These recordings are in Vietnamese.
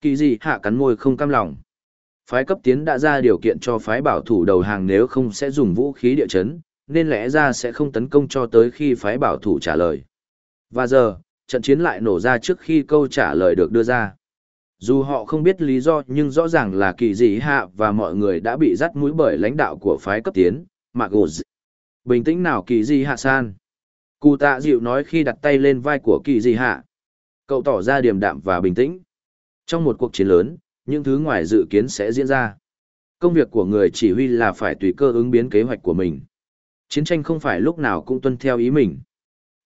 Kỳ gì hạ cắn môi không cam lòng. Phái cấp tiến đã ra điều kiện cho phái bảo thủ đầu hàng nếu không sẽ dùng vũ khí địa chấn, nên lẽ ra sẽ không tấn công cho tới khi phái bảo thủ trả lời. Và giờ, trận chiến lại nổ ra trước khi câu trả lời được đưa ra. Dù họ không biết lý do nhưng rõ ràng là kỳ dị hạ và mọi người đã bị dắt mũi bởi lãnh đạo của phái cấp tiến, Mạc Gồ Bình tĩnh nào kỳ dị hạ san. Cụ tạ dịu nói khi đặt tay lên vai của kỳ dị hạ. Cậu tỏ ra điềm đạm và bình tĩnh. Trong một cuộc chiến lớn, những thứ ngoài dự kiến sẽ diễn ra. Công việc của người chỉ huy là phải tùy cơ ứng biến kế hoạch của mình. Chiến tranh không phải lúc nào cũng tuân theo ý mình.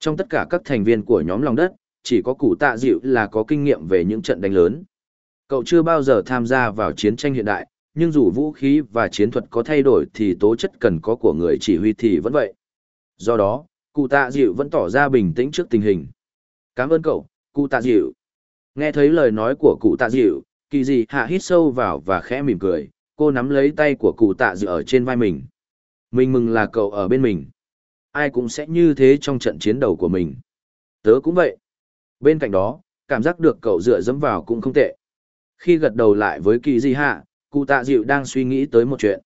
Trong tất cả các thành viên của nhóm lòng đất, chỉ có cụ tạ dịu là có kinh nghiệm về những trận đánh lớn. Cậu chưa bao giờ tham gia vào chiến tranh hiện đại, nhưng dù vũ khí và chiến thuật có thay đổi thì tố chất cần có của người chỉ huy thì vẫn vậy. Do đó, cụ tạ dịu vẫn tỏ ra bình tĩnh trước tình hình. Cảm ơn cậu, cụ tạ dịu. Nghe thấy lời nói của cụ tạ dịu, kỳ dị hạ hít sâu vào và khẽ mỉm cười, cô nắm lấy tay của cụ tạ dịu ở trên vai mình. Mình mừng là cậu ở bên mình. Ai cũng sẽ như thế trong trận chiến đầu của mình. Tớ cũng vậy. Bên cạnh đó, cảm giác được cậu dựa dẫm vào cũng không tệ. Khi gật đầu lại với kỳ Dị hạ, cụ tạ dịu đang suy nghĩ tới một chuyện.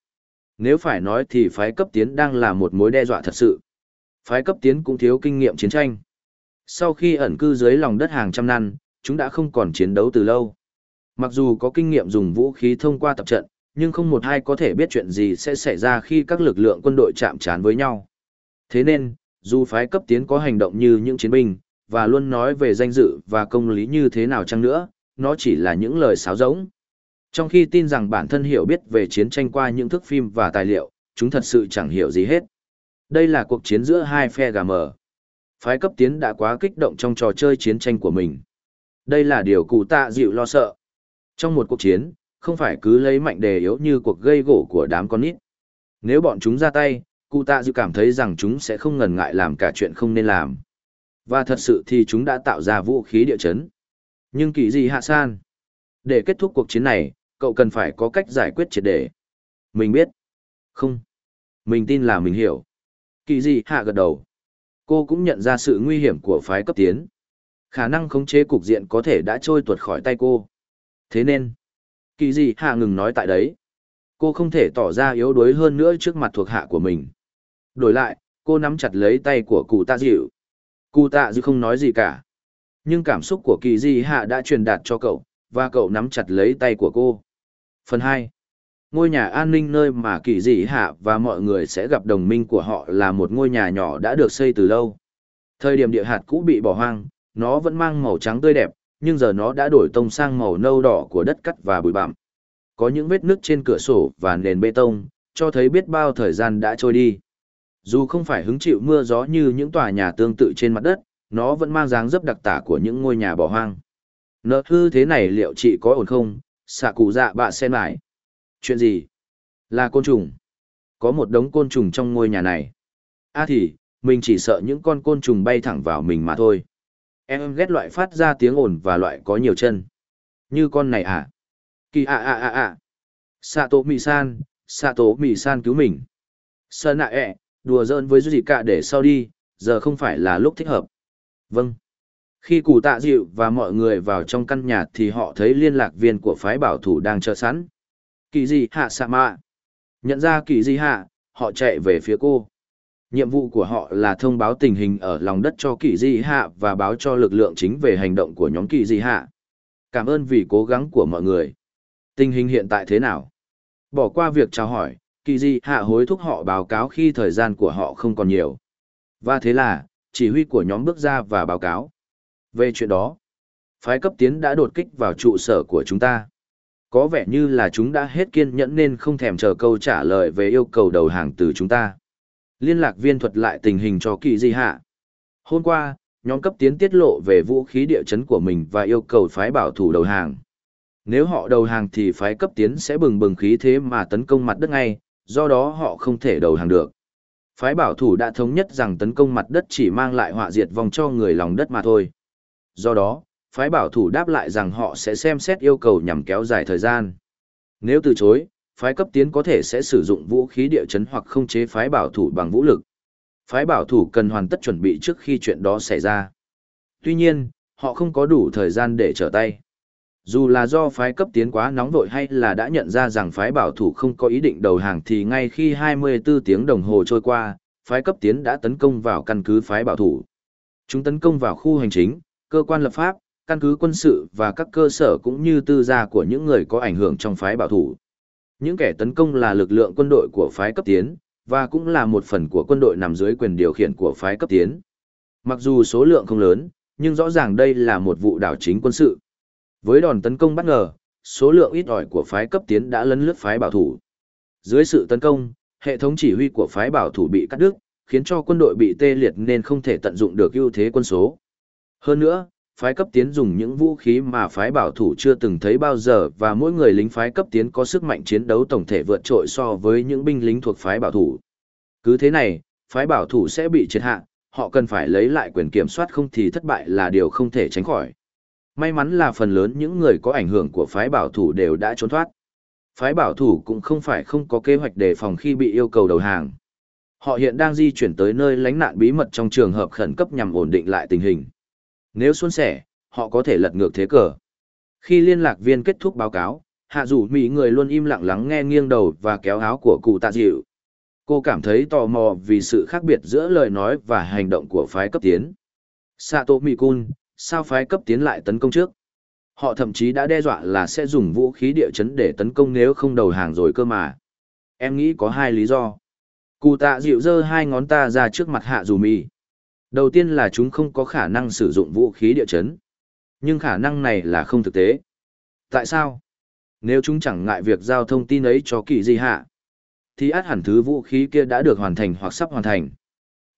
Nếu phải nói thì phái cấp tiến đang là một mối đe dọa thật sự. Phái cấp tiến cũng thiếu kinh nghiệm chiến tranh. Sau khi ẩn cư dưới lòng đất hàng trăm năm, chúng đã không còn chiến đấu từ lâu. Mặc dù có kinh nghiệm dùng vũ khí thông qua tập trận, nhưng không một ai có thể biết chuyện gì sẽ xảy ra khi các lực lượng quân đội chạm trán với nhau. Thế nên, dù phái cấp tiến có hành động như những chiến binh, và luôn nói về danh dự và công lý như thế nào chăng nữa, nó chỉ là những lời sáo rỗng. Trong khi tin rằng bản thân hiểu biết về chiến tranh qua những thước phim và tài liệu, chúng thật sự chẳng hiểu gì hết. Đây là cuộc chiến giữa hai phe gà mờ. Phái cấp tiến đã quá kích động trong trò chơi chiến tranh của mình. Đây là điều cụ tạ dịu lo sợ. Trong một cuộc chiến, không phải cứ lấy mạnh đề yếu như cuộc gây gỗ của đám con nít. Nếu bọn chúng ra tay, cụ tạ dịu cảm thấy rằng chúng sẽ không ngần ngại làm cả chuyện không nên làm. Và thật sự thì chúng đã tạo ra vũ khí địa chấn. Nhưng kỳ gì hạ san? Để kết thúc cuộc chiến này, cậu cần phải có cách giải quyết triệt để. Mình biết. Không. Mình tin là mình hiểu. Kỳ gì hạ gật đầu. Cô cũng nhận ra sự nguy hiểm của phái cấp tiến. Khả năng khống chế cục diện có thể đã trôi tuột khỏi tay cô. Thế nên, kỳ gì hạ ngừng nói tại đấy. Cô không thể tỏ ra yếu đuối hơn nữa trước mặt thuộc hạ của mình. Đổi lại, cô nắm chặt lấy tay của cụ tạ dịu. Cụ tạ dịu không nói gì cả. Nhưng cảm xúc của kỳ di hạ đã truyền đạt cho cậu, và cậu nắm chặt lấy tay của cô. Phần hai Ngôi nhà an ninh nơi mà kỳ dị hạ và mọi người sẽ gặp đồng minh của họ là một ngôi nhà nhỏ đã được xây từ lâu. Thời điểm địa hạt cũ bị bỏ hoang, nó vẫn mang màu trắng tươi đẹp, nhưng giờ nó đã đổi tông sang màu nâu đỏ của đất cắt và bụi bặm. Có những vết nứt trên cửa sổ và nền bê tông, cho thấy biết bao thời gian đã trôi đi. Dù không phải hứng chịu mưa gió như những tòa nhà tương tự trên mặt đất, nó vẫn mang dáng dấp đặc tả của những ngôi nhà bỏ hoang. Nợ hư thế này liệu chị có ổn không? Xạ cụ dạ bạ sen lại. Chuyện gì? Là côn trùng. Có một đống côn trùng trong ngôi nhà này. À thì, mình chỉ sợ những con côn trùng bay thẳng vào mình mà thôi. Em ghét loại phát ra tiếng ồn và loại có nhiều chân. Như con này à? Kỳ à à à à. Sato Mì-san, Sato Mì-san cứu mình. Sơn ạ ẹ, đùa giỡn với gì cả để sau đi, giờ không phải là lúc thích hợp. Vâng. Khi cụ tạ dịu và mọi người vào trong căn nhà thì họ thấy liên lạc viên của phái bảo thủ đang chờ sẵn. Kỳ gì hạ xạ mạ. Nhận ra kỳ gì hạ, họ chạy về phía cô. Nhiệm vụ của họ là thông báo tình hình ở lòng đất cho kỳ di hạ và báo cho lực lượng chính về hành động của nhóm kỳ di hạ. Cảm ơn vì cố gắng của mọi người. Tình hình hiện tại thế nào? Bỏ qua việc chào hỏi, kỳ di hạ hối thúc họ báo cáo khi thời gian của họ không còn nhiều. Và thế là, chỉ huy của nhóm bước ra và báo cáo. Về chuyện đó, phái cấp tiến đã đột kích vào trụ sở của chúng ta. Có vẻ như là chúng đã hết kiên nhẫn nên không thèm chờ câu trả lời về yêu cầu đầu hàng từ chúng ta. Liên lạc viên thuật lại tình hình cho kỳ di hạ. Hôm qua, nhóm cấp tiến tiết lộ về vũ khí địa chấn của mình và yêu cầu phái bảo thủ đầu hàng. Nếu họ đầu hàng thì phái cấp tiến sẽ bừng bừng khí thế mà tấn công mặt đất ngay, do đó họ không thể đầu hàng được. Phái bảo thủ đã thống nhất rằng tấn công mặt đất chỉ mang lại họa diệt vòng cho người lòng đất mà thôi. Do đó, phái bảo thủ đáp lại rằng họ sẽ xem xét yêu cầu nhằm kéo dài thời gian. Nếu từ chối, phái cấp tiến có thể sẽ sử dụng vũ khí địa chấn hoặc không chế phái bảo thủ bằng vũ lực. Phái bảo thủ cần hoàn tất chuẩn bị trước khi chuyện đó xảy ra. Tuy nhiên, họ không có đủ thời gian để trở tay. Dù là do phái cấp tiến quá nóng vội hay là đã nhận ra rằng phái bảo thủ không có ý định đầu hàng thì ngay khi 24 tiếng đồng hồ trôi qua, phái cấp tiến đã tấn công vào căn cứ phái bảo thủ. Chúng tấn công vào khu hành chính, cơ quan lập pháp, căn cứ quân sự và các cơ sở cũng như tư gia của những người có ảnh hưởng trong phái bảo thủ. Những kẻ tấn công là lực lượng quân đội của phái cấp tiến, và cũng là một phần của quân đội nằm dưới quyền điều khiển của phái cấp tiến. Mặc dù số lượng không lớn, nhưng rõ ràng đây là một vụ đảo chính quân sự. Với đòn tấn công bất ngờ, số lượng ít ỏi của phái cấp tiến đã lấn lướt phái bảo thủ. Dưới sự tấn công, hệ thống chỉ huy của phái bảo thủ bị cắt đứt, khiến cho quân đội bị tê liệt nên không thể tận dụng được ưu thế quân số. Hơn nữa, phái cấp tiến dùng những vũ khí mà phái bảo thủ chưa từng thấy bao giờ và mỗi người lính phái cấp tiến có sức mạnh chiến đấu tổng thể vượt trội so với những binh lính thuộc phái bảo thủ. Cứ thế này, phái bảo thủ sẽ bị triệt hạ, họ cần phải lấy lại quyền kiểm soát không thì thất bại là điều không thể tránh khỏi. May mắn là phần lớn những người có ảnh hưởng của phái bảo thủ đều đã trốn thoát. Phái bảo thủ cũng không phải không có kế hoạch đề phòng khi bị yêu cầu đầu hàng. Họ hiện đang di chuyển tới nơi lánh nạn bí mật trong trường hợp khẩn cấp nhằm ổn định lại tình hình. Nếu xuân sẻ, họ có thể lật ngược thế cờ. Khi liên lạc viên kết thúc báo cáo, hạ rủ mỹ người luôn im lặng lắng nghe nghiêng đầu và kéo áo của cụ tạ dịu. Cô cảm thấy tò mò vì sự khác biệt giữa lời nói và hành động của phái cấp tiến. Sato Mikun, sao phái cấp tiến lại tấn công trước? Họ thậm chí đã đe dọa là sẽ dùng vũ khí địa chấn để tấn công nếu không đầu hàng rồi cơ mà. Em nghĩ có hai lý do. Cụ tạ dịu giơ hai ngón ta ra trước mặt hạ dù mì. Đầu tiên là chúng không có khả năng sử dụng vũ khí địa chấn. Nhưng khả năng này là không thực tế. Tại sao? Nếu chúng chẳng ngại việc giao thông tin ấy cho kỳ gì hạ, thì át hẳn thứ vũ khí kia đã được hoàn thành hoặc sắp hoàn thành.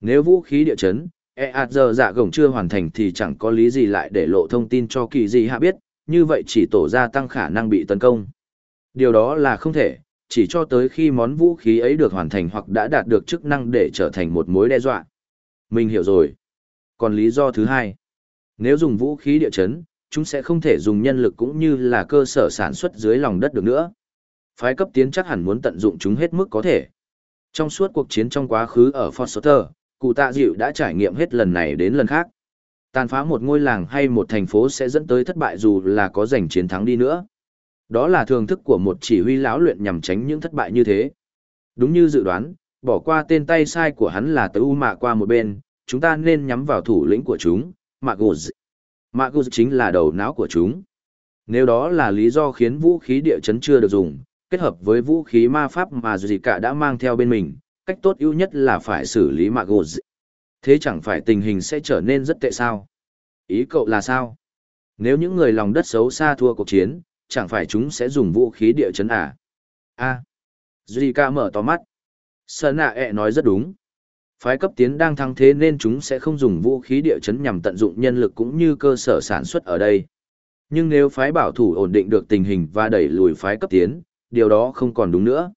Nếu vũ khí địa chấn, e ạt giờ dạ gồng chưa hoàn thành thì chẳng có lý gì lại để lộ thông tin cho kỳ gì hạ biết, như vậy chỉ tổ gia tăng khả năng bị tấn công. Điều đó là không thể, chỉ cho tới khi món vũ khí ấy được hoàn thành hoặc đã đạt được chức năng để trở thành một mối đe dọa. Mình hiểu rồi. Còn lý do thứ hai, nếu dùng vũ khí địa chấn, chúng sẽ không thể dùng nhân lực cũng như là cơ sở sản xuất dưới lòng đất được nữa. Phái cấp tiến chắc hẳn muốn tận dụng chúng hết mức có thể. Trong suốt cuộc chiến trong quá khứ ở Foster, cụ tạ dịu đã trải nghiệm hết lần này đến lần khác. Tàn phá một ngôi làng hay một thành phố sẽ dẫn tới thất bại dù là có giành chiến thắng đi nữa. Đó là thường thức của một chỉ huy lão luyện nhằm tránh những thất bại như thế. Đúng như dự đoán, bỏ qua tên tay sai của hắn là tớ u mạ qua một bên, chúng ta nên nhắm vào thủ lĩnh của chúng, Magus. Magus chính là đầu não của chúng. Nếu đó là lý do khiến vũ khí địa chấn chưa được dùng, kết hợp với vũ khí ma pháp mà dù gì cả đã mang theo bên mình, cách tốt ưu nhất là phải xử lý Magus. Thế chẳng phải tình hình sẽ trở nên rất tệ sao? Ý cậu là sao? Nếu những người lòng đất xấu xa thua cuộc chiến, chẳng phải chúng sẽ dùng vũ khí địa chấn à? A. À. Zika mở to mắt. Sở nạ ẹ e nói rất đúng. Phái cấp tiến đang thăng thế nên chúng sẽ không dùng vũ khí địa chấn nhằm tận dụng nhân lực cũng như cơ sở sản xuất ở đây. Nhưng nếu phái bảo thủ ổn định được tình hình và đẩy lùi phái cấp tiến, điều đó không còn đúng nữa.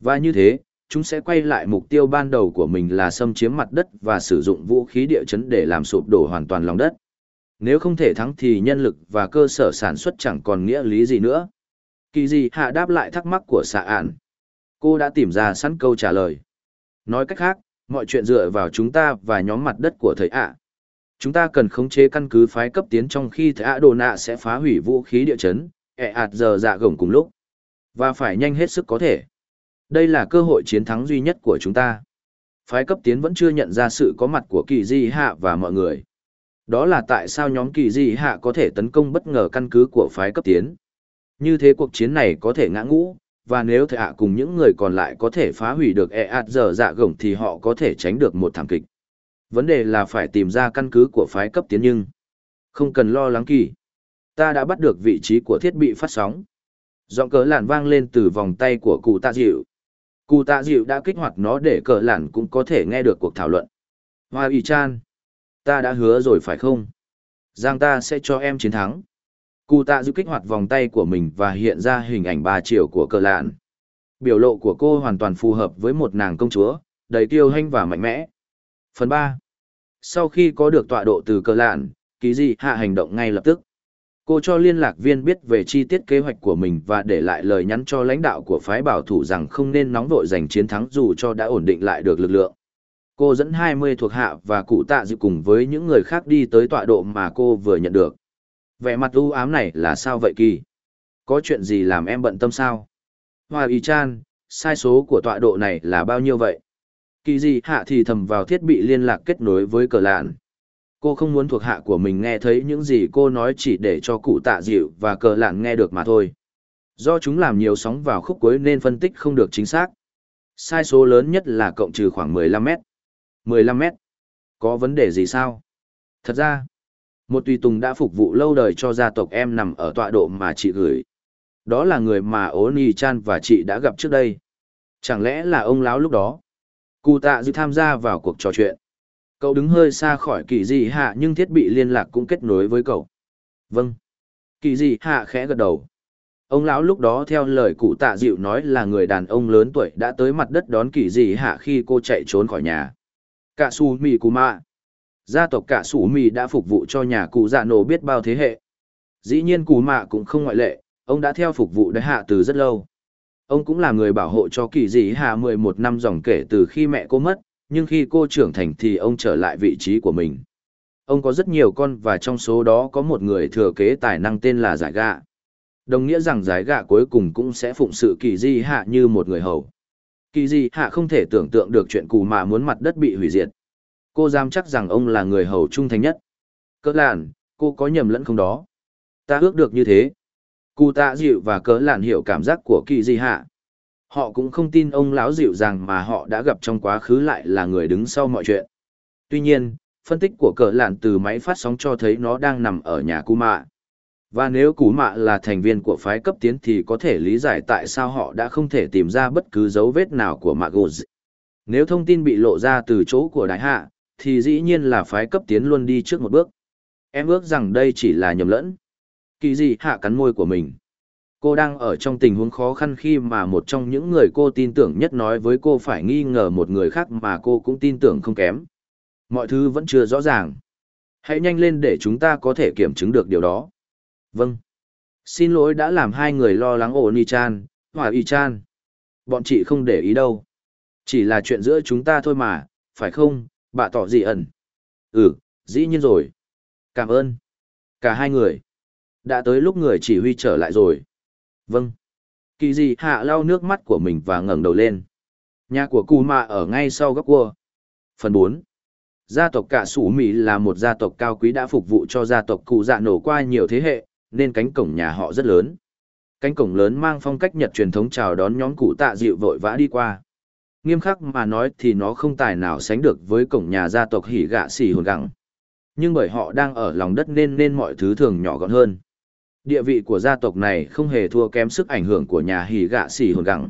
Và như thế, chúng sẽ quay lại mục tiêu ban đầu của mình là xâm chiếm mặt đất và sử dụng vũ khí địa chấn để làm sụp đổ hoàn toàn lòng đất. Nếu không thể thắng thì nhân lực và cơ sở sản xuất chẳng còn nghĩa lý gì nữa. Kỳ gì hạ đáp lại thắc mắc của xạ ản. Cô đã tìm ra sẵn câu trả lời. Nói cách khác, mọi chuyện dựa vào chúng ta và nhóm mặt đất của thầy ạ. Chúng ta cần khống chế căn cứ phái cấp tiến trong khi thầy ạ đồ nạ sẽ phá hủy vũ khí địa chấn, ẹ ạt giờ dạ gồng cùng lúc. Và phải nhanh hết sức có thể. Đây là cơ hội chiến thắng duy nhất của chúng ta. Phái cấp tiến vẫn chưa nhận ra sự có mặt của kỳ di hạ và mọi người. Đó là tại sao nhóm kỳ di hạ có thể tấn công bất ngờ căn cứ của phái cấp tiến. Như thế cuộc chiến này có thể ngã ngũ, và nếu thệ ạ cùng những người còn lại có thể phá hủy được e ạt giờ dạ gồng thì họ có thể tránh được một thảm kịch. Vấn đề là phải tìm ra căn cứ của phái cấp tiến nhưng không cần lo lắng kỳ. Ta đã bắt được vị trí của thiết bị phát sóng. Giọng cỡ làn vang lên từ vòng tay của cụ tạ dịu. Cụ tạ dịu đã kích hoạt nó để cỡ làn cũng có thể nghe được cuộc thảo luận. Hoa ủy chan. Ta đã hứa rồi phải không? Giang ta sẽ cho em chiến thắng. Cụ tạ dịu kích hoạt vòng tay của mình và hiện ra hình ảnh ba chiều của cờ lạn. Biểu lộ của cô hoàn toàn phù hợp với một nàng công chúa, đầy kiêu hanh và mạnh mẽ. Phần ba. Sau khi có được tọa độ từ cờ lạn, ký Di hạ hành động ngay lập tức. Cô cho liên lạc viên biết về chi tiết kế hoạch của mình và để lại lời nhắn cho lãnh đạo của phái bảo thủ rằng không nên nóng vội giành chiến thắng dù cho đã ổn định lại được lực lượng. Cô dẫn 20 thuộc hạ và cụ tạ dự cùng với những người khác đi tới tọa độ mà cô vừa nhận được. Vẻ mặt u ám này là sao vậy kỳ? Có chuyện gì làm em bận tâm sao? Hoa y chan, sai số của tọa độ này là bao nhiêu vậy? Kỳ gì hạ thì thầm vào thiết bị liên lạc kết nối với cờ lạn. Cô không muốn thuộc hạ của mình nghe thấy những gì cô nói chỉ để cho cụ tạ dịu và cờ lạn nghe được mà thôi. Do chúng làm nhiều sóng vào khúc cuối nên phân tích không được chính xác. Sai số lớn nhất là cộng trừ khoảng 15 mét. 15 mét? Có vấn đề gì sao? Thật ra, một tùy tùng đã phục vụ lâu đời cho gia tộc em nằm ở tọa độ mà chị gửi. Đó là người mà Oni Chan và chị đã gặp trước đây. Chẳng lẽ là ông lão lúc đó? Cụ tạ dự tham gia vào cuộc trò chuyện. Cậu đứng hơi xa khỏi kỳ dị hạ nhưng thiết bị liên lạc cũng kết nối với cậu. Vâng. Kỳ dị hạ khẽ gật đầu. Ông lão lúc đó theo lời cụ tạ dịu nói là người đàn ông lớn tuổi đã tới mặt đất đón kỳ dị hạ khi cô chạy trốn khỏi nhà. Cả su mì cù mạ. Gia tộc cả sủ mì đã phục vụ cho nhà cụ dạ nổ biết bao thế hệ. Dĩ nhiên cù mạ cũng không ngoại lệ, ông đã theo phục vụ đại hạ từ rất lâu. Ông cũng là người bảo hộ cho kỳ dị hạ 11 năm dòng kể từ khi mẹ cô mất, nhưng khi cô trưởng thành thì ông trở lại vị trí của mình. Ông có rất nhiều con và trong số đó có một người thừa kế tài năng tên là Giải Gạ. Đồng nghĩa rằng Giải Gạ cuối cùng cũng sẽ phụng sự kỳ di hạ như một người hầu. Kỳ di hạ không thể tưởng tượng được chuyện cù mạ muốn mặt đất bị hủy diệt. Cô dám chắc rằng ông là người hầu trung thành nhất. Cỡ làn, cô có nhầm lẫn không đó? Ta ước được như thế. Cụ tạ dịu và cỡ làn hiểu cảm giác của kỳ di hạ họ cũng không tin ông lão dịu rằng mà họ đã gặp trong quá khứ lại là người đứng sau mọi chuyện tuy nhiên phân tích của cỡ lạn từ máy phát sóng cho thấy nó đang nằm ở nhà cú mạ và nếu cú mạ là thành viên của phái cấp tiến thì có thể lý giải tại sao họ đã không thể tìm ra bất cứ dấu vết nào của mạ gột nếu thông tin bị lộ ra từ chỗ của đại hạ thì dĩ nhiên là phái cấp tiến luôn đi trước một bước. Em ước rằng đây chỉ là nhầm lẫn. Kỳ gì hạ cắn môi của mình. Cô đang ở trong tình huống khó khăn khi mà một trong những người cô tin tưởng nhất nói với cô phải nghi ngờ một người khác mà cô cũng tin tưởng không kém. Mọi thứ vẫn chưa rõ ràng. Hãy nhanh lên để chúng ta có thể kiểm chứng được điều đó. Vâng. Xin lỗi đã làm hai người lo lắng ổn ni chan, hòa y chan. Bọn chị không để ý đâu. Chỉ là chuyện giữa chúng ta thôi mà, phải không? Bà tỏ gì ẩn ừ dĩ nhiên rồi cảm ơn cả hai người đã tới lúc người chỉ huy trở lại rồi Vâng. Kỳ dị hạ lau nước mắt của mình và ngẩng đầu lên. Nhà của Cù Mạ ở ngay sau góc cua. Phần 4. Gia tộc Cả Sủ Mỹ là một gia tộc cao quý đã phục vụ cho gia tộc Cụ Dạ nổ qua nhiều thế hệ, nên cánh cổng nhà họ rất lớn. Cánh cổng lớn mang phong cách Nhật truyền thống chào đón nhóm cụ tạ dịu vội vã đi qua. Nghiêm khắc mà nói thì nó không tài nào sánh được với cổng nhà gia tộc hỉ gạ xỉ hồn Gẳng. Nhưng bởi họ đang ở lòng đất nên nên mọi thứ thường nhỏ gọn hơn. Địa vị của gia tộc này không hề thua kém sức ảnh hưởng của nhà hỉ gạ xỉ hồn Gẳng.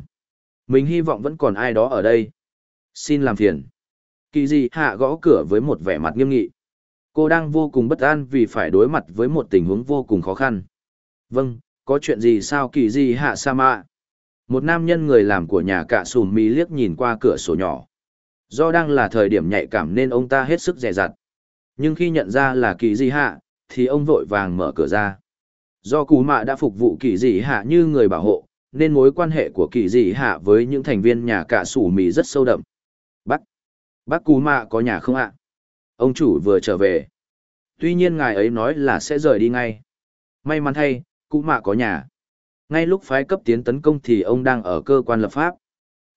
Mình hy vọng vẫn còn ai đó ở đây. Xin làm phiền. Kỳ dị hạ gõ cửa với một vẻ mặt nghiêm nghị. Cô đang vô cùng bất an vì phải đối mặt với một tình huống vô cùng khó khăn. Vâng, có chuyện gì sao kỳ dị hạ sa mạ? Một nam nhân người làm của nhà cả sùm mi liếc nhìn qua cửa sổ nhỏ. Do đang là thời điểm nhạy cảm nên ông ta hết sức dè dặt. Nhưng khi nhận ra là kỳ dị hạ, thì ông vội vàng mở cửa ra Do cú mạ đã phục vụ kỳ dị hạ như người bảo hộ, nên mối quan hệ của kỳ dị hạ với những thành viên nhà cả sủ mì rất sâu đậm. Bác! Bác cú mạ có nhà không ạ? Ông chủ vừa trở về. Tuy nhiên ngài ấy nói là sẽ rời đi ngay. May mắn thay, cú mạ có nhà. Ngay lúc phái cấp tiến tấn công thì ông đang ở cơ quan lập pháp.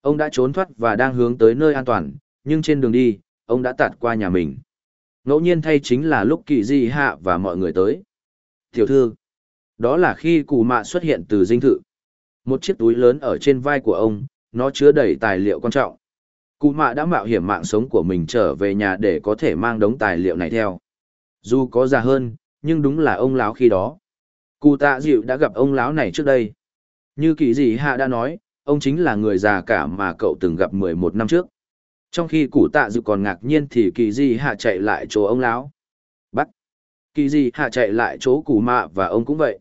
Ông đã trốn thoát và đang hướng tới nơi an toàn, nhưng trên đường đi, ông đã tạt qua nhà mình. Ngẫu nhiên thay chính là lúc kỳ di hạ và mọi người tới. Tiểu thư, đó là khi cụ mạ xuất hiện từ dinh thự. Một chiếc túi lớn ở trên vai của ông, nó chứa đầy tài liệu quan trọng. Cụ mạ đã mạo hiểm mạng sống của mình trở về nhà để có thể mang đống tài liệu này theo. Dù có già hơn, nhưng đúng là ông lão khi đó. Cụ tạ dịu đã gặp ông lão này trước đây. Như kỳ dị hạ đã nói, ông chính là người già cả mà cậu từng gặp 11 năm trước. Trong khi cụ tạ dịu còn ngạc nhiên thì kỳ dị hạ chạy lại chỗ ông lão. Bắt. Kỳ dị hạ chạy lại chỗ cụ mạ và ông cũng vậy.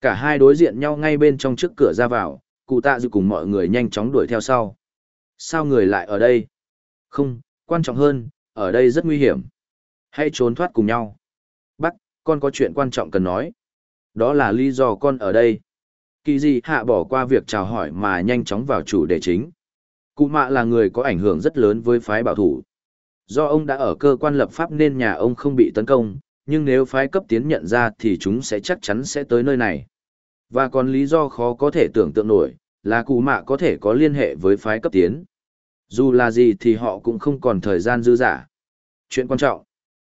Cả hai đối diện nhau ngay bên trong trước cửa ra vào, cụ tạ dịu cùng mọi người nhanh chóng đuổi theo sau. Sao người lại ở đây? Không, quan trọng hơn, ở đây rất nguy hiểm. Hãy trốn thoát cùng nhau. Bắt, con có chuyện quan trọng cần nói. Đó là lý do con ở đây. Kỳ gì hạ bỏ qua việc chào hỏi mà nhanh chóng vào chủ đề chính. Cụ mạ là người có ảnh hưởng rất lớn với phái bảo thủ. Do ông đã ở cơ quan lập pháp nên nhà ông không bị tấn công, nhưng nếu phái cấp tiến nhận ra thì chúng sẽ chắc chắn sẽ tới nơi này. Và còn lý do khó có thể tưởng tượng nổi, là cụ mạ có thể có liên hệ với phái cấp tiến. Dù là gì thì họ cũng không còn thời gian dư giả. Chuyện quan trọng.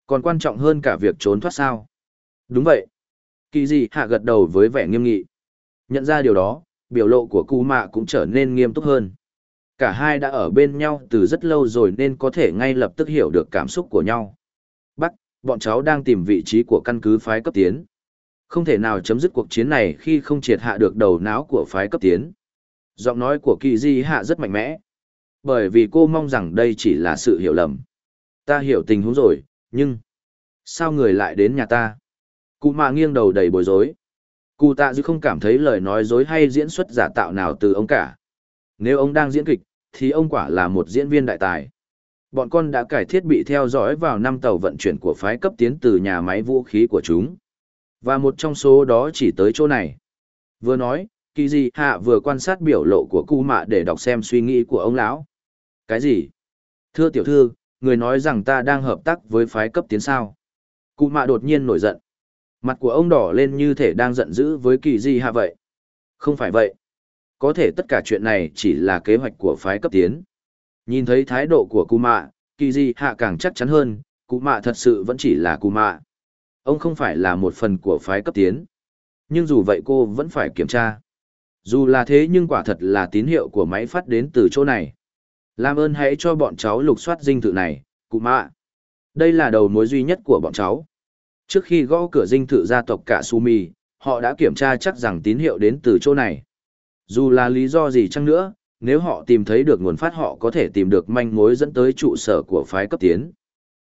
Còn quan trọng hơn cả việc trốn thoát sao. Đúng vậy. Kỳ dị hạ gật đầu với vẻ nghiêm nghị. Nhận ra điều đó, biểu lộ của cụ mạ cũng trở nên nghiêm túc hơn. Cả hai đã ở bên nhau từ rất lâu rồi nên có thể ngay lập tức hiểu được cảm xúc của nhau. Bắc, bọn cháu đang tìm vị trí của căn cứ phái cấp tiến. Không thể nào chấm dứt cuộc chiến này khi không triệt hạ được đầu não của phái cấp tiến. Giọng nói của kỳ di hạ rất mạnh mẽ. Bởi vì cô mong rằng đây chỉ là sự hiểu lầm. Ta hiểu tình huống rồi, nhưng... Sao người lại đến nhà ta? Cụ mạ nghiêng đầu đầy bối rối. Cụ tạ dư không cảm thấy lời nói dối hay diễn xuất giả tạo nào từ ông cả. Nếu ông đang diễn kịch, thì ông quả là một diễn viên đại tài. Bọn con đã cải thiết bị theo dõi vào năm tàu vận chuyển của phái cấp tiến từ nhà máy vũ khí của chúng. Và một trong số đó chỉ tới chỗ này. Vừa nói, kỳ gì hạ vừa quan sát biểu lộ của cụ mạ để đọc xem suy nghĩ của ông lão. Cái gì? Thưa tiểu thư, người nói rằng ta đang hợp tác với phái cấp tiến sao. Cụ mạ đột nhiên nổi giận. Mặt của ông đỏ lên như thể đang giận dữ với kỳ di hạ vậy. Không phải vậy. Có thể tất cả chuyện này chỉ là kế hoạch của phái cấp tiến. Nhìn thấy thái độ của cụ mạ, kỳ di hạ càng chắc chắn hơn, cụ mạ thật sự vẫn chỉ là cụ mạ. Ông không phải là một phần của phái cấp tiến. Nhưng dù vậy cô vẫn phải kiểm tra. Dù là thế nhưng quả thật là tín hiệu của máy phát đến từ chỗ này. Làm ơn hãy cho bọn cháu lục soát dinh thự này, cụ mạ. Đây là đầu mối duy nhất của bọn cháu. Trước khi gõ cửa dinh thự gia tộc cả Sumi, họ đã kiểm tra chắc rằng tín hiệu đến từ chỗ này. Dù là lý do gì chăng nữa, nếu họ tìm thấy được nguồn phát họ có thể tìm được manh mối dẫn tới trụ sở của phái cấp tiến.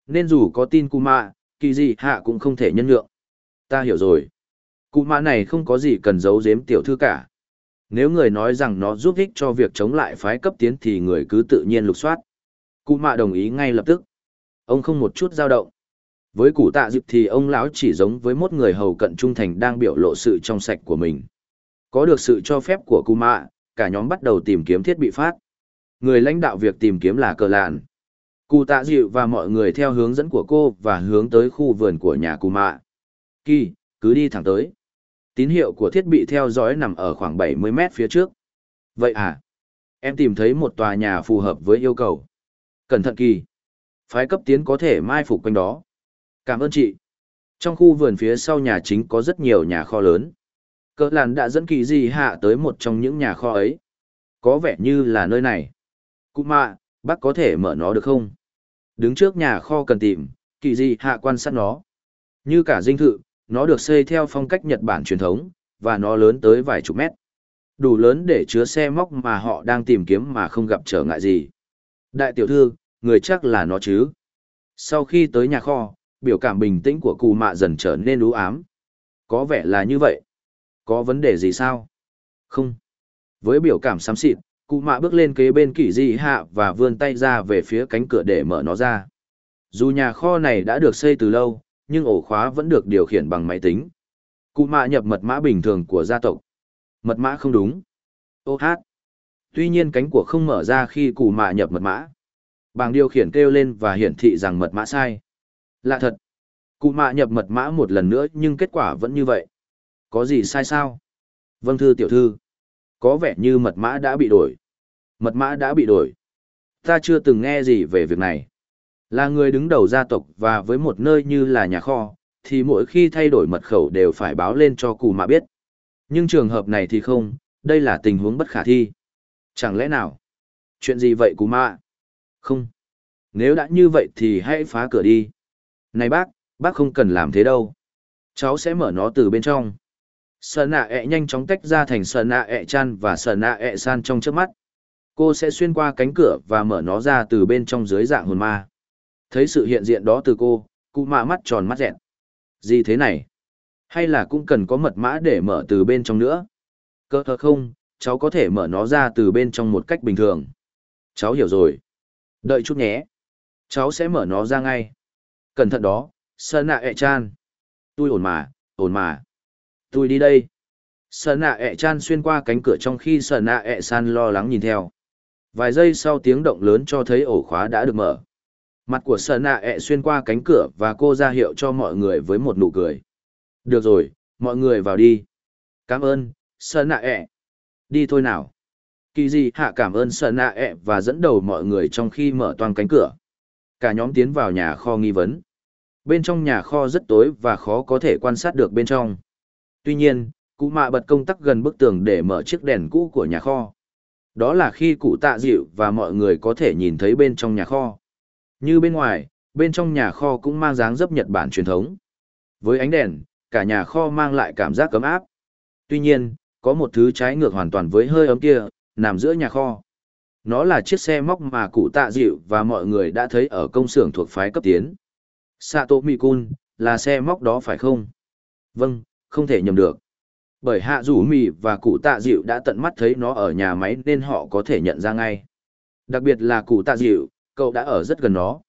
Nên dù có tin Kuma, kỳ gì hạ cũng không thể nhân nhượng. Ta hiểu rồi. Kuma này không có gì cần giấu giếm tiểu thư cả. Nếu người nói rằng nó giúp ích cho việc chống lại phái cấp tiến thì người cứ tự nhiên lục soát. Kuma đồng ý ngay lập tức. Ông không một chút dao động. Với cụ tạ dịp thì ông lão chỉ giống với một người hầu cận trung thành đang biểu lộ sự trong sạch của mình. Có được sự cho phép của Kuma, cả nhóm bắt đầu tìm kiếm thiết bị phát. Người lãnh đạo việc tìm kiếm là cờ lạn. Cụ tạ dịu và mọi người theo hướng dẫn của cô và hướng tới khu vườn của nhà cụ mạ. Kỳ, cứ đi thẳng tới. Tín hiệu của thiết bị theo dõi nằm ở khoảng 70 mét phía trước. Vậy à? Em tìm thấy một tòa nhà phù hợp với yêu cầu. Cẩn thận kỳ. Phái cấp tiến có thể mai phục quanh đó. Cảm ơn chị. Trong khu vườn phía sau nhà chính có rất nhiều nhà kho lớn. Cỡ làn đã dẫn kỳ di hạ tới một trong những nhà kho ấy. Có vẻ như là nơi này. Cụ mạ, bác có thể mở nó được không? Đứng trước nhà kho cần tìm, kỳ di hạ quan sát nó. Như cả dinh thự, nó được xây theo phong cách Nhật Bản truyền thống, và nó lớn tới vài chục mét. Đủ lớn để chứa xe móc mà họ đang tìm kiếm mà không gặp trở ngại gì. Đại tiểu thư, người chắc là nó chứ. Sau khi tới nhà kho, biểu cảm bình tĩnh của cụ mạ dần trở nên ú ám. Có vẻ là như vậy. Có vấn đề gì sao? Không. Với biểu cảm xám xịt, cụ mạ bước lên kế bên kỷ di hạ và vươn tay ra về phía cánh cửa để mở nó ra. Dù nhà kho này đã được xây từ lâu, nhưng ổ khóa vẫn được điều khiển bằng máy tính. Cụ mạ nhập mật mã bình thường của gia tộc. Mật mã không đúng. Ô hát. Tuy nhiên cánh của không mở ra khi cụ mạ nhập mật mã. Bảng điều khiển kêu lên và hiển thị rằng mật mã sai. Lạ thật. Cụ mạ nhập mật mã một lần nữa nhưng kết quả vẫn như vậy. Có gì sai sao? Vâng thư tiểu thư. Có vẻ như mật mã đã bị đổi. Mật mã đã bị đổi. Ta chưa từng nghe gì về việc này. Là người đứng đầu gia tộc và với một nơi như là nhà kho, thì mỗi khi thay đổi mật khẩu đều phải báo lên cho cụ mạ biết. Nhưng trường hợp này thì không, đây là tình huống bất khả thi. Chẳng lẽ nào? Chuyện gì vậy cụ mạ? Không. Nếu đã như vậy thì hãy phá cửa đi. Này bác, bác không cần làm thế đâu. Cháu sẽ mở nó từ bên trong. Sờ nạ ẹ nhanh chóng tách ra thành sờ nạ ẹ chan và sờ nạ ẹ san trong trước mắt. Cô sẽ xuyên qua cánh cửa và mở nó ra từ bên trong dưới dạng hồn ma. Thấy sự hiện diện đó từ cô cụ mạ mắt tròn mắt dẹn gì thế này? Hay là cũng cần có mật mã để mở từ bên trong nữa? Cơ thơ không cháu có thể mở nó ra từ bên trong một cách bình thường. Cháu hiểu rồi. Đợi chút nhé. Cháu sẽ mở nó ra ngay cẩn thận đó sơn nạ ẹ chan tôi ổn mà ổn mà tôi đi đây Sơn nạ ẹ chan xuyên qua cánh cửa trong khi Sơn nạ ẹ san lo lắng nhìn theo vài giây sau tiếng động lớn cho thấy ổ khóa đã được mở Mặt của Sơn Nạ ẹ xuyên qua cánh cửa và cô ra hiệu cho mọi người với một nụ cười. Được rồi, mọi người vào đi. Cảm ơn, Sơn Nạ ẹ. Đi thôi nào. Kỳ di hạ cảm ơn Sơn Nạ ẹ và dẫn đầu mọi người trong khi mở toang cánh cửa. Cả nhóm tiến vào nhà kho nghi vấn. Bên trong nhà kho rất tối và khó có thể quan sát được bên trong. Tuy nhiên, cụ mạ bật công tắc gần bức tường để mở chiếc đèn cũ của nhà kho. Đó là khi cụ tạ dịu và mọi người có thể nhìn thấy bên trong nhà kho. Như bên ngoài, bên trong nhà kho cũng mang dáng dấp Nhật Bản truyền thống. Với ánh đèn, cả nhà kho mang lại cảm giác cấm áp. Tuy nhiên, có một thứ trái ngược hoàn toàn với hơi ấm kia, nằm giữa nhà kho. Nó là chiếc xe móc mà cụ tạ dịu và mọi người đã thấy ở công xưởng thuộc phái cấp tiến. Sato Mikun, là xe móc đó phải không? Vâng, không thể nhầm được. Bởi hạ rủ mì và cụ tạ dịu đã tận mắt thấy nó ở nhà máy nên họ có thể nhận ra ngay. Đặc biệt là cụ tạ dịu, cậu đã ở rất gần nó.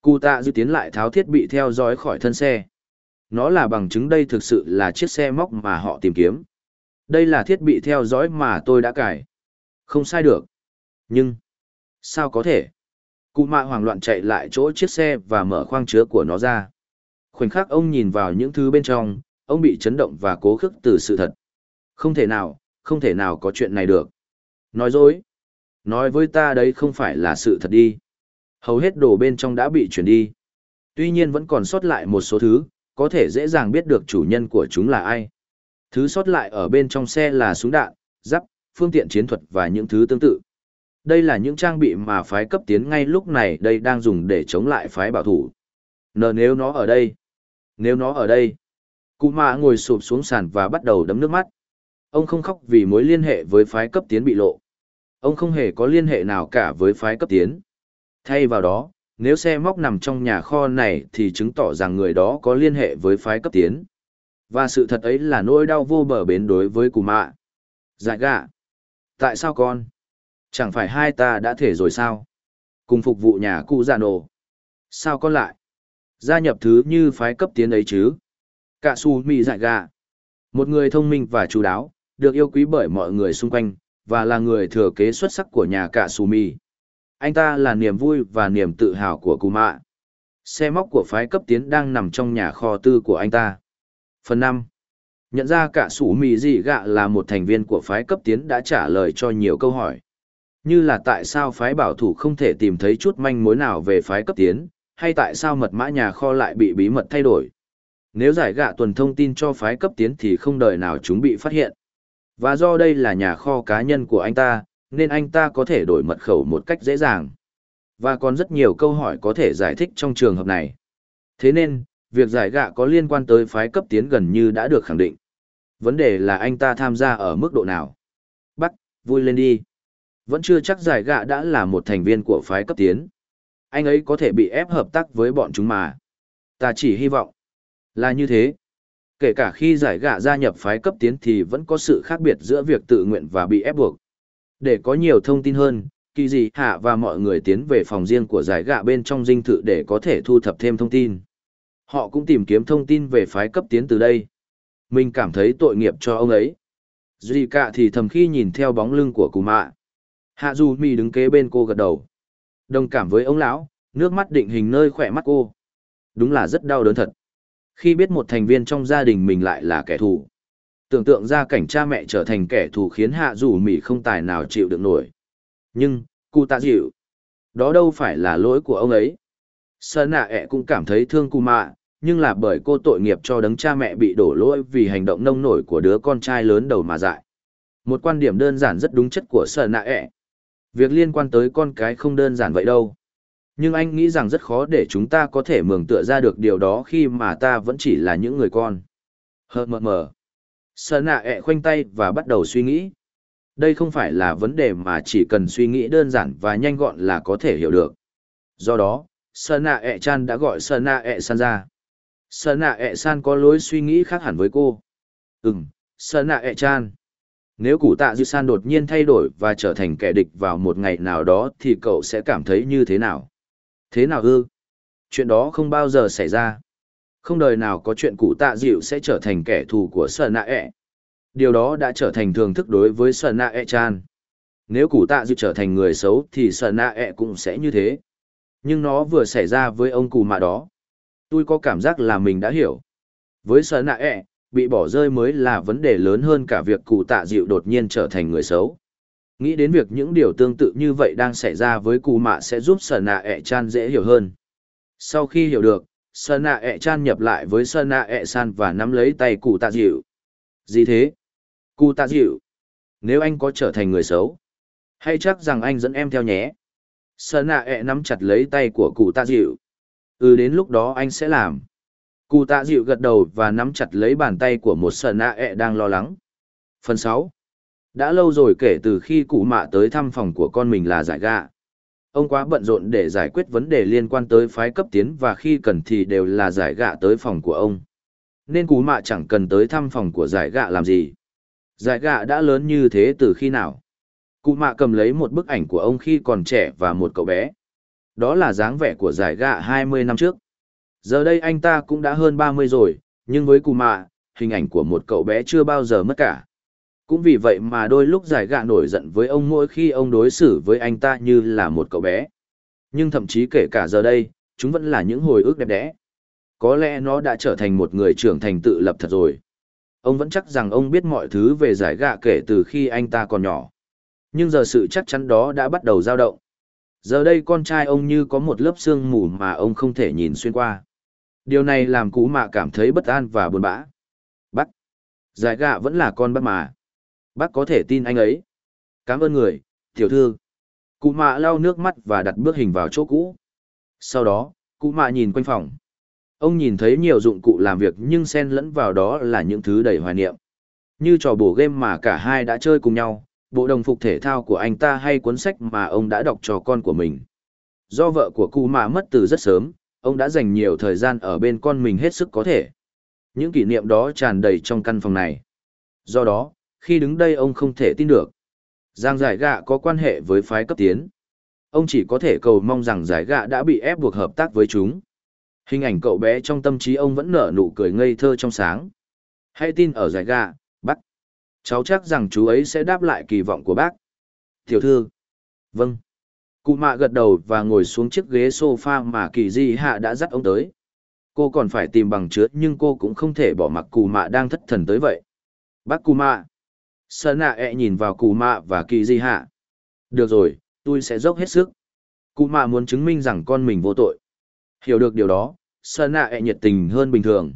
Cụ tạ dịu tiến lại tháo thiết bị theo dõi khỏi thân xe. Nó là bằng chứng đây thực sự là chiếc xe móc mà họ tìm kiếm. Đây là thiết bị theo dõi mà tôi đã cài. Không sai được. Nhưng, sao có thể? Cụ mạ hoảng loạn chạy lại chỗ chiếc xe và mở khoang chứa của nó ra. Khoảnh khắc ông nhìn vào những thứ bên trong, ông bị chấn động và cố khức từ sự thật. Không thể nào, không thể nào có chuyện này được. Nói dối. Nói với ta đấy không phải là sự thật đi. Hầu hết đồ bên trong đã bị chuyển đi. Tuy nhiên vẫn còn sót lại một số thứ, có thể dễ dàng biết được chủ nhân của chúng là ai. Thứ sót lại ở bên trong xe là súng đạn, giáp, phương tiện chiến thuật và những thứ tương tự. Đây là những trang bị mà phái cấp tiến ngay lúc này đây đang dùng để chống lại phái bảo thủ. Nờ nếu nó ở đây. Nếu nó ở đây. Cụ mạ ngồi sụp xuống sàn và bắt đầu đấm nước mắt. Ông không khóc vì mối liên hệ với phái cấp tiến bị lộ. Ông không hề có liên hệ nào cả với phái cấp tiến. Thay vào đó, nếu xe móc nằm trong nhà kho này thì chứng tỏ rằng người đó có liên hệ với phái cấp tiến. Và sự thật ấy là nỗi đau vô bờ bến đối với cụ mạ. Dại gạ. Tại sao con? Chẳng phải hai ta đã thể rồi sao? Cùng phục vụ nhà cụ già nổ. Sao con lại? Gia nhập thứ như phái cấp tiến ấy chứ? Cả su mì dại gà. Một người thông minh và chú đáo, được yêu quý bởi mọi người xung quanh, và là người thừa kế xuất sắc của nhà cả su mì. Anh ta là niềm vui và niềm tự hào của cụ mạ. Xe móc của phái cấp tiến đang nằm trong nhà kho tư của anh ta. Phần năm Nhận ra cả sủ mì dị gạ là một thành viên của phái cấp tiến đã trả lời cho nhiều câu hỏi. Như là tại sao phái bảo thủ không thể tìm thấy chút manh mối nào về phái cấp tiến, hay tại sao mật mã nhà kho lại bị bí mật thay đổi. Nếu giải gạ tuần thông tin cho phái cấp tiến thì không đời nào chúng bị phát hiện. Và do đây là nhà kho cá nhân của anh ta, nên anh ta có thể đổi mật khẩu một cách dễ dàng. Và còn rất nhiều câu hỏi có thể giải thích trong trường hợp này. Thế nên, việc giải gạ có liên quan tới phái cấp tiến gần như đã được khẳng định. Vấn đề là anh ta tham gia ở mức độ nào. Bắt, vui lên đi. Vẫn chưa chắc giải gạ đã là một thành viên của phái cấp tiến. Anh ấy có thể bị ép hợp tác với bọn chúng mà. Ta chỉ hy vọng là như thế. Kể cả khi giải gạ gia nhập phái cấp tiến thì vẫn có sự khác biệt giữa việc tự nguyện và bị ép buộc. Để có nhiều thông tin hơn, kỳ dị hạ và mọi người tiến về phòng riêng của giải gạ bên trong dinh thự để có thể thu thập thêm thông tin. Họ cũng tìm kiếm thông tin về phái cấp tiến từ đây. Mình cảm thấy tội nghiệp cho ông ấy. Duy cả thì thầm khi nhìn theo bóng lưng của cụ mạ. Hạ dù mì đứng kế bên cô gật đầu. Đồng cảm với ông lão, nước mắt định hình nơi khỏe mắt cô. Đúng là rất đau đớn thật. Khi biết một thành viên trong gia đình mình lại là kẻ thù. Tưởng tượng ra cảnh cha mẹ trở thành kẻ thù khiến hạ dù mì không tài nào chịu được nổi. Nhưng, cụ tạ dịu. Đó đâu phải là lỗi của ông ấy. Sơn nạ ẹ cũng cảm thấy thương cụ mạ, nhưng là bởi cô tội nghiệp cho đấng cha mẹ bị đổ lỗi vì hành động nông nổi của đứa con trai lớn đầu mà dại. Một quan điểm đơn giản rất đúng chất của Sơn nạ ẹ. Việc liên quan tới con cái không đơn giản vậy đâu. Nhưng anh nghĩ rằng rất khó để chúng ta có thể mường tựa ra được điều đó khi mà ta vẫn chỉ là những người con. Hờ mờ mờ. Sơn nạ ẹ khoanh tay và bắt đầu suy nghĩ. Đây không phải là vấn đề mà chỉ cần suy nghĩ đơn giản và nhanh gọn là có thể hiểu được. Do đó, Sơn nạ ẹ chan đã gọi Sơn nạ ẹ san ra. Sơn nạ ẹ san có lối suy nghĩ khác hẳn với cô. Ừm, Sơn nạ ẹ chan. Nếu cụ tạ dư san đột nhiên thay đổi và trở thành kẻ địch vào một ngày nào đó thì cậu sẽ cảm thấy như thế nào? Thế nào ư? Chuyện đó không bao giờ xảy ra. Không đời nào có chuyện cụ tạ dịu sẽ trở thành kẻ thù của Sơn nạ ẹ. Điều đó đã trở thành thường thức đối với Sơn nạ ẹ chan. Nếu cụ tạ dịu trở thành người xấu thì Sơn nạ ẹ cũng sẽ như thế. Nhưng nó vừa xảy ra với ông cụ mà đó. Tôi có cảm giác là mình đã hiểu. Với sở nạ ẹ, bị bỏ rơi mới là vấn đề lớn hơn cả việc cụ tạ dịu đột nhiên trở thành người xấu. Nghĩ đến việc những điều tương tự như vậy đang xảy ra với cụ mạ sẽ giúp sở nạ ẹ chan dễ hiểu hơn. Sau khi hiểu được, sở nạ ẹ chan nhập lại với sở nạ ẹ san và nắm lấy tay cụ tạ dịu. Gì thế? Cụ tạ dịu. Nếu anh có trở thành người xấu, hay chắc rằng anh dẫn em theo nhé. Sở nạ ẹ nắm chặt lấy tay của cụ tạ dịu. Ừ đến lúc đó anh sẽ làm. Cụ tạ dịu gật đầu và nắm chặt lấy bàn tay của một sở nạ ẹ đang lo lắng. Phần sáu đã lâu rồi kể từ khi cụ mạ tới thăm phòng của con mình là giải gạ. Ông quá bận rộn để giải quyết vấn đề liên quan tới phái cấp tiến và khi cần thì đều là giải gạ tới phòng của ông. Nên cụ mạ chẳng cần tới thăm phòng của giải gạ làm gì. Giải gạ đã lớn như thế từ khi nào? Cụ mạ cầm lấy một bức ảnh của ông khi còn trẻ và một cậu bé. Đó là dáng vẻ của giải gạ 20 năm trước. Giờ đây anh ta cũng đã hơn 30 rồi, nhưng với cụ mạ, hình ảnh của một cậu bé chưa bao giờ mất cả. Cũng vì vậy mà đôi lúc giải gạ nổi giận với ông mỗi khi ông đối xử với anh ta như là một cậu bé. Nhưng thậm chí kể cả giờ đây, chúng vẫn là những hồi ức đẹp đẽ. Có lẽ nó đã trở thành một người trưởng thành tự lập thật rồi. Ông vẫn chắc rằng ông biết mọi thứ về giải gạ kể từ khi anh ta còn nhỏ. Nhưng giờ sự chắc chắn đó đã bắt đầu dao động. Giờ đây con trai ông như có một lớp xương mù mà ông không thể nhìn xuyên qua. Điều này làm cú mạ cảm thấy bất an và buồn bã. Bác! Giải gạ vẫn là con bác mà. Bác có thể tin anh ấy. Cảm ơn người, tiểu thư. Cụ mạ lau nước mắt và đặt bước hình vào chỗ cũ. Sau đó, cụ mạ nhìn quanh phòng. Ông nhìn thấy nhiều dụng cụ làm việc nhưng xen lẫn vào đó là những thứ đầy hoài niệm. Như trò bổ game mà cả hai đã chơi cùng nhau, bộ đồng phục thể thao của anh ta hay cuốn sách mà ông đã đọc cho con của mình. Do vợ của cụ mạ mất từ rất sớm, ông đã dành nhiều thời gian ở bên con mình hết sức có thể. Những kỷ niệm đó tràn đầy trong căn phòng này. Do đó, khi đứng đây ông không thể tin được. Giang giải gạ có quan hệ với phái cấp tiến. Ông chỉ có thể cầu mong rằng giải gạ đã bị ép buộc hợp tác với chúng. Hình ảnh cậu bé trong tâm trí ông vẫn nở nụ cười ngây thơ trong sáng. Hãy tin ở giải gạ, bác. Cháu chắc rằng chú ấy sẽ đáp lại kỳ vọng của bác. Tiểu thư. Vâng. Cụ mạ gật đầu và ngồi xuống chiếc ghế sofa mà kỳ di hạ đã dắt ông tới. Cô còn phải tìm bằng chứa nhưng cô cũng không thể bỏ mặc cụ mạ đang thất thần tới vậy. Bác cụ mạ. Sơn nạ ẹ nhìn vào cụ mạ và kỳ di hạ. Được rồi, tôi sẽ dốc hết sức. Cụ mạ muốn chứng minh rằng con mình vô tội. Hiểu được điều đó, Sơn nạ ẹ nhiệt tình hơn bình thường.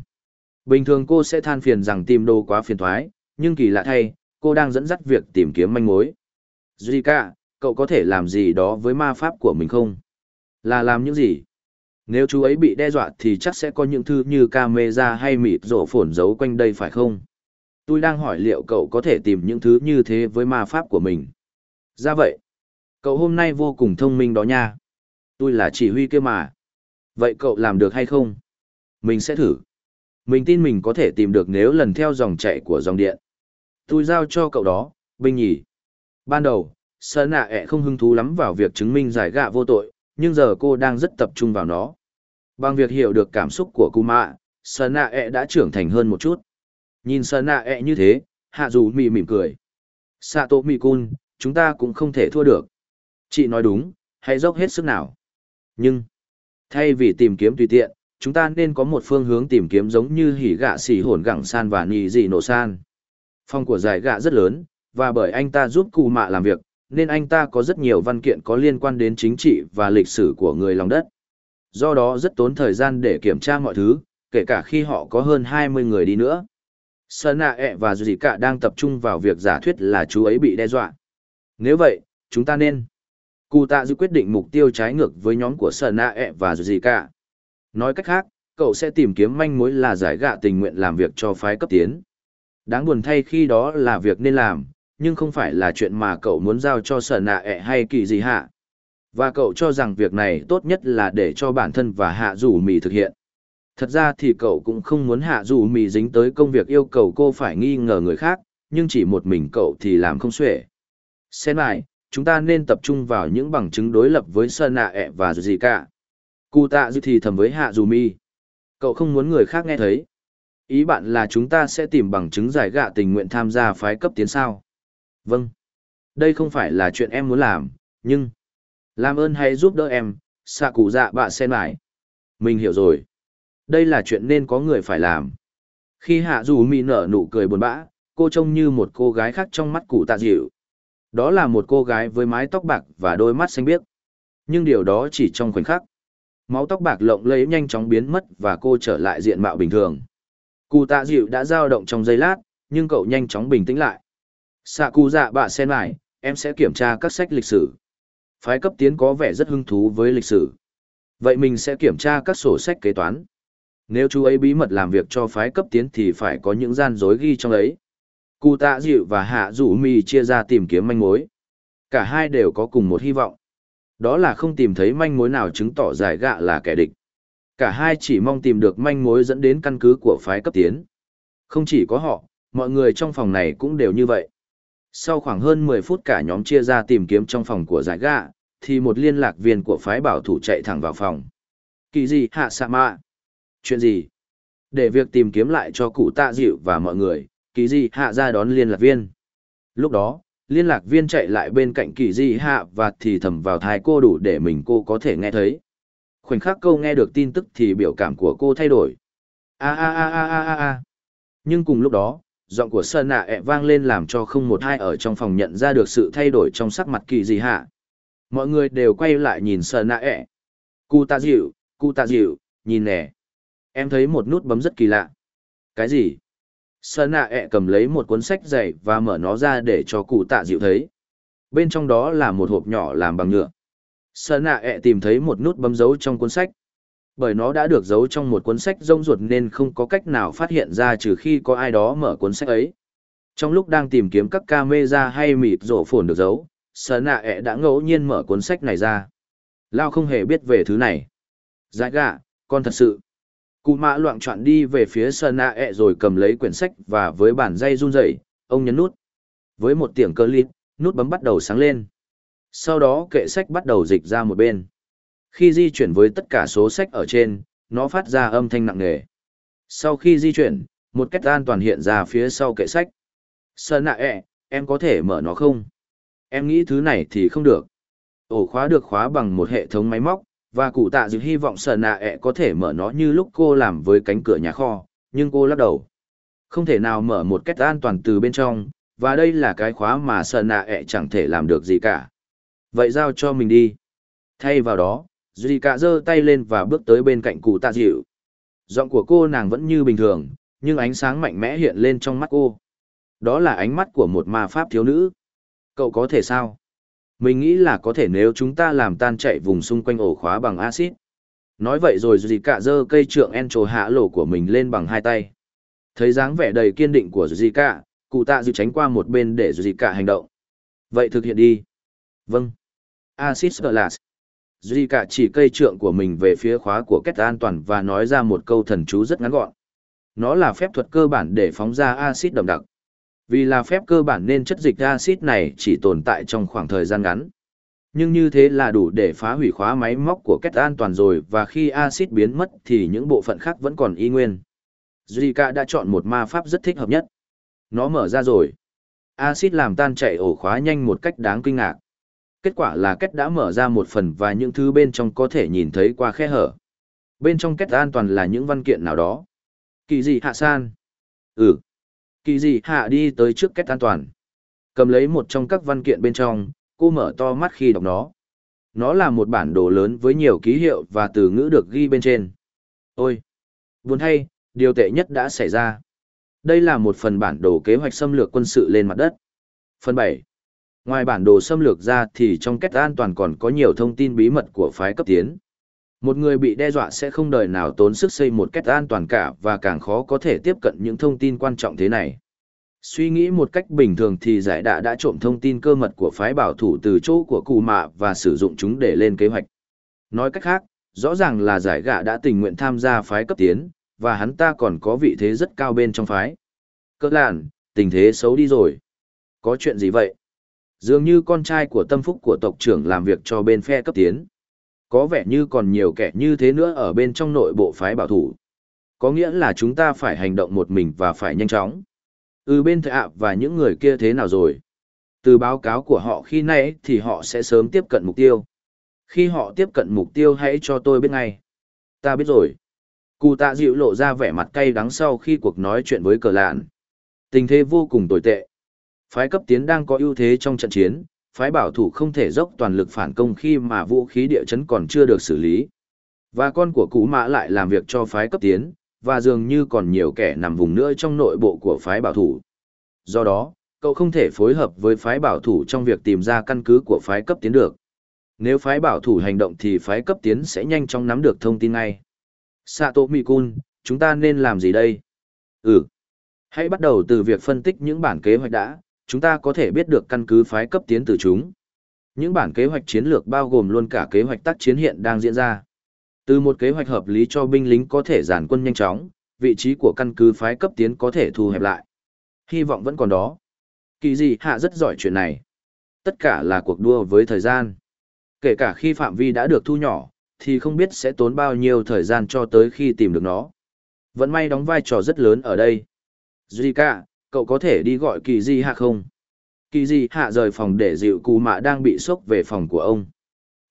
Bình thường cô sẽ than phiền rằng tìm đồ quá phiền thoái, nhưng kỳ lạ thay, cô đang dẫn dắt việc tìm kiếm manh mối. Zika, cậu có thể làm gì đó với ma pháp của mình không? Là làm những gì? Nếu chú ấy bị đe dọa thì chắc sẽ có những thứ như camera hay mịt rổ phổn giấu quanh đây phải không? tôi đang hỏi liệu cậu có thể tìm những thứ như thế với ma pháp của mình. Ra vậy, cậu hôm nay vô cùng thông minh đó nha. Tôi là chỉ huy kia mà. Vậy cậu làm được hay không? Mình sẽ thử. Mình tin mình có thể tìm được nếu lần theo dòng chạy của dòng điện. Tôi giao cho cậu đó, binh nhỉ. Ban đầu, Sơn nạ ẹ không hứng thú lắm vào việc chứng minh giải gạ vô tội, nhưng giờ cô đang rất tập trung vào nó. Bằng việc hiểu được cảm xúc của Kuma, Sơn nạ ẹ đã trưởng thành hơn một chút. Nhìn Sơn nạ ẹ như thế, hạ dù mị mỉm cười. Sato Mikun, chúng ta cũng không thể thua được. Chị nói đúng, hãy dốc hết sức nào. Nhưng, thay vì tìm kiếm tùy tiện, chúng ta nên có một phương hướng tìm kiếm giống như hỉ gạ xỉ hồn gẳng san và nì dị nổ san. Phòng của giải gạ rất lớn, và bởi anh ta giúp cụ mạ làm việc, nên anh ta có rất nhiều văn kiện có liên quan đến chính trị và lịch sử của người lòng đất. Do đó rất tốn thời gian để kiểm tra mọi thứ, kể cả khi họ có hơn 20 người đi nữa. Sơn nạ ẹ và Dù Cả đang tập trung vào việc giả thuyết là chú ấy bị đe dọa. Nếu vậy, chúng ta nên. Cụ tạ dư quyết định mục tiêu trái ngược với nhóm của Sơn nạ ẹ và Dù Cả. Nói cách khác, cậu sẽ tìm kiếm manh mối là giải gạ tình nguyện làm việc cho phái cấp tiến. Đáng buồn thay khi đó là việc nên làm, nhưng không phải là chuyện mà cậu muốn giao cho sở nạ ẹ hay kỳ gì hạ. Và cậu cho rằng việc này tốt nhất là để cho bản thân và hạ rủ mì thực hiện. Thật ra thì cậu cũng không muốn hạ dù mì dính tới công việc yêu cầu cô phải nghi ngờ người khác, nhưng chỉ một mình cậu thì làm không xuể. Xem lại, chúng ta nên tập trung vào những bằng chứng đối lập với Sơn Nạ ẹ và gì cả. Cụ tạ dư thì thầm với hạ dù mi. Cậu không muốn người khác nghe thấy. Ý bạn là chúng ta sẽ tìm bằng chứng giải gạ tình nguyện tham gia phái cấp tiến sao. Vâng. Đây không phải là chuyện em muốn làm, nhưng... Làm ơn hãy giúp đỡ em, xạ cụ dạ bạ sen lại. Mình hiểu rồi. Đây là chuyện nên có người phải làm. Khi hạ dù mỹ nở nụ cười buồn bã, cô trông như một cô gái khác trong mắt cụ tạ dịu. Đó là một cô gái với mái tóc bạc và đôi mắt xanh biếc. Nhưng điều đó chỉ trong khoảnh khắc. Máu tóc bạc lộng lấy nhanh chóng biến mất và cô trở lại diện mạo bình thường. Cụ tạ dịu đã dao động trong giây lát, nhưng cậu nhanh chóng bình tĩnh lại. Xạ cụ dạ bạ sen lại, em sẽ kiểm tra các sách lịch sử. Phái cấp tiến có vẻ rất hứng thú với lịch sử. Vậy mình sẽ kiểm tra các sổ sách kế toán. Nếu chú ấy bí mật làm việc cho phái cấp tiến thì phải có những gian dối ghi trong ấy. Cụ tạ dịu và hạ rủ mì chia ra tìm kiếm manh mối. Cả hai đều có cùng một hy vọng. Đó là không tìm thấy manh mối nào chứng tỏ giải gạ là kẻ địch. Cả hai chỉ mong tìm được manh mối dẫn đến căn cứ của phái cấp tiến. Không chỉ có họ, mọi người trong phòng này cũng đều như vậy. Sau khoảng hơn 10 phút cả nhóm chia ra tìm kiếm trong phòng của giải gạ, thì một liên lạc viên của phái bảo thủ chạy thẳng vào phòng. Kỳ gì hạ sạ mạ? Chuyện gì? Để việc tìm kiếm lại cho cụ tạ dịu và mọi người, kỳ gì hạ ra đón liên lạc viên. Lúc đó, liên lạc viên chạy lại bên cạnh kỳ di hạ và thì thầm vào thai cô đủ để mình cô có thể nghe thấy. Khoảnh khắc câu nghe được tin tức thì biểu cảm của cô thay đổi. A a a a a a a. Nhưng cùng lúc đó, giọng của sơn nạ ẹ vang lên làm cho không một ai ở trong phòng nhận ra được sự thay đổi trong sắc mặt kỳ dị hạ. Mọi người đều quay lại nhìn sơn nạ ẹ. Cụ tạ dịu, cụ tạ dịu, nhìn nè. Em thấy một nút bấm rất kỳ lạ. Cái gì? Sơn nạ ẹ cầm lấy một cuốn sách dày và mở nó ra để cho cụ tạ dịu thấy. Bên trong đó là một hộp nhỏ làm bằng nhựa. Sơn nạ ẹ tìm thấy một nút bấm dấu trong cuốn sách. Bởi nó đã được giấu trong một cuốn sách rông ruột nên không có cách nào phát hiện ra trừ khi có ai đó mở cuốn sách ấy. Trong lúc đang tìm kiếm các camera hay mịt rổ phồn được giấu, sở nạ ẹ đã ngẫu nhiên mở cuốn sách này ra. Lao không hề biết về thứ này. Giải gạ, con thật sự. Cụ mã loạn trọn đi về phía sở nạ ẹ rồi cầm lấy quyển sách và với bàn dây run rẩy ông nhấn nút. Với một tiếng cơ lít, nút bấm bắt đầu sáng lên. Sau đó kệ sách bắt đầu dịch ra một bên. Khi di chuyển với tất cả số sách ở trên, nó phát ra âm thanh nặng nề. Sau khi di chuyển, một cách an toàn hiện ra phía sau kệ sách. Sơn nạ ẹ, em có thể mở nó không? Em nghĩ thứ này thì không được. Ổ khóa được khóa bằng một hệ thống máy móc, và cụ tạ dự hy vọng sợ nạ ẹ có thể mở nó như lúc cô làm với cánh cửa nhà kho, nhưng cô lắc đầu. Không thể nào mở một cách an toàn từ bên trong, và đây là cái khóa mà sợ nạ ẹ chẳng thể làm được gì cả. Vậy giao cho mình đi. Thay vào đó, Duy cả giơ tay lên và bước tới bên cạnh cụ tạ dịu. Giọng của cô nàng vẫn như bình thường, nhưng ánh sáng mạnh mẽ hiện lên trong mắt cô. Đó là ánh mắt của một ma pháp thiếu nữ. Cậu có thể sao? Mình nghĩ là có thể nếu chúng ta làm tan chạy vùng xung quanh ổ khóa bằng axit. Nói vậy rồi Duy cả giơ cây trượng en trồ hạ lỗ của mình lên bằng hai tay. Thấy dáng vẻ đầy kiên định của Zika, cụ tạ dịu tránh qua một bên để Zika hành động. Vậy thực hiện đi. Vâng. Axit Glass. Zika chỉ cây trượng của mình về phía khóa của kết an toàn và nói ra một câu thần chú rất ngắn gọn. Nó là phép thuật cơ bản để phóng ra axit đậm đặc. Vì là phép cơ bản nên chất dịch axit này chỉ tồn tại trong khoảng thời gian ngắn. Nhưng như thế là đủ để phá hủy khóa máy móc của kết an toàn rồi và khi axit biến mất thì những bộ phận khác vẫn còn y nguyên. Zika đã chọn một ma pháp rất thích hợp nhất. Nó mở ra rồi. Axit làm tan chảy ổ khóa nhanh một cách đáng kinh ngạc. Kết quả là kết đã mở ra một phần và những thứ bên trong có thể nhìn thấy qua khe hở. Bên trong kết an toàn là những văn kiện nào đó. Kỳ gì hạ san? Ừ. Kỳ dị hạ đi tới trước kết an toàn. Cầm lấy một trong các văn kiện bên trong, cô mở to mắt khi đọc nó. Nó là một bản đồ lớn với nhiều ký hiệu và từ ngữ được ghi bên trên. Ôi. Buồn hay, điều tệ nhất đã xảy ra. Đây là một phần bản đồ kế hoạch xâm lược quân sự lên mặt đất. Phần bảy ngoài bản đồ xâm lược ra thì trong kết an toàn còn có nhiều thông tin bí mật của phái cấp tiến một người bị đe dọa sẽ không đời nào tốn sức xây một cách an toàn cả và càng khó có thể tiếp cận những thông tin quan trọng thế này. Suy nghĩ một cách bình thường thì giải đạ đã trộm thông tin cơ mật của phái bảo thủ từ chỗ của cụ mạ và sử dụng chúng để lên kế hoạch. Nói cách khác, rõ ràng là giải gạ đã tình nguyện tham gia phái cấp tiến, và hắn ta còn có vị thế rất cao bên trong phái. Cơ làn, tình thế xấu đi rồi. Có chuyện gì vậy? Dường như con trai của tâm phúc của tộc trưởng làm việc cho bên phe cấp tiến. Có vẻ như còn nhiều kẻ như thế nữa ở bên trong nội bộ phái bảo thủ. Có nghĩa là chúng ta phải hành động một mình và phải nhanh chóng. Ừ bên thợ ạ, và những người kia thế nào rồi? Từ báo cáo của họ khi nãy thì họ sẽ sớm tiếp cận mục tiêu. Khi họ tiếp cận mục tiêu hãy cho tôi biết ngay. Ta biết rồi. Cụ tạ dịu lộ ra vẻ mặt cay đắng sau khi cuộc nói chuyện với cờ lạn. Tình thế vô cùng tồi tệ. Phái cấp tiến đang có ưu thế trong trận chiến, phái bảo thủ không thể dốc toàn lực phản công khi mà vũ khí địa chấn còn chưa được xử lý. Và con của cú mã lại làm việc cho phái cấp tiến, và dường như còn nhiều kẻ nằm vùng nữa trong nội bộ của phái bảo thủ. Do đó, cậu không thể phối hợp với phái bảo thủ trong việc tìm ra căn cứ của phái cấp tiến được. Nếu phái bảo thủ hành động thì phái cấp tiến sẽ nhanh chóng nắm được thông tin ngay. Sato Mikun, chúng ta nên làm gì đây? Ừ. Hãy bắt đầu từ việc phân tích những bản kế hoạch đã, chúng ta có thể biết được căn cứ phái cấp tiến từ chúng. Những bản kế hoạch chiến lược bao gồm luôn cả kế hoạch tác chiến hiện đang diễn ra. Từ một kế hoạch hợp lý cho binh lính có thể giản quân nhanh chóng, vị trí của căn cứ phái cấp tiến có thể thu hẹp lại. Hy vọng vẫn còn đó. Kỳ gì hạ rất giỏi chuyện này. Tất cả là cuộc đua với thời gian. Kể cả khi phạm vi đã được thu nhỏ, thì không biết sẽ tốn bao nhiêu thời gian cho tới khi tìm được nó. Vẫn may đóng vai trò rất lớn ở đây. Zika, cậu có thể đi gọi kỳ di hạ không? Kỳ di hạ rời phòng để dịu cù mạ đang bị sốc về phòng của ông.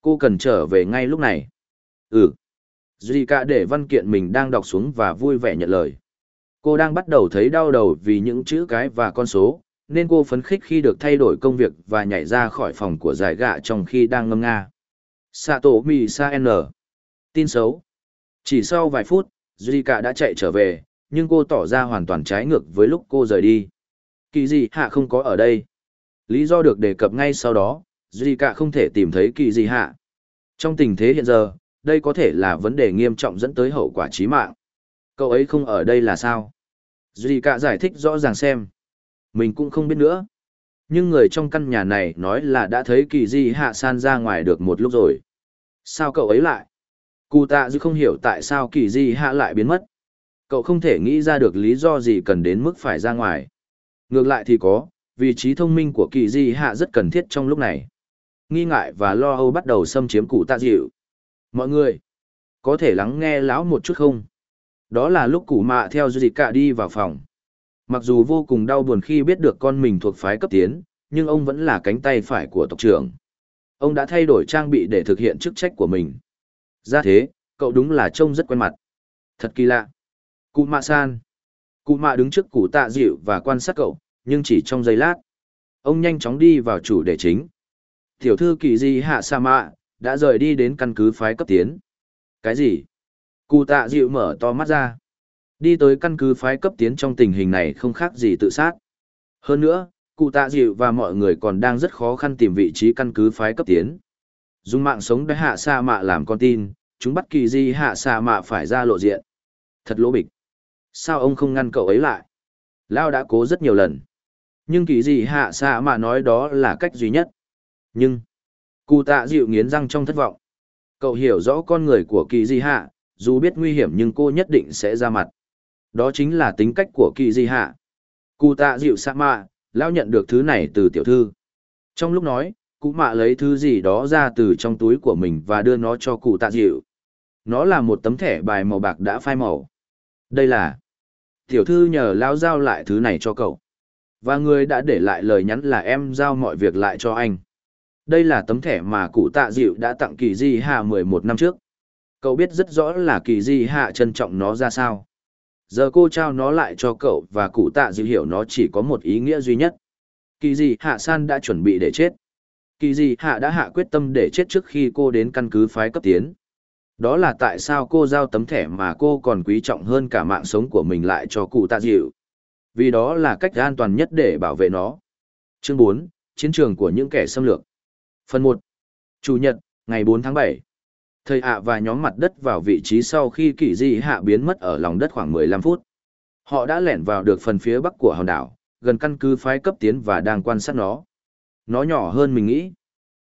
Cô cần trở về ngay lúc này. Ừ. Zika để văn kiện mình đang đọc xuống và vui vẻ nhận lời. Cô đang bắt đầu thấy đau đầu vì những chữ cái và con số, nên cô phấn khích khi được thay đổi công việc và nhảy ra khỏi phòng của giải gạ trong khi đang ngâm nga. Sato Misa N. Tin xấu. Chỉ sau vài phút, Zika đã chạy trở về, nhưng cô tỏ ra hoàn toàn trái ngược với lúc cô rời đi. Kỳ gì hạ không có ở đây. Lý do được đề cập ngay sau đó, Zika không thể tìm thấy kỳ gì hạ. Trong tình thế hiện giờ, đây có thể là vấn đề nghiêm trọng dẫn tới hậu quả chí mạng. Cậu ấy không ở đây là sao? Zika giải thích rõ ràng xem. Mình cũng không biết nữa. Nhưng người trong căn nhà này nói là đã thấy kỳ di hạ san ra ngoài được một lúc rồi. Sao cậu ấy lại? Cụ tạ dư không hiểu tại sao kỳ di hạ lại biến mất. Cậu không thể nghĩ ra được lý do gì cần đến mức phải ra ngoài. Ngược lại thì có, vị trí thông minh của kỳ di hạ rất cần thiết trong lúc này. Nghi ngại và lo âu bắt đầu xâm chiếm cụ tạ dịu. Mọi người, có thể lắng nghe lão một chút không? Đó là lúc cụ mạ theo dư cả đi vào phòng. Mặc dù vô cùng đau buồn khi biết được con mình thuộc phái cấp tiến, nhưng ông vẫn là cánh tay phải của tộc trưởng. Ông đã thay đổi trang bị để thực hiện chức trách của mình. Ra thế, cậu đúng là trông rất quen mặt. Thật kỳ lạ. Cụ mạ san. Cụ mạ đứng trước cụ tạ dịu và quan sát cậu, nhưng chỉ trong giây lát. Ông nhanh chóng đi vào chủ đề chính. Tiểu thư kỳ di hạ sa mạ, đã rời đi đến căn cứ phái cấp tiến. Cái gì? Cụ tạ dịu mở to mắt ra. Đi tới căn cứ phái cấp tiến trong tình hình này không khác gì tự sát. Hơn nữa, cụ tạ dịu và mọi người còn đang rất khó khăn tìm vị trí căn cứ phái cấp tiến. Dùng mạng sống để hạ sa mạ làm con tin, chúng bắt kỳ di hạ sa mạ phải ra lộ diện. Thật lỗ bịch. Sao ông không ngăn cậu ấy lại? Lao đã cố rất nhiều lần. Nhưng kỳ gì hạ sa mà nói đó là cách duy nhất. Nhưng, cụ tạ dịu nghiến răng trong thất vọng. Cậu hiểu rõ con người của kỳ di hạ, dù biết nguy hiểm nhưng cô nhất định sẽ ra mặt. Đó chính là tính cách của kỳ di hạ. Cụ tạ dịu sa mạ, Lao nhận được thứ này từ tiểu thư. Trong lúc nói, cụ mạ lấy thứ gì đó ra từ trong túi của mình và đưa nó cho cụ tạ dịu. Nó là một tấm thẻ bài màu bạc đã phai màu. Đây là... Tiểu thư nhờ Lao giao lại thứ này cho cậu. Và người đã để lại lời nhắn là em giao mọi việc lại cho anh. Đây là tấm thẻ mà cụ tạ dịu đã tặng kỳ di hạ 11 năm trước. Cậu biết rất rõ là kỳ di hạ trân trọng nó ra sao. Giờ cô trao nó lại cho cậu và cụ tạ dịu hiểu nó chỉ có một ý nghĩa duy nhất. Kỳ Di hạ san đã chuẩn bị để chết. Kỳ Di hạ đã hạ quyết tâm để chết trước khi cô đến căn cứ phái cấp tiến. Đó là tại sao cô giao tấm thẻ mà cô còn quý trọng hơn cả mạng sống của mình lại cho cụ tạ dịu. Vì đó là cách an toàn nhất để bảo vệ nó. Chương 4, Chiến trường của những kẻ xâm lược. Phần 1. Chủ nhật, ngày 4 tháng 7 thầy ạ và nhóm mặt đất vào vị trí sau khi kỳ di hạ biến mất ở lòng đất khoảng 15 phút. Họ đã lẻn vào được phần phía bắc của hòn đảo, gần căn cứ phái cấp tiến và đang quan sát nó. Nó nhỏ hơn mình nghĩ.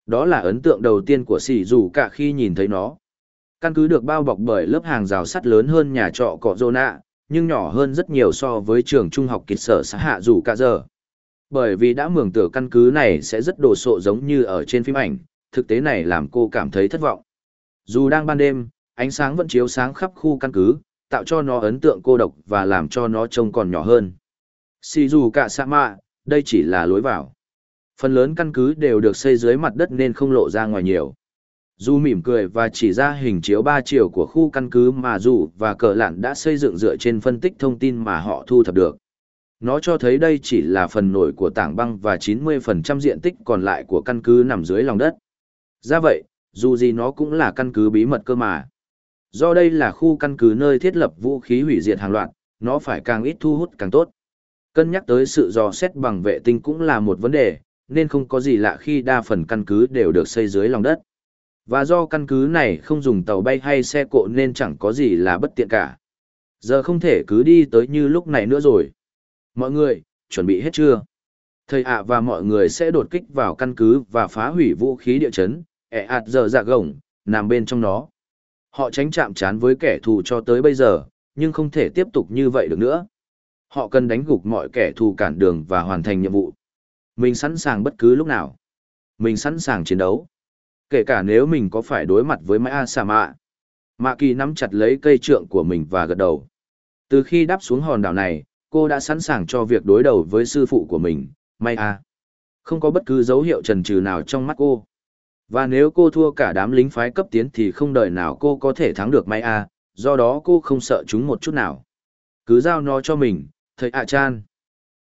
Đó là ấn tượng đầu tiên của sỉ dù cả khi nhìn thấy nó. Căn cứ được bao bọc bởi lớp hàng rào sắt lớn hơn nhà trọ cọ rô nạ, nhưng nhỏ hơn rất nhiều so với trường trung học kịch sở xã hạ dù cả giờ. Bởi vì đã mường tưởng căn cứ này sẽ rất đồ sộ giống như ở trên phim ảnh, thực tế này làm cô cảm thấy thất vọng. Dù đang ban đêm, ánh sáng vẫn chiếu sáng khắp khu căn cứ, tạo cho nó ấn tượng cô độc và làm cho nó trông còn nhỏ hơn. Xì dù cả sa mạ, đây chỉ là lối vào. Phần lớn căn cứ đều được xây dưới mặt đất nên không lộ ra ngoài nhiều. Dù mỉm cười và chỉ ra hình chiếu ba chiều của khu căn cứ mà dù và cờ lạn đã xây dựng dựa trên phân tích thông tin mà họ thu thập được. Nó cho thấy đây chỉ là phần nổi của tảng băng và 90% diện tích còn lại của căn cứ nằm dưới lòng đất. Ra vậy, dù gì nó cũng là căn cứ bí mật cơ mà. Do đây là khu căn cứ nơi thiết lập vũ khí hủy diệt hàng loạt, nó phải càng ít thu hút càng tốt. Cân nhắc tới sự dò xét bằng vệ tinh cũng là một vấn đề, nên không có gì lạ khi đa phần căn cứ đều được xây dưới lòng đất. Và do căn cứ này không dùng tàu bay hay xe cộ nên chẳng có gì là bất tiện cả. Giờ không thể cứ đi tới như lúc này nữa rồi. Mọi người, chuẩn bị hết chưa? Thầy ạ và mọi người sẽ đột kích vào căn cứ và phá hủy vũ khí địa chấn, ẹ ạt giờ dạ gồng, nằm bên trong nó. Họ tránh chạm trán với kẻ thù cho tới bây giờ, nhưng không thể tiếp tục như vậy được nữa. Họ cần đánh gục mọi kẻ thù cản đường và hoàn thành nhiệm vụ. Mình sẵn sàng bất cứ lúc nào. Mình sẵn sàng chiến đấu. Kể cả nếu mình có phải đối mặt với Mã Sa Mạ. Mạ Kỳ nắm chặt lấy cây trượng của mình và gật đầu. Từ khi đáp xuống hòn đảo này, cô đã sẵn sàng cho việc đối đầu với sư phụ của mình, May A. Không có bất cứ dấu hiệu trần trừ nào trong mắt cô. Và nếu cô thua cả đám lính phái cấp tiến thì không đời nào cô có thể thắng được May A, do đó cô không sợ chúng một chút nào. Cứ giao nó cho mình, thầy ạ chan.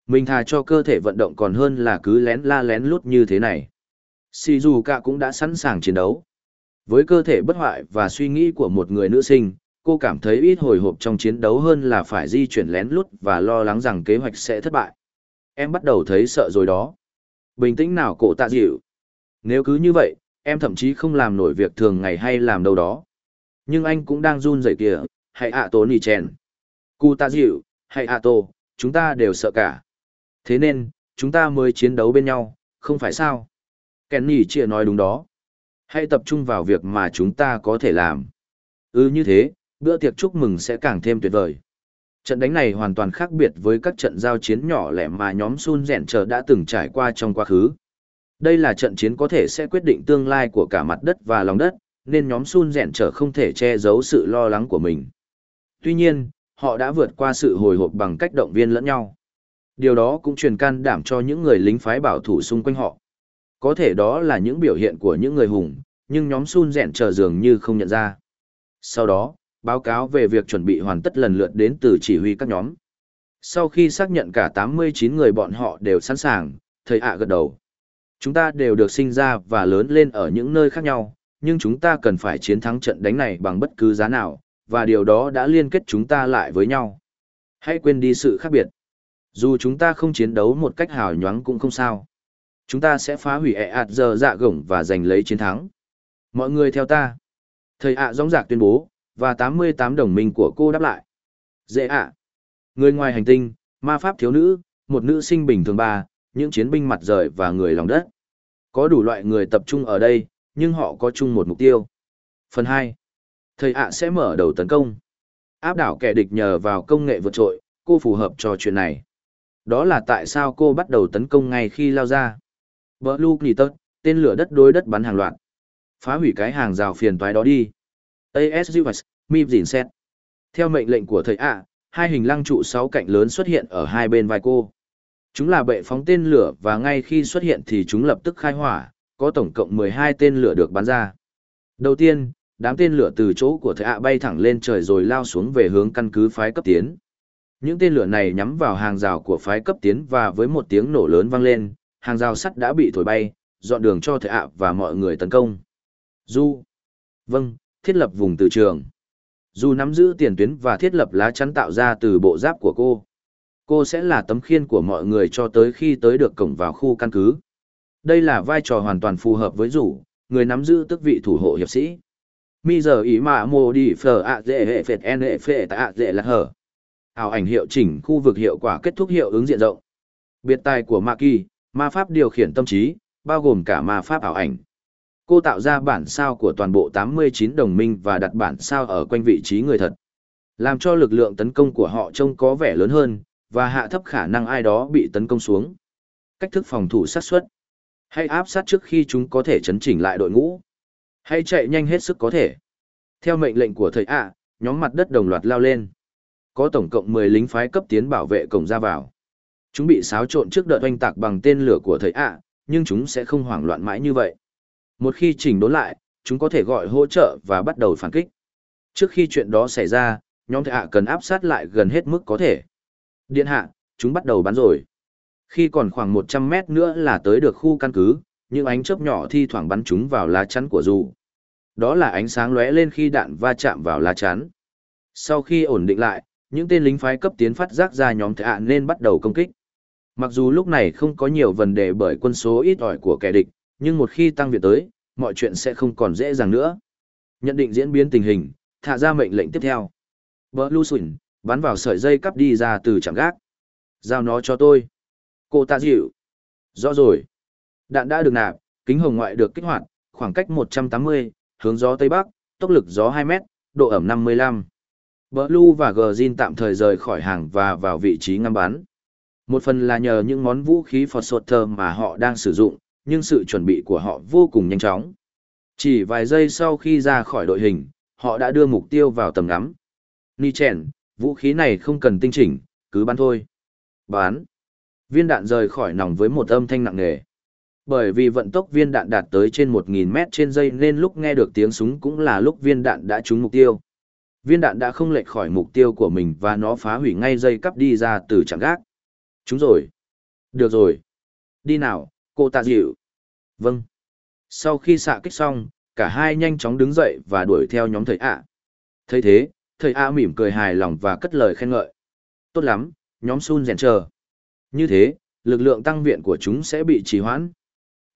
Mình thà cho cơ thể vận động còn hơn là cứ lén la lén lút như thế này. Sì dù cả cũng đã sẵn sàng chiến đấu. Với cơ thể bất hoại và suy nghĩ của một người nữ sinh, cô cảm thấy ít hồi hộp trong chiến đấu hơn là phải di chuyển lén lút và lo lắng rằng kế hoạch sẽ thất bại. Em bắt đầu thấy sợ rồi đó. Bình tĩnh nào cổ tạ dịu. Nếu cứ như vậy, em thậm chí không làm nổi việc thường ngày hay làm đâu đó. Nhưng anh cũng đang run rẩy kìa, hãy ạ tố nì chèn. Cụ tạ dịu, hãy ạ tô. chúng ta đều sợ cả. Thế nên, chúng ta mới chiến đấu bên nhau, không phải sao? Kenny chia nói đúng đó. Hãy tập trung vào việc mà chúng ta có thể làm. Ừ như thế, bữa tiệc chúc mừng sẽ càng thêm tuyệt vời. Trận đánh này hoàn toàn khác biệt với các trận giao chiến nhỏ lẻ mà nhóm Sun Rèn Chờ đã từng trải qua trong quá khứ. Đây là trận chiến có thể sẽ quyết định tương lai của cả mặt đất và lòng đất, nên nhóm Sun Rèn Chờ không thể che giấu sự lo lắng của mình. Tuy nhiên, họ đã vượt qua sự hồi hộp bằng cách động viên lẫn nhau. Điều đó cũng truyền can đảm cho những người lính phái bảo thủ xung quanh họ. Có thể đó là những biểu hiện của những người hùng, nhưng nhóm Sun Rèn Chờ dường như không nhận ra. Sau đó, báo cáo về việc chuẩn bị hoàn tất lần lượt đến từ chỉ huy các nhóm. Sau khi xác nhận cả 89 người bọn họ đều sẵn sàng, thầy ạ gật đầu. Chúng ta đều được sinh ra và lớn lên ở những nơi khác nhau, nhưng chúng ta cần phải chiến thắng trận đánh này bằng bất cứ giá nào, và điều đó đã liên kết chúng ta lại với nhau. Hãy quên đi sự khác biệt. Dù chúng ta không chiến đấu một cách hào nhoáng cũng không sao. Chúng ta sẽ phá hủy ẹ ạt giờ dạ gổng và giành lấy chiến thắng. Mọi người theo ta. Thầy ạ à rõng tuyên bố, và 88 đồng minh của cô đáp lại. Dễ ạ. Người ngoài hành tinh, ma pháp thiếu nữ, một nữ sinh bình thường ba, những chiến binh mặt rời và người lòng đất. Có đủ loại người tập trung ở đây, nhưng họ có chung một mục tiêu. Phần 2. Thầy ạ sẽ mở đầu tấn công. Áp đảo kẻ địch nhờ vào công nghệ vượt trội, cô phù hợp cho chuyện này. Đó là tại sao cô bắt đầu tấn công ngay khi lao ra. Blue Knitter, tên lửa đất đối đất bắn hàng loạt. Phá hủy cái hàng rào phiền toái đó đi. ASUS, MIP dìn xét. Theo mệnh lệnh của thầy ạ, hai hình lăng trụ sáu cạnh lớn xuất hiện ở hai bên vai cô. Chúng là bệ phóng tên lửa và ngay khi xuất hiện thì chúng lập tức khai hỏa, có tổng cộng 12 tên lửa được bắn ra. Đầu tiên, đám tên lửa từ chỗ của thầy ạ bay thẳng lên trời rồi lao xuống về hướng căn cứ phái cấp tiến. Những tên lửa này nhắm vào hàng rào của phái cấp tiến và với một tiếng nổ lớn vang lên, hàng rào sắt đã bị thổi bay, dọn đường cho thợ ạ và mọi người tấn công. Du. Vâng, thiết lập vùng từ trường. Du nắm giữ tiền tuyến và thiết lập lá chắn tạo ra từ bộ giáp của cô. Cô sẽ là tấm khiên của mọi người cho tới khi tới được cổng vào khu căn cứ. Đây là vai trò hoàn toàn phù hợp với rủ, người nắm giữ tước vị thủ hộ hiệp sĩ. Mi giờ ý mà mô đi phở ạ dễ hệ phệt n hệ phệ tạ dễ là hở. Ảo ảnh hiệu chỉnh khu vực hiệu quả kết thúc hiệu ứng diện rộng. Biệt tài của Maki ma pháp điều khiển tâm trí, bao gồm cả ma pháp ảo ảnh. Cô tạo ra bản sao của toàn bộ 89 đồng minh và đặt bản sao ở quanh vị trí người thật. Làm cho lực lượng tấn công của họ trông có vẻ lớn hơn, và hạ thấp khả năng ai đó bị tấn công xuống. Cách thức phòng thủ sát xuất. Hãy áp sát trước khi chúng có thể chấn chỉnh lại đội ngũ. Hãy chạy nhanh hết sức có thể. Theo mệnh lệnh của thầy ạ, nhóm mặt đất đồng loạt lao lên. Có tổng cộng 10 lính phái cấp tiến bảo vệ cổng ra vào. Chúng bị xáo trộn trước đợt oanh tạc bằng tên lửa của thầy ạ, nhưng chúng sẽ không hoảng loạn mãi như vậy. Một khi chỉnh đốn lại, chúng có thể gọi hỗ trợ và bắt đầu phản kích. Trước khi chuyện đó xảy ra, nhóm Thầy hạ cần áp sát lại gần hết mức có thể. Điện hạ, chúng bắt đầu bắn rồi. Khi còn khoảng 100 mét nữa là tới được khu căn cứ, những ánh chớp nhỏ thi thoảng bắn chúng vào lá chắn của dù. Đó là ánh sáng lóe lên khi đạn va chạm vào lá chắn. Sau khi ổn định lại, những tên lính phái cấp tiến phát giác ra nhóm thạ nên bắt đầu công kích. Mặc dù lúc này không có nhiều vấn đề bởi quân số ít ỏi của kẻ địch, nhưng một khi tăng viện tới, mọi chuyện sẽ không còn dễ dàng nữa. Nhận định diễn biến tình hình, thả ra mệnh lệnh tiếp theo. Bờ bắn vào sợi dây cắp đi ra từ chẳng gác. Giao nó cho tôi. Cô ta dịu. Rõ rồi. Đạn đã được nạp, kính hồng ngoại được kích hoạt, khoảng cách 180, hướng gió Tây Bắc, tốc lực gió 2 mét, độ ẩm 55. Blue và Gjin tạm thời rời khỏi hàng và vào vị trí ngắm bắn. Một phần là nhờ những món vũ khí phọt sột thơ mà họ đang sử dụng, nhưng sự chuẩn bị của họ vô cùng nhanh chóng. Chỉ vài giây sau khi ra khỏi đội hình, họ đã đưa mục tiêu vào tầm ngắm. Ni chèn, vũ khí này không cần tinh chỉnh, cứ bắn thôi. Bán. Viên đạn rời khỏi nòng với một âm thanh nặng nề. Bởi vì vận tốc viên đạn đạt tới trên 1.000 mét trên giây nên lúc nghe được tiếng súng cũng là lúc viên đạn đã trúng mục tiêu. Viên đạn đã không lệch khỏi mục tiêu của mình và nó phá hủy ngay dây cắp đi ra từ chẳng gác. Chúng rồi. Được rồi. Đi nào, cô tạ dịu. Vâng. Sau khi xạ kích xong, cả hai nhanh chóng đứng dậy và đuổi theo nhóm thầy ạ. thấy thế, thầy ạ mỉm cười hài lòng và cất lời khen ngợi. Tốt lắm, nhóm Sun rèn chờ. Như thế, lực lượng tăng viện của chúng sẽ bị trì hoãn.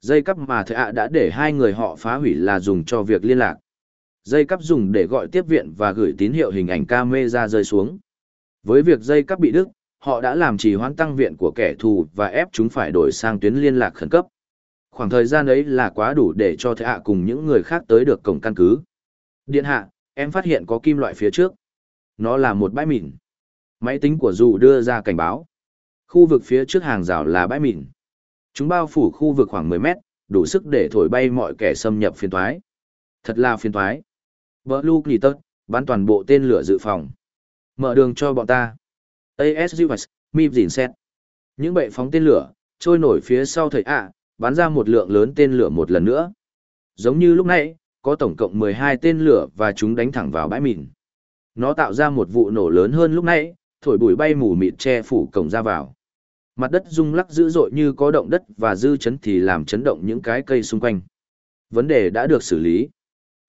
Dây cắp mà thầy ạ đã để hai người họ phá hủy là dùng cho việc liên lạc. Dây cắp dùng để gọi tiếp viện và gửi tín hiệu hình ảnh camera rơi xuống. Với việc dây cắp bị đứt, họ đã làm trì hoãn tăng viện của kẻ thù và ép chúng phải đổi sang tuyến liên lạc khẩn cấp. Khoảng thời gian ấy là quá đủ để cho thế hạ cùng những người khác tới được cổng căn cứ. Điện hạ, em phát hiện có kim loại phía trước. Nó là một bãi mìn. Máy tính của dù đưa ra cảnh báo. Khu vực phía trước hàng rào là bãi mìn. Chúng bao phủ khu vực khoảng 10 mét, đủ sức để thổi bay mọi kẻ xâm nhập phiên thoái. Thật là phiên thoái. Blue Knitter, bắn toàn bộ tên lửa dự phòng. Mở đường cho bọn ta. ASUS, MIP dìn xét. Những bệ phóng tên lửa, trôi nổi phía sau thầy ạ, bắn ra một lượng lớn tên lửa một lần nữa. Giống như lúc nãy, có tổng cộng 12 tên lửa và chúng đánh thẳng vào bãi mìn. Nó tạo ra một vụ nổ lớn hơn lúc nãy, thổi bụi bay mù mịt che phủ cổng ra vào. Mặt đất rung lắc dữ dội như có động đất và dư chấn thì làm chấn động những cái cây xung quanh. Vấn đề đã được xử lý.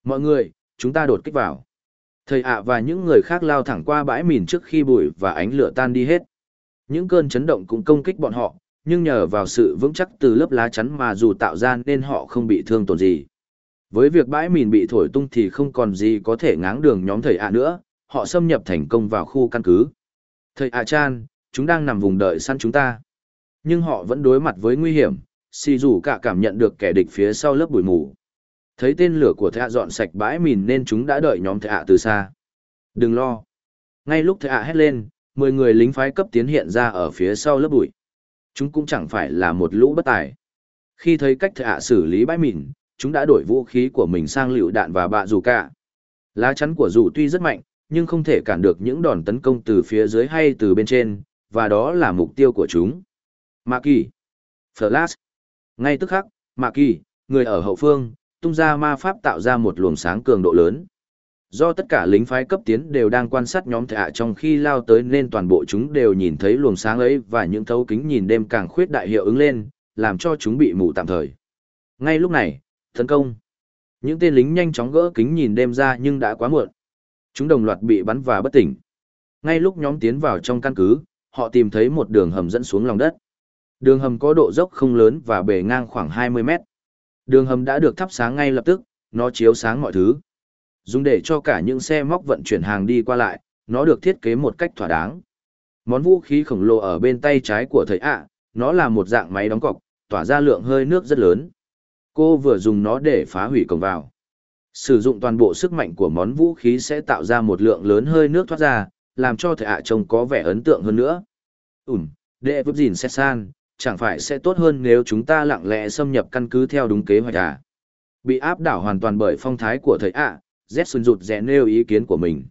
Mọi người, chúng ta đột kích vào. Thầy ạ và những người khác lao thẳng qua bãi mìn trước khi bụi và ánh lửa tan đi hết. Những cơn chấn động cũng công kích bọn họ, nhưng nhờ vào sự vững chắc từ lớp lá chắn mà dù tạo ra nên họ không bị thương tổn gì. Với việc bãi mìn bị thổi tung thì không còn gì có thể ngáng đường nhóm thầy ạ nữa, họ xâm nhập thành công vào khu căn cứ. Thầy ạ chan, chúng đang nằm vùng đợi săn chúng ta. Nhưng họ vẫn đối mặt với nguy hiểm, xì dù cả cảm nhận được kẻ địch phía sau lớp bụi mù. Thấy tên lửa của thạ dọn sạch bãi mìn nên chúng đã đợi nhóm thạ từ xa. Đừng lo. Ngay lúc thạ hét lên, 10 người lính phái cấp tiến hiện ra ở phía sau lớp bụi. Chúng cũng chẳng phải là một lũ bất tài. Khi thấy cách thạ xử lý bãi mìn, chúng đã đổi vũ khí của mình sang lựu đạn và bạ dù cả. Lá chắn của dù tuy rất mạnh, nhưng không thể cản được những đòn tấn công từ phía dưới hay từ bên trên, và đó là mục tiêu của chúng. Mạ kỳ. Flash. Ngay tức khắc, Mạ kỳ, người ở hậu phương, tung ra ma pháp tạo ra một luồng sáng cường độ lớn. Do tất cả lính phái cấp tiến đều đang quan sát nhóm thạ trong khi lao tới nên toàn bộ chúng đều nhìn thấy luồng sáng ấy và những thấu kính nhìn đêm càng khuyết đại hiệu ứng lên, làm cho chúng bị mù tạm thời. Ngay lúc này, tấn công. Những tên lính nhanh chóng gỡ kính nhìn đêm ra nhưng đã quá muộn. Chúng đồng loạt bị bắn và bất tỉnh. Ngay lúc nhóm tiến vào trong căn cứ, họ tìm thấy một đường hầm dẫn xuống lòng đất. Đường hầm có độ dốc không lớn và bề ngang khoảng 20 mét. Đường hầm đã được thắp sáng ngay lập tức, nó chiếu sáng mọi thứ. Dùng để cho cả những xe móc vận chuyển hàng đi qua lại, nó được thiết kế một cách thỏa đáng. Món vũ khí khổng lồ ở bên tay trái của thầy ạ, nó là một dạng máy đóng cọc, tỏa ra lượng hơi nước rất lớn. Cô vừa dùng nó để phá hủy cổng vào. Sử dụng toàn bộ sức mạnh của món vũ khí sẽ tạo ra một lượng lớn hơi nước thoát ra, làm cho thầy ạ trông có vẻ ấn tượng hơn nữa. Ừm, đệ vấp dìn xét san, chẳng phải sẽ tốt hơn nếu chúng ta lặng lẽ xâm nhập căn cứ theo đúng kế hoạch à. Bị áp đảo hoàn toàn bởi phong thái của thầy ạ, Z Xuân rụt rẽ nêu ý kiến của mình.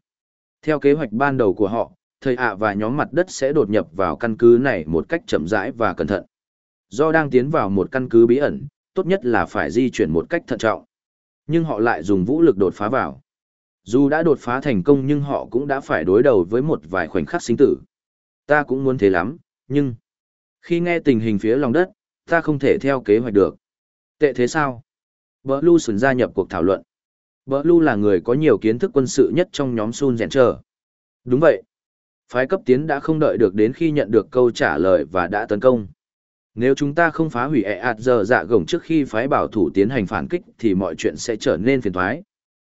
Theo kế hoạch ban đầu của họ, thầy ạ và nhóm mặt đất sẽ đột nhập vào căn cứ này một cách chậm rãi và cẩn thận. Do đang tiến vào một căn cứ bí ẩn, tốt nhất là phải di chuyển một cách thận trọng. Nhưng họ lại dùng vũ lực đột phá vào. Dù đã đột phá thành công nhưng họ cũng đã phải đối đầu với một vài khoảnh khắc sinh tử. Ta cũng muốn thế lắm, nhưng... Khi nghe tình hình phía lòng đất, ta không thể theo kế hoạch được. Tệ thế sao? Bờ Lu Sùn gia nhập cuộc thảo luận. Bờ Lu là người có nhiều kiến thức quân sự nhất trong nhóm Sun Rèn Trở. Đúng vậy. Phái cấp tiến đã không đợi được đến khi nhận được câu trả lời và đã tấn công. Nếu chúng ta không phá hủy ẹ ạt giờ dạ gồng trước khi phái bảo thủ tiến hành phản kích thì mọi chuyện sẽ trở nên phiền thoái.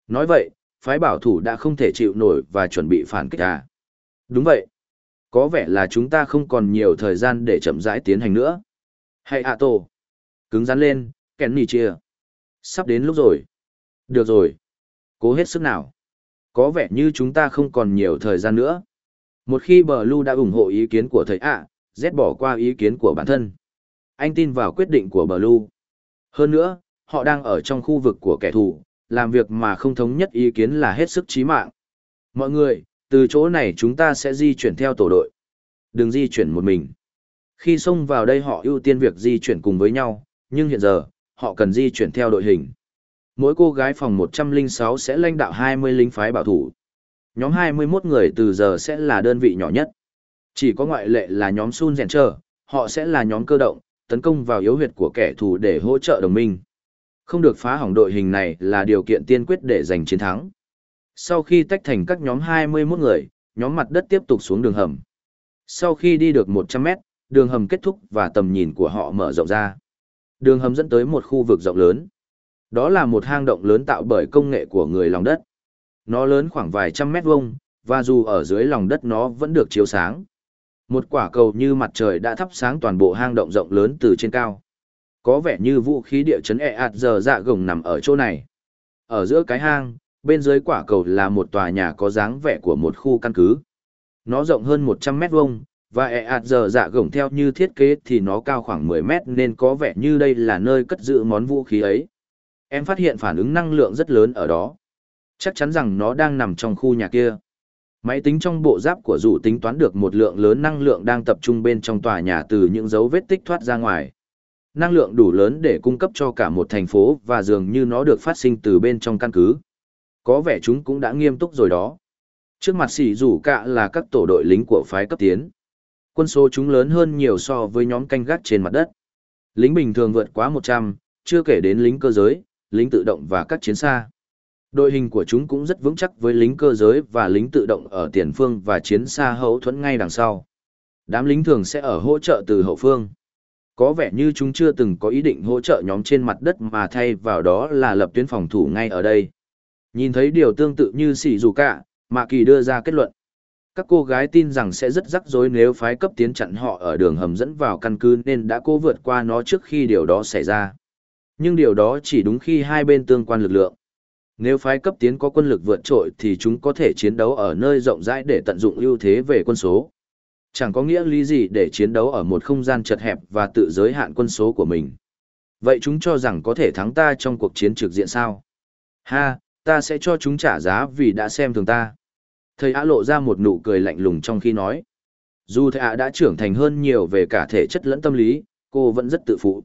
Nói vậy, phái bảo thủ đã không thể chịu nổi và chuẩn bị phản kích à? Đúng vậy. Có vẻ là chúng ta không còn nhiều thời gian để chậm rãi tiến hành nữa. Hãy ạ tổ. Cứng rắn lên, kèn nì chia. Sắp đến lúc rồi. Được rồi. Cố hết sức nào. Có vẻ như chúng ta không còn nhiều thời gian nữa. Một khi bờ lưu đã ủng hộ ý kiến của thầy ạ, Z bỏ qua ý kiến của bản thân. Anh tin vào quyết định của bờ lưu. Hơn nữa, họ đang ở trong khu vực của kẻ thù, làm việc mà không thống nhất ý kiến là hết sức chí mạng. Mọi người, từ chỗ này chúng ta sẽ di chuyển theo tổ đội. Đừng di chuyển một mình. Khi xông vào đây họ ưu tiên việc di chuyển cùng với nhau, nhưng hiện giờ, họ cần di chuyển theo đội hình. Mỗi cô gái phòng 106 sẽ lãnh đạo 20 lính phái bảo thủ. Nhóm 21 người từ giờ sẽ là đơn vị nhỏ nhất. Chỉ có ngoại lệ là nhóm Sun Rèn Trơ, họ sẽ là nhóm cơ động, tấn công vào yếu huyệt của kẻ thù để hỗ trợ đồng minh. Không được phá hỏng đội hình này là điều kiện tiên quyết để giành chiến thắng. Sau khi tách thành các nhóm 21 người, nhóm mặt đất tiếp tục xuống đường hầm. Sau khi đi được 100 mét, đường hầm kết thúc và tầm nhìn của họ mở rộng ra. Đường hầm dẫn tới một khu vực rộng lớn. Đó là một hang động lớn tạo bởi công nghệ của người lòng đất. Nó lớn khoảng vài trăm mét vuông, và dù ở dưới lòng đất nó vẫn được chiếu sáng. Một quả cầu như mặt trời đã thắp sáng toàn bộ hang động rộng lớn từ trên cao. Có vẻ như vũ khí địa chấn e ạt giờ dạ gồng nằm ở chỗ này. Ở giữa cái hang, bên dưới quả cầu là một tòa nhà có dáng vẻ của một khu căn cứ. Nó rộng hơn 100 mét vuông, và e ạt giờ dạ gồng theo như thiết kế thì nó cao khoảng 10 mét nên có vẻ như đây là nơi cất giữ món vũ khí ấy. Em phát hiện phản ứng năng lượng rất lớn ở đó. Chắc chắn rằng nó đang nằm trong khu nhà kia. Máy tính trong bộ giáp của rủ tính toán được một lượng lớn năng lượng đang tập trung bên trong tòa nhà từ những dấu vết tích thoát ra ngoài. Năng lượng đủ lớn để cung cấp cho cả một thành phố và dường như nó được phát sinh từ bên trong căn cứ. Có vẻ chúng cũng đã nghiêm túc rồi đó. Trước mặt xỉ rủ cả là các tổ đội lính của phái cấp tiến. Quân số chúng lớn hơn nhiều so với nhóm canh gác trên mặt đất. Lính bình thường vượt quá 100, chưa kể đến lính cơ giới, lính tự động và các chiến xa. Đội hình của chúng cũng rất vững chắc với lính cơ giới và lính tự động ở tiền phương và chiến xa hậu thuẫn ngay đằng sau. Đám lính thường sẽ ở hỗ trợ từ hậu phương. Có vẻ như chúng chưa từng có ý định hỗ trợ nhóm trên mặt đất mà thay vào đó là lập tuyến phòng thủ ngay ở đây. Nhìn thấy điều tương tự như xỉ dù cả, Mạ Kỳ đưa ra kết luận. Các cô gái tin rằng sẽ rất rắc rối nếu phái cấp tiến chặn họ ở đường hầm dẫn vào căn cứ nên đã cố vượt qua nó trước khi điều đó xảy ra. Nhưng điều đó chỉ đúng khi hai bên tương quan lực lượng. Nếu phái cấp tiến có quân lực vượt trội thì chúng có thể chiến đấu ở nơi rộng rãi để tận dụng ưu thế về quân số. Chẳng có nghĩa lý gì để chiến đấu ở một không gian chật hẹp và tự giới hạn quân số của mình. Vậy chúng cho rằng có thể thắng ta trong cuộc chiến trực diện sao? Ha, ta sẽ cho chúng trả giá vì đã xem thường ta. Thầy ạ lộ ra một nụ cười lạnh lùng trong khi nói. Dù thầy ạ đã trưởng thành hơn nhiều về cả thể chất lẫn tâm lý, cô vẫn rất tự phụ.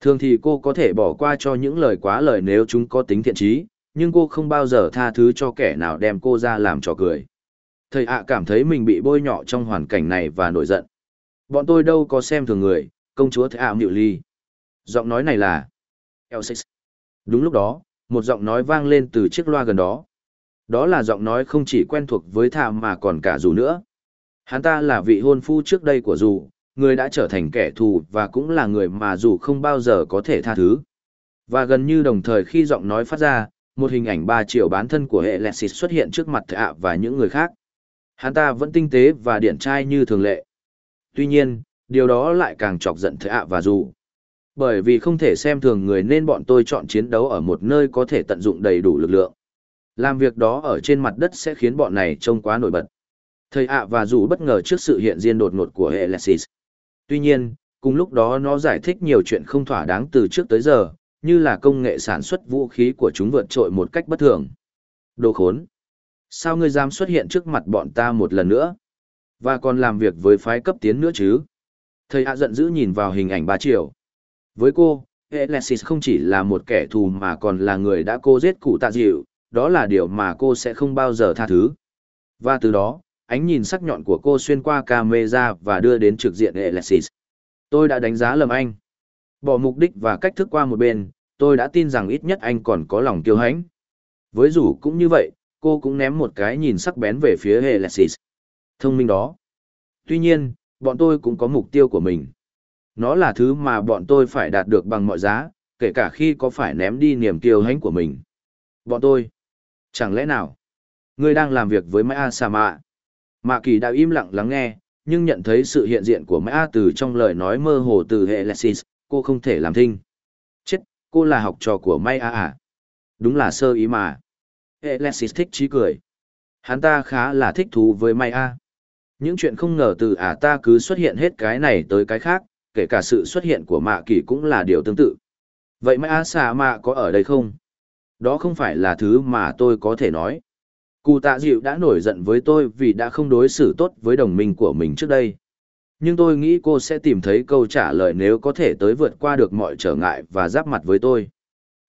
Thường thì cô có thể bỏ qua cho những lời quá lời nếu chúng có tính thiện trí, nhưng cô không bao giờ tha thứ cho kẻ nào đem cô ra làm trò cười. Thầy ạ cảm thấy mình bị bôi nhọ trong hoàn cảnh này và nổi giận. Bọn tôi đâu có xem thường người, công chúa thầy ạ mịu ly. Giọng nói này là... Elsis. Đúng lúc đó, một giọng nói vang lên từ chiếc loa gần đó. Đó là giọng nói không chỉ quen thuộc với thà mà còn cả dù nữa. Hắn ta là vị hôn phu trước đây của dù, người đã trở thành kẻ thù và cũng là người mà dù không bao giờ có thể tha thứ. Và gần như đồng thời khi giọng nói phát ra, một hình ảnh ba triệu bán thân của hệ Lexis xuất hiện trước mặt thạ và những người khác. Hắn ta vẫn tinh tế và điển trai như thường lệ. Tuy nhiên, điều đó lại càng chọc giận thạ và dù. Bởi vì không thể xem thường người nên bọn tôi chọn chiến đấu ở một nơi có thể tận dụng đầy đủ lực lượng. Làm việc đó ở trên mặt đất sẽ khiến bọn này trông quá nổi bật. Thầy ạ và dù bất ngờ trước sự hiện diện đột ngột của hệ Tuy nhiên, cùng lúc đó nó giải thích nhiều chuyện không thỏa đáng từ trước tới giờ, như là công nghệ sản xuất vũ khí của chúng vượt trội một cách bất thường. Đồ khốn! Sao ngươi dám xuất hiện trước mặt bọn ta một lần nữa? Và còn làm việc với phái cấp tiến nữa chứ? Thầy ạ giận dữ nhìn vào hình ảnh ba triệu. Với cô, Alexis không chỉ là một kẻ thù mà còn là người đã cô giết cụ tạ dịu, đó là điều mà cô sẽ không bao giờ tha thứ. Và từ đó, ánh nhìn sắc nhọn của cô xuyên qua camera và đưa đến trực diện Alexis. Tôi đã đánh giá lầm anh. Bỏ mục đích và cách thức qua một bên, tôi đã tin rằng ít nhất anh còn có lòng kiêu hãnh. Với dù cũng như vậy, cô cũng ném một cái nhìn sắc bén về phía Alexis. Thông minh đó. Tuy nhiên, bọn tôi cũng có mục tiêu của mình. Nó là thứ mà bọn tôi phải đạt được bằng mọi giá, kể cả khi có phải ném đi niềm kiêu hãnh của mình. Bọn tôi. Chẳng lẽ nào? Ngươi đang làm việc với Mã Sa Mạ. Mạ Kỳ đã im lặng lắng nghe, nhưng nhận thấy sự hiện diện của Mã từ trong lời nói mơ hồ từ hệ Lexis, cô không thể làm thinh. Chết, cô là học trò của May A à? Đúng là sơ ý mà. Alexis thích trí cười. Hắn ta khá là thích thú với May A. Những chuyện không ngờ từ ả ta cứ xuất hiện hết cái này tới cái khác, kể cả sự xuất hiện của mạ kỳ cũng là điều tương tự. Vậy May A xà mạ có ở đây không? Đó không phải là thứ mà tôi có thể nói. Cụ tạ dịu đã nổi giận với tôi vì đã không đối xử tốt với đồng minh của mình trước đây. Nhưng tôi nghĩ cô sẽ tìm thấy câu trả lời nếu có thể tới vượt qua được mọi trở ngại và giáp mặt với tôi.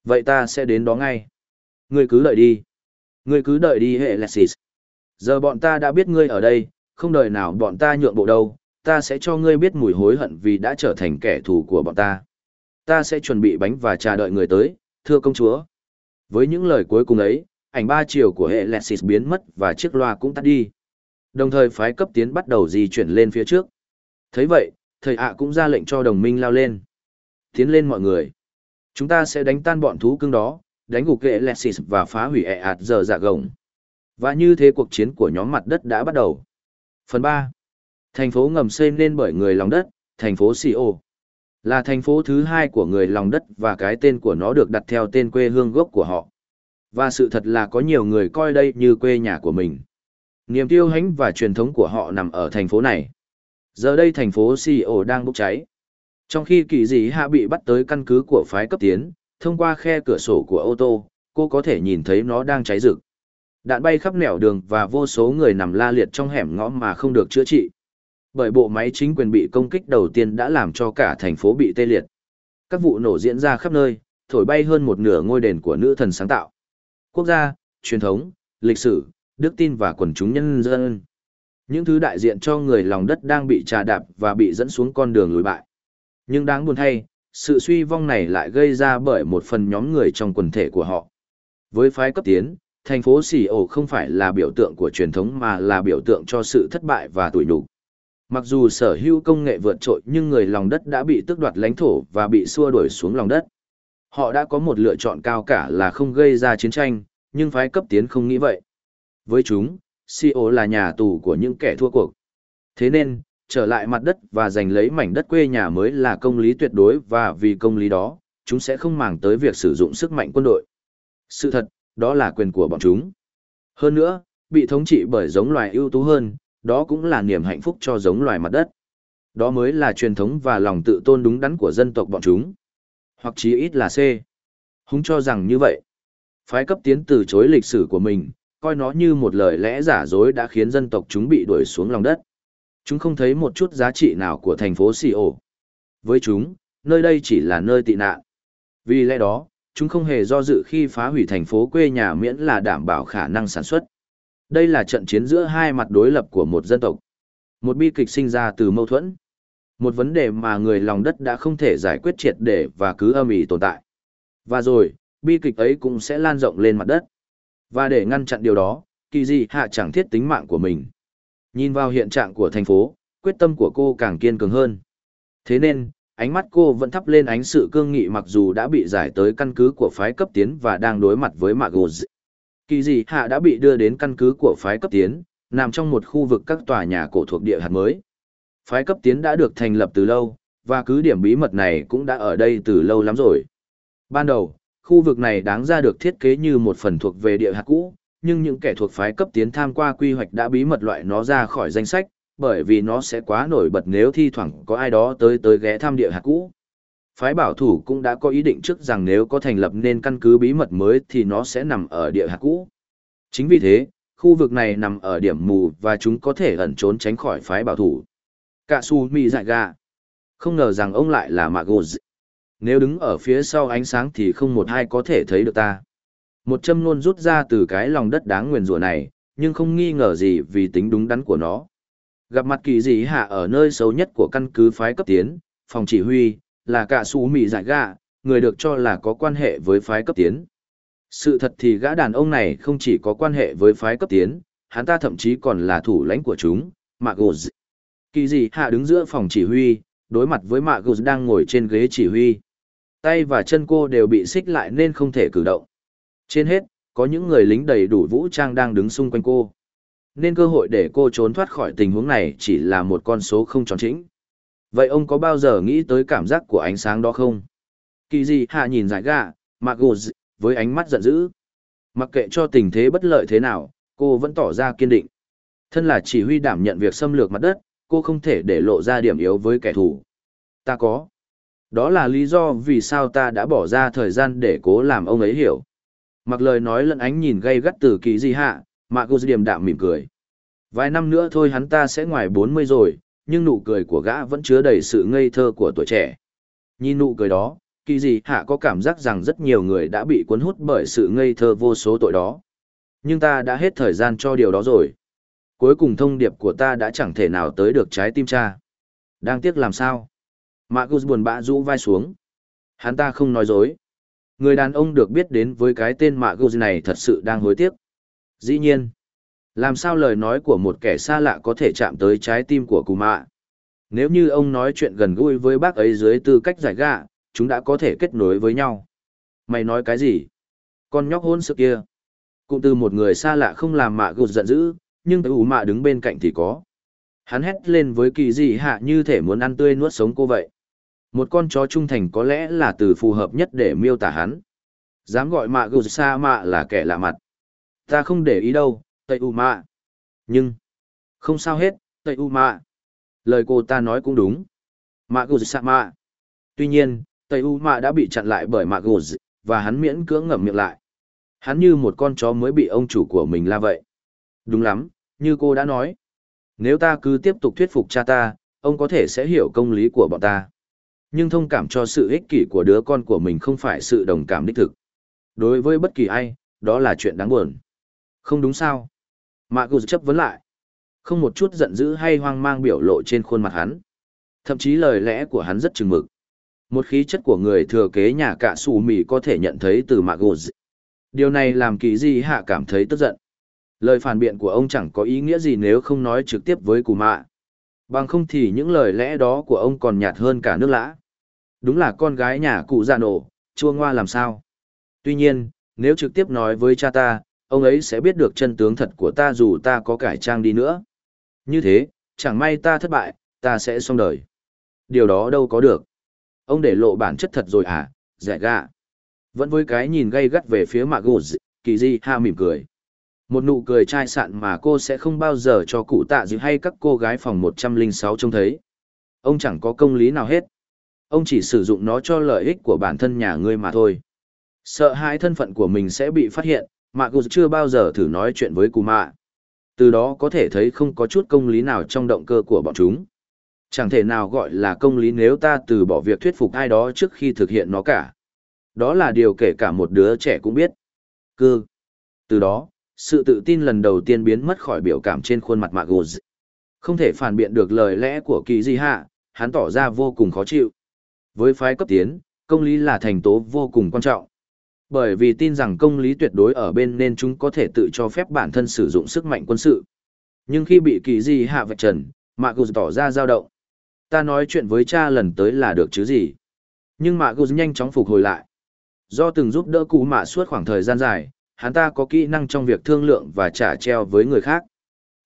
Vậy ta sẽ đến đó ngay. Ngươi cứ đợi đi. Ngươi cứ đợi đi hệ Lexis. Giờ bọn ta đã biết ngươi ở đây, không đợi nào bọn ta nhượng bộ đâu, ta sẽ cho ngươi biết mùi hối hận vì đã trở thành kẻ thù của bọn ta. Ta sẽ chuẩn bị bánh và trà đợi người tới, thưa công chúa. Với những lời cuối cùng ấy, ảnh ba chiều của hệ Lexis biến mất và chiếc loa cũng tắt đi. Đồng thời phái cấp tiến bắt đầu di chuyển lên phía trước. thấy vậy, thầy ạ cũng ra lệnh cho đồng minh lao lên. Tiến lên mọi người. Chúng ta sẽ đánh tan bọn thú cưng đó, đánh gục hệ Lexis và phá hủy hệ ạt giờ dạ gồng. Và như thế cuộc chiến của nhóm mặt đất đã bắt đầu. Phần 3. Thành phố ngầm xây nên bởi người lòng đất, thành phố Co. Là thành phố thứ hai của người lòng đất và cái tên của nó được đặt theo tên quê hương gốc của họ. Và sự thật là có nhiều người coi đây như quê nhà của mình. Niềm tiêu hãnh và truyền thống của họ nằm ở thành phố này. Giờ đây thành phố Co đang bốc cháy. Trong khi kỳ dị hạ bị bắt tới căn cứ của phái cấp tiến, thông qua khe cửa sổ của ô tô, cô có thể nhìn thấy nó đang cháy rực. Đạn bay khắp nẻo đường và vô số người nằm la liệt trong hẻm ngõ mà không được chữa trị. Bởi bộ máy chính quyền bị công kích đầu tiên đã làm cho cả thành phố bị tê liệt. Các vụ nổ diễn ra khắp nơi, thổi bay hơn một nửa ngôi đền của nữ thần sáng tạo. Quốc gia, truyền thống, lịch sử, đức tin và quần chúng nhân dân. Những thứ đại diện cho người lòng đất đang bị trà đạp và bị dẫn xuống con đường lùi bại. Nhưng đáng buồn thay, sự suy vong này lại gây ra bởi một phần nhóm người trong quần thể của họ. Với phái cấp tiến, thành phố Sỉ ổ không phải là biểu tượng của truyền thống mà là biểu tượng cho sự thất bại và tủi nhục. Mặc dù sở hữu công nghệ vượt trội nhưng người lòng đất đã bị tước đoạt lãnh thổ và bị xua đuổi xuống lòng đất. Họ đã có một lựa chọn cao cả là không gây ra chiến tranh, nhưng phái cấp tiến không nghĩ vậy. Với chúng, CO là nhà tù của những kẻ thua cuộc. Thế nên, trở lại mặt đất và giành lấy mảnh đất quê nhà mới là công lý tuyệt đối và vì công lý đó, chúng sẽ không màng tới việc sử dụng sức mạnh quân đội. Sự thật, đó là quyền của bọn chúng. Hơn nữa, bị thống trị bởi giống loài ưu tú hơn, đó cũng là niềm hạnh phúc cho giống loài mặt đất. Đó mới là truyền thống và lòng tự tôn đúng đắn của dân tộc bọn chúng. Hoặc chí ít là C. Húng cho rằng như vậy. Phái cấp tiến từ chối lịch sử của mình, coi nó như một lời lẽ giả dối đã khiến dân tộc chúng bị đuổi xuống lòng đất. Chúng không thấy một chút giá trị nào của thành phố Sio. Với chúng, nơi đây chỉ là nơi tị nạn. Vì lẽ đó, chúng không hề do dự khi phá hủy thành phố quê nhà miễn là đảm bảo khả năng sản xuất. Đây là trận chiến giữa hai mặt đối lập của một dân tộc. Một bi kịch sinh ra từ mâu thuẫn. Một vấn đề mà người lòng đất đã không thể giải quyết triệt để và cứ âm ỉ tồn tại. Và rồi, bi kịch ấy cũng sẽ lan rộng lên mặt đất. Và để ngăn chặn điều đó, kỳ dị hạ chẳng thiết tính mạng của mình. Nhìn vào hiện trạng của thành phố, quyết tâm của cô càng kiên cường hơn. Thế nên, ánh mắt cô vẫn thắp lên ánh sự cương nghị mặc dù đã bị giải tới căn cứ của phái cấp tiến và đang đối mặt với Mạc Gồ Kỳ dị hạ đã bị đưa đến căn cứ của phái cấp tiến, nằm trong một khu vực các tòa nhà cổ thuộc địa hạt mới. Phái cấp tiến đã được thành lập từ lâu, và cứ điểm bí mật này cũng đã ở đây từ lâu lắm rồi. Ban đầu, khu vực này đáng ra được thiết kế như một phần thuộc về địa hạt cũ, nhưng những kẻ thuộc phái cấp tiến tham qua quy hoạch đã bí mật loại nó ra khỏi danh sách, bởi vì nó sẽ quá nổi bật nếu thi thoảng có ai đó tới tới ghé thăm địa hạt cũ. Phái bảo thủ cũng đã có ý định trước rằng nếu có thành lập nên căn cứ bí mật mới thì nó sẽ nằm ở địa hạt cũ. Chính vì thế, khu vực này nằm ở điểm mù và chúng có thể ẩn trốn tránh khỏi phái bảo thủ. Cả su mì dại gà. Không ngờ rằng ông lại là Magos. Nếu đứng ở phía sau ánh sáng thì không một ai có thể thấy được ta. Một châm luôn rút ra từ cái lòng đất đáng nguyền rủa này, nhưng không nghi ngờ gì vì tính đúng đắn của nó. Gặp mặt kỳ dị hạ ở nơi xấu nhất của căn cứ phái cấp tiến, phòng chỉ huy, là cả xù mì giải gạ, người được cho là có quan hệ với phái cấp tiến. Sự thật thì gã đàn ông này không chỉ có quan hệ với phái cấp tiến, hắn ta thậm chí còn là thủ lãnh của chúng, Magos. Kỳ gì hạ đứng giữa phòng chỉ huy, đối mặt với Magos đang ngồi trên ghế chỉ huy. Tay và chân cô đều bị xích lại nên không thể cử động. Trên hết, có những người lính đầy đủ vũ trang đang đứng xung quanh cô. Nên cơ hội để cô trốn thoát khỏi tình huống này chỉ là một con số không tròn chính. Vậy ông có bao giờ nghĩ tới cảm giác của ánh sáng đó không? Kỳ gì hạ nhìn giải gà, Magos, với ánh mắt giận dữ. Mặc kệ cho tình thế bất lợi thế nào, cô vẫn tỏ ra kiên định. Thân là chỉ huy đảm nhận việc xâm lược mặt đất, cô không thể để lộ ra điểm yếu với kẻ thù. Ta có. Đó là lý do vì sao ta đã bỏ ra thời gian để cố làm ông ấy hiểu. Mặc lời nói lẫn ánh nhìn gay gắt từ kỳ di hạ, mà cô điềm đạm mỉm cười. Vài năm nữa thôi hắn ta sẽ ngoài 40 rồi, nhưng nụ cười của gã vẫn chứa đầy sự ngây thơ của tuổi trẻ. Nhìn nụ cười đó, kỳ dị hạ có cảm giác rằng rất nhiều người đã bị cuốn hút bởi sự ngây thơ vô số tội đó. Nhưng ta đã hết thời gian cho điều đó rồi. Cuối cùng thông điệp của ta đã chẳng thể nào tới được trái tim cha. Đang tiếc làm sao? Magus buồn bã rũ vai xuống. Hắn ta không nói dối. Người đàn ông được biết đến với cái tên Magus này thật sự đang hối tiếc. Dĩ nhiên. Làm sao lời nói của một kẻ xa lạ có thể chạm tới trái tim của cù mạ? Nếu như ông nói chuyện gần gũi với bác ấy dưới tư cách giải gạ, chúng đã có thể kết nối với nhau. Mày nói cái gì? Con nhóc hôn sự kia. Cụm từ một người xa lạ không làm mạ gột giận dữ, nhưng ủ mạ đứng bên cạnh thì có. Hắn hét lên với kỳ dị hạ như thể muốn ăn tươi nuốt sống cô vậy. Một con chó trung thành có lẽ là từ phù hợp nhất để miêu tả hắn. Dám gọi mạ gột xa mạ là kẻ lạ mặt. Ta không để ý đâu, Tây U Mạ. Nhưng, không sao hết, Tây U Mạ. Lời cô ta nói cũng đúng. Mạ Gù xa mạ. Tuy nhiên, Tây U Mạ đã bị chặn lại bởi Mạ Gù và hắn miễn cưỡng ngậm miệng lại. Hắn như một con chó mới bị ông chủ của mình la vậy. Đúng lắm, như cô đã nói. Nếu ta cứ tiếp tục thuyết phục cha ta, ông có thể sẽ hiểu công lý của bọn ta. Nhưng thông cảm cho sự ích kỷ của đứa con của mình không phải sự đồng cảm đích thực. Đối với bất kỳ ai, đó là chuyện đáng buồn. Không đúng sao? Mạ Gù chấp vấn lại. Không một chút giận dữ hay hoang mang biểu lộ trên khuôn mặt hắn. Thậm chí lời lẽ của hắn rất chừng mực. Một khí chất của người thừa kế nhà cả xù mì có thể nhận thấy từ Mạ Gù. Điều này làm kỳ di hạ cảm thấy tức giận. Lời phản biện của ông chẳng có ý nghĩa gì nếu không nói trực tiếp với cụ mạ. Bằng không thì những lời lẽ đó của ông còn nhạt hơn cả nước lã. Đúng là con gái nhà cụ già nổ, chua ngoa làm sao. Tuy nhiên, nếu trực tiếp nói với cha ta, ông ấy sẽ biết được chân tướng thật của ta dù ta có cải trang đi nữa. Như thế, chẳng may ta thất bại, ta sẽ xong đời. Điều đó đâu có được. Ông để lộ bản chất thật rồi à, dạy gạ. Vẫn với cái nhìn gay gắt về phía mạ gù kỳ di ha mỉm cười. Một nụ cười chai sạn mà cô sẽ không bao giờ cho cụ tạ dịu hay các cô gái phòng 106 trông thấy. Ông chẳng có công lý nào hết. Ông chỉ sử dụng nó cho lợi ích của bản thân nhà ngươi mà thôi. Sợ hãi thân phận của mình sẽ bị phát hiện, mạ cụ chưa bao giờ thử nói chuyện với cụ mạ. Từ đó có thể thấy không có chút công lý nào trong động cơ của bọn chúng. Chẳng thể nào gọi là công lý nếu ta từ bỏ việc thuyết phục ai đó trước khi thực hiện nó cả. Đó là điều kể cả một đứa trẻ cũng biết. Cư. Từ đó, sự tự tin lần đầu tiên biến mất khỏi biểu cảm trên khuôn mặt Mạ gù không thể phản biện được lời lẽ của kỳ di hạ hắn tỏ ra vô cùng khó chịu với phái cấp tiến công lý là thành tố vô cùng quan trọng bởi vì tin rằng công lý tuyệt đối ở bên nên chúng có thể tự cho phép bản thân sử dụng sức mạnh quân sự nhưng khi bị kỳ gì hạ vạch trần mạc gù tỏ ra dao động ta nói chuyện với cha lần tới là được chứ gì nhưng mạc gù nhanh chóng phục hồi lại do từng giúp đỡ cụ mạ suốt khoảng thời gian dài, hắn ta có kỹ năng trong việc thương lượng và trả treo với người khác.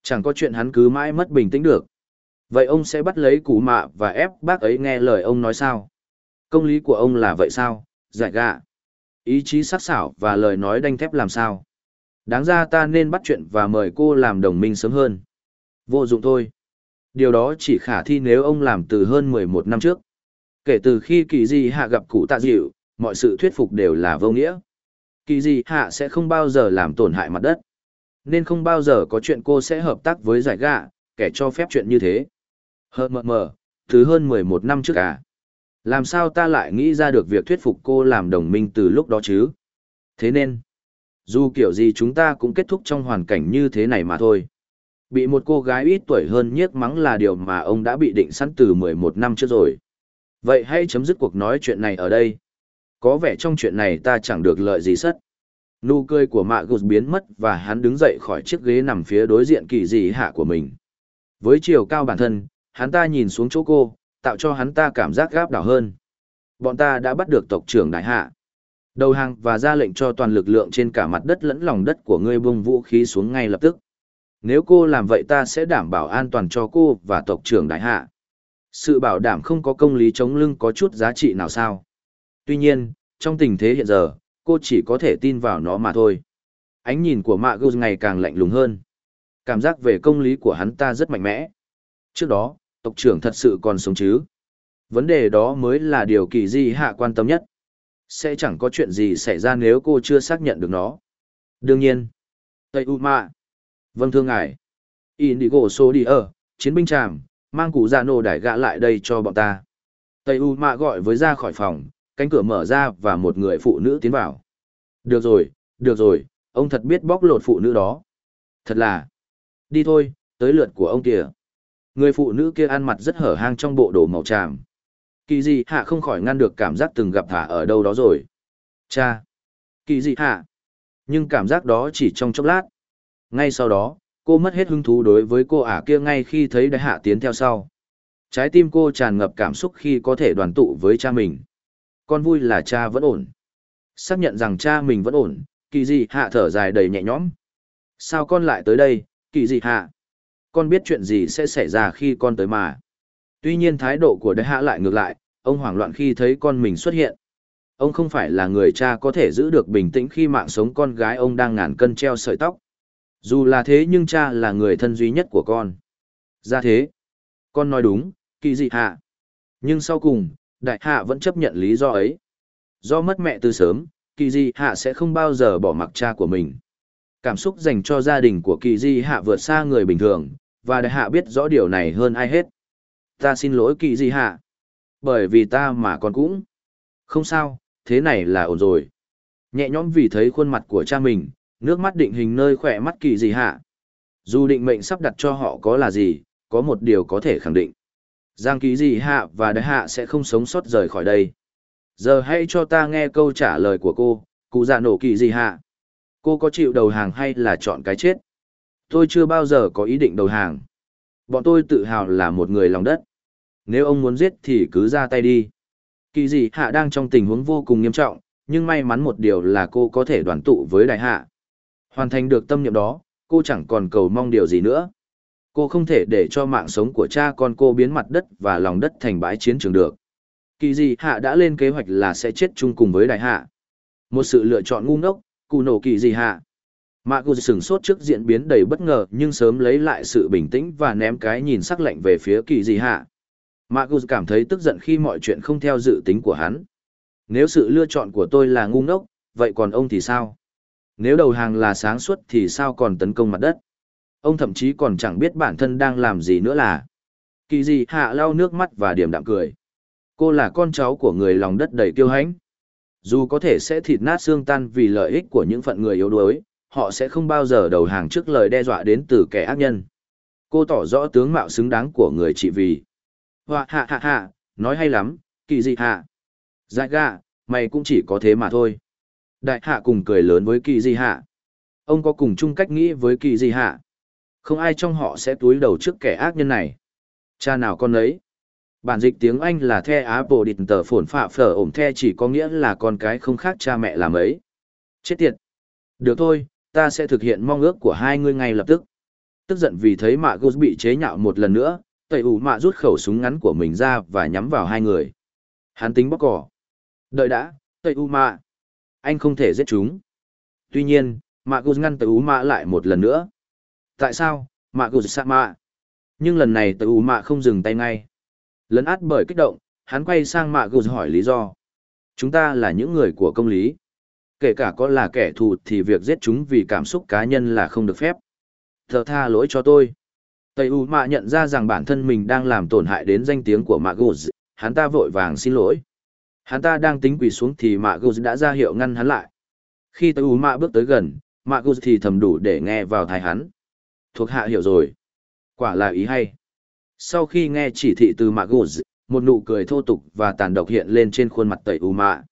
Chẳng có chuyện hắn cứ mãi mất bình tĩnh được. Vậy ông sẽ bắt lấy cụ mạ và ép bác ấy nghe lời ông nói sao? Công lý của ông là vậy sao? Giải gạ. Ý chí sắc sảo và lời nói đanh thép làm sao? Đáng ra ta nên bắt chuyện và mời cô làm đồng minh sớm hơn. Vô dụng thôi. Điều đó chỉ khả thi nếu ông làm từ hơn 11 năm trước. Kể từ khi kỳ di hạ gặp cụ tạ dịu, mọi sự thuyết phục đều là vô nghĩa kỳ dị hạ sẽ không bao giờ làm tổn hại mặt đất nên không bao giờ có chuyện cô sẽ hợp tác với giải gạ kẻ cho phép chuyện như thế hờ mờ mờ từ hơn mười một năm trước à làm sao ta lại nghĩ ra được việc thuyết phục cô làm đồng minh từ lúc đó chứ? Thế nên, dù kiểu gì chúng ta cũng kết thúc trong hoàn cảnh như thế này mà thôi. Bị một cô gái ít tuổi hơn nhiếc mắng là điều mà ông đã bị định sẵn từ 11 năm trước rồi. Vậy hãy chấm dứt cuộc nói chuyện này ở đây. Có vẻ trong chuyện này ta chẳng được lợi gì sất. Nụ cười của mạ gục biến mất và hắn đứng dậy khỏi chiếc ghế nằm phía đối diện kỳ dị hạ của mình. Với chiều cao bản thân, hắn ta nhìn xuống chỗ cô, tạo cho hắn ta cảm giác gáp đảo hơn. Bọn ta đã bắt được tộc trưởng đại hạ. Đầu hàng và ra lệnh cho toàn lực lượng trên cả mặt đất lẫn lòng đất của ngươi bung vũ khí xuống ngay lập tức. Nếu cô làm vậy ta sẽ đảm bảo an toàn cho cô và tộc trưởng đại hạ. Sự bảo đảm không có công lý chống lưng có chút giá trị nào sao. Tuy nhiên, trong tình thế hiện giờ, cô chỉ có thể tin vào nó mà thôi. Ánh nhìn của Mạ Gư ngày càng lạnh lùng hơn. Cảm giác về công lý của hắn ta rất mạnh mẽ. Trước đó, tộc trưởng thật sự còn sống chứ? Vấn đề đó mới là điều kỳ di hạ quan tâm nhất. Sẽ chẳng có chuyện gì xảy ra nếu cô chưa xác nhận được nó. Đương nhiên. Tây U Mạ. Vâng thưa ngài. Indigo số đi ở, chiến binh tràm, mang cụ già nổ đải gã lại đây cho bọn ta. Tây U Mạ gọi với ra khỏi phòng, cánh cửa mở ra và một người phụ nữ tiến vào. Được rồi, được rồi, ông thật biết bóc lột phụ nữ đó. Thật là. Đi thôi, tới lượt của ông kìa. Người phụ nữ kia ăn mặt rất hở hang trong bộ đồ màu tràm. Kỳ dị hạ không khỏi ngăn được cảm giác từng gặp thả ở đâu đó rồi. Cha! Kỳ dị hạ! Nhưng cảm giác đó chỉ trong chốc lát. Ngay sau đó, cô mất hết hứng thú đối với cô ả kia ngay khi thấy đại hạ tiến theo sau. Trái tim cô tràn ngập cảm xúc khi có thể đoàn tụ với cha mình. Con vui là cha vẫn ổn. Xác nhận rằng cha mình vẫn ổn, kỳ dị hạ thở dài đầy nhẹ nhõm. Sao con lại tới đây, kỳ dị hạ? Con biết chuyện gì sẽ xảy ra khi con tới mà. Tuy nhiên thái độ của đại hạ lại ngược lại, ông hoảng loạn khi thấy con mình xuất hiện. Ông không phải là người cha có thể giữ được bình tĩnh khi mạng sống con gái ông đang ngàn cân treo sợi tóc. Dù là thế nhưng cha là người thân duy nhất của con. Ra thế. Con nói đúng, kỳ dị hạ. Nhưng sau cùng, đại hạ vẫn chấp nhận lý do ấy. Do mất mẹ từ sớm, kỳ dị hạ sẽ không bao giờ bỏ mặc cha của mình. Cảm xúc dành cho gia đình của kỳ di hạ vượt xa người bình thường, và đại hạ biết rõ điều này hơn ai hết. Ta xin lỗi kỳ di hạ. Bởi vì ta mà còn cũng. Không sao, thế này là ổn rồi. Nhẹ nhõm vì thấy khuôn mặt của cha mình, nước mắt định hình nơi khỏe mắt kỳ di hạ. Dù định mệnh sắp đặt cho họ có là gì, có một điều có thể khẳng định. Giang kỳ di hạ và đại hạ sẽ không sống sót rời khỏi đây. Giờ hãy cho ta nghe câu trả lời của cô, cụ già nổ kỳ di hạ. Cô có chịu đầu hàng hay là chọn cái chết? Tôi chưa bao giờ có ý định đầu hàng. Bọn tôi tự hào là một người lòng đất. Nếu ông muốn giết thì cứ ra tay đi. Kỳ dị hạ đang trong tình huống vô cùng nghiêm trọng, nhưng may mắn một điều là cô có thể đoàn tụ với đại hạ. Hoàn thành được tâm niệm đó, cô chẳng còn cầu mong điều gì nữa. Cô không thể để cho mạng sống của cha con cô biến mặt đất và lòng đất thành bãi chiến trường được. Kỳ dị hạ đã lên kế hoạch là sẽ chết chung cùng với đại hạ. Một sự lựa chọn ngu ngốc, cụ nổ kỳ gì hạ mạ cụ sửng sốt trước diễn biến đầy bất ngờ nhưng sớm lấy lại sự bình tĩnh và ném cái nhìn sắc lạnh về phía kỳ gì hạ. Mạ cụ cảm thấy tức giận khi mọi chuyện không theo dự tính của hắn. Nếu sự lựa chọn của tôi là ngu ngốc vậy còn ông thì sao? Nếu đầu hàng là sáng suốt thì sao còn tấn công mặt đất? Ông thậm chí còn chẳng biết bản thân đang làm gì nữa là. Kỳ gì hạ lau nước mắt và điểm đạm cười. Cô là con cháu của người lòng đất đầy kiêu hãnh. Dù có thể sẽ thịt nát xương tan vì lợi ích của những phận người yếu đuối, họ sẽ không bao giờ đầu hàng trước lời đe dọa đến từ kẻ ác nhân. Cô tỏ rõ tướng mạo xứng đáng của người chị vì. Hoa hạ hạ hạ, nói hay lắm, kỳ dị hạ. Dại gạ, mày cũng chỉ có thế mà thôi. Đại hạ cùng cười lớn với kỳ dị hạ. Ông có cùng chung cách nghĩ với kỳ dị hạ. Không ai trong họ sẽ túi đầu trước kẻ ác nhân này. Cha nào con ấy. Bản dịch tiếng Anh là the Apple địt tờ phổn phạ phở ổm the chỉ có nghĩa là con cái không khác cha mẹ làm ấy. Chết tiệt. Được thôi, ta sẽ thực hiện mong ước của hai ngươi ngay lập tức. Tức giận vì thấy mạ Gus bị chế nhạo một lần nữa, tẩy ủ mạ rút khẩu súng ngắn của mình ra và nhắm vào hai người. Hắn tính bóc cỏ. Đợi đã, tẩy ủ mạ. Anh không thể giết chúng. Tuy nhiên, mạ Gus ngăn tẩy ủ mạ lại một lần nữa. Tại sao, mạ Gus sạ mạ? Nhưng lần này tẩy ủ mạ không dừng tay ngay Lấn át bởi kích động, hắn quay sang mạ Gus hỏi lý do. Chúng ta là những người của công lý. Kể cả có là kẻ thù thì việc giết chúng vì cảm xúc cá nhân là không được phép. Thờ tha lỗi cho tôi. Tây U Mạ nhận ra rằng bản thân mình đang làm tổn hại đến danh tiếng của Mạ Guz, hắn ta vội vàng xin lỗi. Hắn ta đang tính quỳ xuống thì Mạ Guz đã ra hiệu ngăn hắn lại. Khi Tây U Mạ bước tới gần, Mạ Guz thì thầm đủ để nghe vào thai hắn. Thuộc hạ hiểu rồi. Quả là ý hay. Sau khi nghe chỉ thị từ Mạ Guz, một nụ cười thô tục và tàn độc hiện lên trên khuôn mặt Tây U Mạ.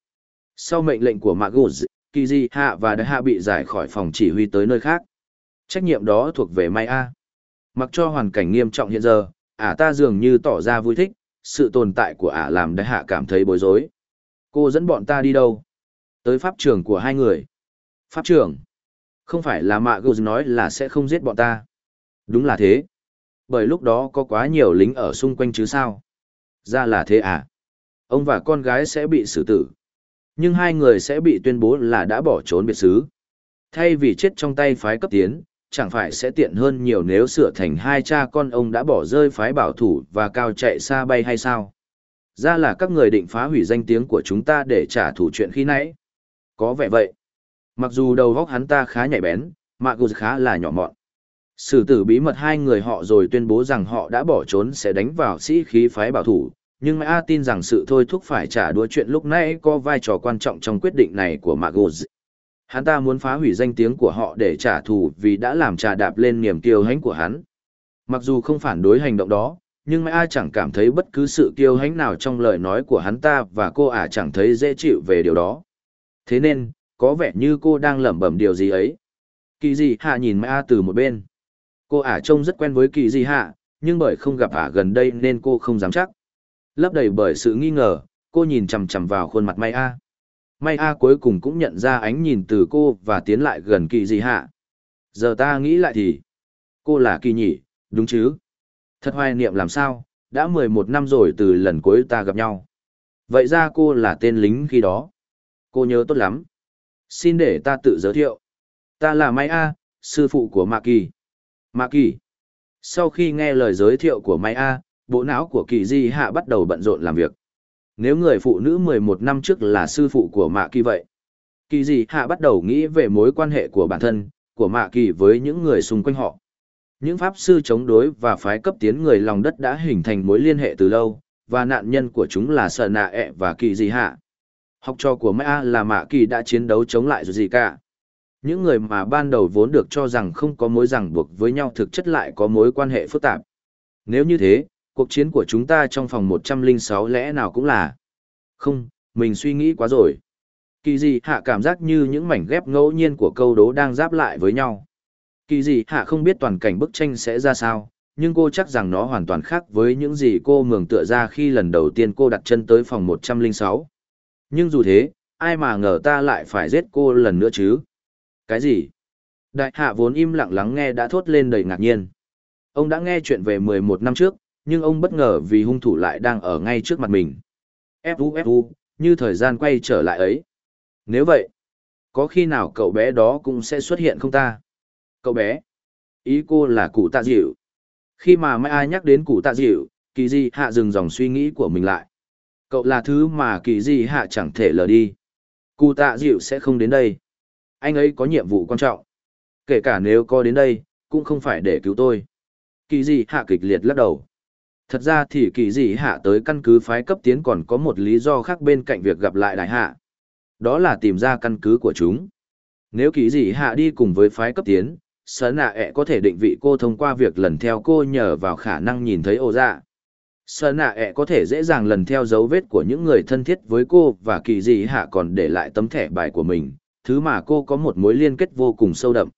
Sau mệnh lệnh của Mạ Guz, Kỳ Di Hạ và Đại Hạ bị giải khỏi phòng chỉ huy tới nơi khác. Trách nhiệm đó thuộc về may A. Mặc cho hoàn cảnh nghiêm trọng hiện giờ, ả ta dường như tỏ ra vui thích, sự tồn tại của ả làm Đại Hạ cảm thấy bối rối. Cô dẫn bọn ta đi đâu? Tới pháp trường của hai người. Pháp trường? Không phải là Mạ gô nói là sẽ không giết bọn ta. Đúng là thế. Bởi lúc đó có quá nhiều lính ở xung quanh chứ sao? Ra là thế à? Ông và con gái sẽ bị xử tử nhưng hai người sẽ bị tuyên bố là đã bỏ trốn biệt xứ. Thay vì chết trong tay phái cấp tiến, chẳng phải sẽ tiện hơn nhiều nếu sửa thành hai cha con ông đã bỏ rơi phái bảo thủ và cao chạy xa bay hay sao? Ra là các người định phá hủy danh tiếng của chúng ta để trả thù chuyện khi nãy. Có vẻ vậy. Mặc dù đầu góc hắn ta khá nhạy bén, Mạc cũng khá là nhỏ mọn. Sử tử bí mật hai người họ rồi tuyên bố rằng họ đã bỏ trốn sẽ đánh vào sĩ khí phái bảo thủ, nhưng A tin rằng sự thôi thúc phải trả đũa chuyện lúc nãy có vai trò quan trọng trong quyết định này của Magos. Hắn ta muốn phá hủy danh tiếng của họ để trả thù vì đã làm trà đạp lên niềm kiêu hãnh của hắn. Mặc dù không phản đối hành động đó, nhưng A chẳng cảm thấy bất cứ sự kiêu hãnh nào trong lời nói của hắn ta và cô ả chẳng thấy dễ chịu về điều đó. Thế nên, có vẻ như cô đang lẩm bẩm điều gì ấy. Kỳ gì hạ nhìn A từ một bên. Cô ả trông rất quen với kỳ gì hạ, nhưng bởi không gặp ả gần đây nên cô không dám chắc. Lấp đầy bởi sự nghi ngờ, cô nhìn chằm chằm vào khuôn mặt May A. May A cuối cùng cũng nhận ra ánh nhìn từ cô và tiến lại gần kỳ gì hạ. Giờ ta nghĩ lại thì, cô là kỳ nhỉ, đúng chứ? Thật hoài niệm làm sao, đã mười một năm rồi từ lần cuối ta gặp nhau. Vậy ra cô là tên lính khi đó. Cô nhớ tốt lắm. Xin để ta tự giới thiệu. Ta là May A, sư phụ của Mạ Kỳ. Mạ Kỳ. Sau khi nghe lời giới thiệu của May A, bộ não của kỳ di hạ bắt đầu bận rộn làm việc. Nếu người phụ nữ mười một năm trước là sư phụ của mạ kỳ vậy, kỳ di hạ bắt đầu nghĩ về mối quan hệ của bản thân, của mạ kỳ với những người xung quanh họ. Những pháp sư chống đối và phái cấp tiến người lòng đất đã hình thành mối liên hệ từ lâu, và nạn nhân của chúng là sợ nạ ẹ và kỳ di hạ. Học trò của mã là mạ kỳ đã chiến đấu chống lại dù gì cả. Những người mà ban đầu vốn được cho rằng không có mối ràng buộc với nhau thực chất lại có mối quan hệ phức tạp. Nếu như thế cuộc chiến của chúng ta trong phòng 106 lẽ nào cũng là... Không, mình suy nghĩ quá rồi. Kỳ gì hạ cảm giác như những mảnh ghép ngẫu nhiên của câu đố đang giáp lại với nhau. Kỳ gì hạ không biết toàn cảnh bức tranh sẽ ra sao, nhưng cô chắc rằng nó hoàn toàn khác với những gì cô mường tựa ra khi lần đầu tiên cô đặt chân tới phòng 106. Nhưng dù thế, ai mà ngờ ta lại phải giết cô lần nữa chứ? Cái gì? Đại hạ vốn im lặng lắng nghe đã thốt lên đầy ngạc nhiên. Ông đã nghe chuyện về 11 năm trước, nhưng ông bất ngờ vì hung thủ lại đang ở ngay trước mặt mình. Fu fu, như thời gian quay trở lại ấy. Nếu vậy, có khi nào cậu bé đó cũng sẽ xuất hiện không ta? Cậu bé? Ý cô là cụ tạ dịu. Khi mà mai ai nhắc đến cụ tạ dịu, kỳ di hạ dừng dòng suy nghĩ của mình lại. Cậu là thứ mà kỳ di hạ chẳng thể lờ đi. Cụ tạ dịu sẽ không đến đây. Anh ấy có nhiệm vụ quan trọng. Kể cả nếu có đến đây, cũng không phải để cứu tôi. Kỳ di hạ kịch liệt lắc đầu. Thật ra thì kỳ dị hạ tới căn cứ phái cấp tiến còn có một lý do khác bên cạnh việc gặp lại đại hạ. Đó là tìm ra căn cứ của chúng. Nếu kỳ dị hạ đi cùng với phái cấp tiến, sở nạ ẹ có thể định vị cô thông qua việc lần theo cô nhờ vào khả năng nhìn thấy ô dạ. Sở nạ ẹ có thể dễ dàng lần theo dấu vết của những người thân thiết với cô và kỳ dị hạ còn để lại tấm thẻ bài của mình, thứ mà cô có một mối liên kết vô cùng sâu đậm.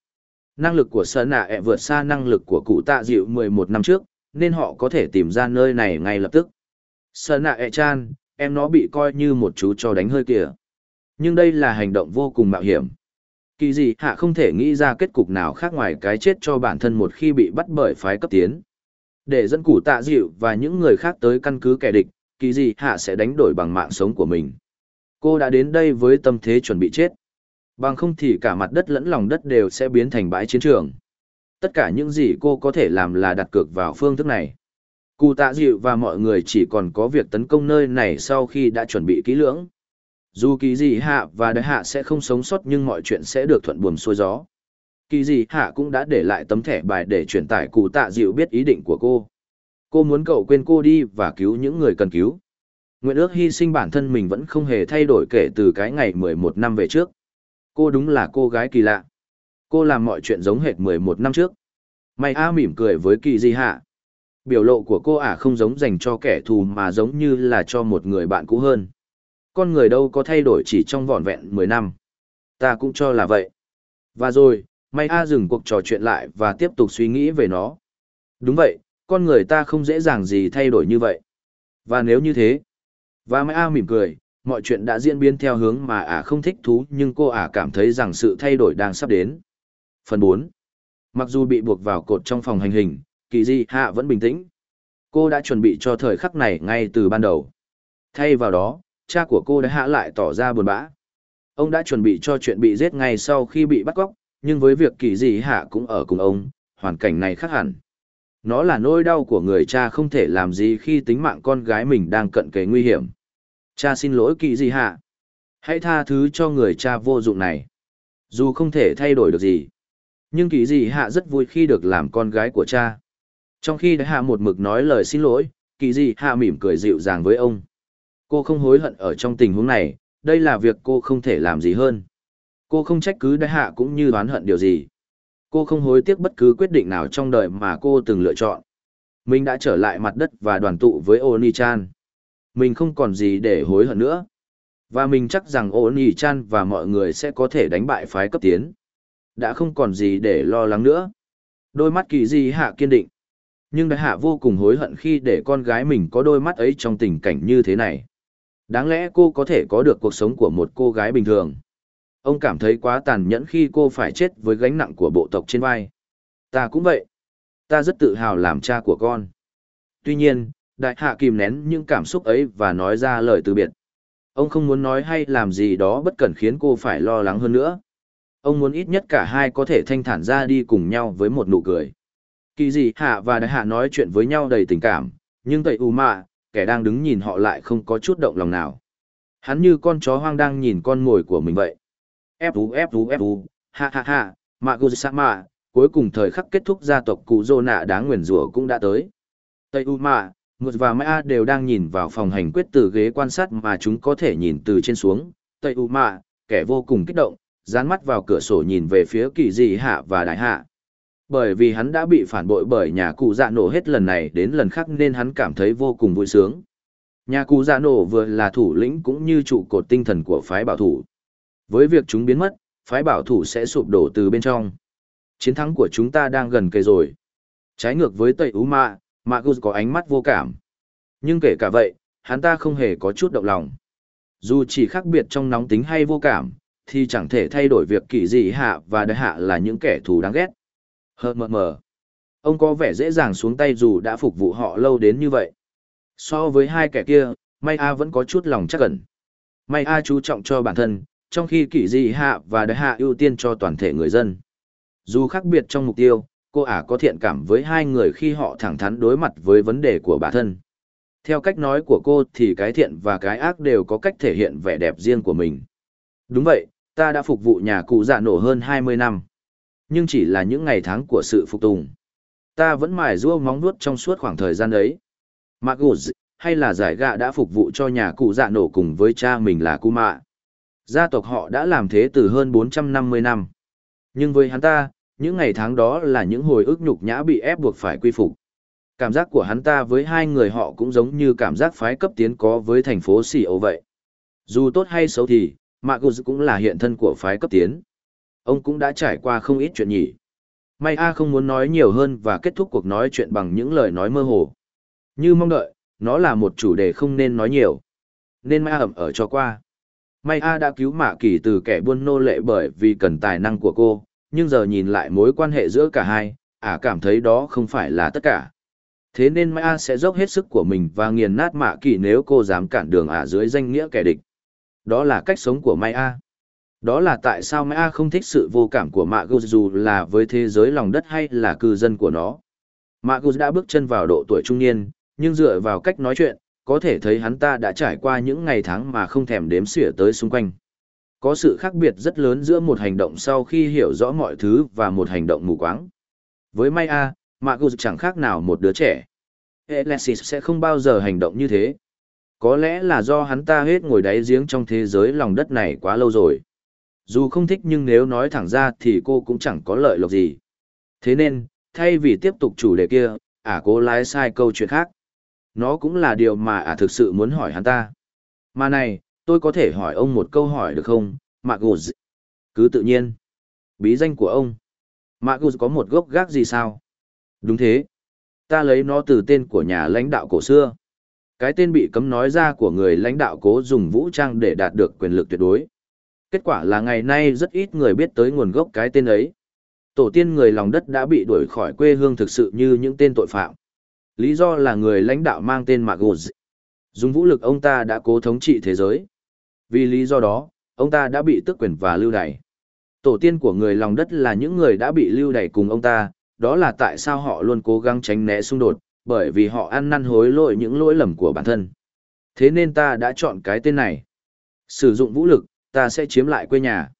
Năng lực của sở nạ ẹ vượt xa năng lực của cụ tạ dịu 11 năm trước, nên họ có thể tìm ra nơi này ngay lập tức. Sở nạ ẹ chan, em nó bị coi như một chú cho đánh hơi kìa. Nhưng đây là hành động vô cùng mạo hiểm. Kỳ gì hạ không thể nghĩ ra kết cục nào khác ngoài cái chết cho bản thân một khi bị bắt bởi phái cấp tiến. Để dẫn củ tạ dịu và những người khác tới căn cứ kẻ địch, kỳ gì hạ sẽ đánh đổi bằng mạng sống của mình. Cô đã đến đây với tâm thế chuẩn bị chết. Bằng không thì cả mặt đất lẫn lòng đất đều sẽ biến thành bãi chiến trường. Tất cả những gì cô có thể làm là đặt cược vào phương thức này. Cụ tạ dịu và mọi người chỉ còn có việc tấn công nơi này sau khi đã chuẩn bị kỹ lưỡng. Dù kỳ dị hạ và đại hạ sẽ không sống sót nhưng mọi chuyện sẽ được thuận buồm xuôi gió. Kỳ dị hạ cũng đã để lại tấm thẻ bài để truyền tải cụ tạ dịu biết ý định của cô. Cô muốn cậu quên cô đi và cứu những người cần cứu. Nguyện ước hy sinh bản thân mình vẫn không hề thay đổi kể từ cái ngày 11 năm về trước. Cô đúng là cô gái kỳ lạ. Cô làm mọi chuyện giống hệt 11 năm trước. May A mỉm cười với kỳ di hạ. Biểu lộ của cô ả không giống dành cho kẻ thù mà giống như là cho một người bạn cũ hơn. Con người đâu có thay đổi chỉ trong vỏn vẹn 10 năm. Ta cũng cho là vậy. Và rồi, May A dừng cuộc trò chuyện lại và tiếp tục suy nghĩ về nó. Đúng vậy, con người ta không dễ dàng gì thay đổi như vậy. Và nếu như thế, và may A mỉm cười, mọi chuyện đã diễn biến theo hướng mà ả không thích thú nhưng cô ả cảm thấy rằng sự thay đổi đang sắp đến. Phần 4. Mặc dù bị buộc vào cột trong phòng hành hình, kỳ di hạ vẫn bình tĩnh. Cô đã chuẩn bị cho thời khắc này ngay từ ban đầu. Thay vào đó, cha của cô đã hạ lại tỏ ra buồn bã. Ông đã chuẩn bị cho chuyện bị giết ngay sau khi bị bắt cóc, nhưng với việc kỳ di hạ cũng ở cùng ông, hoàn cảnh này khác hẳn. Nó là nỗi đau của người cha không thể làm gì khi tính mạng con gái mình đang cận kề nguy hiểm. Cha xin lỗi kỳ di hạ. Hãy tha thứ cho người cha vô dụng này. Dù không thể thay đổi được gì. Nhưng kỳ gì hạ rất vui khi được làm con gái của cha. Trong khi đại hạ một mực nói lời xin lỗi, kỳ gì hạ mỉm cười dịu dàng với ông. Cô không hối hận ở trong tình huống này, đây là việc cô không thể làm gì hơn. Cô không trách cứ đại hạ cũng như oán hận điều gì. Cô không hối tiếc bất cứ quyết định nào trong đời mà cô từng lựa chọn. Mình đã trở lại mặt đất và đoàn tụ với Oni-chan. Mình không còn gì để hối hận nữa. Và mình chắc rằng Oni-chan và mọi người sẽ có thể đánh bại phái cấp tiến. Đã không còn gì để lo lắng nữa. Đôi mắt kỳ di hạ kiên định. Nhưng đại hạ vô cùng hối hận khi để con gái mình có đôi mắt ấy trong tình cảnh như thế này. Đáng lẽ cô có thể có được cuộc sống của một cô gái bình thường. Ông cảm thấy quá tàn nhẫn khi cô phải chết với gánh nặng của bộ tộc trên vai. Ta cũng vậy. Ta rất tự hào làm cha của con. Tuy nhiên, đại hạ kìm nén những cảm xúc ấy và nói ra lời từ biệt. Ông không muốn nói hay làm gì đó bất cần khiến cô phải lo lắng hơn nữa. Ông muốn ít nhất cả hai có thể thanh thản ra đi cùng nhau với một nụ cười. Kỳ dị hạ và đại hạ nói chuyện với nhau đầy tình cảm, nhưng tẩy u mạ, kẻ đang đứng nhìn họ lại không có chút động lòng nào. Hắn như con chó hoang đang nhìn con mồi của mình vậy Ép ú, ép ú, ép ú. ha ha ha mạ gù sa mạ, cuối cùng thời khắc kết thúc gia tộc cụ dô nạ đáng nguyền rủa cũng đã tới tây u mạ ngụt và mã đều đang nhìn vào phòng hành quyết từ ghế quan sát mà chúng có thể nhìn từ trên xuống tây u mạ kẻ vô cùng kích động dán mắt vào cửa sổ nhìn về phía kỳ dị hạ và đại hạ bởi vì hắn đã bị phản bội bởi nhà cụ dạ nổ hết lần này đến lần khác nên hắn cảm thấy vô cùng vui sướng nhà cụ dạ nổ vừa là thủ lĩnh cũng như trụ cột tinh thần của phái bảo thủ với việc chúng biến mất, phái bảo thủ sẽ sụp đổ từ bên trong. Chiến thắng của chúng ta đang gần kề rồi. Trái ngược với Tây Ú Mạ, Magus có ánh mắt vô cảm. Nhưng kể cả vậy, hắn ta không hề có chút động lòng. Dù chỉ khác biệt trong nóng tính hay vô cảm, thì chẳng thể thay đổi việc kỳ dị hạ và đại hạ là những kẻ thù đáng ghét. Hờ mờ mờ. Ông có vẻ dễ dàng xuống tay dù đã phục vụ họ lâu đến như vậy. So với hai kẻ kia, May A vẫn có chút lòng chắc ẩn. May A chú trọng cho bản thân, trong khi kỷ dị hạ và đại hạ ưu tiên cho toàn thể người dân. Dù khác biệt trong mục tiêu, cô ả có thiện cảm với hai người khi họ thẳng thắn đối mặt với vấn đề của bản thân. Theo cách nói của cô thì cái thiện và cái ác đều có cách thể hiện vẻ đẹp riêng của mình. Đúng vậy, ta đã phục vụ nhà cụ dạ nổ hơn 20 năm. Nhưng chỉ là những ngày tháng của sự phục tùng. Ta vẫn mải rua móng nuốt trong suốt khoảng thời gian ấy. Magus, hay là giải gạ đã phục vụ cho nhà cụ dạ nổ cùng với cha mình là Kuma. Gia tộc họ đã làm thế từ hơn 450 năm. Nhưng với hắn ta, những ngày tháng đó là những hồi ức nhục nhã bị ép buộc phải quy phục. Cảm giác của hắn ta với hai người họ cũng giống như cảm giác phái cấp tiến có với thành phố Sì ấu vậy. Dù tốt hay xấu thì, Magus cũng là hiện thân của phái cấp tiến. Ông cũng đã trải qua không ít chuyện nhỉ. May A không muốn nói nhiều hơn và kết thúc cuộc nói chuyện bằng những lời nói mơ hồ. Như mong đợi, nó là một chủ đề không nên nói nhiều. Nên Mai A ẩm ở cho qua. May A đã cứu Mạ Kỳ từ kẻ buôn nô lệ bởi vì cần tài năng của cô, nhưng giờ nhìn lại mối quan hệ giữa cả hai, ả cảm thấy đó không phải là tất cả. Thế nên Mai A sẽ dốc hết sức của mình và nghiền nát Mạ Kỳ nếu cô dám cản đường ả dưới danh nghĩa kẻ địch. Đó là cách sống của Mai A. Đó là tại sao Mai A không thích sự vô cảm của Mạ Gus dù là với thế giới lòng đất hay là cư dân của nó. Mạ Gus đã bước chân vào độ tuổi trung niên, nhưng dựa vào cách nói chuyện, có thể thấy hắn ta đã trải qua những ngày tháng mà không thèm đếm xỉa tới xung quanh. Có sự khác biệt rất lớn giữa một hành động sau khi hiểu rõ mọi thứ và một hành động mù quáng. Với Maya, Magus chẳng khác nào một đứa trẻ. Alexis sẽ không bao giờ hành động như thế. Có lẽ là do hắn ta hết ngồi đáy giếng trong thế giới lòng đất này quá lâu rồi. Dù không thích nhưng nếu nói thẳng ra thì cô cũng chẳng có lợi lộc gì. Thế nên, thay vì tiếp tục chủ đề kia, ả cố lái sai câu chuyện khác. Nó cũng là điều mà ả thực sự muốn hỏi hắn ta. Mà này, tôi có thể hỏi ông một câu hỏi được không, Magus? Cứ tự nhiên. Bí danh của ông. Magus có một gốc gác gì sao? Đúng thế. Ta lấy nó từ tên của nhà lãnh đạo cổ xưa. Cái tên bị cấm nói ra của người lãnh đạo cố dùng vũ trang để đạt được quyền lực tuyệt đối. Kết quả là ngày nay rất ít người biết tới nguồn gốc cái tên ấy. Tổ tiên người lòng đất đã bị đuổi khỏi quê hương thực sự như những tên tội phạm. Lý do là người lãnh đạo mang tên Magus. Dùng vũ lực ông ta đã cố thống trị thế giới. Vì lý do đó, ông ta đã bị tước quyền và lưu đày. Tổ tiên của người lòng đất là những người đã bị lưu đày cùng ông ta, đó là tại sao họ luôn cố gắng tránh né xung đột, bởi vì họ ăn năn hối lỗi những lỗi lầm của bản thân. Thế nên ta đã chọn cái tên này. Sử dụng vũ lực, ta sẽ chiếm lại quê nhà.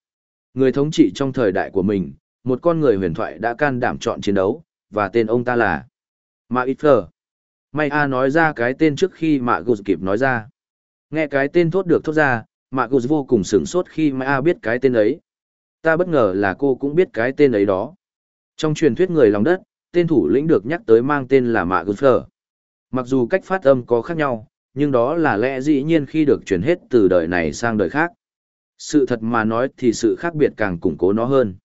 Người thống trị trong thời đại của mình, một con người huyền thoại đã can đảm chọn chiến đấu, và tên ông ta là Mạ Ít May A nói ra cái tên trước khi Mạ Guz kịp nói ra. Nghe cái tên thốt được thốt ra, Mạ Guz vô cùng sửng sốt khi Mạ A biết cái tên ấy. Ta bất ngờ là cô cũng biết cái tên ấy đó. Trong truyền thuyết người lòng đất, tên thủ lĩnh được nhắc tới mang tên là Mạ Guz Phở. Mặc dù cách phát âm có khác nhau, nhưng đó là lẽ dĩ nhiên khi được truyền hết từ đời này sang đời khác. Sự thật mà nói thì sự khác biệt càng củng cố nó hơn.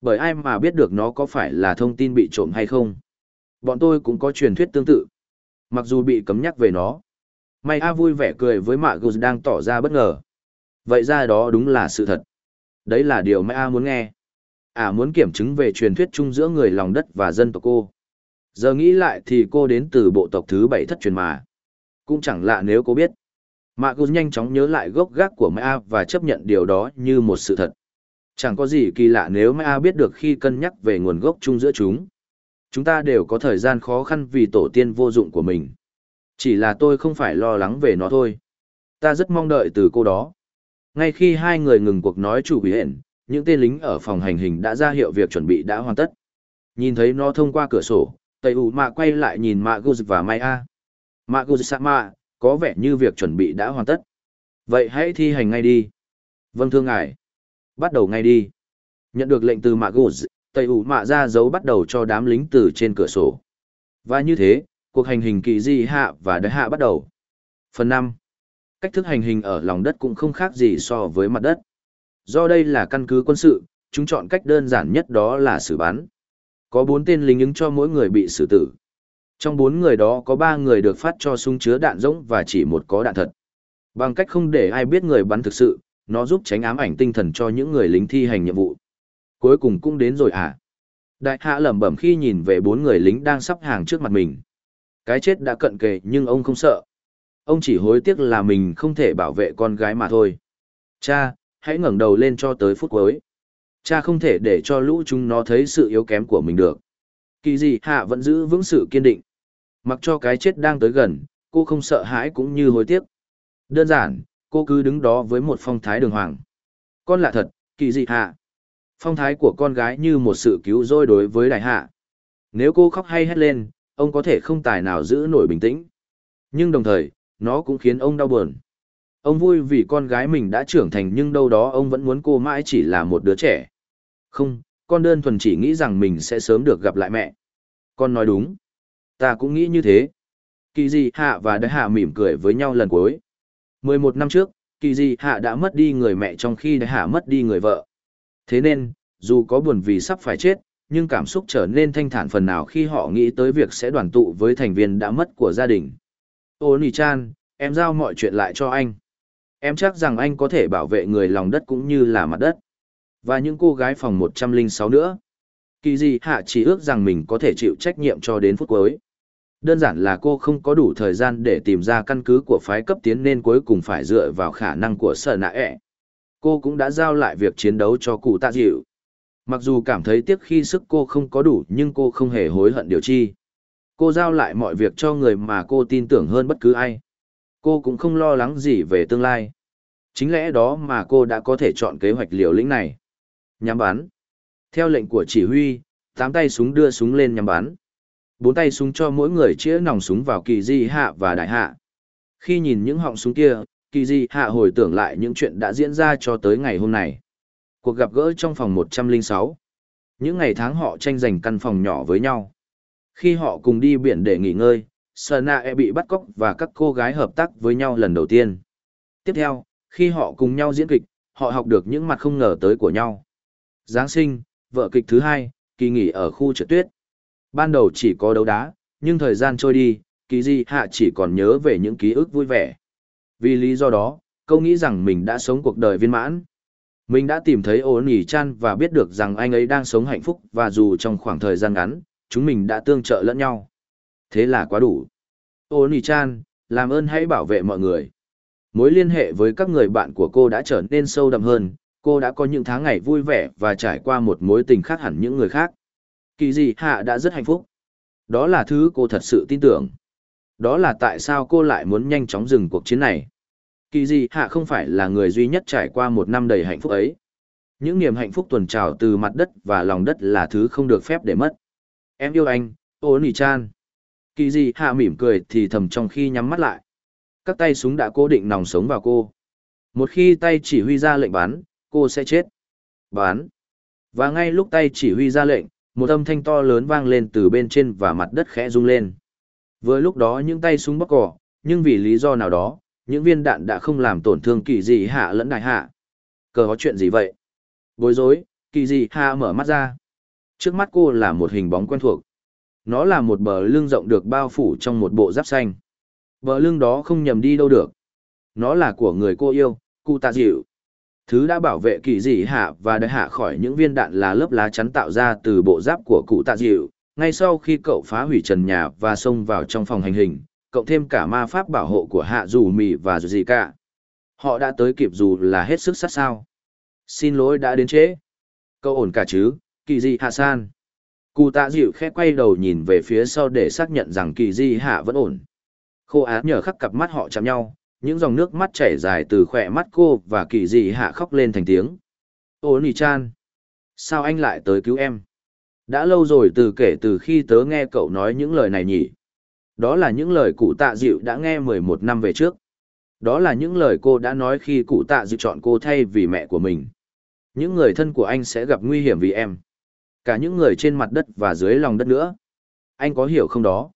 Bởi ai mà biết được nó có phải là thông tin bị trộm hay không. Bọn tôi cũng có truyền thuyết tương tự. Mặc dù bị cấm nhắc về nó. May A vui vẻ cười với Mạ Gus đang tỏ ra bất ngờ. Vậy ra đó đúng là sự thật. Đấy là điều May A muốn nghe. À muốn kiểm chứng về truyền thuyết chung giữa người lòng đất và dân tộc cô. Giờ nghĩ lại thì cô đến từ bộ tộc thứ bảy thất truyền mà. Cũng chẳng lạ nếu cô biết. Mạ Gus nhanh chóng nhớ lại gốc gác của Mã và chấp nhận điều đó như một sự thật. Chẳng có gì kỳ lạ nếu Mã biết được khi cân nhắc về nguồn gốc chung giữa chúng. Chúng ta đều có thời gian khó khăn vì tổ tiên vô dụng của mình. Chỉ là tôi không phải lo lắng về nó thôi. Ta rất mong đợi từ cô đó. Ngay khi hai người ngừng cuộc nói chủ ủy hển những tên lính ở phòng hành hình đã ra hiệu việc chuẩn bị đã hoàn tất. Nhìn thấy nó thông qua cửa sổ, tây ủ mạ quay lại nhìn mạ Guz và Mai A. Mạ Guz Sama, có vẻ như việc chuẩn bị đã hoàn tất. Vậy hãy thi hành ngay đi. Vâng thưa ngài. Bắt đầu ngay đi. Nhận được lệnh từ mạ Guz, tây ủ mạ ra dấu bắt đầu cho đám lính từ trên cửa sổ. Và như thế, cuộc hành hình kỳ di hạ và đáy hạ bắt đầu. Phần năm Cách thức hành hình ở lòng đất cũng không khác gì so với mặt đất. Do đây là căn cứ quân sự, chúng chọn cách đơn giản nhất đó là xử bắn. Có bốn tên lính ứng cho mỗi người bị xử tử. Trong bốn người đó có ba người được phát cho súng chứa đạn rỗng và chỉ một có đạn thật. Bằng cách không để ai biết người bắn thực sự, nó giúp tránh ám ảnh tinh thần cho những người lính thi hành nhiệm vụ. Cuối cùng cũng đến rồi à? Đại hạ lẩm bẩm khi nhìn về bốn người lính đang sắp hàng trước mặt mình. Cái chết đã cận kề nhưng ông không sợ. Ông chỉ hối tiếc là mình không thể bảo vệ con gái mà thôi. Cha, hãy ngẩng đầu lên cho tới phút cuối. Cha không thể để cho lũ chúng nó thấy sự yếu kém của mình được. Kỳ gì hạ vẫn giữ vững sự kiên định. Mặc cho cái chết đang tới gần, cô không sợ hãi cũng như hối tiếc. Đơn giản, cô cứ đứng đó với một phong thái đường hoàng. Con lạ thật, kỳ dị hạ. Phong thái của con gái như một sự cứu rỗi đối với đại hạ. Nếu cô khóc hay hét lên, ông có thể không tài nào giữ nổi bình tĩnh. Nhưng đồng thời, nó cũng khiến ông đau buồn. Ông vui vì con gái mình đã trưởng thành nhưng đâu đó ông vẫn muốn cô mãi chỉ là một đứa trẻ. Không, con đơn thuần chỉ nghĩ rằng mình sẽ sớm được gặp lại mẹ. Con nói đúng. Ta cũng nghĩ như thế. Kỳ Di Hạ và Đại Hạ mỉm cười với nhau lần cuối. 11 năm trước, Kỳ Di Hạ đã mất đi người mẹ trong khi Đại Hạ mất đi người vợ. Thế nên, dù có buồn vì sắp phải chết, nhưng cảm xúc trở nên thanh thản phần nào khi họ nghĩ tới việc sẽ đoàn tụ với thành viên đã mất của gia đình. Ô Nì Chan, em giao mọi chuyện lại cho anh. Em chắc rằng anh có thể bảo vệ người lòng đất cũng như là mặt đất. Và những cô gái phòng 106 nữa. Kỳ gì hạ chỉ ước rằng mình có thể chịu trách nhiệm cho đến phút cuối. Đơn giản là cô không có đủ thời gian để tìm ra căn cứ của phái cấp tiến nên cuối cùng phải dựa vào khả năng của sở nạ ẹ. Cô cũng đã giao lại việc chiến đấu cho cụ tạ dịu. Mặc dù cảm thấy tiếc khi sức cô không có đủ, nhưng cô không hề hối hận điều chi. Cô giao lại mọi việc cho người mà cô tin tưởng hơn bất cứ ai. Cô cũng không lo lắng gì về tương lai. Chính lẽ đó mà cô đã có thể chọn kế hoạch liều lĩnh này. Nhắm bắn. Theo lệnh của chỉ huy, tám tay súng đưa súng lên nhắm bắn. Bốn tay súng cho mỗi người chĩa nòng súng vào kỳ di hạ và đại hạ. Khi nhìn những họng súng kia, kỳ di hạ hồi tưởng lại những chuyện đã diễn ra cho tới ngày hôm này. Cuộc gặp gỡ trong phòng 106. Những ngày tháng họ tranh giành căn phòng nhỏ với nhau. Khi họ cùng đi biển để nghỉ ngơi, Sanae bị bắt cóc và các cô gái hợp tác với nhau lần đầu tiên. Tiếp theo, khi họ cùng nhau diễn kịch, họ học được những mặt không ngờ tới của nhau. Giáng sinh, vợ kịch thứ hai, kỳ nghỉ ở khu trượt tuyết. Ban đầu chỉ có đấu đá, nhưng thời gian trôi đi, kỳ di hạ chỉ còn nhớ về những ký ức vui vẻ. Vì lý do đó, câu nghĩ rằng mình đã sống cuộc đời viên mãn. Mình đã tìm thấy ổn ỉ chan và biết được rằng anh ấy đang sống hạnh phúc và dù trong khoảng thời gian ngắn, chúng mình đã tương trợ lẫn nhau. Thế là quá đủ. Ô Nì chan, làm ơn hãy bảo vệ mọi người. Mối liên hệ với các người bạn của cô đã trở nên sâu đậm hơn, cô đã có những tháng ngày vui vẻ và trải qua một mối tình khác hẳn những người khác. Kỳ gì hạ đã rất hạnh phúc. Đó là thứ cô thật sự tin tưởng. Đó là tại sao cô lại muốn nhanh chóng dừng cuộc chiến này. Kỳ gì hạ không phải là người duy nhất trải qua một năm đầy hạnh phúc ấy. Những niềm hạnh phúc tuần trào từ mặt đất và lòng đất là thứ không được phép để mất. Em yêu anh, ô Nì chan. Kỳ dị hạ mỉm cười thì thầm trong khi nhắm mắt lại. Các tay súng đã cố định nòng sống vào cô. Một khi tay chỉ huy ra lệnh bắn, cô sẽ chết. Bắn. Và ngay lúc tay chỉ huy ra lệnh, một âm thanh to lớn vang lên từ bên trên và mặt đất khẽ rung lên. Vừa lúc đó những tay súng bóc cỏ, nhưng vì lý do nào đó, những viên đạn đã không làm tổn thương kỳ dị hạ lẫn đại hạ. Cờ có chuyện gì vậy? Bối rối, kỳ dị hạ mở mắt ra. Trước mắt cô là một hình bóng quen thuộc. Nó là một bờ lưng rộng được bao phủ trong một bộ giáp xanh. Bờ lưng đó không nhầm đi đâu được. Nó là của người cô yêu, cụ tạ dịu. Thứ đã bảo vệ kỳ dị hạ và đại hạ khỏi những viên đạn là lớp lá chắn tạo ra từ bộ giáp của cụ tạ dịu. Ngay sau khi cậu phá hủy trần nhà và xông vào trong phòng hành hình, cộng thêm cả ma pháp bảo hộ của hạ dù mì và dù gì cả. Họ đã tới kịp dù là hết sức sát sao. Xin lỗi đã đến trễ. Cậu ổn cả chứ, kỳ dị hạ san. Cụ tạ dịu khẽ quay đầu nhìn về phía sau để xác nhận rằng kỳ di hạ vẫn ổn. Khô á nhờ khắc cặp mắt họ chạm nhau, những dòng nước mắt chảy dài từ khỏe mắt cô và kỳ Di hạ khóc lên thành tiếng. Ô nì chan! Sao anh lại tới cứu em? Đã lâu rồi từ kể từ khi tớ nghe cậu nói những lời này nhỉ? Đó là những lời cụ tạ dịu đã nghe 11 năm về trước. Đó là những lời cô đã nói khi cụ tạ dịu chọn cô thay vì mẹ của mình. Những người thân của anh sẽ gặp nguy hiểm vì em. Cả những người trên mặt đất và dưới lòng đất nữa. Anh có hiểu không đó?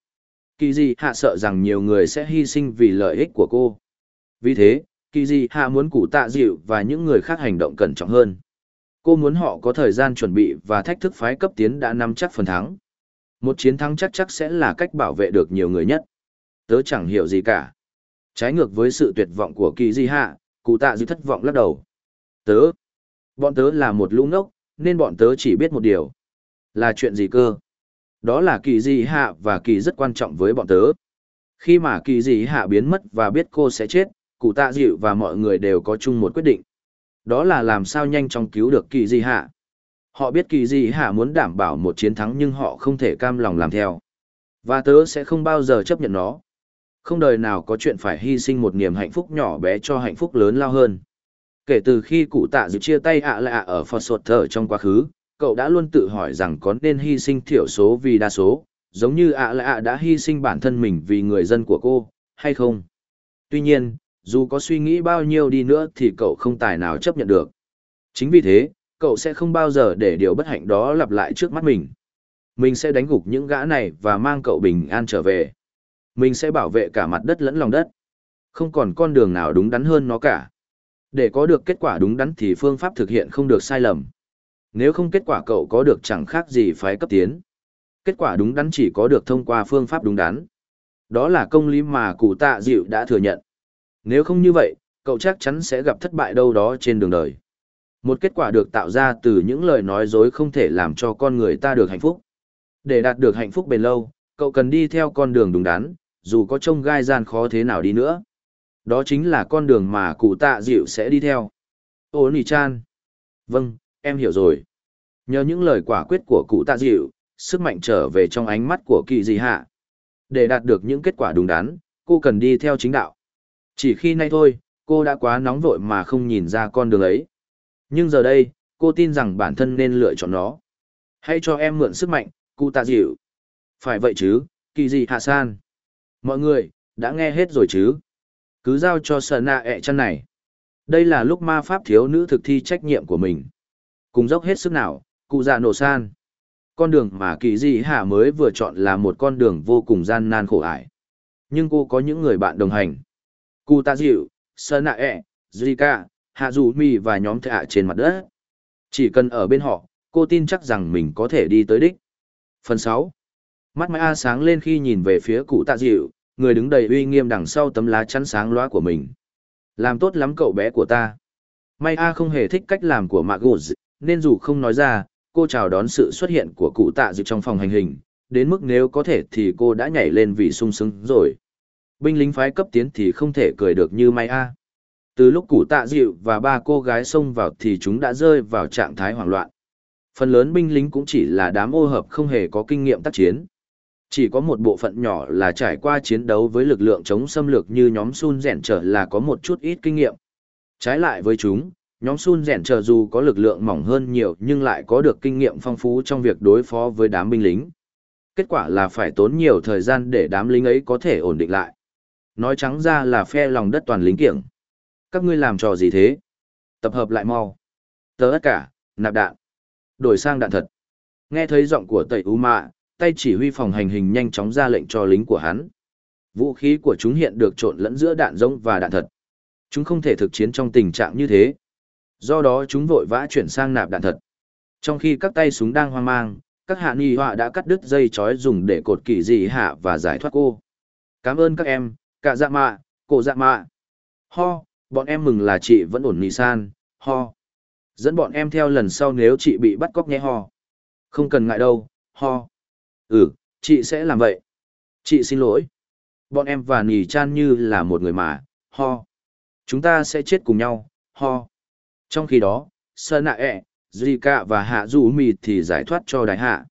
Kỳ gì hạ sợ rằng nhiều người sẽ hy sinh vì lợi ích của cô. Vì thế, kỳ gì hạ muốn cụ tạ dịu và những người khác hành động cẩn trọng hơn. Cô muốn họ có thời gian chuẩn bị và thách thức phái cấp tiến đã nắm chắc phần thắng. Một chiến thắng chắc chắc sẽ là cách bảo vệ được nhiều người nhất. Tớ chẳng hiểu gì cả. Trái ngược với sự tuyệt vọng của kỳ di hạ, cụ tạ dịu thất vọng lắc đầu. Tớ. Bọn tớ là một lũ ngốc, nên bọn tớ chỉ biết một điều. Là chuyện gì cơ? Đó là kỳ di hạ và kỳ rất quan trọng với bọn tớ. Khi mà kỳ di hạ biến mất và biết cô sẽ chết, cụ tạ dịu và mọi người đều có chung một quyết định. Đó là làm sao nhanh chóng cứu được kỳ di hạ. Họ biết kỳ di hạ muốn đảm bảo một chiến thắng nhưng họ không thể cam lòng làm theo. Và tớ sẽ không bao giờ chấp nhận nó. Không đời nào có chuyện phải hy sinh một niềm hạnh phúc nhỏ bé cho hạnh phúc lớn lao hơn. Kể từ khi cụ tạ dịu chia tay ạ à lạ ở Phật Sột Thở trong quá khứ, cậu đã luôn tự hỏi rằng có nên hy sinh thiểu số vì đa số, giống như ạ à lạ đã hy sinh bản thân mình vì người dân của cô, hay không? Tuy nhiên, dù có suy nghĩ bao nhiêu đi nữa thì cậu không tài nào chấp nhận được. Chính vì thế, cậu sẽ không bao giờ để điều bất hạnh đó lặp lại trước mắt mình. Mình sẽ đánh gục những gã này và mang cậu bình an trở về. Mình sẽ bảo vệ cả mặt đất lẫn lòng đất. Không còn con đường nào đúng đắn hơn nó cả. Để có được kết quả đúng đắn thì phương pháp thực hiện không được sai lầm. Nếu không kết quả cậu có được chẳng khác gì phái cấp tiến. Kết quả đúng đắn chỉ có được thông qua phương pháp đúng đắn. Đó là công lý mà cụ tạ dịu đã thừa nhận. Nếu không như vậy, cậu chắc chắn sẽ gặp thất bại đâu đó trên đường đời. Một kết quả được tạo ra từ những lời nói dối không thể làm cho con người ta được hạnh phúc. Để đạt được hạnh phúc bền lâu, cậu cần đi theo con đường đúng đắn, dù có trông gai gian khó thế nào đi nữa. Đó chính là con đường mà cụ tạ dịu sẽ đi theo. Ô nì chan. Vâng, em hiểu rồi. Nhờ những lời quả quyết của cụ tạ dịu, sức mạnh trở về trong ánh mắt của kỳ dị hạ. Để đạt được những kết quả đúng đắn, cô cần đi theo chính đạo. Chỉ khi nay thôi, cô đã quá nóng vội mà không nhìn ra con đường ấy. Nhưng giờ đây, cô tin rằng bản thân nên lựa chọn nó. Hãy cho em mượn sức mạnh, cụ tạ dịu. Phải vậy chứ, kỳ dị hạ san. Mọi người, đã nghe hết rồi chứ? Cứ giao cho sợ nạ ẹ chăn này. Đây là lúc ma pháp thiếu nữ thực thi trách nhiệm của mình. Cùng dốc hết sức nào, cụ già nổ san. Con đường mà kỳ dị hạ mới vừa chọn là một con đường vô cùng gian nan khổ ải. Nhưng cô có những người bạn đồng hành. Cụ tạ dịu, Sơ nạ ẹ, Zika, Hạ Dù Mi và nhóm thạ trên mặt đất. Chỉ cần ở bên họ, cô tin chắc rằng mình có thể đi tới đích. Phần sáu, Mắt mãi A sáng lên khi nhìn về phía cụ tạ dịu, người đứng đầy uy nghiêm đằng sau tấm lá chắn sáng loa của mình. Làm tốt lắm cậu bé của ta. May A không hề thích cách làm của Mạc Gột, nên dù không nói ra, cô chào đón sự xuất hiện của cụ tạ dịu trong phòng hành hình, đến mức nếu có thể thì cô đã nhảy lên vì sung sướng rồi. Binh lính phái cấp tiến thì không thể cười được như May A. Từ lúc cụ tạ dịu và ba cô gái xông vào thì chúng đã rơi vào trạng thái hoảng loạn. Phần lớn binh lính cũng chỉ là đám ô hợp không hề có kinh nghiệm tác chiến. Chỉ có một bộ phận nhỏ là trải qua chiến đấu với lực lượng chống xâm lược như nhóm Sun rèn trở là có một chút ít kinh nghiệm. Trái lại với chúng, nhóm Sun rèn chờ dù có lực lượng mỏng hơn nhiều nhưng lại có được kinh nghiệm phong phú trong việc đối phó với đám binh lính. Kết quả là phải tốn nhiều thời gian để đám lính ấy có thể ổn định lại. Nói trắng ra là phe lòng đất toàn lính kiểng. Các ngươi làm trò gì thế? Tập hợp lại mau. Tớ tất cả, nạp đạn. Đổi sang đạn thật. Nghe thấy giọng của tẩy U Mạ, tay chỉ huy phòng hành hình nhanh chóng ra lệnh cho lính của hắn. Vũ khí của chúng hiện được trộn lẫn giữa đạn giống và đạn thật. Chúng không thể thực chiến trong tình trạng như thế. Do đó chúng vội vã chuyển sang nạp đạn thật. Trong khi các tay súng đang hoang mang, các hạ nghi họa đã cắt đứt dây chói dùng để cột kỳ dị hạ và giải thoát cô. Cảm ơn các em, cả dạ mạ, cổ dạ mạ. Ho, bọn em mừng là chị vẫn ổn nì san, ho. Dẫn bọn em theo lần sau nếu chị bị bắt cóc nhé ho. Không cần ngại đâu, ho. Ừ, chị sẽ làm vậy. Chị xin lỗi. Bọn em và nì chan như là một người mà, ho. Chúng ta sẽ chết cùng nhau, ho. Trong khi đó, Sơn Nạ ẹ, Zika và Hạ Du Mì thì giải thoát cho đại hạ.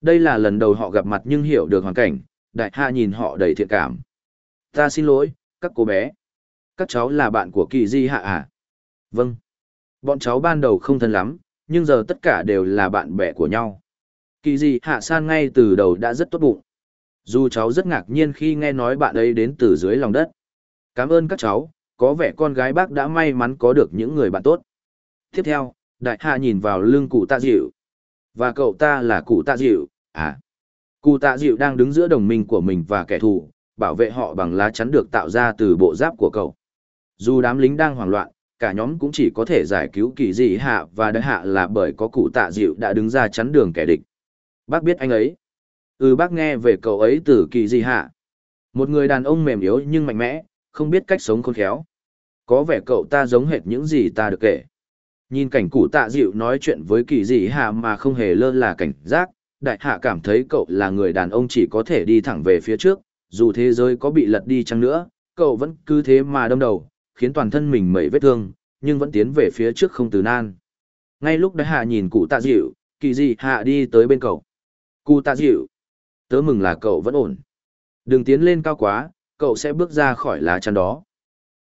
Đây là lần đầu họ gặp mặt nhưng hiểu được hoàn cảnh, đại hạ nhìn họ đầy thiện cảm. Ta xin lỗi, các cô bé. Các cháu là bạn của kỳ di hạ à? Vâng. Bọn cháu ban đầu không thân lắm, nhưng giờ tất cả đều là bạn bè của nhau. Kỳ Di hạ san ngay từ đầu đã rất tốt bụng. Dù cháu rất ngạc nhiên khi nghe nói bạn ấy đến từ dưới lòng đất. Cảm ơn các cháu, có vẻ con gái bác đã may mắn có được những người bạn tốt. Tiếp theo, đại hạ nhìn vào lưng cụ tạ dịu. Và cậu ta là cụ tạ dịu, à. Cụ tạ dịu đang đứng giữa đồng minh của mình và kẻ thù, bảo vệ họ bằng lá chắn được tạo ra từ bộ giáp của cậu. Dù đám lính đang hoảng loạn, cả nhóm cũng chỉ có thể giải cứu kỳ dị hạ và đại hạ là bởi có cụ tạ dịu đã đứng ra chắn đường kẻ địch. Bác biết anh ấy. Ừ bác nghe về cậu ấy từ kỳ dị hạ. Một người đàn ông mềm yếu nhưng mạnh mẽ, không biết cách sống khôn khéo. Có vẻ cậu ta giống hệt những gì ta được kể. Nhìn cảnh cụ tạ dịu nói chuyện với kỳ dị hạ mà không hề lơ là cảnh giác, đại hạ cảm thấy cậu là người đàn ông chỉ có thể đi thẳng về phía trước, dù thế giới có bị lật đi chăng nữa, cậu vẫn cứ thế mà đâm đầu, khiến toàn thân mình mẩy vết thương, nhưng vẫn tiến về phía trước không từ nan. Ngay lúc đại hạ nhìn cụ tạ dịu, kỳ dị hạ đi tới bên cậu. Cụ tạ dịu. Tớ mừng là cậu vẫn ổn. Đừng tiến lên cao quá, cậu sẽ bước ra khỏi lá chắn đó.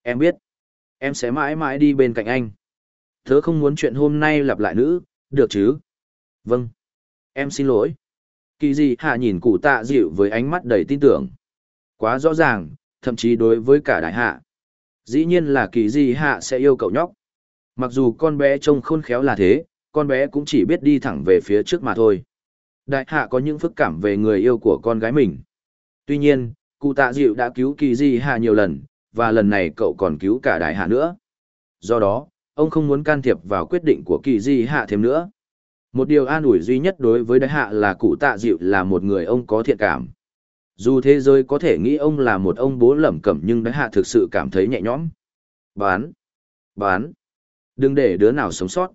Em biết. Em sẽ mãi mãi đi bên cạnh anh. Tớ không muốn chuyện hôm nay lặp lại nữa, được chứ? Vâng. Em xin lỗi. Kỳ gì hạ nhìn cụ tạ dịu với ánh mắt đầy tin tưởng. Quá rõ ràng, thậm chí đối với cả đại hạ. Dĩ nhiên là kỳ gì hạ sẽ yêu cậu nhóc. Mặc dù con bé trông khôn khéo là thế, con bé cũng chỉ biết đi thẳng về phía trước mà thôi. Đại hạ có những phức cảm về người yêu của con gái mình. Tuy nhiên, cụ tạ dịu đã cứu kỳ di hạ nhiều lần, và lần này cậu còn cứu cả đại hạ nữa. Do đó, ông không muốn can thiệp vào quyết định của kỳ di hạ thêm nữa. Một điều an ủi duy nhất đối với đại hạ là cụ tạ dịu là một người ông có thiện cảm. Dù thế giới có thể nghĩ ông là một ông bố lẩm cẩm nhưng đại hạ thực sự cảm thấy nhẹ nhõm. Bán! Bán! Đừng để đứa nào sống sót.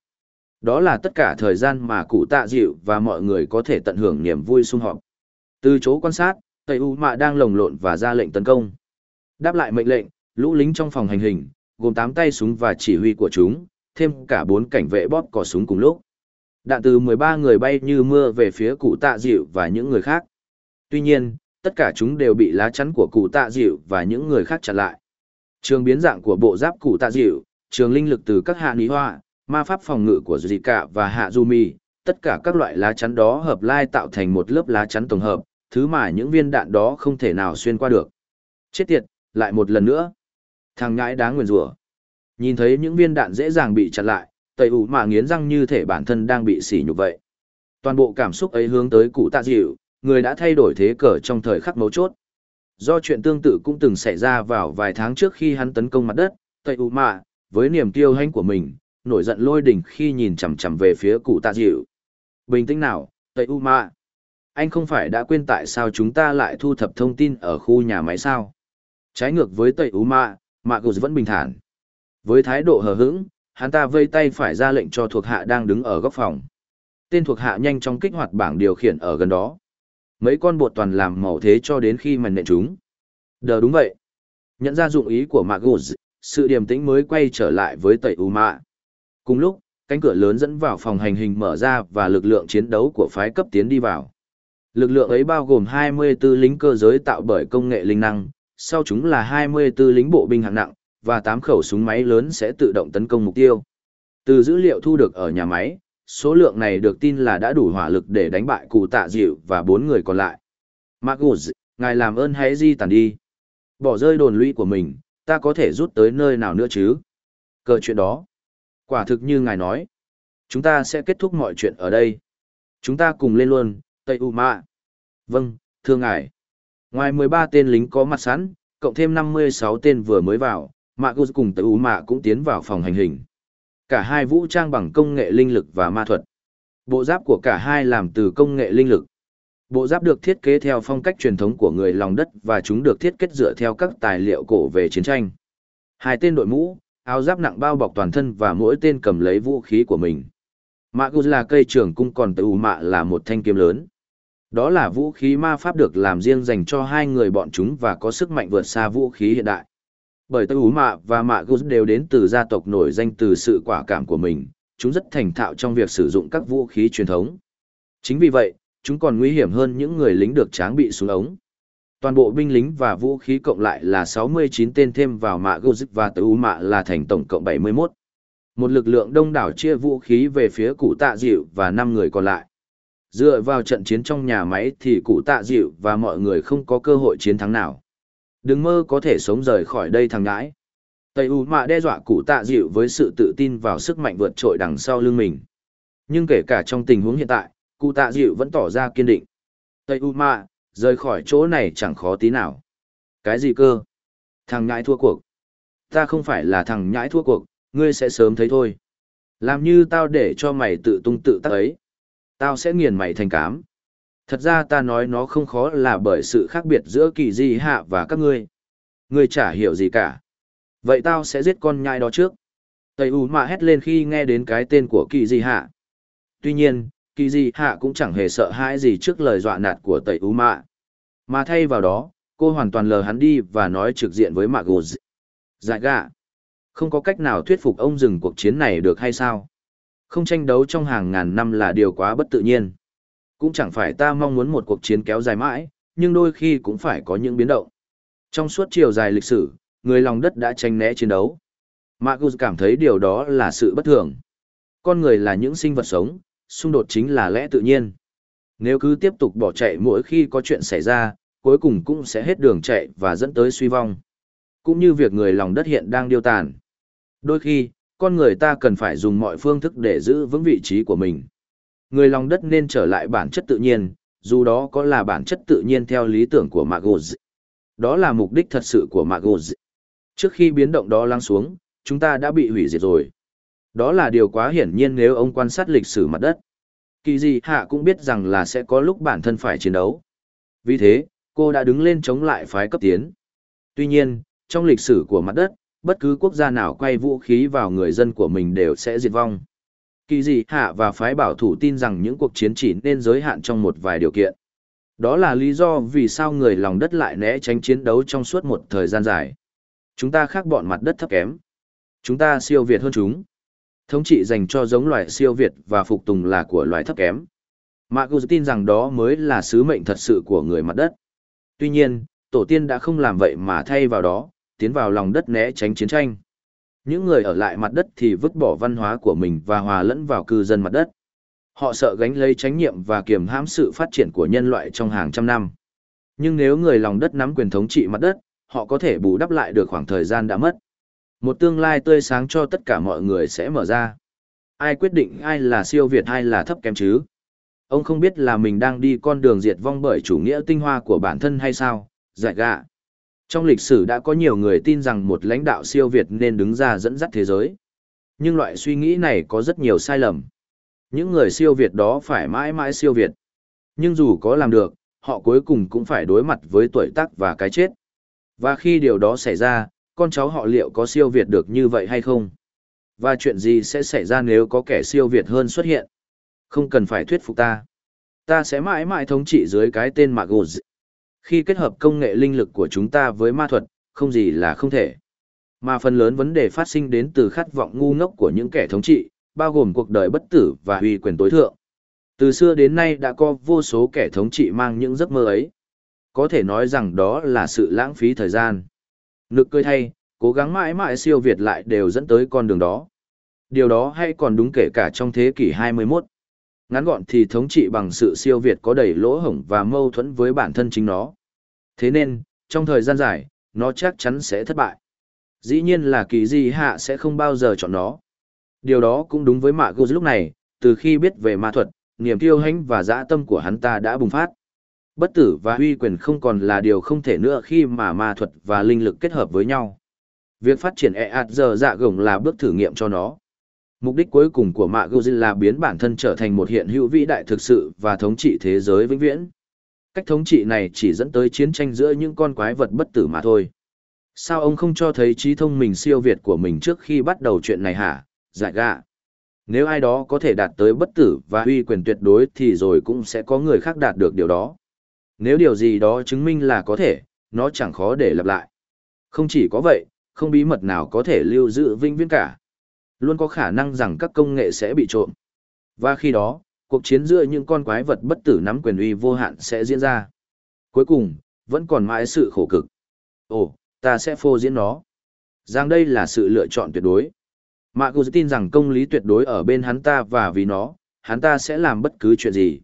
Đó là tất cả thời gian mà cụ tạ dịu và mọi người có thể tận hưởng niềm vui sung họp. Từ chỗ quan sát, Tây U Mạ đang lồng lộn và ra lệnh tấn công. Đáp lại mệnh lệnh, lũ lính trong phòng hành hình, gồm 8 tay súng và chỉ huy của chúng, thêm cả 4 cảnh vệ bóp cò súng cùng lúc. Đạn từ 13 người bay như mưa về phía cụ tạ dịu và những người khác. Tuy nhiên, tất cả chúng đều bị lá chắn của cụ tạ dịu và những người khác chặn lại. Trường biến dạng của bộ giáp cụ tạ dịu, trường linh lực từ các hạ ní hoa, ma pháp phòng ngự của Zika và Hạ Jumi, tất cả các loại lá chắn đó hợp lai tạo thành một lớp lá chắn tổng hợp, thứ mà những viên đạn đó không thể nào xuyên qua được. Chết tiệt, lại một lần nữa. Thằng ngãi đáng nguyền rủa Nhìn thấy những viên đạn dễ dàng bị chặn lại, tẩy ủ mà nghiến răng như thể bản thân đang bị sỉ nhục vậy. Toàn bộ cảm xúc ấy hướng tới cụ tạ dịu, người đã thay đổi thế cờ trong thời khắc mấu chốt. Do chuyện tương tự cũng từng xảy ra vào vài tháng trước khi hắn tấn công mặt đất, tẩy ủ mà, với niềm kiêu hãnh của mình, nổi giận lôi đỉnh khi nhìn chằm chằm về phía cụ tạ dịu. Bình tĩnh nào, tẩy ủ mà. Anh không phải đã quên tại sao chúng ta lại thu thập thông tin ở khu nhà máy sao? Trái ngược với tẩy ủ mà, Mạ vẫn bình thản. Với thái độ hờ hững, hắn ta vây tay phải ra lệnh cho thuộc hạ đang đứng ở góc phòng. Tên thuộc hạ nhanh chóng kích hoạt bảng điều khiển ở gần đó. Mấy con bột toàn làm màu thế cho đến khi màn nện chúng. Đờ đúng vậy. Nhận ra dụng ý của Magus, sự điềm tĩnh mới quay trở lại với tẩy U Mạ. Cùng lúc, cánh cửa lớn dẫn vào phòng hành hình mở ra và lực lượng chiến đấu của phái cấp tiến đi vào. Lực lượng ấy bao gồm 24 lính cơ giới tạo bởi công nghệ linh năng, sau chúng là 24 lính bộ binh hạng nặng, và 8 khẩu súng máy lớn sẽ tự động tấn công mục tiêu. Từ dữ liệu thu được ở nhà máy, số lượng này được tin là đã đủ hỏa lực để đánh bại cụ tạ dịu và 4 người còn lại. Magus, ngài làm ơn hãy di tản đi. Bỏ rơi đồn lũy của mình, ta có thể rút tới nơi nào nữa chứ? Cờ chuyện đó. Quả thực như ngài nói. Chúng ta sẽ kết thúc mọi chuyện ở đây. Chúng ta cùng lên luôn, Tây U Mạ. Vâng, thưa ngài. Ngoài 13 tên lính có mặt sẵn, cộng thêm 56 tên vừa mới vào, Mạ Gus cùng Tử U Mạ cũng tiến vào phòng hành hình. Cả hai vũ trang bằng công nghệ linh lực và ma thuật. Bộ giáp của cả hai làm từ công nghệ linh lực. Bộ giáp được thiết kế theo phong cách truyền thống của người lòng đất và chúng được thiết kế dựa theo các tài liệu cổ về chiến tranh. Hai tên đội mũ, áo giáp nặng bao bọc toàn thân và mỗi tên cầm lấy vũ khí của mình. Mạ Gus là cây trường cung còn Tử U Mạ là một thanh kiếm lớn. Đó là vũ khí ma pháp được làm riêng dành cho hai người bọn chúng và có sức mạnh vượt xa vũ khí hiện đại. Bởi Tây Ú Mạ và Mạ Gus đều đến từ gia tộc nổi danh từ sự quả cảm của mình, chúng rất thành thạo trong việc sử dụng các vũ khí truyền thống. Chính vì vậy, chúng còn nguy hiểm hơn những người lính được tráng bị xuống ống. Toàn bộ binh lính và vũ khí cộng lại là 69 tên thêm vào Mạ Gus và Tây Ú Mạ là thành tổng cộng 71. Một lực lượng đông đảo chia vũ khí về phía cụ tạ dịu và 5 người còn lại. Dựa vào trận chiến trong nhà máy thì cụ tạ dịu và mọi người không có cơ hội chiến thắng nào. Đừng mơ có thể sống rời khỏi đây thằng ngãi. Tây U Mạ đe dọa cụ tạ dịu với sự tự tin vào sức mạnh vượt trội đằng sau lưng mình. Nhưng kể cả trong tình huống hiện tại, cụ tạ dịu vẫn tỏ ra kiên định. Tây U Mạ, rời khỏi chỗ này chẳng khó tí nào. Cái gì cơ? Thằng nhãi thua cuộc. Ta không phải là thằng nhãi thua cuộc, ngươi sẽ sớm thấy thôi. Làm như tao để cho mày tự tung tự tác ấy. Tao sẽ nghiền mày thành cám. Thật ra ta nói nó không khó là bởi sự khác biệt giữa kỳ di hạ và các ngươi. Ngươi chả hiểu gì cả. Vậy tao sẽ giết con nhai đó trước. Tây U Mạ hét lên khi nghe đến cái tên của kỳ di hạ. Tuy nhiên, kỳ di hạ cũng chẳng hề sợ hãi gì trước lời dọa nạt của Tây U Mạ. Mà thay vào đó, cô hoàn toàn lờ hắn đi và nói trực diện với Mạ Gồ Dạ gạ. Không có cách nào thuyết phục ông dừng cuộc chiến này được hay sao? Không tranh đấu trong hàng ngàn năm là điều quá bất tự nhiên. Cũng chẳng phải ta mong muốn một cuộc chiến kéo dài mãi, nhưng đôi khi cũng phải có những biến động. Trong suốt chiều dài lịch sử, người lòng đất đã tranh né chiến đấu. Magus cảm thấy điều đó là sự bất thường. Con người là những sinh vật sống, xung đột chính là lẽ tự nhiên. Nếu cứ tiếp tục bỏ chạy mỗi khi có chuyện xảy ra, cuối cùng cũng sẽ hết đường chạy và dẫn tới suy vong. Cũng như việc người lòng đất hiện đang điêu tàn. Đôi khi, con người ta cần phải dùng mọi phương thức để giữ vững vị trí của mình. Người lòng đất nên trở lại bản chất tự nhiên, dù đó có là bản chất tự nhiên theo lý tưởng của Magos. Đó là mục đích thật sự của Magos. Trước khi biến động đó lắng xuống, chúng ta đã bị hủy diệt rồi. Đó là điều quá hiển nhiên nếu ông quan sát lịch sử mặt đất. Kỳ gì hạ cũng biết rằng là sẽ có lúc bản thân phải chiến đấu. Vì thế, cô đã đứng lên chống lại phái cấp tiến. Tuy nhiên, trong lịch sử của mặt đất, bất cứ quốc gia nào quay vũ khí vào người dân của mình đều sẽ diệt vong. Kỳ dị hạ và phái bảo thủ tin rằng những cuộc chiến chỉ nên giới hạn trong một vài điều kiện. Đó là lý do vì sao người lòng đất lại né tránh chiến đấu trong suốt một thời gian dài. Chúng ta khác bọn mặt đất thấp kém. Chúng ta siêu việt hơn chúng. Thống trị dành cho giống loài siêu việt và phục tùng là của loài thấp kém. Marcus tin rằng đó mới là sứ mệnh thật sự của người mặt đất. Tuy nhiên, tổ tiên đã không làm vậy mà thay vào đó, tiến vào lòng đất né tránh chiến tranh. Những người ở lại mặt đất thì vứt bỏ văn hóa của mình và hòa lẫn vào cư dân mặt đất. Họ sợ gánh lấy trách nhiệm và kiềm hãm sự phát triển của nhân loại trong hàng trăm năm. Nhưng nếu người lòng đất nắm quyền thống trị mặt đất, họ có thể bù đắp lại được khoảng thời gian đã mất. Một tương lai tươi sáng cho tất cả mọi người sẽ mở ra. Ai quyết định ai là siêu việt hay là thấp kém chứ? Ông không biết là mình đang đi con đường diệt vong bởi chủ nghĩa tinh hoa của bản thân hay sao? Giải gạ. Trong lịch sử đã có nhiều người tin rằng một lãnh đạo siêu việt nên đứng ra dẫn dắt thế giới. Nhưng loại suy nghĩ này có rất nhiều sai lầm. Những người siêu việt đó phải mãi mãi siêu việt. Nhưng dù có làm được, họ cuối cùng cũng phải đối mặt với tuổi tác và cái chết. Và khi điều đó xảy ra, con cháu họ liệu có siêu việt được như vậy hay không? Và chuyện gì sẽ xảy ra nếu có kẻ siêu việt hơn xuất hiện? Không cần phải thuyết phục ta. Ta sẽ mãi mãi thống trị dưới cái tên Magus. Khi kết hợp công nghệ linh lực của chúng ta với ma thuật, không gì là không thể. Mà phần lớn vấn đề phát sinh đến từ khát vọng ngu ngốc của những kẻ thống trị, bao gồm cuộc đời bất tử và uy quyền tối thượng. Từ xưa đến nay đã có vô số kẻ thống trị mang những giấc mơ ấy. Có thể nói rằng đó là sự lãng phí thời gian. Nực cười thay, cố gắng mãi mãi siêu việt lại đều dẫn tới con đường đó. Điều đó hay còn đúng kể cả trong thế kỷ 21. Ngắn gọn thì thống trị bằng sự siêu việt có đầy lỗ hổng và mâu thuẫn với bản thân chính nó. Thế nên, trong thời gian dài, nó chắc chắn sẽ thất bại. Dĩ nhiên là kỳ di hạ sẽ không bao giờ chọn nó. Điều đó cũng đúng với Mạ Gô lúc này, từ khi biết về ma thuật, niềm tiêu hãnh và dã tâm của hắn ta đã bùng phát. Bất tử và uy quyền không còn là điều không thể nữa khi mà ma thuật và linh lực kết hợp với nhau. Việc phát triển e ạt giờ dạ gồng là bước thử nghiệm cho nó. Mục đích cuối cùng của Mạ Gô là biến bản thân trở thành một hiện hữu vĩ đại thực sự và thống trị thế giới vĩnh viễn. Cách thống trị này chỉ dẫn tới chiến tranh giữa những con quái vật bất tử mà thôi. Sao ông không cho thấy trí thông minh siêu việt của mình trước khi bắt đầu chuyện này hả, Giải gạ? Nếu ai đó có thể đạt tới bất tử và uy quyền tuyệt đối thì rồi cũng sẽ có người khác đạt được điều đó. Nếu điều gì đó chứng minh là có thể, nó chẳng khó để lặp lại. Không chỉ có vậy, không bí mật nào có thể lưu giữ vĩnh viễn cả. Luôn có khả năng rằng các công nghệ sẽ bị trộm. Và khi đó, cuộc chiến giữa những con quái vật bất tử nắm quyền uy vô hạn sẽ diễn ra. Cuối cùng, vẫn còn mãi sự khổ cực. Ồ, ta sẽ phô diễn nó. Rằng đây là sự lựa chọn tuyệt đối. Mạ Cụ tin rằng công lý tuyệt đối ở bên hắn ta và vì nó, hắn ta sẽ làm bất cứ chuyện gì.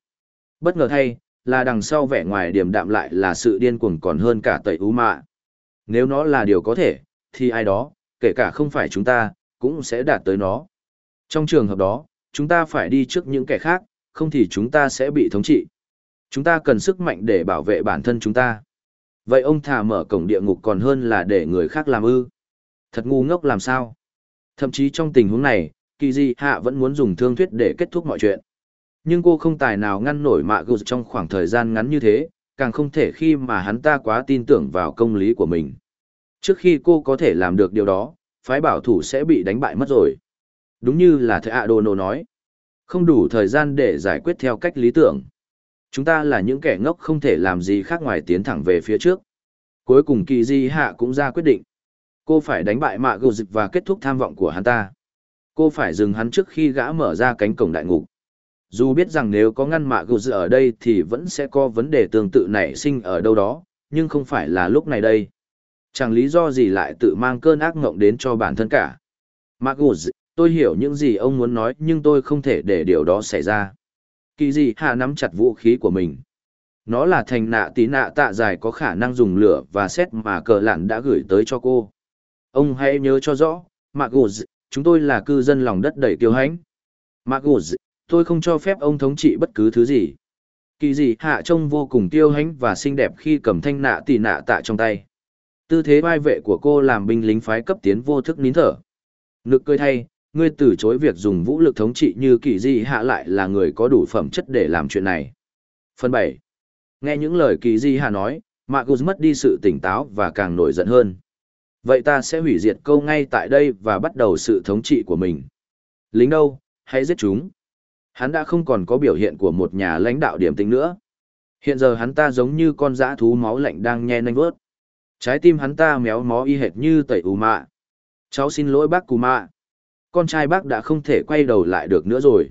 Bất ngờ thay, là đằng sau vẻ ngoài điềm đạm lại là sự điên cuồng còn hơn cả tẩy ú mạ. Nếu nó là điều có thể, thì ai đó, kể cả không phải chúng ta, cũng sẽ đạt tới nó. Trong trường hợp đó, chúng ta phải đi trước những kẻ khác, không thì chúng ta sẽ bị thống trị. Chúng ta cần sức mạnh để bảo vệ bản thân chúng ta. Vậy ông thà mở cổng địa ngục còn hơn là để người khác làm ư. Thật ngu ngốc làm sao? Thậm chí trong tình huống này, kỳ di hạ vẫn muốn dùng thương thuyết để kết thúc mọi chuyện. Nhưng cô không tài nào ngăn nổi mạ gục trong khoảng thời gian ngắn như thế, càng không thể khi mà hắn ta quá tin tưởng vào công lý của mình. Trước khi cô có thể làm được điều đó, phái bảo thủ sẽ bị đánh bại mất rồi. Đúng như là thầy Adono nói. Không đủ thời gian để giải quyết theo cách lý tưởng. Chúng ta là những kẻ ngốc không thể làm gì khác ngoài tiến thẳng về phía trước. Cuối cùng kỳ di hạ cũng ra quyết định. Cô phải đánh bại mạ gầu dịch và kết thúc tham vọng của hắn ta. Cô phải dừng hắn trước khi gã mở ra cánh cổng đại ngục. Dù biết rằng nếu có ngăn mạ gầu dịch ở đây thì vẫn sẽ có vấn đề tương tự nảy sinh ở đâu đó, nhưng không phải là lúc này đây. Chẳng lý do gì lại tự mang cơn ác ngộng đến cho bản thân cả. Magus, tôi hiểu những gì ông muốn nói nhưng tôi không thể để điều đó xảy ra. Kỳ gì hạ nắm chặt vũ khí của mình. Nó là thành nạ tí nạ tạ dài có khả năng dùng lửa và xét mà cờ lặn đã gửi tới cho cô. Ông hãy nhớ cho rõ, Magus, chúng tôi là cư dân lòng đất đầy kiêu hãnh. Magus, tôi không cho phép ông thống trị bất cứ thứ gì. Kỳ gì hạ trông vô cùng tiêu hãnh và xinh đẹp khi cầm thanh nạ tỷ nạ tạ trong tay. Tư thế vai vệ của cô làm binh lính phái cấp tiến vô thức nín thở. Nực cười thay, ngươi từ chối việc dùng vũ lực thống trị như kỳ di hạ lại là người có đủ phẩm chất để làm chuyện này. Phần 7. Nghe những lời kỳ di hạ nói, Magus mất đi sự tỉnh táo và càng nổi giận hơn. Vậy ta sẽ hủy diệt câu ngay tại đây và bắt đầu sự thống trị của mình. Lính đâu, hãy giết chúng. Hắn đã không còn có biểu hiện của một nhà lãnh đạo điểm tính nữa. Hiện giờ hắn ta giống như con dã thú máu lạnh đang nhe nanh vớt. Trái tim hắn ta méo mó y hệt như tẩy ù mạ. Cháu xin lỗi bác cù mạ. Con trai bác đã không thể quay đầu lại được nữa rồi.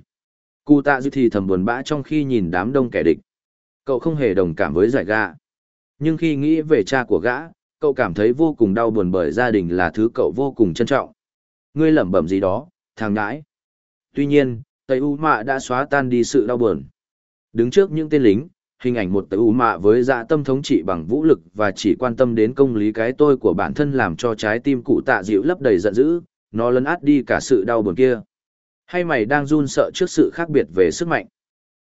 Cụ tạ dư thì thầm buồn bã trong khi nhìn đám đông kẻ địch. Cậu không hề đồng cảm với giải gạ. Nhưng khi nghĩ về cha của gã, cậu cảm thấy vô cùng đau buồn bởi gia đình là thứ cậu vô cùng trân trọng. Ngươi lẩm bẩm gì đó, thằng ngãi. Tuy nhiên, Tây U Mạ đã xóa tan đi sự đau buồn. Đứng trước những tên lính, hình ảnh một tử mạ với dạ tâm thống trị bằng vũ lực và chỉ quan tâm đến công lý cái tôi của bản thân làm cho trái tim cụ tạ dịu lấp đầy giận dữ, nó lấn át đi cả sự đau buồn kia. Hay mày đang run sợ trước sự khác biệt về sức mạnh?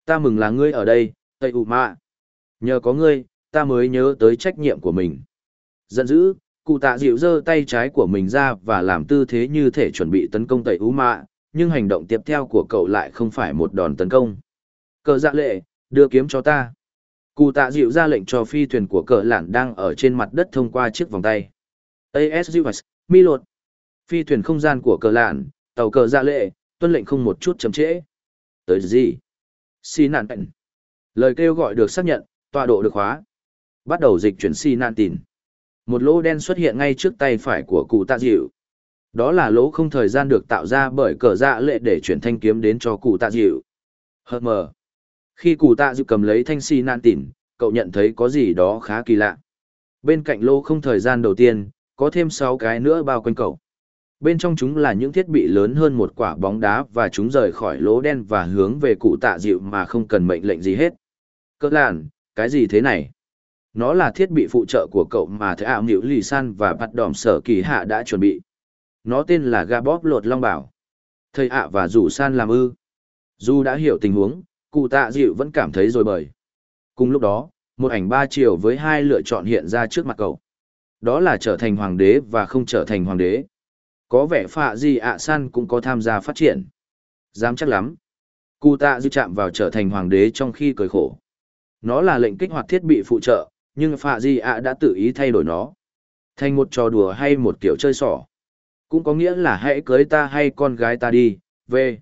Ta mừng là ngươi ở đây, Tây ủ mạ. Nhờ có ngươi, ta mới nhớ tới trách nhiệm của mình. Giận dữ, cụ tạ dịu giơ tay trái của mình ra và làm tư thế như thể chuẩn bị tấn công Tây ủ mạ, nhưng hành động tiếp theo của cậu lại không phải một đòn tấn công. Cờ dạ lệ, đưa kiếm cho ta. Cụ tạ dịu ra lệnh cho phi thuyền của cờ lản đang ở trên mặt đất thông qua chiếc vòng tay. ASUS, mi lột. Phi thuyền không gian của cờ lản, tàu cờ ra lệ, tuân lệnh không một chút chậm trễ. Tới gì? Xi nạn tịnh. Lời kêu gọi được xác nhận, tọa độ được khóa. Bắt đầu dịch chuyển xi nạn tịnh. Một lỗ đen xuất hiện ngay trước tay phải của cụ tạ dịu. Đó là lỗ không thời gian được tạo ra bởi cờ dạ lệ để chuyển thanh kiếm đến cho cụ tạ dịu. Hờ mờ. Khi cụ tạ dịu cầm lấy thanh si nạn tịnh, cậu nhận thấy có gì đó khá kỳ lạ. Bên cạnh lỗ không thời gian đầu tiên, có thêm sáu cái nữa bao quanh cậu. Bên trong chúng là những thiết bị lớn hơn một quả bóng đá và chúng rời khỏi lỗ đen và hướng về cụ tạ dịu mà không cần mệnh lệnh gì hết. Cơ làn, cái gì thế này? Nó là thiết bị phụ trợ của cậu mà thế ảo nghịu lì san và bắt đỏm sở kỳ hạ đã chuẩn bị. Nó tên là ga bóp lột long bảo. Thầy ạ và rủ san làm ư. Dù đã hiểu tình huống, cụ tạ dịu vẫn cảm thấy rồi bời. Cùng lúc đó, một ảnh ba chiều với hai lựa chọn hiện ra trước mặt cậu. Đó là trở thành hoàng đế và không trở thành hoàng đế. Có vẻ phạ gì ạ san cũng có tham gia phát triển. Dám chắc lắm. Cụ tạ dịu chạm vào trở thành hoàng đế trong khi cười khổ. Nó là lệnh kích hoạt thiết bị phụ trợ, nhưng phạ gì ạ đã tự ý thay đổi nó. Thành một trò đùa hay một kiểu chơi xỏ. Cũng có nghĩa là hãy cưới ta hay con gái ta đi, về.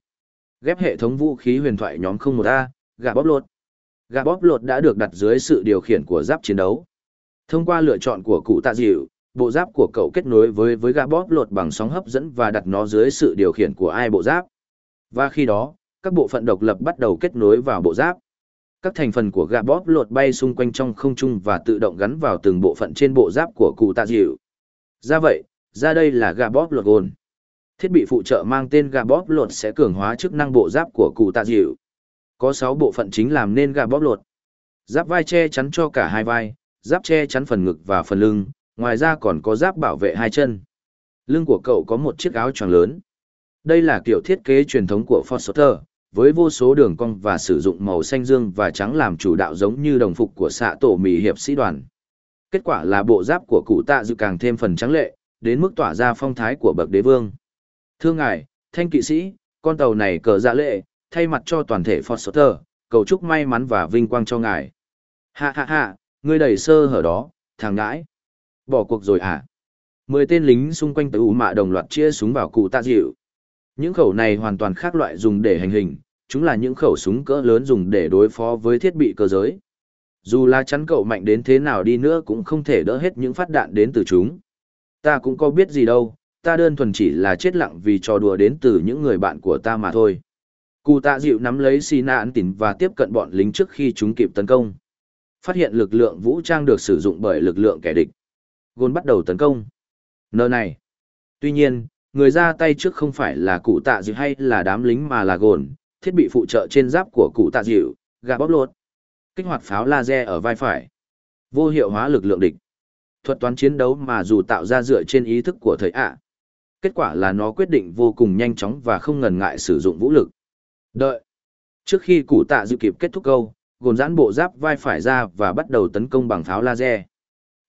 Ghép hệ thống vũ khí huyền thoại nhóm 01A, gà bóp lột. Gà bóp lột đã được đặt dưới sự điều khiển của giáp chiến đấu. Thông qua lựa chọn của cụ tạ dịu, bộ giáp của cậu kết nối với với gà bóp lột bằng sóng hấp dẫn và đặt nó dưới sự điều khiển của ai bộ giáp. Và khi đó, các bộ phận độc lập bắt đầu kết nối vào bộ giáp. Các thành phần của gà bóp lột bay xung quanh trong không trung và tự động gắn vào từng bộ phận trên bộ giáp của cụ tạ dịu. Ra vậy, ra đây là gà bóp lột gồn. Thiết bị phụ trợ mang tên gà bóp lột sẽ cường hóa chức năng bộ giáp của cụ tạ dịu. Có sáu bộ phận chính làm nên gà bóp lột. Giáp vai che chắn cho cả hai vai, giáp che chắn phần ngực và phần lưng, ngoài ra còn có giáp bảo vệ hai chân. Lưng của cậu có một chiếc áo choàng lớn. Đây là kiểu thiết kế truyền thống của Foster, với vô số đường cong và sử dụng màu xanh dương và trắng làm chủ đạo giống như đồng phục của xạ tổ mì hiệp sĩ đoàn. Kết quả là bộ giáp của cụ tạ dự càng thêm phần trắng lệ, đến mức tỏa ra phong thái của bậc đế vương. Thưa ngài, thanh kỵ sĩ, con tàu này cờ dạ lệ, thay mặt cho toàn thể Foster, cầu chúc may mắn và vinh quang cho ngài. Hạ hạ hạ, ngươi đầy sơ hở đó, thằng ngãi. Bỏ cuộc rồi à? Mười tên lính xung quanh tử mạ đồng loạt chia súng vào cụ tạ dịu. Những khẩu này hoàn toàn khác loại dùng để hành hình, chúng là những khẩu súng cỡ lớn dùng để đối phó với thiết bị cơ giới. Dù la chắn cậu mạnh đến thế nào đi nữa cũng không thể đỡ hết những phát đạn đến từ chúng. Ta cũng có biết gì đâu, ta đơn thuần chỉ là chết lặng vì trò đùa đến từ những người bạn của ta mà thôi. Cụ tạ dịu nắm lấy xì nạn tín và tiếp cận bọn lính trước khi chúng kịp tấn công. Phát hiện lực lượng vũ trang được sử dụng bởi lực lượng kẻ địch. Gôn bắt đầu tấn công. Nơ này. Tuy nhiên, người ra tay trước không phải là cụ tạ dịu hay là đám lính mà là gồn, thiết bị phụ trợ trên giáp của cụ tạ dịu, gà bóp lột. Kích hoạt pháo laser ở vai phải. Vô hiệu hóa lực lượng địch. Thuật toán chiến đấu mà dù tạo ra dựa trên ý thức của thầy ạ. Kết quả là nó quyết định vô cùng nhanh chóng và không ngần ngại sử dụng vũ lực. Đợi. Trước khi cụ tạ dự kịp kết thúc câu, gồn giãn bộ giáp vai phải ra và bắt đầu tấn công bằng pháo laser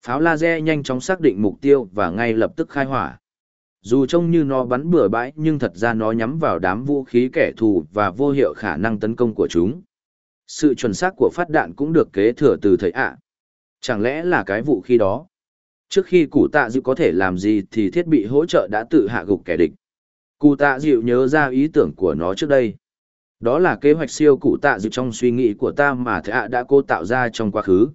pháo laser nhanh chóng xác định mục tiêu và ngay lập tức khai hỏa. Dù trông như nó bắn bừa bãi nhưng thật ra nó nhắm vào đám vũ khí kẻ thù và vô hiệu khả năng tấn công của chúng. Sự chuẩn xác của phát đạn cũng được kế thừa từ thầy ạ. Chẳng lẽ là cái vũ khí đó? Trước khi cụ tạ dịu có thể làm gì thì thiết bị hỗ trợ đã tự hạ gục kẻ địch. Cụ tạ dịu nhớ ra ý tưởng của nó trước đây. Đó là kế hoạch siêu cụ tạ dịu trong suy nghĩ của ta mà thạ đã cô tạo ra trong quá khứ.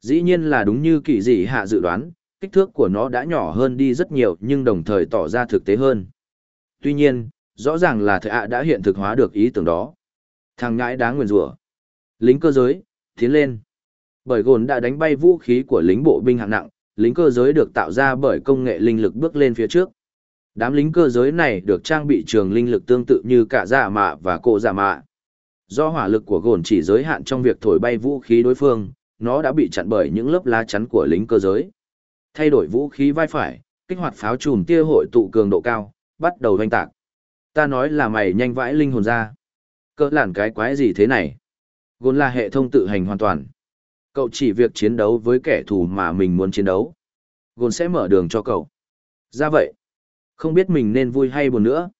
Dĩ nhiên là đúng như kỳ dị hạ dự đoán, kích thước của nó đã nhỏ hơn đi rất nhiều nhưng đồng thời tỏ ra thực tế hơn. Tuy nhiên, rõ ràng là thạ đã hiện thực hóa được ý tưởng đó. Thằng ngãi đáng nguyền rủa Lính cơ giới, tiến lên. Bởi gồn đã đánh bay vũ khí của lính bộ binh hạng nặng, lính cơ giới được tạo ra bởi công nghệ linh lực bước lên phía trước. Đám lính cơ giới này được trang bị trường linh lực tương tự như cả giả mạ và cổ giả dạ mạ. Do hỏa lực của gồn chỉ giới hạn trong việc thổi bay vũ khí đối phương, nó đã bị chặn bởi những lớp lá chắn của lính cơ giới. Thay đổi vũ khí vai phải, kích hoạt pháo chùm tia hội tụ cường độ cao, bắt đầu hoành tạc. Ta nói là mày nhanh vãi linh hồn ra. Cỡ làn cái quái gì thế này? Gồn là hệ thống tự hành hoàn toàn. Cậu chỉ việc chiến đấu với kẻ thù mà mình muốn chiến đấu. Gồn sẽ mở đường cho cậu. Ra vậy. Không biết mình nên vui hay buồn nữa.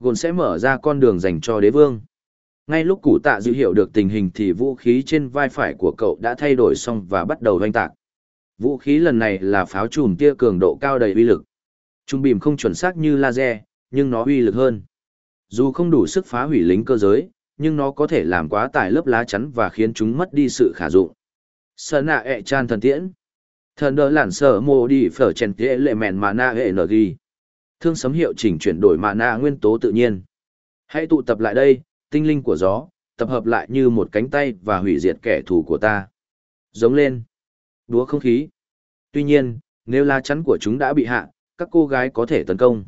Gồn sẽ mở ra con đường dành cho đế vương. Ngay lúc cụ tạ dữ hiểu được tình hình thì vũ khí trên vai phải của cậu đã thay đổi xong và bắt đầu oanh tạc. Vũ khí lần này là pháo chùm tia cường độ cao đầy uy lực. Trung bìm không chuẩn xác như laser, nhưng nó uy lực hơn. Dù không đủ sức phá hủy lính cơ giới, nhưng nó có thể làm quá tải lớp lá chắn và khiến chúng mất đi sự khả dụng. Sở nạ ẹ chan thần tiễn. Thần đỡ lản sở mô đi phở chèn tía lệ mèn mà nạ hệ nở ghi. Thương sấm hiệu chỉnh chuyển đổi mà nạ nguyên tố tự nhiên. Hãy tụ tập lại đây, tinh linh của gió, tập hợp lại như một cánh tay và hủy diệt kẻ thù của ta. Giống lên. Đúa không khí. Tuy nhiên, nếu lá chắn của chúng đã bị hạ, các cô gái có thể tấn công.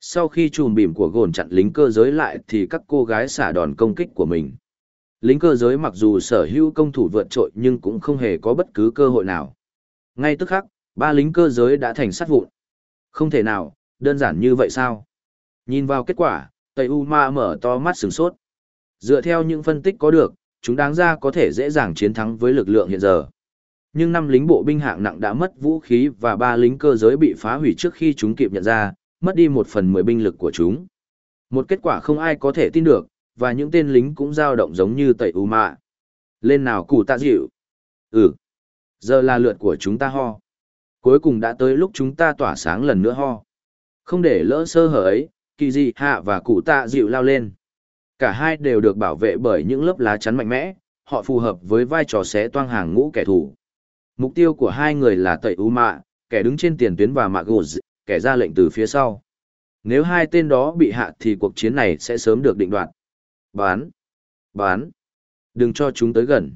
Sau khi chùm bìm của gồn chặn lính cơ giới lại thì các cô gái xả đòn công kích của mình. Lính cơ giới mặc dù sở hữu công thủ vượt trội nhưng cũng không hề có bất cứ cơ hội nào. Ngay tức khắc, ba lính cơ giới đã thành sát vụn. Không thể nào, đơn giản như vậy sao? Nhìn vào kết quả, Tây U Ma mở to mắt sửng sốt. Dựa theo những phân tích có được, chúng đáng ra có thể dễ dàng chiến thắng với lực lượng hiện giờ. Nhưng năm lính bộ binh hạng nặng đã mất vũ khí và ba lính cơ giới bị phá hủy trước khi chúng kịp nhận ra, mất đi một phần mười binh lực của chúng. Một kết quả không ai có thể tin được, và những tên lính cũng dao động giống như tẩy u mạ. Lên nào cụ tạ dịu. Ừ. Giờ là lượt của chúng ta ho. Cuối cùng đã tới lúc chúng ta tỏa sáng lần nữa ho. Không để lỡ sơ hở ấy, kỳ dị hạ và cụ tạ dịu lao lên. Cả hai đều được bảo vệ bởi những lớp lá chắn mạnh mẽ, họ phù hợp với vai trò xé toang hàng ngũ kẻ thù. Mục tiêu của hai người là tẩy u mạ, kẻ đứng trên tiền tuyến và mạ gồ kẻ ra lệnh từ phía sau. Nếu hai tên đó bị hạ thì cuộc chiến này sẽ sớm được định đoạt. Bán! Bán! Đừng cho chúng tới gần.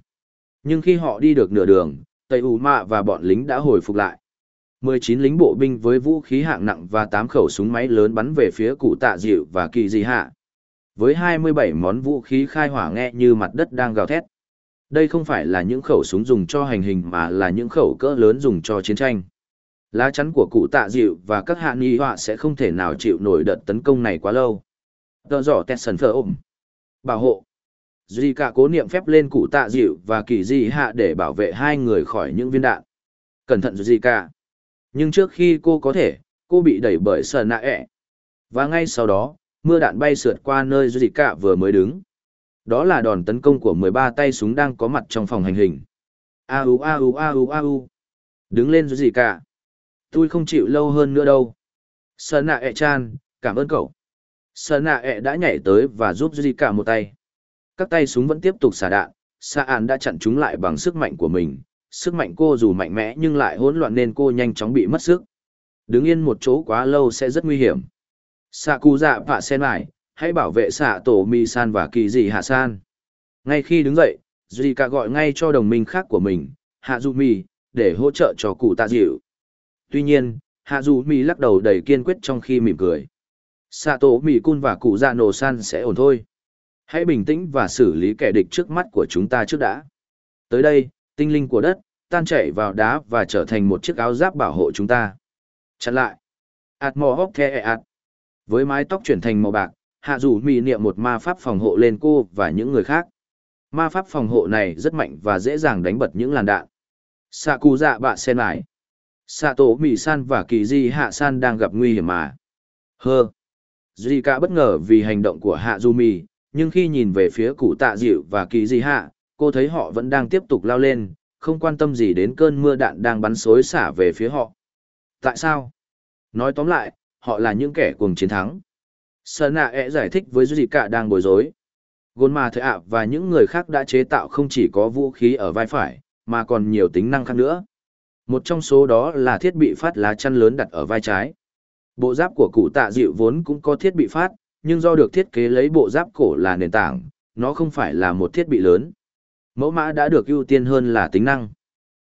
Nhưng khi họ đi được nửa đường, Tây U Mạ và bọn lính đã hồi phục lại. 19 lính bộ binh với vũ khí hạng nặng và 8 khẩu súng máy lớn bắn về phía cụ tạ dịu và kỳ dị hạ. Với 27 món vũ khí khai hỏa nghe như mặt đất đang gào thét. Đây không phải là những khẩu súng dùng cho hành hình mà là những khẩu cỡ lớn dùng cho chiến tranh. Lá chắn của cụ tạ dịu và các hạ nghi họa sẽ không thể nào chịu nổi đợt tấn công này quá lâu. Tờ giỏ Tesson phở ôm. Bảo hộ. Duy cả cố niệm phép lên cụ tạ dịu và kỳ di hạ để bảo vệ hai người khỏi những viên đạn. Cẩn thận Duy cả. Nhưng trước khi cô có thể, cô bị đẩy bởi sờ nạ ẹ. Và ngay sau đó, mưa đạn bay sượt qua nơi Duy cả vừa mới đứng. Đó là đòn tấn công của 13 tay súng đang có mặt trong phòng hành hình. A u a u a u a u. Đứng lên Duy cả. Tôi không chịu lâu hơn nữa đâu. Sờ nạ ẹ chan, cảm ơn cậu sợ nạ ẹ đã nhảy tới và giúp Duy cả một tay. Các tay súng vẫn tiếp tục xả đạn, Sa An đã chặn chúng lại bằng sức mạnh của mình. Sức mạnh cô dù mạnh mẽ nhưng lại hỗn loạn nên cô nhanh chóng bị mất sức. Đứng yên một chỗ quá lâu sẽ rất nguy hiểm. Sa Cú Dạ và Sen lại, hãy bảo vệ xạ tổ Mi San và kỳ dị Hạ San. Ngay khi đứng dậy, Duy cả gọi ngay cho đồng minh khác của mình, Hạ Du Mi, để hỗ trợ cho cụ tạ dịu. Tuy nhiên, Hạ Du Mi lắc đầu đầy kiên quyết trong khi mỉm cười. Sato Mi Cun và cụ già nổ san sẽ ổn thôi. Hãy bình tĩnh và xử lý kẻ địch trước mắt của chúng ta trước đã. Tới đây, tinh linh của đất, tan chảy vào đá và trở thành một chiếc áo giáp bảo hộ chúng ta. Chặn lại. Ảt mò hóc the ạt. Với mái tóc chuyển thành màu bạc, Hạ dù Mi niệm một ma pháp phòng hộ lên cô và những người khác. Ma pháp phòng hộ này rất mạnh và dễ dàng đánh bật những làn đạn. Sạ cụ dạ bạ sen lại. Sato Mị San và Kỳ Di Hạ San đang gặp nguy hiểm mà. Hơ. Duy cả bất ngờ vì hành động của Hạ Du Mì, nhưng khi nhìn về phía cụ tạ dịu và Kỳ Di Hạ, cô thấy họ vẫn đang tiếp tục lao lên, không quan tâm gì đến cơn mưa đạn đang bắn xối xả về phía họ. Tại sao? Nói tóm lại, họ là những kẻ cuồng chiến thắng. Sơn nạ ẹ giải thích với Duy cả đang bối rối. Gôn mà thợ ạ và những người khác đã chế tạo không chỉ có vũ khí ở vai phải, mà còn nhiều tính năng khác nữa. Một trong số đó là thiết bị phát lá chăn lớn đặt ở vai trái. Bộ giáp của cụ tạ dịu vốn cũng có thiết bị phát, nhưng do được thiết kế lấy bộ giáp cổ là nền tảng, nó không phải là một thiết bị lớn. Mẫu mã đã được ưu tiên hơn là tính năng.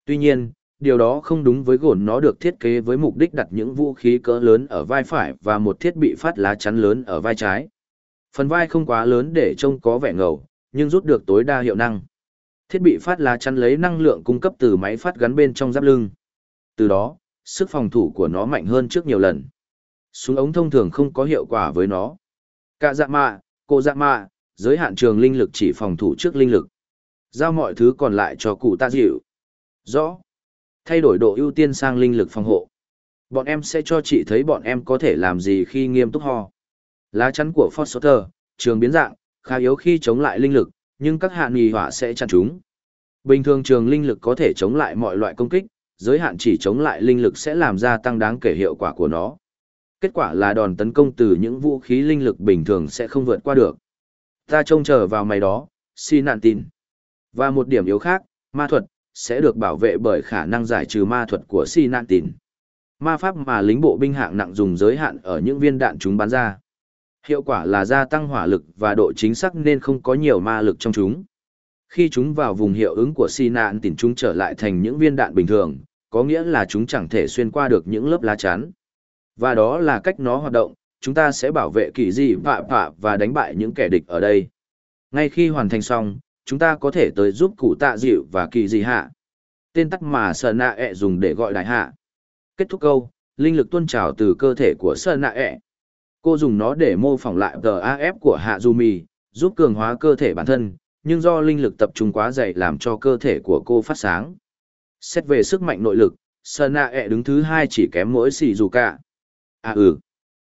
Tuy nhiên, điều đó không đúng với gồn nó được thiết kế với mục đích đặt những vũ khí cỡ lớn ở vai phải và một thiết bị phát lá chắn lớn ở vai trái. Phần vai không quá lớn để trông có vẻ ngầu, nhưng rút được tối đa hiệu năng. Thiết bị phát lá chắn lấy năng lượng cung cấp từ máy phát gắn bên trong giáp lưng. Từ đó, sức phòng thủ của nó mạnh hơn trước nhiều lần. Súng ống thông thường không có hiệu quả với nó. Cả dạ mạ, cô dạ mạ, giới hạn trường linh lực chỉ phòng thủ trước linh lực. Giao mọi thứ còn lại cho cụ ta dịu. Rõ. Thay đổi độ ưu tiên sang linh lực phòng hộ. Bọn em sẽ cho chị thấy bọn em có thể làm gì khi nghiêm túc ho. Lá chắn của Foster, trường biến dạng, khá yếu khi chống lại linh lực, nhưng các hạn nghỉ hỏa sẽ chặn chúng. Bình thường trường linh lực có thể chống lại mọi loại công kích, giới hạn chỉ chống lại linh lực sẽ làm gia tăng đáng kể hiệu quả của nó. Kết quả là đòn tấn công từ những vũ khí linh lực bình thường sẽ không vượt qua được. Ta trông chờ vào mày đó, xin nạn tin. Và một điểm yếu khác, ma thuật, sẽ được bảo vệ bởi khả năng giải trừ ma thuật của si nạn tin. Ma pháp mà lính bộ binh hạng nặng dùng giới hạn ở những viên đạn chúng bắn ra. Hiệu quả là gia tăng hỏa lực và độ chính xác nên không có nhiều ma lực trong chúng. Khi chúng vào vùng hiệu ứng của si nạn tin chúng trở lại thành những viên đạn bình thường, có nghĩa là chúng chẳng thể xuyên qua được những lớp lá chắn. Và đó là cách nó hoạt động, chúng ta sẽ bảo vệ kỳ dị vạ vạ và đánh bại những kẻ địch ở đây. Ngay khi hoàn thành xong, chúng ta có thể tới giúp cụ tạ dịu và kỳ dị hạ. Tên tắt mà Sở Nạ ẹ dùng để gọi đại hạ. Kết thúc câu, linh lực tuôn trào từ cơ thể của Sở Nạ ẹ. Cô dùng nó để mô phỏng lại GAF của Hạ Du Mì, giúp cường hóa cơ thể bản thân, nhưng do linh lực tập trung quá dày làm cho cơ thể của cô phát sáng. Xét về sức mạnh nội lực, Sở Nạ ẹ đứng thứ hai chỉ kém mỗi xì dù cả. À ừ.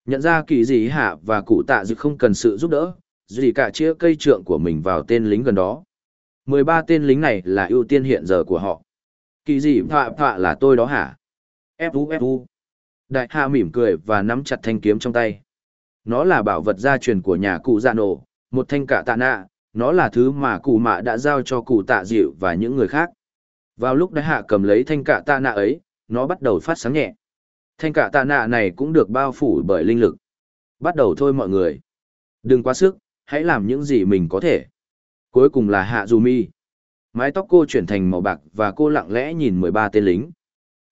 Nhận ra kỳ gì hạ và cụ tạ dự không cần sự giúp đỡ, gì cả chĩa cây trượng của mình vào tên lính gần đó. 13 tên lính này là ưu tiên hiện giờ của họ. Kỳ gì phạ phạ là tôi đó hả? Fu Fu. Đại hạ mỉm cười và nắm chặt thanh kiếm trong tay. Nó là bảo vật gia truyền của nhà cụ dạ nổ, một thanh cả tạ nạ, nó là thứ mà cụ mạ đã giao cho cụ tạ dịu và những người khác. Vào lúc đại hạ cầm lấy thanh cả tạ nạ ấy, nó bắt đầu phát sáng nhẹ. Thanh cả tạ nạ này cũng được bao phủ bởi linh lực. Bắt đầu thôi mọi người. Đừng quá sức, hãy làm những gì mình có thể. Cuối cùng là Hạ Dù Mi. Mái tóc cô chuyển thành màu bạc và cô lặng lẽ nhìn 13 tên lính.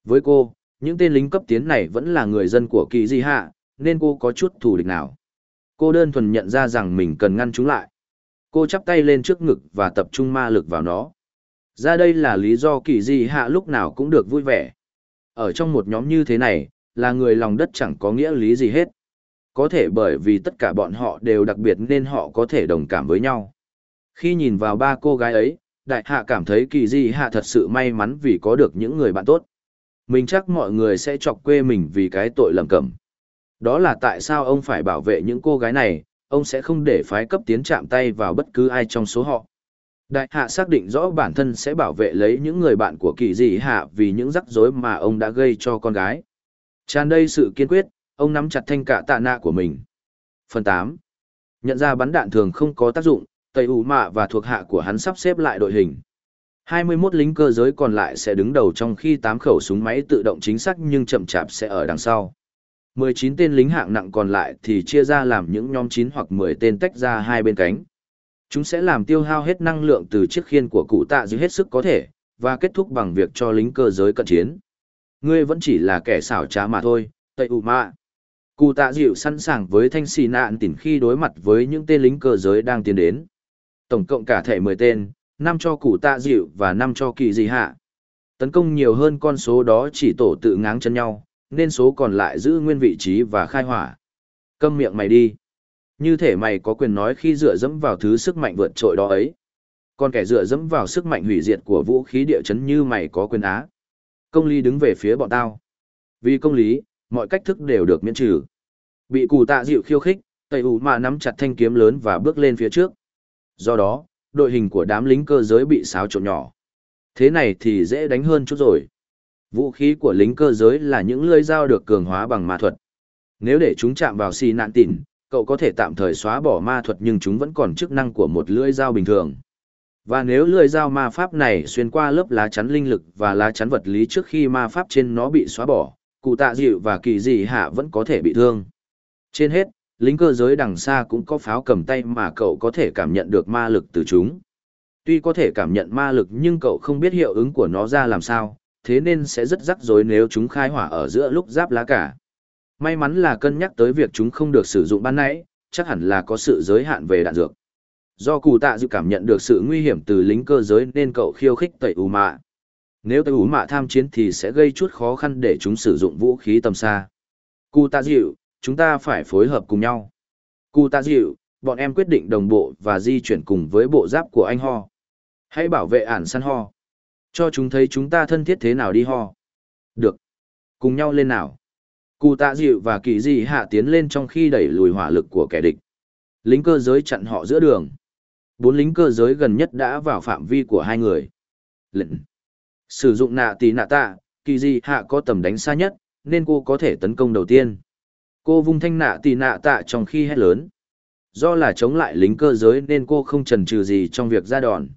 Với cô, những tên lính cấp tiến này vẫn là người dân của kỳ di hạ, nên cô có chút thù địch nào. Cô đơn thuần nhận ra rằng mình cần ngăn chúng lại. Cô chắp tay lên trước ngực và tập trung ma lực vào nó. Ra đây là lý do kỳ di hạ lúc nào cũng được vui vẻ. Ở trong một nhóm như thế này, là người lòng đất chẳng có nghĩa lý gì hết. Có thể bởi vì tất cả bọn họ đều đặc biệt nên họ có thể đồng cảm với nhau. Khi nhìn vào ba cô gái ấy, đại hạ cảm thấy kỳ di hạ thật sự may mắn vì có được những người bạn tốt. Mình chắc mọi người sẽ chọc quê mình vì cái tội lầm cẩm. Đó là tại sao ông phải bảo vệ những cô gái này, ông sẽ không để phái cấp tiến chạm tay vào bất cứ ai trong số họ. Đại hạ xác định rõ bản thân sẽ bảo vệ lấy những người bạn của kỳ dị hạ vì những rắc rối mà ông đã gây cho con gái. Tràn đầy sự kiên quyết, ông nắm chặt thanh cả tạ nạ của mình. Phần 8. Nhận ra bắn đạn thường không có tác dụng, Tây ủ mạ và thuộc hạ của hắn sắp xếp lại đội hình. 21 lính cơ giới còn lại sẽ đứng đầu trong khi 8 khẩu súng máy tự động chính xác nhưng chậm chạp sẽ ở đằng sau. 19 tên lính hạng nặng còn lại thì chia ra làm những nhóm 9 hoặc 10 tên tách ra hai bên cánh. Chúng sẽ làm tiêu hao hết năng lượng từ chiếc khiên của cụ tạ dưới hết sức có thể, và kết thúc bằng việc cho lính cơ giới cận chiến. Ngươi vẫn chỉ là kẻ xảo trá mà thôi, Tây ủ mạ. Cụ tạ dịu sẵn sàng với thanh xì nạn tỉnh khi đối mặt với những tên lính cơ giới đang tiến đến. Tổng cộng cả thể 10 tên, 5 cho cụ tạ dịu và 5 cho kỳ gì hạ. Tấn công nhiều hơn con số đó chỉ tổ tự ngáng chân nhau, nên số còn lại giữ nguyên vị trí và khai hỏa. Câm miệng mày đi. Như thể mày có quyền nói khi dựa dẫm vào thứ sức mạnh vượt trội đó ấy. Còn kẻ dựa dẫm vào sức mạnh hủy diệt của vũ khí địa chấn như mày có quyền á. Công lý đứng về phía bọn tao. Vì công lý, mọi cách thức đều được miễn trừ. Bị cụ tạ dịu khiêu khích, tẩy ủ mà nắm chặt thanh kiếm lớn và bước lên phía trước. Do đó, đội hình của đám lính cơ giới bị xáo trộn nhỏ. Thế này thì dễ đánh hơn chút rồi. Vũ khí của lính cơ giới là những lưỡi dao được cường hóa bằng ma thuật. Nếu để chúng chạm vào xì nạn tỉn, cậu có thể tạm thời xóa bỏ ma thuật nhưng chúng vẫn còn chức năng của một lưỡi dao bình thường. Và nếu lưỡi dao ma pháp này xuyên qua lớp lá chắn linh lực và lá chắn vật lý trước khi ma pháp trên nó bị xóa bỏ, cụ tạ dịu và kỳ dị hạ vẫn có thể bị thương. Trên hết, lính cơ giới đằng xa cũng có pháo cầm tay mà cậu có thể cảm nhận được ma lực từ chúng. Tuy có thể cảm nhận ma lực nhưng cậu không biết hiệu ứng của nó ra làm sao, thế nên sẽ rất rắc rối nếu chúng khai hỏa ở giữa lúc giáp lá cả. May mắn là cân nhắc tới việc chúng không được sử dụng ban nãy, chắc hẳn là có sự giới hạn về đạn dược do cụ tạ dự cảm nhận được sự nguy hiểm từ lính cơ giới nên cậu khiêu khích tẩy ủ mạ. Nếu tẩy ủ mạ tham chiến thì sẽ gây chút khó khăn để chúng sử dụng vũ khí tầm xa. Cụ tạ dịu, chúng ta phải phối hợp cùng nhau. Cụ tạ dịu, bọn em quyết định đồng bộ và di chuyển cùng với bộ giáp của anh Ho. Hãy bảo vệ ản săn Ho. Cho chúng thấy chúng ta thân thiết thế nào đi Ho. Được. Cùng nhau lên nào. Cụ tạ dịu và kỳ dị hạ tiến lên trong khi đẩy lùi hỏa lực của kẻ địch. Lính cơ giới chặn họ giữa đường. Bốn lính cơ giới gần nhất đã vào phạm vi của hai người. Lệnh. Sử dụng nạ tì nạ tạ, kỳ di hạ có tầm đánh xa nhất, nên cô có thể tấn công đầu tiên. Cô vung thanh nạ tì nạ tạ trong khi hét lớn. Do là chống lại lính cơ giới nên cô không chần chừ gì trong việc ra đòn.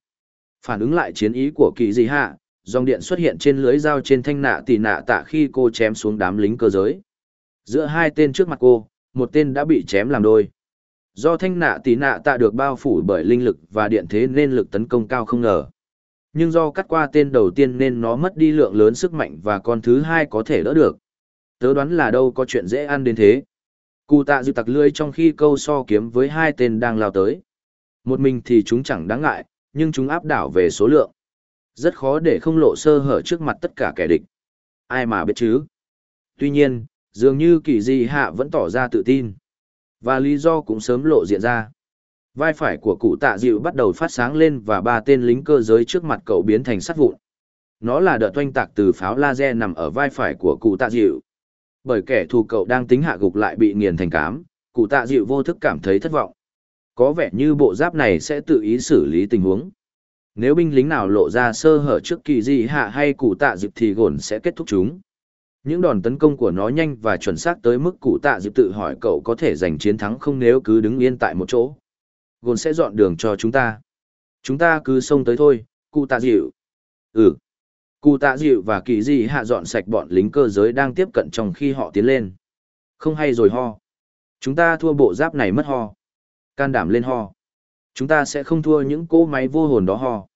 Phản ứng lại chiến ý của kỳ di hạ, dòng điện xuất hiện trên lưới dao trên thanh nạ tì nạ tạ khi cô chém xuống đám lính cơ giới. Giữa hai tên trước mặt cô, một tên đã bị chém làm đôi. Do thanh nạ tì nạ tạ được bao phủ bởi linh lực và điện thế nên lực tấn công cao không ngờ. Nhưng do cắt qua tên đầu tiên nên nó mất đi lượng lớn sức mạnh và con thứ hai có thể đỡ được. Tớ đoán là đâu có chuyện dễ ăn đến thế. Cụ tạ dư tặc lươi trong khi câu so kiếm với hai tên đang lao tới. Một mình thì chúng chẳng đáng ngại, nhưng chúng áp đảo về số lượng. Rất khó để không lộ sơ hở trước mặt tất cả kẻ địch. Ai mà biết chứ. Tuy nhiên, dường như kỳ di hạ vẫn tỏ ra tự tin. Và lý do cũng sớm lộ diện ra. Vai phải của cụ tạ dịu bắt đầu phát sáng lên và ba tên lính cơ giới trước mặt cậu biến thành sắt vụn. Nó là đợt oanh tạc từ pháo laser nằm ở vai phải của cụ tạ dịu. Bởi kẻ thù cậu đang tính hạ gục lại bị nghiền thành cám, cụ tạ dịu vô thức cảm thấy thất vọng. Có vẻ như bộ giáp này sẽ tự ý xử lý tình huống. Nếu binh lính nào lộ ra sơ hở trước kỳ di hạ hay cụ tạ dịu thì gồn sẽ kết thúc chúng. Những đòn tấn công của nó nhanh và chuẩn xác tới mức cụ tạ dịp tự hỏi cậu có thể giành chiến thắng không nếu cứ đứng yên tại một chỗ. Gồn sẽ dọn đường cho chúng ta. Chúng ta cứ xông tới thôi, cụ tạ dịu. Ừ. Cụ tạ dịu và kỳ dị hạ dọn sạch bọn lính cơ giới đang tiếp cận trong khi họ tiến lên. Không hay rồi ho. Chúng ta thua bộ giáp này mất ho. Can đảm lên ho. Chúng ta sẽ không thua những cỗ máy vô hồn đó ho.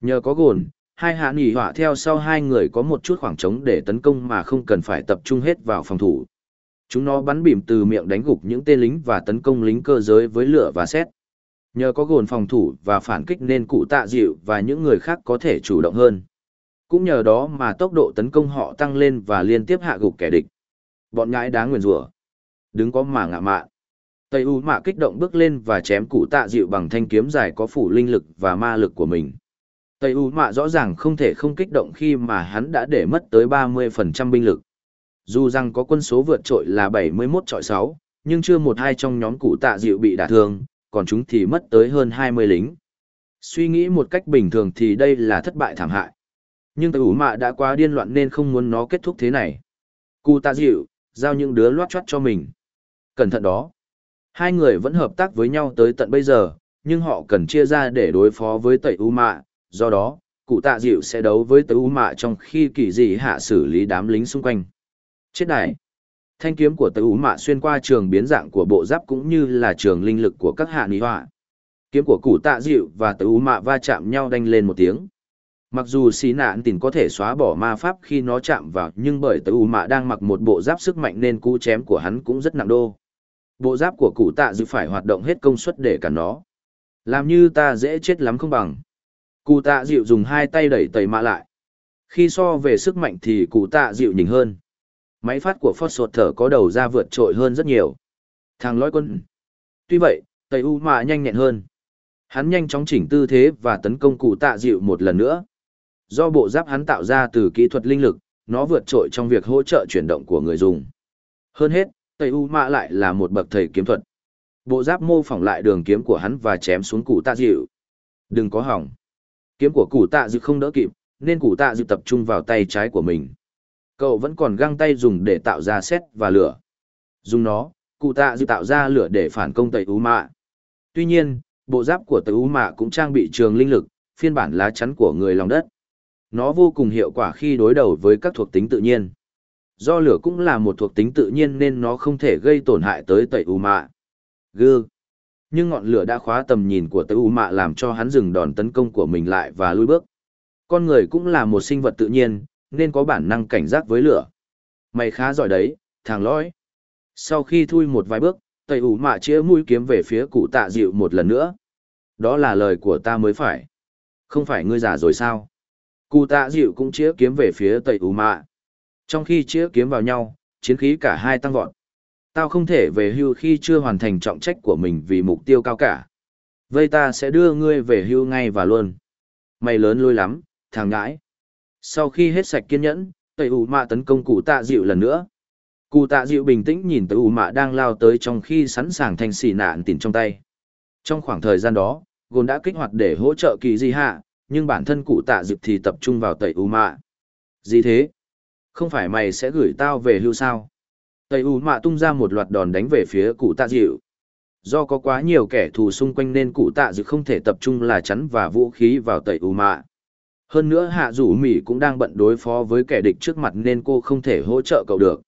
Nhờ có gồn, hai hạ nghỉ họa theo sau hai người có một chút khoảng trống để tấn công mà không cần phải tập trung hết vào phòng thủ. Chúng nó bắn bìm từ miệng đánh gục những tên lính và tấn công lính cơ giới với lửa và xét. Nhờ có gồn phòng thủ và phản kích nên cụ tạ dịu và những người khác có thể chủ động hơn. Cũng nhờ đó mà tốc độ tấn công họ tăng lên và liên tiếp hạ gục kẻ địch. Bọn ngãi đáng nguyền rủa Đứng có mà ngạ mạ Tây U mạ kích động bước lên và chém cụ tạ dịu bằng thanh kiếm dài có phủ linh lực và ma lực của mình. Tây U mạ rõ ràng không thể không kích động khi mà hắn đã để mất tới 30% binh lực. Dù rằng có quân số vượt trội là 71 trọi 6, nhưng chưa một hai trong nhóm cụ tạ dịu bị đả thương, còn chúng thì mất tới hơn 20 lính. Suy nghĩ một cách bình thường thì đây là thất bại thảm hại. Nhưng Tây U mạ đã quá điên loạn nên không muốn nó kết thúc thế này. Cụ tạ dịu, giao những đứa loát choát cho mình. Cẩn thận đó. Hai người vẫn hợp tác với nhau tới tận bây giờ, nhưng họ cần chia ra để đối phó với Tây u mạ, do đó, cụ tạ dịu sẽ đấu với Tứ u mạ trong khi kỳ dị hạ xử lý đám lính xung quanh. Chết đại! Thanh kiếm của Tứ u mạ xuyên qua trường biến dạng của bộ giáp cũng như là trường linh lực của các hạ ní họa. Kiếm của cụ tạ dịu và Tứ u mạ va chạm nhau đanh lên một tiếng. Mặc dù xí nạn tình có thể xóa bỏ ma pháp khi nó chạm vào nhưng bởi Tứ u mạ đang mặc một bộ giáp sức mạnh nên cú chém của hắn cũng rất nặng đô bộ giáp của cụ tạ dịu phải hoạt động hết công suất để cản nó làm như ta dễ chết lắm không bằng cụ tạ dịu dùng hai tay đẩy tẩy mạ lại. Khi so về sức mạnh thì cụ tạ dịu nhỉnh hơn. Máy phát của phót sột thở có đầu ra vượt trội hơn rất nhiều. Thằng lõi quân. Tuy vậy, tẩy u mạ nhanh nhẹn hơn. Hắn nhanh chóng chỉnh tư thế và tấn công cụ tạ dịu một lần nữa. Do bộ giáp hắn tạo ra từ kỹ thuật linh lực, nó vượt trội trong việc hỗ trợ chuyển động của người dùng. Hơn hết Tây U Mạ lại là một bậc thầy kiếm thuật. Bộ giáp mô phỏng lại đường kiếm của hắn và chém xuống cụ tạ dịu. Đừng có hỏng. Kiếm của Củ tạ dự không đỡ kịp, nên Củ tạ dự tập trung vào tay trái của mình. Cậu vẫn còn găng tay dùng để tạo ra xét và lửa. Dùng nó, cụ tạ dự tạo ra lửa để phản công Tẩy U Mạ. Tuy nhiên, bộ giáp của Tẩy U Mạ cũng trang bị trường linh lực, phiên bản lá chắn của người lòng đất. Nó vô cùng hiệu quả khi đối đầu với các thuộc tính tự nhiên. Do lửa cũng là một thuộc tính tự nhiên nên nó không thể gây tổn hại tới tẩy u mạ. Gương. Nhưng ngọn lửa đã khóa tầm nhìn của tẩy u mạ làm cho hắn dừng đòn tấn công của mình lại và lui bước. Con người cũng là một sinh vật tự nhiên, nên có bản năng cảnh giác với lửa. Mày khá giỏi đấy, thằng lõi. Sau khi thui một vài bước, tây ủ mạ chĩa mũi kiếm về phía cụ tạ dịu một lần nữa. Đó là lời của ta mới phải. Không phải ngươi giả rồi sao? Cụ tạ dịu cũng chĩa kiếm về phía tây ủ mạ. Trong khi chĩa kiếm vào nhau, chiến khí cả hai tăng vọt. Tao không thể về hưu khi chưa hoàn thành trọng trách của mình vì mục tiêu cao cả. Vây ta sẽ đưa ngươi về hưu ngay và luôn. Mày lớn lôi lắm, thằng ngãi. Sau khi hết sạch kiên nhẫn, tẩy ủ mạ tấn công cụ tạ dịu lần nữa. Cụ tạ dịu bình tĩnh nhìn tẩy ủ mạ đang lao tới trong khi sẵn sàng thành xì nạn tỉn trong tay. Trong khoảng thời gian đó, gồn đã kích hoạt để hỗ trợ kỳ di hạ, nhưng bản thân cụ tạ dịu thì tập trung vào tẩy ủ mạ. Gì thế? Không phải mày sẽ gửi tao về hưu sao? Tây U mạ tung ra một loạt đòn đánh về phía cụ tạ dịu. Do có quá nhiều kẻ thù xung quanh nên cụ tạ dịu không thể tập trung là chắn và vũ khí vào tẩy U mạ. Hơn nữa hạ rủ mỉ cũng đang bận đối phó với kẻ địch trước mặt nên cô không thể hỗ trợ cậu được.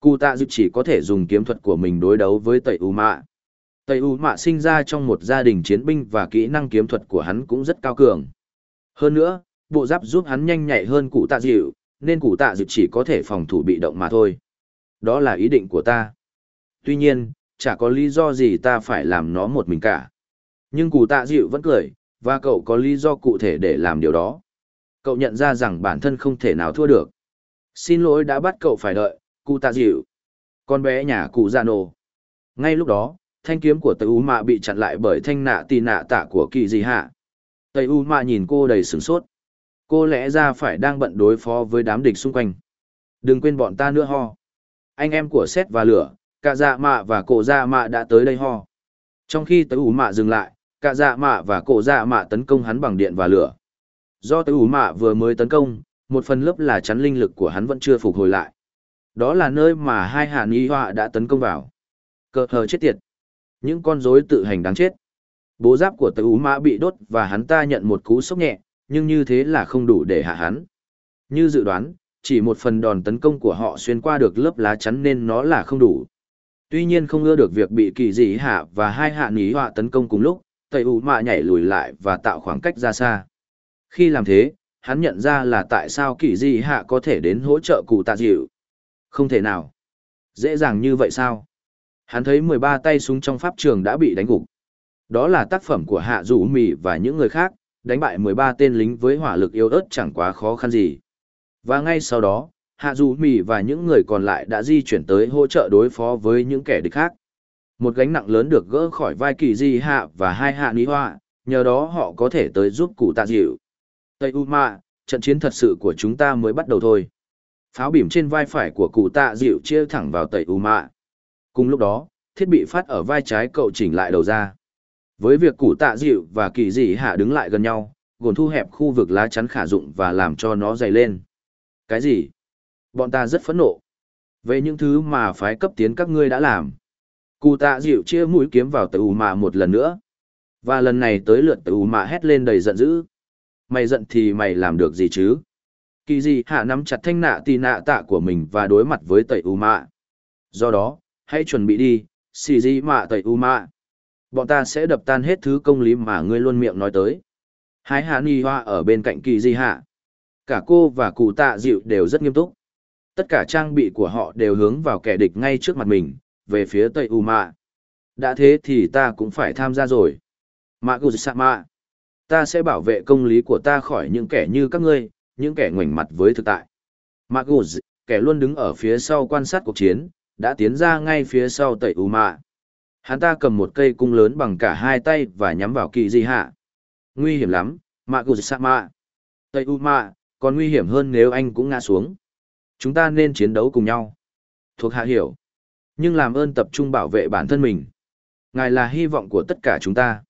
Cụ tạ dịu chỉ có thể dùng kiếm thuật của mình đối đấu với tẩy U mạ. Tây U mạ sinh ra trong một gia đình chiến binh và kỹ năng kiếm thuật của hắn cũng rất cao cường. Hơn nữa, bộ giáp giúp hắn nhanh nhạy hơn cụ tạ dịu, nên cụ tạ dịu chỉ có thể phòng thủ bị động mà thôi. Đó là ý định của ta. Tuy nhiên, chả có lý do gì ta phải làm nó một mình cả. Nhưng cụ tạ dịu vẫn cười, và cậu có lý do cụ thể để làm điều đó. Cậu nhận ra rằng bản thân không thể nào thua được. Xin lỗi đã bắt cậu phải đợi, cụ tạ dịu. Con bé nhà cụ già dạ nổ. Ngay lúc đó, thanh kiếm của tây u mạ bị chặn lại bởi thanh nạ tì nạ tạ của kỳ dị hạ. Tây u mạ nhìn cô đầy sửng sốt. Cô lẽ ra phải đang bận đối phó với đám địch xung quanh. Đừng quên bọn ta nữa ho. Anh em của xét và lửa, cả dạ mạ và cổ dạ mạ đã tới đây ho. Trong khi tới ủ mạ dừng lại, cả dạ mạ và cổ dạ mạ tấn công hắn bằng điện và lửa. Do tới ủ mạ vừa mới tấn công, một phần lớp là chắn linh lực của hắn vẫn chưa phục hồi lại. Đó là nơi mà hai hạ y họa đã tấn công vào. Cờ hờ chết tiệt. Những con rối tự hành đáng chết. Bố giáp của tới ủ mạ bị đốt và hắn ta nhận một cú sốc nhẹ, nhưng như thế là không đủ để hạ hắn. Như dự đoán, chỉ một phần đòn tấn công của họ xuyên qua được lớp lá chắn nên nó là không đủ. Tuy nhiên không ưa được việc bị kỳ dị hạ và hai hạ ní họa tấn công cùng lúc, tây u mạ nhảy lùi lại và tạo khoảng cách ra xa. Khi làm thế, hắn nhận ra là tại sao kỳ dị hạ có thể đến hỗ trợ cụ tạ dịu. Không thể nào. Dễ dàng như vậy sao? Hắn thấy 13 tay súng trong pháp trường đã bị đánh gục. Đó là tác phẩm của hạ rủ mì và những người khác, đánh bại 13 tên lính với hỏa lực yếu ớt chẳng quá khó khăn gì. Và ngay sau đó, hạ Dù mì và những người còn lại đã di chuyển tới hỗ trợ đối phó với những kẻ địch khác. Một gánh nặng lớn được gỡ khỏi vai kỳ di hạ và hai hạ ní hoa, nhờ đó họ có thể tới giúp cụ tạ dịu. Tây U Ma, trận chiến thật sự của chúng ta mới bắt đầu thôi. Pháo bìm trên vai phải của cụ tạ dịu chia thẳng vào Tây U Ma. Cùng lúc đó, thiết bị phát ở vai trái cậu chỉnh lại đầu ra. Với việc cụ tạ dịu và kỳ dị hạ đứng lại gần nhau, gồn thu hẹp khu vực lá chắn khả dụng và làm cho nó dày lên. Cái gì? Bọn ta rất phẫn nộ. Về những thứ mà phái cấp tiến các ngươi đã làm. Cụ tạ dịu chia mũi kiếm vào tử mạ một lần nữa. Và lần này tới lượt tử mạ hét lên đầy giận dữ. Mày giận thì mày làm được gì chứ? Kỳ dị hạ nắm chặt thanh nạ tì nạ tạ của mình và đối mặt với tẩy u mạ. Do đó, hãy chuẩn bị đi, xì gì mạ tẩy u mạ. Bọn ta sẽ đập tan hết thứ công lý mà ngươi luôn miệng nói tới. Hai hạ ni hoa ở bên cạnh kỳ dị hạ. Cả cô và cụ tạ dịu đều rất nghiêm túc. Tất cả trang bị của họ đều hướng vào kẻ địch ngay trước mặt mình, về phía tây u mạ. Đã thế thì ta cũng phải tham gia rồi. Mạ cụ sạ mạ. Ta sẽ bảo vệ công lý của ta khỏi những kẻ như các ngươi, những kẻ ngoảnh mặt với thực tại. Magus, kẻ luôn đứng ở phía sau quan sát cuộc chiến, đã tiến ra ngay phía sau tẩy u mạ. Hắn ta cầm một cây cung lớn bằng cả hai tay và nhắm vào kỳ di hạ. Nguy hiểm lắm, Magus Sama. Tẩy u mạ, còn nguy hiểm hơn nếu anh cũng ngã xuống. Chúng ta nên chiến đấu cùng nhau. Thuộc hạ hiểu. Nhưng làm ơn tập trung bảo vệ bản thân mình. Ngài là hy vọng của tất cả chúng ta.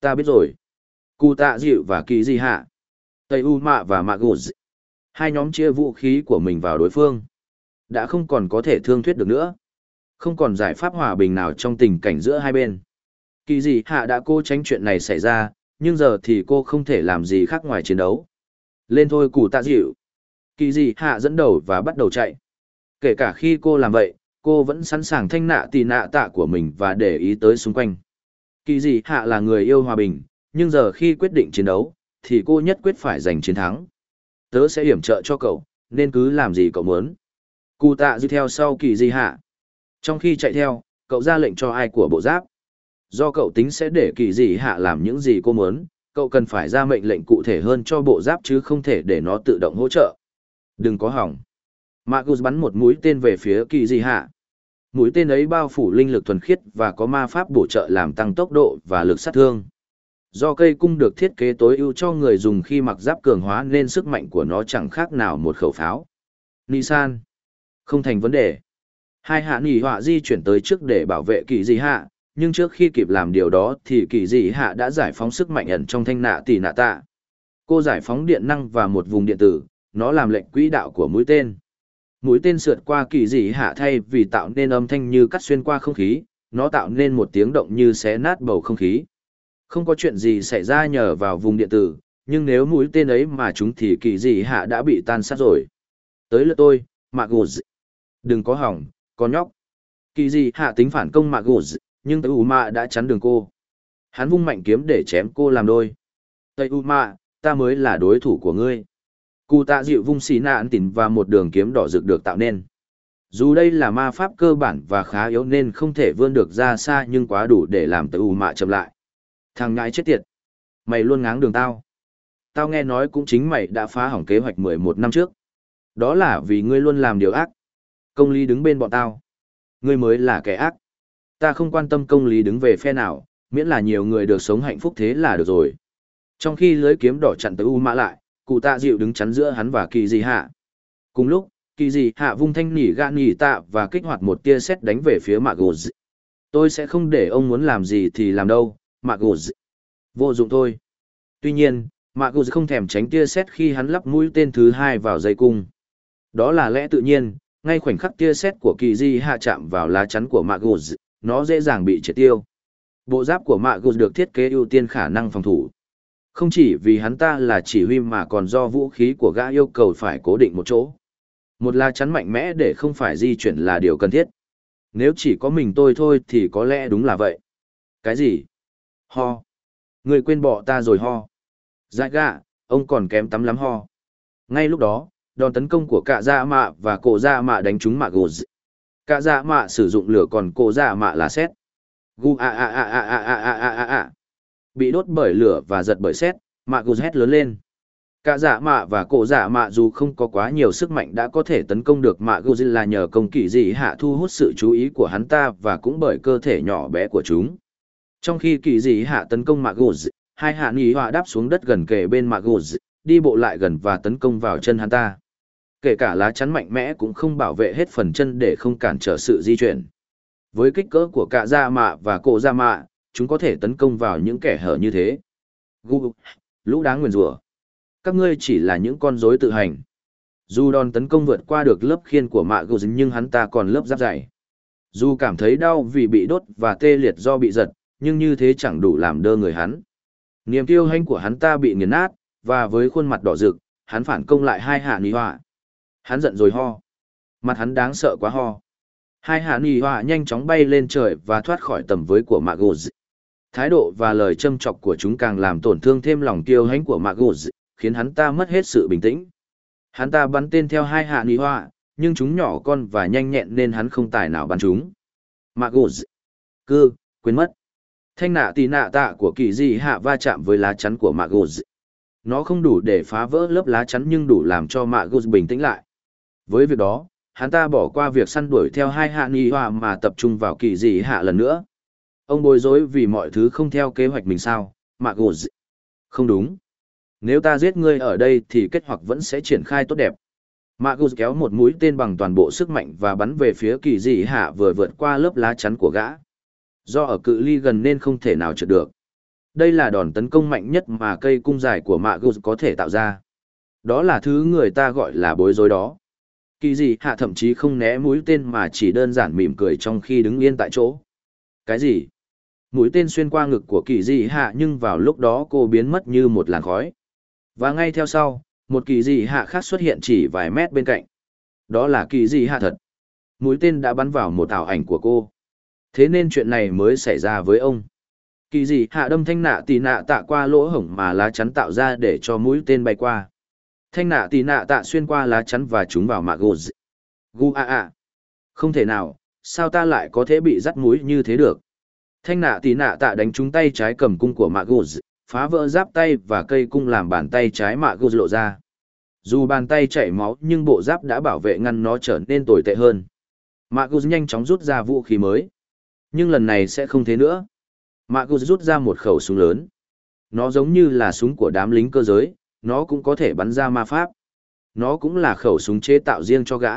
Ta biết rồi. Cụ tạ dịu và kỳ di hạ. Tây U Mạ và Mạ Gù Hai nhóm chia vũ khí của mình vào đối phương. Đã không còn có thể thương thuyết được nữa. Không còn giải pháp hòa bình nào trong tình cảnh giữa hai bên. Kỳ gì hạ đã cô tránh chuyện này xảy ra, nhưng giờ thì cô không thể làm gì khác ngoài chiến đấu. Lên thôi cụ tạ dịu. Kỳ dị hạ dẫn đầu và bắt đầu chạy. Kể cả khi cô làm vậy, cô vẫn sẵn sàng thanh nạ tì nạ tạ của mình và để ý tới xung quanh. Kỳ dị hạ là người yêu hòa bình, nhưng giờ khi quyết định chiến đấu, thì cô nhất quyết phải giành chiến thắng. Tớ sẽ hiểm trợ cho cậu, nên cứ làm gì cậu muốn. Cụ tạ dư theo sau kỳ di hạ. Trong khi chạy theo, cậu ra lệnh cho ai của bộ giáp. Do cậu tính sẽ để kỳ dị hạ làm những gì cô muốn, cậu cần phải ra mệnh lệnh cụ thể hơn cho bộ giáp chứ không thể để nó tự động hỗ trợ. Đừng có hỏng. Magus bắn một mũi tên về phía kỳ dị hạ. Mũi tên ấy bao phủ linh lực thuần khiết và có ma pháp bổ trợ làm tăng tốc độ và lực sát thương. Do cây cung được thiết kế tối ưu cho người dùng khi mặc giáp cường hóa nên sức mạnh của nó chẳng khác nào một khẩu pháo. Nissan. Không thành vấn đề. Hai hạ nỉ họa di chuyển tới trước để bảo vệ kỳ dị hạ, nhưng trước khi kịp làm điều đó thì kỳ dị hạ đã giải phóng sức mạnh ẩn trong thanh nạ tỷ nạ tạ. Cô giải phóng điện năng và một vùng điện tử, nó làm lệnh quỹ đạo của mũi tên. Mũi tên sượt qua kỳ dị hạ thay vì tạo nên âm thanh như cắt xuyên qua không khí, nó tạo nên một tiếng động như xé nát bầu không khí. Không có chuyện gì xảy ra nhờ vào vùng điện tử, nhưng nếu mũi tên ấy mà chúng thì kỳ dị hạ đã bị tan sát rồi. Tới lượt tôi, Mạc Gù Đừng có hỏng, có nhóc. Kỳ dị hạ tính phản công Mạc Gù nhưng Tây U Mạ đã chắn đường cô. Hắn vung mạnh kiếm để chém cô làm đôi. Tây U Mạ, ta mới là đối thủ của ngươi. Cụ tạ dịu vung xì nạn tỉn và một đường kiếm đỏ rực được tạo nên. Dù đây là ma pháp cơ bản và khá yếu nên không thể vươn được ra xa nhưng quá đủ để làm Tây U Mạ chậm lại. Thằng ngãi chết tiệt. Mày luôn ngáng đường tao. Tao nghe nói cũng chính mày đã phá hỏng kế hoạch 11 năm trước. Đó là vì ngươi luôn làm điều ác. Công lý đứng bên bọn tao. Ngươi mới là kẻ ác. Ta không quan tâm công lý đứng về phe nào, miễn là nhiều người được sống hạnh phúc thế là được rồi. Trong khi lưới kiếm đỏ chặn tới U Mã lại, cụ tạ dịu đứng chắn giữa hắn và kỳ dị hạ. Cùng lúc, kỳ dị hạ vung thanh nỉ gạn nỉ tạ và kích hoạt một tia sét đánh về phía mạc gồ Tôi sẽ không để ông muốn làm gì thì làm đâu, mạc gồ Vô dụng thôi. Tuy nhiên, mạc gồ không thèm tránh tia sét khi hắn lắp mũi tên thứ hai vào dây cung. Đó là lẽ tự nhiên, ngay khoảnh khắc tia sét của kỳ di hạ chạm vào lá chắn của mạc gồ nó dễ dàng bị triệt tiêu. Bộ giáp của mạ gột được thiết kế ưu tiên khả năng phòng thủ. Không chỉ vì hắn ta là chỉ huy mà còn do vũ khí của gã yêu cầu phải cố định một chỗ. Một là chắn mạnh mẽ để không phải di chuyển là điều cần thiết. Nếu chỉ có mình tôi thôi thì có lẽ đúng là vậy. Cái gì? Ho. Người quên bỏ ta rồi ho. Dại gạ, ông còn kém tắm lắm ho. Ngay lúc đó, đòn tấn công của cả dạ mạ và cổ dạ mạ đánh trúng mạ gột Cả dạ mạ sử dụng lửa còn cổ dạ mạ là xét. Gu a a a a a a a a a a. Bị đốt bởi lửa và giật bởi xét, mạ gu hét lớn lên. Cả dạ mạ và cổ dạ mạ dù không có quá nhiều sức mạnh đã có thể tấn công được mạ gu là nhờ công kỵ dị hạ thu hút sự chú ý của hắn ta và cũng bởi cơ thể nhỏ bé của chúng. Trong khi kỳ dị hạ tấn công mạ gu hai hạ nghỉ họa đáp xuống đất gần kề bên mạ gu đi bộ lại gần và tấn công vào chân hắn ta kể cả lá chắn mạnh mẽ cũng không bảo vệ hết phần chân để không cản trở sự di chuyển. Với kích cỡ của cả da mạ và cổ da mạ, chúng có thể tấn công vào những kẻ hở như thế. Google, lũ đáng nguyền rủa. Các ngươi chỉ là những con rối tự hành. Dù đòn tấn công vượt qua được lớp khiên của mạ gù nhưng hắn ta còn lớp giáp dày. Dù cảm thấy đau vì bị đốt và tê liệt do bị giật, nhưng như thế chẳng đủ làm đơ người hắn. Niềm kiêu hãnh của hắn ta bị nghiền nát, và với khuôn mặt đỏ rực, hắn phản công lại hai hạ nì họa. Hắn giận rồi ho. Mặt hắn đáng sợ quá ho. Hai hạ nì họa nhanh chóng bay lên trời và thoát khỏi tầm với của mạc Thái độ và lời châm chọc của chúng càng làm tổn thương thêm lòng kiêu hãnh của mạc khiến hắn ta mất hết sự bình tĩnh. Hắn ta bắn tên theo hai hạ nì họa, nhưng chúng nhỏ con và nhanh nhẹn nên hắn không tài nào bắn chúng. Mạc Cư, quên mất. Thanh nạ tì nạ tạ của kỳ di hạ va chạm với lá chắn của mạc Nó không đủ để phá vỡ lớp lá chắn nhưng đủ làm cho mạc bình tĩnh lại. Với việc đó, hắn ta bỏ qua việc săn đuổi theo hai hạ nghi hòa mà tập trung vào kỳ dị hạ lần nữa. Ông bối rối vì mọi thứ không theo kế hoạch mình sao, mạc gồ dị. Không đúng. Nếu ta giết ngươi ở đây thì kết hoặc vẫn sẽ triển khai tốt đẹp. Mạc gồ kéo một mũi tên bằng toàn bộ sức mạnh và bắn về phía kỳ dị hạ vừa vượt qua lớp lá chắn của gã. Do ở cự ly gần nên không thể nào trượt được. Đây là đòn tấn công mạnh nhất mà cây cung dài của mạ gù có thể tạo ra. Đó là thứ người ta gọi là bối rối đó kỳ dị hạ thậm chí không né mũi tên mà chỉ đơn giản mỉm cười trong khi đứng yên tại chỗ. Cái gì? Mũi tên xuyên qua ngực của kỳ dị hạ nhưng vào lúc đó cô biến mất như một làn khói. Và ngay theo sau, một kỳ dị hạ khác xuất hiện chỉ vài mét bên cạnh. Đó là kỳ dị hạ thật. Mũi tên đã bắn vào một ảo ảnh của cô. Thế nên chuyện này mới xảy ra với ông. Kỳ dị hạ đâm thanh nạ tì nạ tạ qua lỗ hổng mà lá chắn tạo ra để cho mũi tên bay qua. Thanh nạ tì nạ tạ xuyên qua lá chắn và trúng vào mạ gồ Gu a a. Không thể nào, sao ta lại có thể bị dắt mũi như thế được? Thanh nạ tì nạ tạ đánh trúng tay trái cầm cung của mạ Magus, phá vỡ giáp tay và cây cung làm bàn tay trái mạ Magus lộ ra. Dù bàn tay chảy máu nhưng bộ giáp đã bảo vệ ngăn nó trở nên tồi tệ hơn. Mạ Magus nhanh chóng rút ra vũ khí mới. Nhưng lần này sẽ không thế nữa. Mạ Magus rút ra một khẩu súng lớn. Nó giống như là súng của đám lính cơ giới, nó cũng có thể bắn ra ma pháp. Nó cũng là khẩu súng chế tạo riêng cho gã.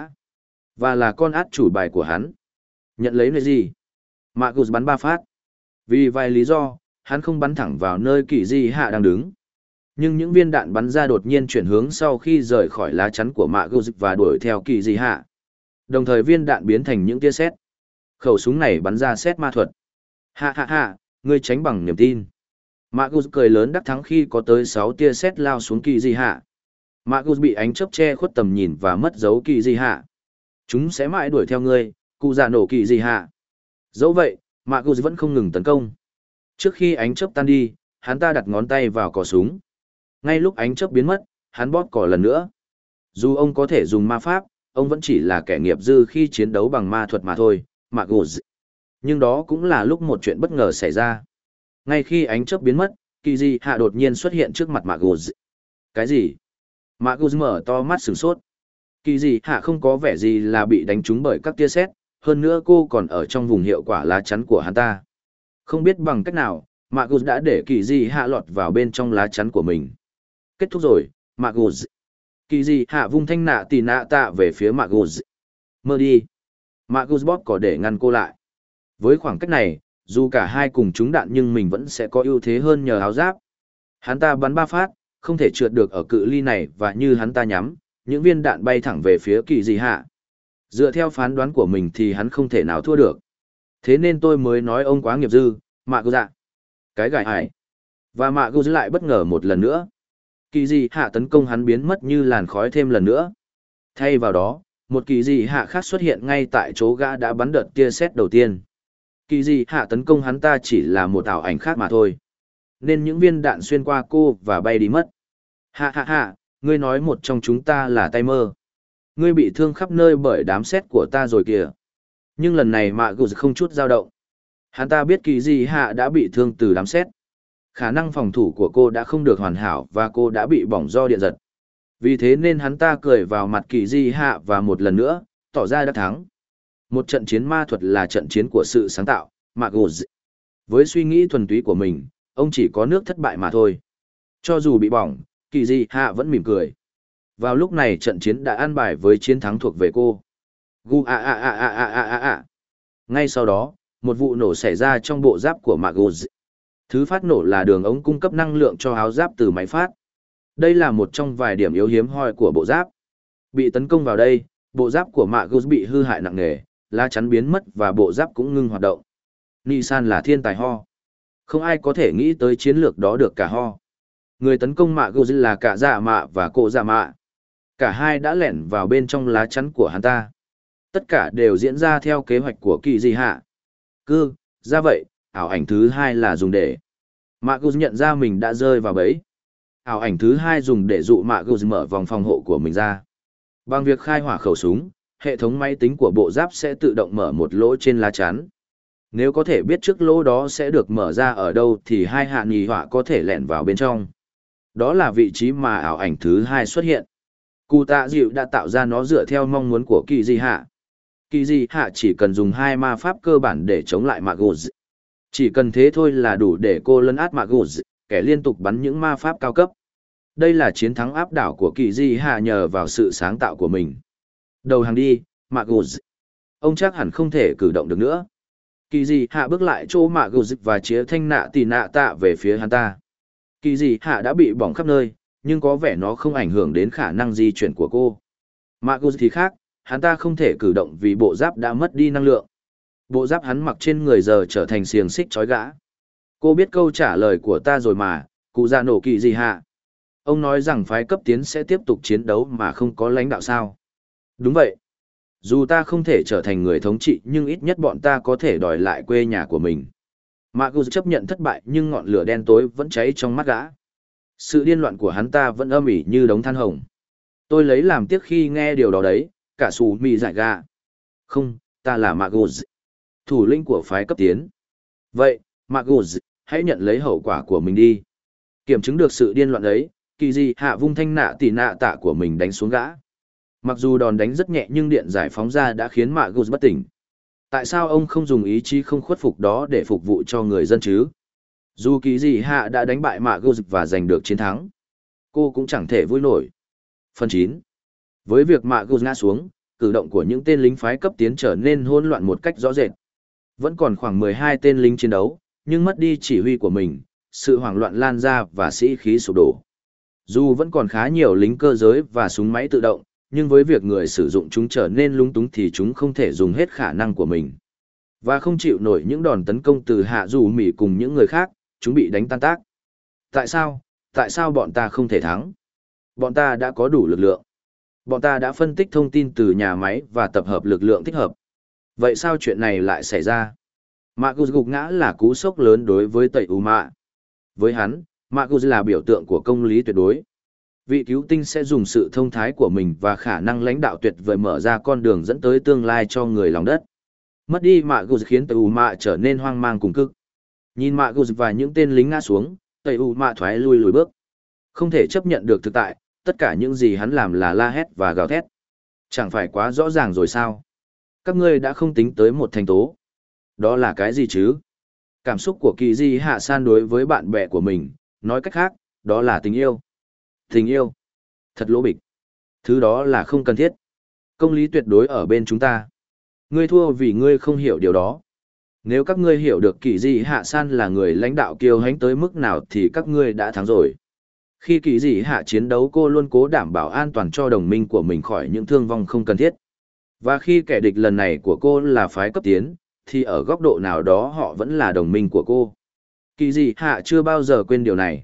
Và là con át chủ bài của hắn. Nhận lấy nơi gì? Magus bắn ba phát. Vì vài lý do, hắn không bắn thẳng vào nơi kỳ di hạ đang đứng. Nhưng những viên đạn bắn ra đột nhiên chuyển hướng sau khi rời khỏi lá chắn của Magus và đuổi theo kỳ di hạ. Đồng thời viên đạn biến thành những tia sét. Khẩu súng này bắn ra sét ma thuật. Ha ha ha, ngươi tránh bằng niềm tin. Magus cười lớn đắc thắng khi có tới 6 tia sét lao xuống kỳ gì hạ. Magus bị ánh chớp che khuất tầm nhìn và mất dấu kỳ gì hạ. Chúng sẽ mãi đuổi theo ngươi, cụ già nổ kỳ gì hạ. Dẫu vậy, Magus vẫn không ngừng tấn công. Trước khi ánh chớp tan đi, hắn ta đặt ngón tay vào cò súng. Ngay lúc ánh chớp biến mất, hắn bóp cò lần nữa. Dù ông có thể dùng ma pháp, ông vẫn chỉ là kẻ nghiệp dư khi chiến đấu bằng ma thuật mà thôi, Magus. Nhưng đó cũng là lúc một chuyện bất ngờ xảy ra. Ngay khi ánh chớp biến mất, kỳ di hạ đột nhiên xuất hiện trước mặt Magus. Cái gì? Magus mở to mắt sửng sốt. Kỳ di hạ không có vẻ gì là bị đánh trúng bởi các tia sét, hơn nữa cô còn ở trong vùng hiệu quả lá chắn của hắn ta. Không biết bằng cách nào, Magus đã để kỳ di hạ lọt vào bên trong lá chắn của mình. Kết thúc rồi, Magus. Kỳ di hạ vung thanh nạ tì nạ tạ về phía Magus. Mơ đi. Magus bóp cỏ để ngăn cô lại. Với khoảng cách này, dù cả hai cùng trúng đạn nhưng mình vẫn sẽ có ưu thế hơn nhờ áo giáp. Hắn ta bắn ba phát, không thể trượt được ở cự ly này và như hắn ta nhắm, những viên đạn bay thẳng về phía kỳ di hạ. Dựa theo phán đoán của mình thì hắn không thể nào thua được. Thế nên tôi mới nói ông quá nghiệp dư, mạ cô dạ. Cái gài ải. Và mạ cô dạ lại bất ngờ một lần nữa. Kỳ dị hạ tấn công hắn biến mất như làn khói thêm lần nữa. Thay vào đó, một kỳ dị hạ khác xuất hiện ngay tại chỗ gã đã bắn đợt tia xét đầu tiên. Kỳ gì hạ tấn công hắn ta chỉ là một ảo ảnh khác mà thôi. Nên những viên đạn xuyên qua cô và bay đi mất. Hạ hạ hạ, ngươi nói một trong chúng ta là tay mơ. Ngươi bị thương khắp nơi bởi đám xét của ta rồi kìa. Nhưng lần này mạ gục không chút dao động. Hắn ta biết kỳ di hạ đã bị thương từ đám xét. Khả năng phòng thủ của cô đã không được hoàn hảo và cô đã bị bỏng do điện giật. Vì thế nên hắn ta cười vào mặt kỳ di hạ và một lần nữa, tỏ ra đã thắng. Một trận chiến ma thuật là trận chiến của sự sáng tạo, mạ. Với suy nghĩ thuần túy của mình, ông chỉ có nước thất bại mà thôi. Cho dù bị bỏng, kỳ di hạ vẫn mỉm cười. Vào lúc này trận chiến đã an bài với chiến thắng thuộc về cô. Gu a a a a a a a a. Ngay sau đó, một vụ nổ xảy ra trong bộ giáp của Maguz. Thứ phát nổ là đường ống cung cấp năng lượng cho áo giáp từ máy phát. Đây là một trong vài điểm yếu hiếm hoi của bộ giáp. Bị tấn công vào đây, bộ giáp của Maguz bị hư hại nặng nề, lá chắn biến mất và bộ giáp cũng ngưng hoạt động. Nissan là thiên tài ho. Không ai có thể nghĩ tới chiến lược đó được cả ho. Người tấn công mạ Guz là cả giả mạ và cô giả mạ. Cả hai đã lẻn vào bên trong lá chắn của hắn ta. Tất cả đều diễn ra theo kế hoạch của kỳ gì hạ. Cư, ra vậy, ảo ảnh thứ hai là dùng để. Mạ Guz nhận ra mình đã rơi vào bẫy. Ảo ảnh thứ hai dùng để dụ Mạ Guz mở vòng phòng hộ của mình ra. Bằng việc khai hỏa khẩu súng, hệ thống máy tính của bộ giáp sẽ tự động mở một lỗ trên lá chắn. Nếu có thể biết trước lỗ đó sẽ được mở ra ở đâu thì hai hạ nhì họa có thể lẻn vào bên trong. Đó là vị trí mà ảo ảnh thứ hai xuất hiện. Cụ tạ dịu đã tạo ra nó dựa theo mong muốn của kỳ di hạ. Kỳ di hạ chỉ cần dùng hai ma pháp cơ bản để chống lại mạc gột. Chỉ cần thế thôi là đủ để cô lấn át mạc gột, kẻ liên tục bắn những ma pháp cao cấp. Đây là chiến thắng áp đảo của kỳ di hạ nhờ vào sự sáng tạo của mình. Đầu hàng đi, mạc gột. Ông chắc hẳn không thể cử động được nữa. Kỳ dị hạ bước lại chỗ mạc gột và chĩa thanh nạ tì nạ tạ về phía hắn ta. Kỳ dị hạ đã bị bỏng khắp nơi, nhưng có vẻ nó không ảnh hưởng đến khả năng di chuyển của cô. Magus thì khác, hắn ta không thể cử động vì bộ giáp đã mất đi năng lượng. Bộ giáp hắn mặc trên người giờ trở thành xiềng xích trói gã. Cô biết câu trả lời của ta rồi mà, cụ già nổ kỳ gì hạ. Ông nói rằng phái cấp tiến sẽ tiếp tục chiến đấu mà không có lãnh đạo sao. Đúng vậy. Dù ta không thể trở thành người thống trị nhưng ít nhất bọn ta có thể đòi lại quê nhà của mình. Magus chấp nhận thất bại nhưng ngọn lửa đen tối vẫn cháy trong mắt gã. Sự điên loạn của hắn ta vẫn âm ỉ như đống than hồng. Tôi lấy làm tiếc khi nghe điều đó đấy, cả xù mì giải gà. Không, ta là Magus. Thủ lĩnh của phái cấp tiến. Vậy, Magus, hãy nhận lấy hậu quả của mình đi. Kiểm chứng được sự điên loạn ấy, kỳ gì hạ vung thanh nạ tỉ nạ tạ của mình đánh xuống gã. Mặc dù đòn đánh rất nhẹ nhưng điện giải phóng ra đã khiến Mạ Gus bất tỉnh. Tại sao ông không dùng ý chí không khuất phục đó để phục vụ cho người dân chứ? Dù kỳ gì hạ đã đánh bại Mạ Gus và giành được chiến thắng, cô cũng chẳng thể vui nổi. Phần 9 Với việc Mạ Gus ngã xuống, cử động của những tên lính phái cấp tiến trở nên hỗn loạn một cách rõ rệt. Vẫn còn khoảng 12 tên lính chiến đấu, nhưng mất đi chỉ huy của mình, sự hoảng loạn lan ra và sĩ khí sụp đổ. Dù vẫn còn khá nhiều lính cơ giới và súng máy tự động, nhưng với việc người sử dụng chúng trở nên lung túng thì chúng không thể dùng hết khả năng của mình. Và không chịu nổi những đòn tấn công từ hạ dù mỉ cùng những người khác, chúng bị đánh tan tác. Tại sao? Tại sao bọn ta không thể thắng? Bọn ta đã có đủ lực lượng. Bọn ta đã phân tích thông tin từ nhà máy và tập hợp lực lượng thích hợp. Vậy sao chuyện này lại xảy ra? Magus gục ngã là cú sốc lớn đối với tẩy U Mạ. Với hắn, Magus là biểu tượng của công lý tuyệt đối. Vị cứu tinh sẽ dùng sự thông thái của mình và khả năng lãnh đạo tuyệt vời mở ra con đường dẫn tới tương lai cho người lòng đất. Mất đi mạ gù khiến tẩy U Mạ trở nên hoang mang cùng cực. Nhìn mạ gù và những tên lính ngã xuống, tẩy U Mạ thoái lui lùi bước. Không thể chấp nhận được thực tại, tất cả những gì hắn làm là la hét và gào thét. Chẳng phải quá rõ ràng rồi sao? Các ngươi đã không tính tới một thành tố. Đó là cái gì chứ? Cảm xúc của kỳ di hạ san đối với bạn bè của mình, nói cách khác, đó là tình yêu. Tình yêu. Thật lỗ bịch. Thứ đó là không cần thiết. Công lý tuyệt đối ở bên chúng ta. Ngươi thua vì ngươi không hiểu điều đó. Nếu các ngươi hiểu được kỳ Dị hạ san là người lãnh đạo kiêu hãnh tới mức nào thì các ngươi đã thắng rồi. Khi kỳ dị hạ chiến đấu cô luôn cố đảm bảo an toàn cho đồng minh của mình khỏi những thương vong không cần thiết. Và khi kẻ địch lần này của cô là phái cấp tiến, thì ở góc độ nào đó họ vẫn là đồng minh của cô. Kỳ dị hạ chưa bao giờ quên điều này.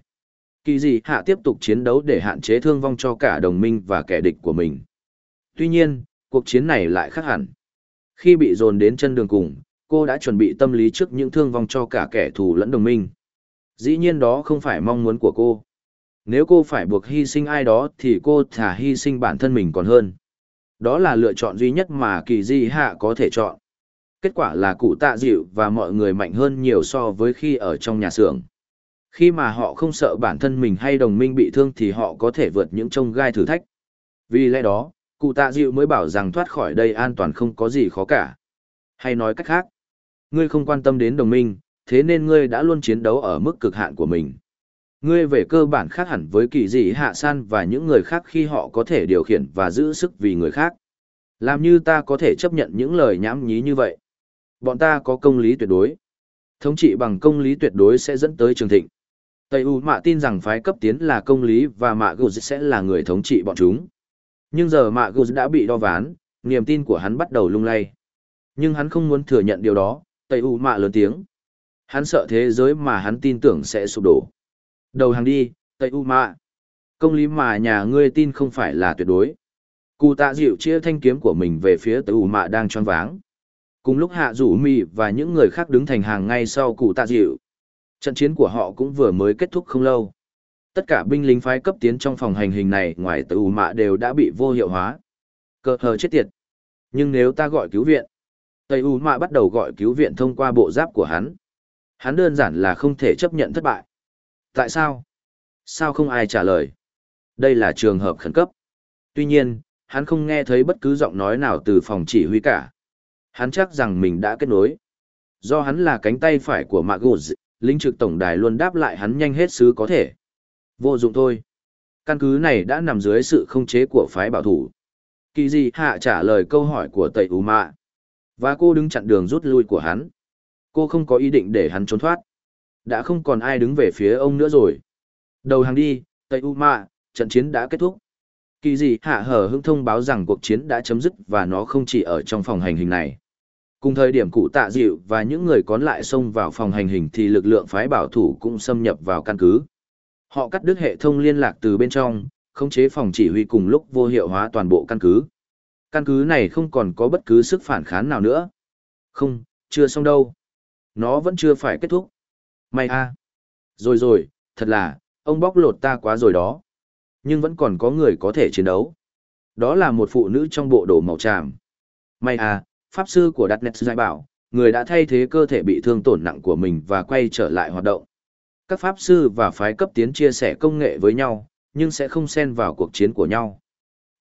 Kỳ dị hạ tiếp tục chiến đấu để hạn chế thương vong cho cả đồng minh và kẻ địch của mình. Tuy nhiên, cuộc chiến này lại khác hẳn. Khi bị dồn đến chân đường cùng, cô đã chuẩn bị tâm lý trước những thương vong cho cả kẻ thù lẫn đồng minh. Dĩ nhiên đó không phải mong muốn của cô. Nếu cô phải buộc hy sinh ai đó thì cô thả hy sinh bản thân mình còn hơn. Đó là lựa chọn duy nhất mà kỳ di hạ có thể chọn. Kết quả là cụ tạ dịu và mọi người mạnh hơn nhiều so với khi ở trong nhà xưởng. Khi mà họ không sợ bản thân mình hay đồng minh bị thương thì họ có thể vượt những trông gai thử thách. Vì lẽ đó, cụ tạ dịu mới bảo rằng thoát khỏi đây an toàn không có gì khó cả. Hay nói cách khác, ngươi không quan tâm đến đồng minh, thế nên ngươi đã luôn chiến đấu ở mức cực hạn của mình. Ngươi về cơ bản khác hẳn với kỳ dị hạ san và những người khác khi họ có thể điều khiển và giữ sức vì người khác. Làm như ta có thể chấp nhận những lời nhãm nhí như vậy. Bọn ta có công lý tuyệt đối. Thống trị bằng công lý tuyệt đối sẽ dẫn tới trường thịnh. Tây U Mạ tin rằng phái cấp tiến là công lý và Mạ Guz sẽ là người thống trị bọn chúng. Nhưng giờ Mạ Guz đã bị đo ván, niềm tin của hắn bắt đầu lung lay. Nhưng hắn không muốn thừa nhận điều đó, Tây U Mạ lớn tiếng. Hắn sợ thế giới mà hắn tin tưởng sẽ sụp đổ. Đầu hàng đi, Tây U Mạ. Công lý mà nhà ngươi tin không phải là tuyệt đối. Cụ tạ dịu chia thanh kiếm của mình về phía Tây U Mạ đang tròn váng. Cùng lúc hạ Dũ mì và những người khác đứng thành hàng ngay sau cụ tạ dịu. Trận chiến của họ cũng vừa mới kết thúc không lâu. Tất cả binh lính phái cấp tiến trong phòng hành hình này ngoài tử U Mạ đều đã bị vô hiệu hóa. Cờ hờ chết tiệt. Nhưng nếu ta gọi cứu viện, Tây U Mạ bắt đầu gọi cứu viện thông qua bộ giáp của hắn. Hắn đơn giản là không thể chấp nhận thất bại. Tại sao? Sao không ai trả lời? Đây là trường hợp khẩn cấp. Tuy nhiên, hắn không nghe thấy bất cứ giọng nói nào từ phòng chỉ huy cả. Hắn chắc rằng mình đã kết nối. Do hắn là cánh tay phải của Magus, lính trực tổng đài luôn đáp lại hắn nhanh hết sứ có thể. Vô dụng thôi. Căn cứ này đã nằm dưới sự không chế của phái bảo thủ. Kỳ gì hạ trả lời câu hỏi của tẩy ủ mạ. Và cô đứng chặn đường rút lui của hắn. Cô không có ý định để hắn trốn thoát. Đã không còn ai đứng về phía ông nữa rồi. Đầu hàng đi, tẩy U Mạ, trận chiến đã kết thúc. Kỳ dị hạ hở hưng thông báo rằng cuộc chiến đã chấm dứt và nó không chỉ ở trong phòng hành hình này. Cùng thời điểm cụ tạ dịu và những người còn lại xông vào phòng hành hình thì lực lượng phái bảo thủ cũng xâm nhập vào căn cứ. Họ cắt đứt hệ thống liên lạc từ bên trong, khống chế phòng chỉ huy cùng lúc vô hiệu hóa toàn bộ căn cứ. Căn cứ này không còn có bất cứ sức phản kháng nào nữa. Không, chưa xong đâu. Nó vẫn chưa phải kết thúc. May a. Rồi rồi, thật là, ông bóc lột ta quá rồi đó. Nhưng vẫn còn có người có thể chiến đấu. Đó là một phụ nữ trong bộ đồ màu tràm. May à, pháp sư của Đặt Nét giải bảo, người đã thay thế cơ thể bị thương tổn nặng của mình và quay trở lại hoạt động. Các pháp sư và phái cấp tiến chia sẻ công nghệ với nhau, nhưng sẽ không xen vào cuộc chiến của nhau.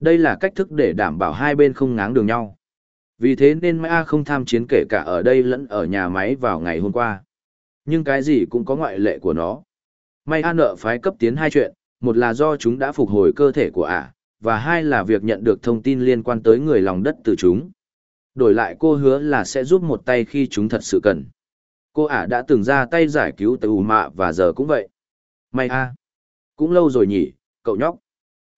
Đây là cách thức để đảm bảo hai bên không ngáng đường nhau. Vì thế nên Maya không tham chiến kể cả ở đây lẫn ở nhà máy vào ngày hôm qua. Nhưng cái gì cũng có ngoại lệ của nó. Maya nợ phái cấp tiến hai chuyện, một là do chúng đã phục hồi cơ thể của ả, và hai là việc nhận được thông tin liên quan tới người lòng đất từ chúng. Đổi lại cô hứa là sẽ giúp một tay khi chúng thật sự cần. Cô ả đã từng ra tay giải cứu từ mạ và giờ cũng vậy. May a, Cũng lâu rồi nhỉ, cậu nhóc.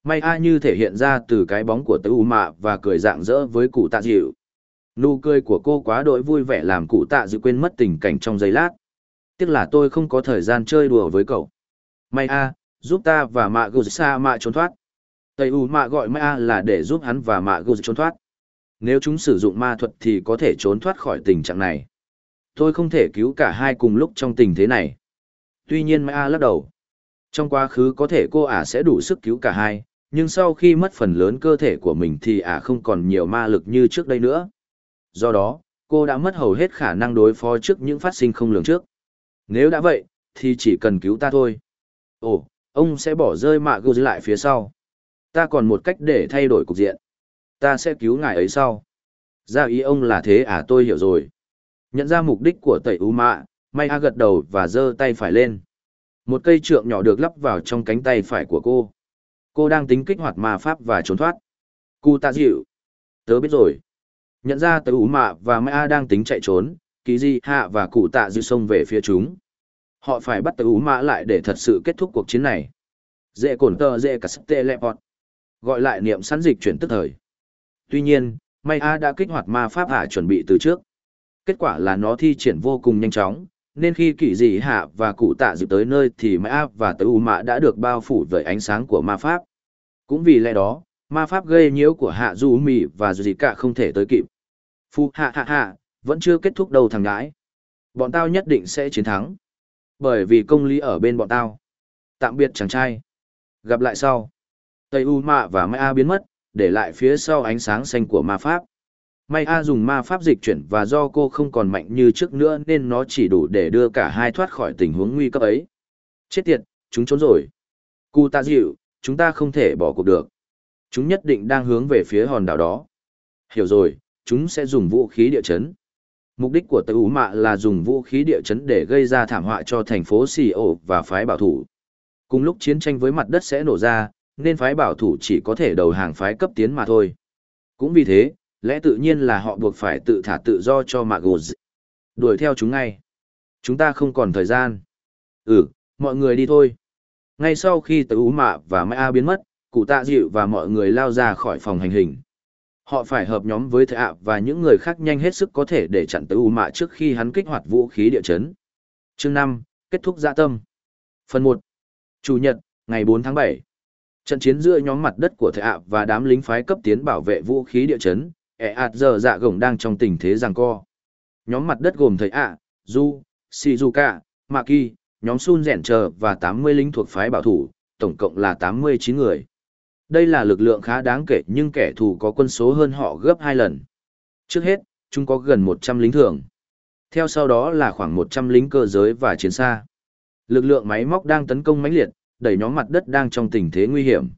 May a như thể hiện ra từ cái bóng của tử mạ và cười dạng dỡ với cụ tạ dịu. Nụ cười của cô quá đỗi vui vẻ làm cụ tạ dịu quên mất tình cảnh trong giây lát. Tiếc là tôi không có thời gian chơi đùa với cậu. May a, giúp ta và mạ gù xa mạ trốn thoát. Tây U mạ gọi May a là để giúp hắn và mạ gù trốn thoát. Nếu chúng sử dụng ma thuật thì có thể trốn thoát khỏi tình trạng này. Tôi không thể cứu cả hai cùng lúc trong tình thế này. Tuy nhiên May a lắc đầu. Trong quá khứ có thể cô ả sẽ đủ sức cứu cả hai, nhưng sau khi mất phần lớn cơ thể của mình thì ả không còn nhiều ma lực như trước đây nữa. Do đó, cô đã mất hầu hết khả năng đối phó trước những phát sinh không lường trước. Nếu đã vậy, thì chỉ cần cứu ta thôi. Ồ, ông sẽ bỏ rơi mạ gô lại phía sau. Ta còn một cách để thay đổi cục diện. Ta sẽ cứu ngài ấy sau. Ra ý ông là thế à tôi hiểu rồi. Nhận ra mục đích của tẩy u mạ, may a gật đầu và giơ tay phải lên. Một cây trượng nhỏ được lắp vào trong cánh tay phải của cô. Cô đang tính kích hoạt ma pháp và trốn thoát. Cụ tạ dịu. Tớ biết rồi. Nhận ra tớ ủ mạ và mai a đang tính chạy trốn, kỳ di hạ và cụ tạ dịu xông về phía chúng. Họ phải bắt tớ ủ mạ lại để thật sự kết thúc cuộc chiến này. Dễ cổn tờ dễ cả sức tê lẹ. Gọi lại niệm sẵn dịch chuyển tức thời. Tuy nhiên, May A đã kích hoạt ma pháp hạ chuẩn bị từ trước. Kết quả là nó thi triển vô cùng nhanh chóng, nên khi kỳ dị hạ và cụ tạ dịp tới nơi thì mã và tới u mã đã được bao phủ bởi ánh sáng của ma pháp. Cũng vì lẽ đó ma pháp gây nhiễu của hạ du mì và dù gì cả không thể tới kịp. Phu hạ hạ hạ vẫn chưa kết thúc đâu thằng ngãi bọn tao nhất định sẽ chiến thắng. Bởi vì công lý ở bên bọn tao. Tạm biệt chàng trai. Gặp lại sau. Tây u mạ và mai a biến mất để lại phía sau ánh sáng xanh của ma pháp May A dùng ma pháp dịch chuyển và do cô không còn mạnh như trước nữa nên nó chỉ đủ để đưa cả hai thoát khỏi tình huống nguy cấp ấy. Chết tiệt, chúng trốn rồi. Cụ ta dịu, chúng ta không thể bỏ cuộc được. Chúng nhất định đang hướng về phía hòn đảo đó. Hiểu rồi, chúng sẽ dùng vũ khí địa chấn. Mục đích của Tây Ú Mạ là dùng vũ khí địa chấn để gây ra thảm họa cho thành phố Sì ổ và phái bảo thủ. Cùng lúc chiến tranh với mặt đất sẽ nổ ra, nên phái bảo thủ chỉ có thể đầu hàng phái cấp tiến mà thôi. Cũng vì thế, lẽ tự nhiên là họ buộc phải tự thả tự do cho mạ đuổi theo chúng ngay. Chúng ta không còn thời gian. Ừ mọi người đi thôi. Ngay sau khi tớ ú mạ và mai a biến mất cụ tạ dịu và mọi người lao ra khỏi phòng hành hình. Họ phải hợp nhóm với thợ ạ và những người khác nhanh hết sức có thể để chặn tớ ú mạ trước khi hắn kích hoạt vũ khí địa chấn. Chương năm kết thúc dạ tâm. Phần một. Chủ nhật ngày bốn tháng bảy trận chiến giữa nhóm mặt đất của thệ ạ và đám lính phái cấp tiến bảo vệ vũ khí địa chấn ẹ ạt giờ dạ gồng đang trong tình thế giằng co. Nhóm mặt đất gồm thầy ạ du shizuka, maki, nhóm sun rèn chờ và tám mươi lính thuộc phái bảo thủ, tổng cộng là tám mươi chín người. Đây là lực lượng khá đáng kể nhưng kẻ thù có quân số hơn họ gấp hai lần. Trước hết, chúng có gần một trăm lính thường. Theo sau đó là khoảng một trăm lính cơ giới và chiến xa. Lực lượng máy móc đang tấn công mãnh liệt đẩy nhóm mặt đất đang trong tình thế nguy hiểm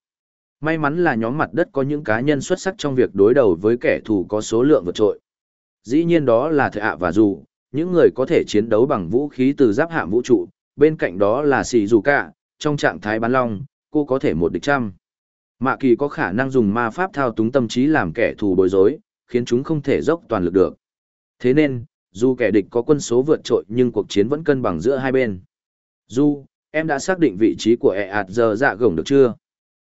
May mắn là nhóm mặt đất có những cá nhân xuất sắc trong việc đối đầu với kẻ thù có số lượng vượt trội. Dĩ nhiên đó là thợ ạ và dù, những người có thể chiến đấu bằng vũ khí từ giáp hạm vũ trụ, bên cạnh đó là xì dù cả, trong trạng thái bán long, cô có thể một địch trăm. Mạ kỳ có khả năng dùng ma pháp thao túng tâm trí làm kẻ thù bối rối, khiến chúng không thể dốc toàn lực được. Thế nên, dù kẻ địch có quân số vượt trội nhưng cuộc chiến vẫn cân bằng giữa hai bên. Du, em đã xác định vị trí của ẹ ạt giờ dạ gồng được chưa?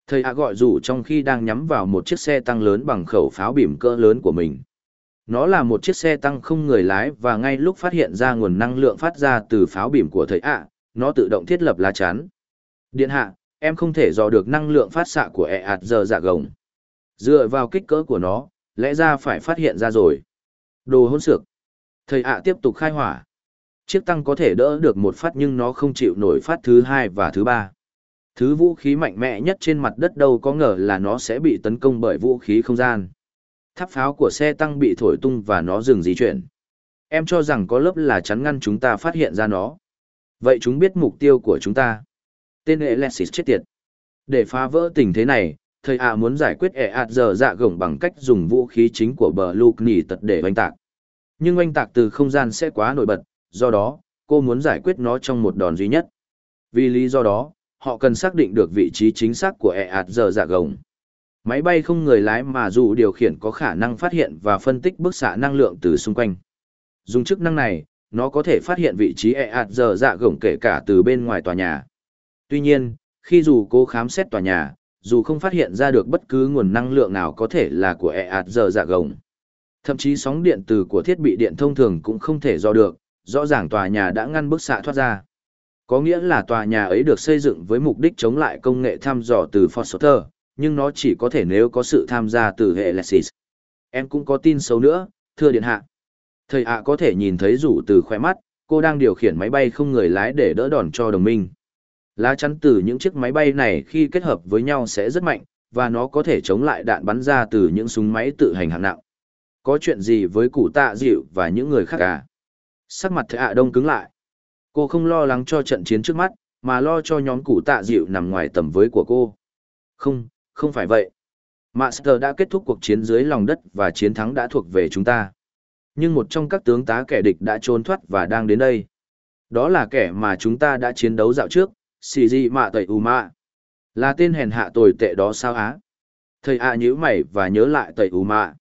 Thầy ạ gọi rủ trong khi đang nhắm vào một chiếc xe tăng lớn bằng khẩu pháo bìm cỡ lớn của mình. Nó là một chiếc xe tăng không người lái và ngay lúc phát hiện ra nguồn năng lượng phát ra từ pháo bìm của thầy ạ, nó tự động thiết lập lá chắn. Điện hạ, em không thể dò được năng lượng phát xạ của ẹ ạt giờ dạ gồng. Dựa vào kích cỡ của nó, lẽ ra phải phát hiện ra rồi. Đồ hôn sược. Thầy ạ tiếp tục khai hỏa. Chiếc tăng có thể đỡ được một phát nhưng nó không chịu nổi phát thứ hai và thứ ba. Thứ vũ khí mạnh mẽ nhất trên mặt đất đâu có ngờ là nó sẽ bị tấn công bởi vũ khí không gian. Tháp pháo của xe tăng bị thổi tung và nó dừng di chuyển. Em cho rằng có lớp là chắn ngăn chúng ta phát hiện ra nó. Vậy chúng biết mục tiêu của chúng ta. Tên Alexis chết tiệt. Để phá vỡ tình thế này, thầy ạ muốn giải quyết ẻ ạt giờ dạ gồng bằng cách dùng vũ khí chính của bờ lục nỉ tật để oanh tạc. Nhưng oanh tạc từ không gian sẽ quá nổi bật, do đó, cô muốn giải quyết nó trong một đòn duy nhất. Vì lý do đó, họ cần xác định được vị trí chính xác của ẻ ạt giờ dạ gồng. Máy bay không người lái mà dù điều khiển có khả năng phát hiện và phân tích bức xạ năng lượng từ xung quanh. Dùng chức năng này, nó có thể phát hiện vị trí ẻ ạt giờ dạ gồng kể cả từ bên ngoài tòa nhà. Tuy nhiên, khi dù cố khám xét tòa nhà, dù không phát hiện ra được bất cứ nguồn năng lượng nào có thể là của ẻ ạt giờ dạ gồng. Thậm chí sóng điện từ của thiết bị điện thông thường cũng không thể do được, rõ ràng tòa nhà đã ngăn bức xạ thoát ra. Có nghĩa là tòa nhà ấy được xây dựng với mục đích chống lại công nghệ thăm dò từ Foster, nhưng nó chỉ có thể nếu có sự tham gia từ hệ Lexis. Em cũng có tin xấu nữa, thưa điện hạ. Thầy ạ có thể nhìn thấy rủ từ khóe mắt, cô đang điều khiển máy bay không người lái để đỡ đòn cho đồng minh. Lá chắn từ những chiếc máy bay này khi kết hợp với nhau sẽ rất mạnh, và nó có thể chống lại đạn bắn ra từ những súng máy tự hành hạng nặng. Có chuyện gì với cụ tạ dịu và những người khác à? Sắc mặt thầy ạ đông cứng lại. Cô không lo lắng cho trận chiến trước mắt, mà lo cho nhóm cụ tạ dịu nằm ngoài tầm với của cô. Không, không phải vậy. Master đã kết thúc cuộc chiến dưới lòng đất và chiến thắng đã thuộc về chúng ta. Nhưng một trong các tướng tá kẻ địch đã trốn thoát và đang đến đây. Đó là kẻ mà chúng ta đã chiến đấu dạo trước, xì dị mạ tẩy ù mạ. Là tên hèn hạ tồi tệ đó sao á? Thầy ạ nhữ mày và nhớ lại tẩy ù mạ.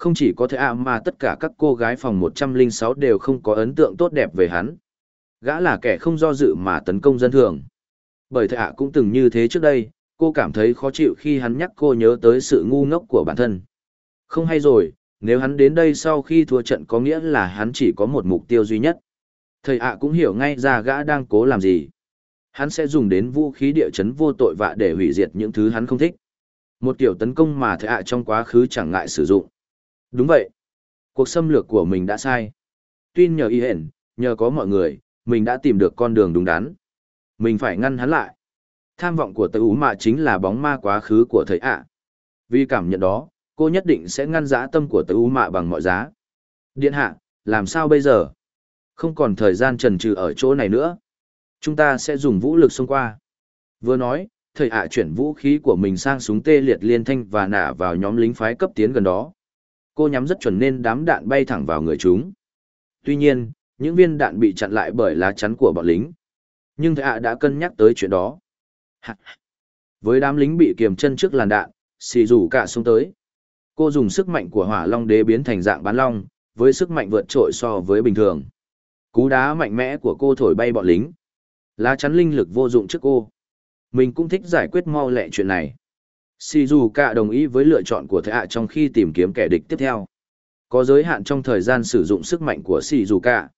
Không chỉ có thể ạ mà tất cả các cô gái phòng 106 đều không có ấn tượng tốt đẹp về hắn. Gã là kẻ không do dự mà tấn công dân thường. Bởi thầy ạ cũng từng như thế trước đây, cô cảm thấy khó chịu khi hắn nhắc cô nhớ tới sự ngu ngốc của bản thân. Không hay rồi, nếu hắn đến đây sau khi thua trận có nghĩa là hắn chỉ có một mục tiêu duy nhất. Thầy ạ cũng hiểu ngay ra gã đang cố làm gì. Hắn sẽ dùng đến vũ khí địa chấn vô tội vạ để hủy diệt những thứ hắn không thích. Một kiểu tấn công mà thầy ạ trong quá khứ chẳng ngại sử dụng. Đúng vậy. Cuộc xâm lược của mình đã sai. Tuy nhờ y hển, nhờ có mọi người, mình đã tìm được con đường đúng đắn. Mình phải ngăn hắn lại. Tham vọng của tử mạ chính là bóng ma quá khứ của thầy ạ. Vì cảm nhận đó, cô nhất định sẽ ngăn giã tâm của tử mạ bằng mọi giá. Điện hạ, làm sao bây giờ? Không còn thời gian trần trừ ở chỗ này nữa. Chúng ta sẽ dùng vũ lực xông qua. Vừa nói, thầy ạ chuyển vũ khí của mình sang súng tê liệt liên thanh và nả vào nhóm lính phái cấp tiến gần đó. Cô nhắm rất chuẩn nên đám đạn bay thẳng vào người chúng. Tuy nhiên, những viên đạn bị chặn lại bởi lá chắn của bọn lính. Nhưng thầy ạ đã cân nhắc tới chuyện đó. Với đám lính bị kiềm chân trước làn đạn, xì rủ cả xuống tới. Cô dùng sức mạnh của hỏa long đế biến thành dạng bán long, với sức mạnh vượt trội so với bình thường. Cú đá mạnh mẽ của cô thổi bay bọn lính. Lá chắn linh lực vô dụng trước cô. Mình cũng thích giải quyết mau lẹ chuyện này. Sì dù cả đồng ý với lựa chọn của thầy ạ trong khi tìm kiếm kẻ địch tiếp theo. Có giới hạn trong thời gian sử dụng sức mạnh của Sì dù cả.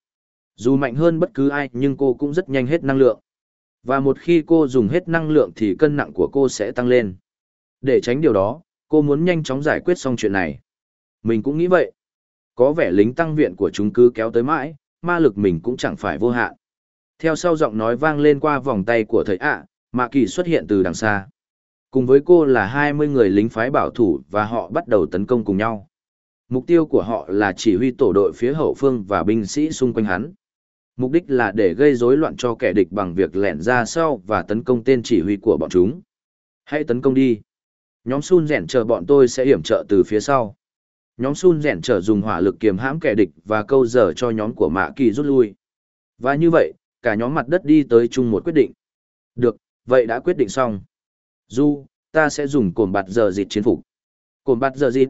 Dù mạnh hơn bất cứ ai nhưng cô cũng rất nhanh hết năng lượng. Và một khi cô dùng hết năng lượng thì cân nặng của cô sẽ tăng lên. Để tránh điều đó, cô muốn nhanh chóng giải quyết xong chuyện này. Mình cũng nghĩ vậy. Có vẻ lính tăng viện của chúng cứ kéo tới mãi, ma lực mình cũng chẳng phải vô hạn. Theo sau giọng nói vang lên qua vòng tay của thầy ạ, Mạ Kỳ xuất hiện từ đằng xa. Cùng với cô là 20 người lính phái bảo thủ và họ bắt đầu tấn công cùng nhau. Mục tiêu của họ là chỉ huy tổ đội phía hậu phương và binh sĩ xung quanh hắn. Mục đích là để gây rối loạn cho kẻ địch bằng việc lẻn ra sau và tấn công tên chỉ huy của bọn chúng. Hãy tấn công đi. Nhóm Sun rèn chờ bọn tôi sẽ hiểm trợ từ phía sau. Nhóm Sun rèn chờ dùng hỏa lực kiềm hãm kẻ địch và câu giờ cho nhóm của Mạ Kỳ rút lui. Và như vậy, cả nhóm mặt đất đi tới chung một quyết định. Được, vậy đã quyết định xong. Du, ta sẽ dùng cồn bạt giờ dịt chiến phục. Cồn bạt giờ dịt.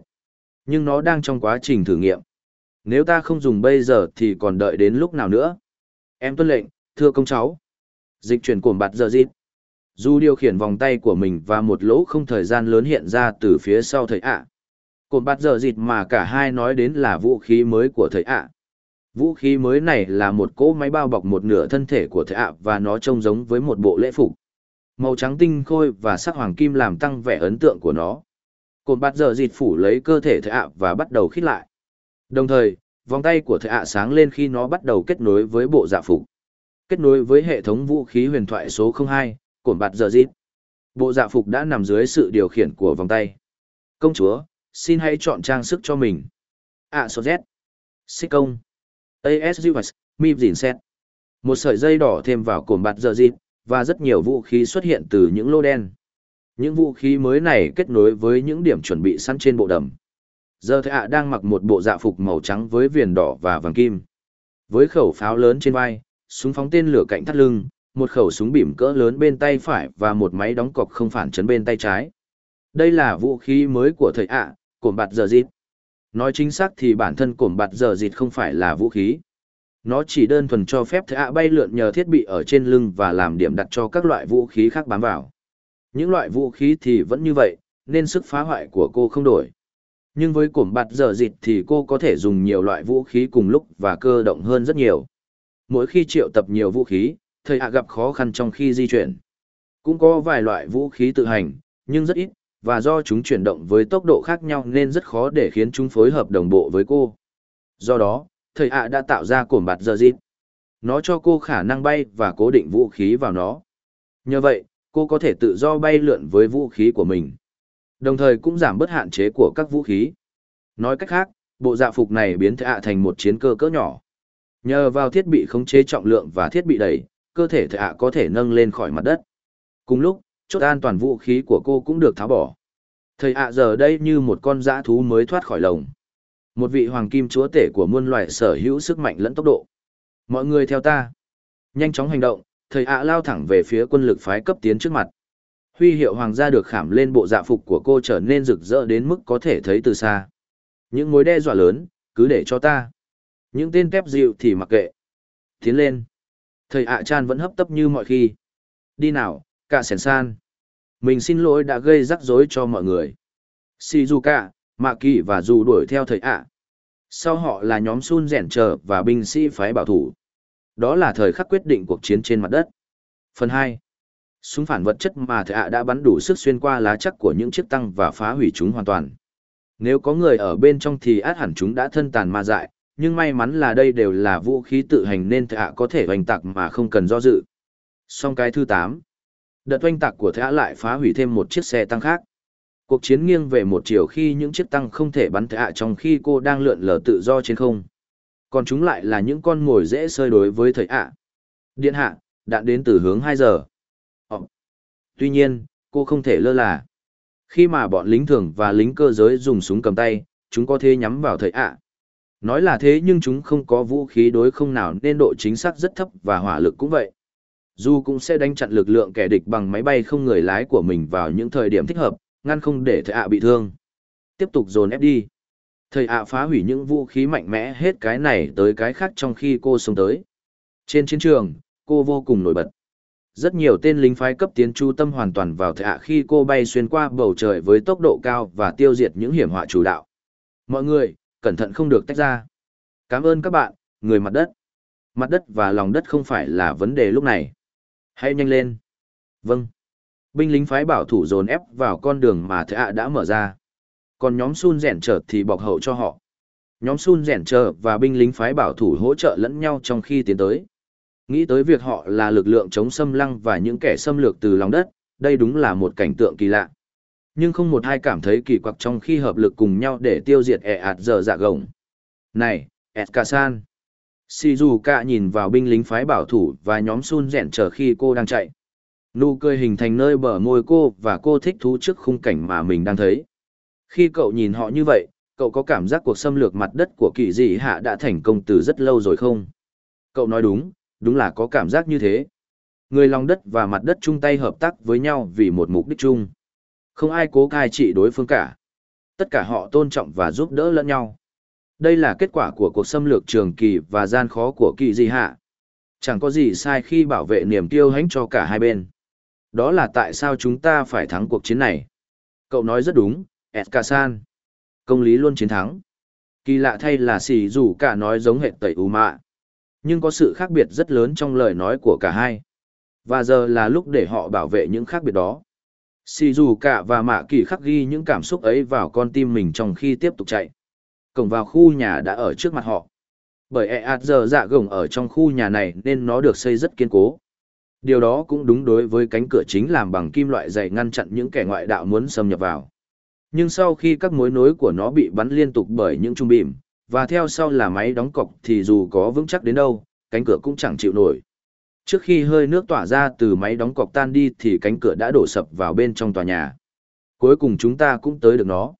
Nhưng nó đang trong quá trình thử nghiệm. Nếu ta không dùng bây giờ thì còn đợi đến lúc nào nữa? Em tuân lệnh, thưa công cháu. Dịch chuyển cồn bạt giờ dịt. Du điều khiển vòng tay của mình và một lỗ không thời gian lớn hiện ra từ phía sau thầy ạ. Cồn bạt giờ dịt mà cả hai nói đến là vũ khí mới của thầy ạ. Vũ khí mới này là một cỗ máy bao bọc một nửa thân thể của thầy ạ và nó trông giống với một bộ lễ phục. Màu trắng tinh khôi và sắc hoàng kim làm tăng vẻ ấn tượng của nó. Cồn bạt giờ dịt phủ lấy cơ thể thợ ạ và bắt đầu khít lại. Đồng thời, vòng tay của thợ ạ sáng lên khi nó bắt đầu kết nối với bộ dạ phục. Kết nối với hệ thống vũ khí huyền thoại số 02, cồn bạt giờ dịt. Bộ dạ phục đã nằm dưới sự điều khiển của vòng tay. Công chúa, xin hãy chọn trang sức cho mình. ạ à, số Z. Xích công. ASUS, MIP dìn xét. Một sợi dây đỏ thêm vào cồn bạt giờ dịt, và rất nhiều vũ khí xuất hiện từ những lô đen. Những vũ khí mới này kết nối với những điểm chuẩn bị sẵn trên bộ đầm. Giờ thệ ạ đang mặc một bộ dạ phục màu trắng với viền đỏ và vàng kim. Với khẩu pháo lớn trên vai, súng phóng tên lửa cạnh thắt lưng, một khẩu súng bìm cỡ lớn bên tay phải và một máy đóng cọc không phản chấn bên tay trái. Đây là vũ khí mới của thầy ạ, à, cổm bạt giờ dịt. Nói chính xác thì bản thân cổm bạt giờ dịt không phải là vũ khí. Nó chỉ đơn thuần cho phép thạ bay lượn nhờ thiết bị ở trên lưng và làm điểm đặt cho các loại vũ khí khác bám vào. Những loại vũ khí thì vẫn như vậy, nên sức phá hoại của cô không đổi. Nhưng với cổm bạt giờ dịt thì cô có thể dùng nhiều loại vũ khí cùng lúc và cơ động hơn rất nhiều. Mỗi khi triệu tập nhiều vũ khí, thầy ạ gặp khó khăn trong khi di chuyển. Cũng có vài loại vũ khí tự hành, nhưng rất ít, và do chúng chuyển động với tốc độ khác nhau nên rất khó để khiến chúng phối hợp đồng bộ với cô. Do đó, thầy ạ đã tạo ra cổm bạt giờ dịt. Nó cho cô khả năng bay và cố định vũ khí vào nó. Nhờ vậy, cô có thể tự do bay lượn với vũ khí của mình. Đồng thời cũng giảm bớt hạn chế của các vũ khí. Nói cách khác, bộ dạ phục này biến thầy ạ thành một chiến cơ cỡ nhỏ. Nhờ vào thiết bị khống chế trọng lượng và thiết bị đẩy, cơ thể thầy ạ có thể nâng lên khỏi mặt đất. Cùng lúc, chốt an toàn vũ khí của cô cũng được tháo bỏ. Thầy ạ giờ đây như một con dã thú mới thoát khỏi lồng. Một vị hoàng kim chúa tể của muôn loài sở hữu sức mạnh lẫn tốc độ. Mọi người theo ta. Nhanh chóng hành động, thầy ạ lao thẳng về phía quân lực phái cấp tiến trước mặt. Huy hiệu hoàng gia được khảm lên bộ dạ phục của cô trở nên rực rỡ đến mức có thể thấy từ xa. Những mối đe dọa lớn, cứ để cho ta. Những tên kép dịu thì mặc kệ. Tiến lên. Thầy ạ chan vẫn hấp tấp như mọi khi. Đi nào, cả sèn san. Mình xin lỗi đã gây rắc rối cho mọi người. Shizuka, Mạ Kỳ và dù đuổi theo thầy ạ. Sau họ là nhóm Sun rèn chờ và binh sĩ phái bảo thủ. Đó là thời khắc quyết định cuộc chiến trên mặt đất. Phần 2. Súng phản vật chất mà thầy ạ đã bắn đủ sức xuyên qua lá chắc của những chiếc tăng và phá hủy chúng hoàn toàn. Nếu có người ở bên trong thì át hẳn chúng đã thân tàn ma dại, nhưng may mắn là đây đều là vũ khí tự hành nên thầy ạ có thể oanh tạc mà không cần do dự. Song cái thứ 8. Đợt oanh tạc của thầy ạ lại phá hủy thêm một chiếc xe tăng khác. Cuộc chiến nghiêng về một chiều khi những chiếc tăng không thể bắn thầy ạ trong khi cô đang lượn lờ tự do trên không. Còn chúng lại là những con mồi dễ sơi đối với thầy ạ. Điện hạ, đạn đến từ hướng hai giờ. Ờ. Tuy nhiên, cô không thể lơ là. Khi mà bọn lính thường và lính cơ giới dùng súng cầm tay, chúng có thể nhắm vào thầy ạ. Nói là thế nhưng chúng không có vũ khí đối không nào nên độ chính xác rất thấp và hỏa lực cũng vậy. Dù cũng sẽ đánh chặn lực lượng kẻ địch bằng máy bay không người lái của mình vào những thời điểm thích hợp, ngăn không để thầy ạ bị thương. Tiếp tục dồn ép đi. Thầy ạ phá hủy những vũ khí mạnh mẽ hết cái này tới cái khác trong khi cô sống tới. Trên chiến trường, cô vô cùng nổi bật. Rất nhiều tên lính phái cấp tiến chu tâm hoàn toàn vào thầy ạ khi cô bay xuyên qua bầu trời với tốc độ cao và tiêu diệt những hiểm họa chủ đạo. Mọi người, cẩn thận không được tách ra. Cảm ơn các bạn, người mặt đất. Mặt đất và lòng đất không phải là vấn đề lúc này. Hãy nhanh lên. Vâng. Binh lính phái bảo thủ dồn ép vào con đường mà thệ ạ đã mở ra. Còn nhóm Sun rẻn trở thì bọc hậu cho họ. Nhóm Sun rẻn trở và binh lính phái bảo thủ hỗ trợ lẫn nhau trong khi tiến tới. Nghĩ tới việc họ là lực lượng chống xâm lăng và những kẻ xâm lược từ lòng đất, đây đúng là một cảnh tượng kỳ lạ. Nhưng không một ai cảm thấy kỳ quặc trong khi hợp lực cùng nhau để tiêu diệt ẹ ạt giờ dạ gồng. Này, Eskasan! Shizuka nhìn vào binh lính phái bảo thủ và nhóm Sun rẻn trở khi cô đang chạy. Nụ cười hình thành nơi bờ môi cô và cô thích thú trước khung cảnh mà mình đang thấy. Khi cậu nhìn họ như vậy, cậu có cảm giác cuộc xâm lược mặt đất của kỳ dị hạ đã thành công từ rất lâu rồi không? Cậu nói đúng, đúng là có cảm giác như thế. Người lòng đất và mặt đất chung tay hợp tác với nhau vì một mục đích chung. Không ai cố cai trị đối phương cả. Tất cả họ tôn trọng và giúp đỡ lẫn nhau. Đây là kết quả của cuộc xâm lược trường kỳ và gian khó của kỳ di hạ. Chẳng có gì sai khi bảo vệ niềm tiêu hãnh cho cả hai bên. Đó là tại sao chúng ta phải thắng cuộc chiến này. Cậu nói rất đúng, Eskasan. Công lý luôn chiến thắng. Kỳ lạ thay là xì dù cả nói giống hệ tẩy ù mạ. Nhưng có sự khác biệt rất lớn trong lời nói của cả hai. Và giờ là lúc để họ bảo vệ những khác biệt đó. Sì dù cả và mạ kỳ khắc ghi những cảm xúc ấy vào con tim mình trong khi tiếp tục chạy. Cổng vào khu nhà đã ở trước mặt họ. Bởi e ạt giờ dạ gồng ở trong khu nhà này nên nó được xây rất kiên cố. Điều đó cũng đúng đối với cánh cửa chính làm bằng kim loại dày ngăn chặn những kẻ ngoại đạo muốn xâm nhập vào. Nhưng sau khi các mối nối của nó bị bắn liên tục bởi những trung bìm, và theo sau là máy đóng cọc thì dù có vững chắc đến đâu, cánh cửa cũng chẳng chịu nổi. Trước khi hơi nước tỏa ra từ máy đóng cọc tan đi thì cánh cửa đã đổ sập vào bên trong tòa nhà. Cuối cùng chúng ta cũng tới được nó.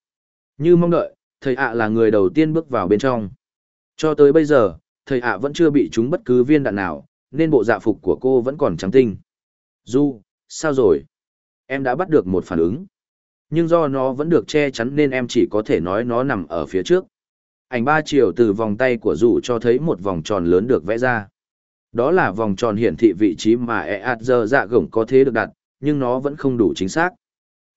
Như mong đợi, thầy ạ là người đầu tiên bước vào bên trong. Cho tới bây giờ, thầy ạ vẫn chưa bị trúng bất cứ viên đạn nào, nên bộ dạ phục của cô vẫn còn trắng tinh. Du, sao rồi? Em đã bắt được một phản ứng. Nhưng do nó vẫn được che chắn nên em chỉ có thể nói nó nằm ở phía trước. Ảnh ba chiều từ vòng tay của Du cho thấy một vòng tròn lớn được vẽ ra. Đó là vòng tròn hiển thị vị trí mà Eadzer dạ gổng có thể được đặt, nhưng nó vẫn không đủ chính xác.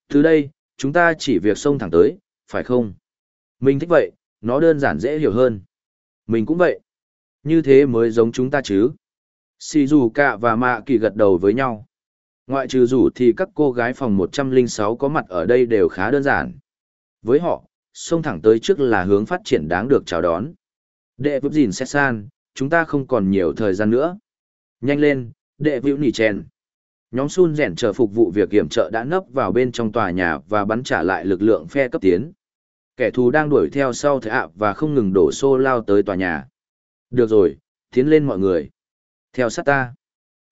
Từ đây, chúng ta chỉ việc xông thẳng tới, phải không? Mình thích vậy, nó đơn giản dễ hiểu hơn. Mình cũng vậy. Như thế mới giống chúng ta chứ. Dù rủ cả và Mạ Kỳ gật đầu với nhau. Ngoại trừ rủ thì các cô gái phòng 106 có mặt ở đây đều khá đơn giản. Với họ, xông thẳng tới trước là hướng phát triển đáng được chào đón. Đệ vấp gìn xét san, chúng ta không còn nhiều thời gian nữa. Nhanh lên, đệ vĩu nỉ chèn. Nhóm Sun rèn chờ phục vụ việc kiểm trợ đã nấp vào bên trong tòa nhà và bắn trả lại lực lượng phe cấp tiến. Kẻ thù đang đuổi theo sau thế ạ và không ngừng đổ xô lao tới tòa nhà. Được rồi, tiến lên mọi người. Theo sát ta.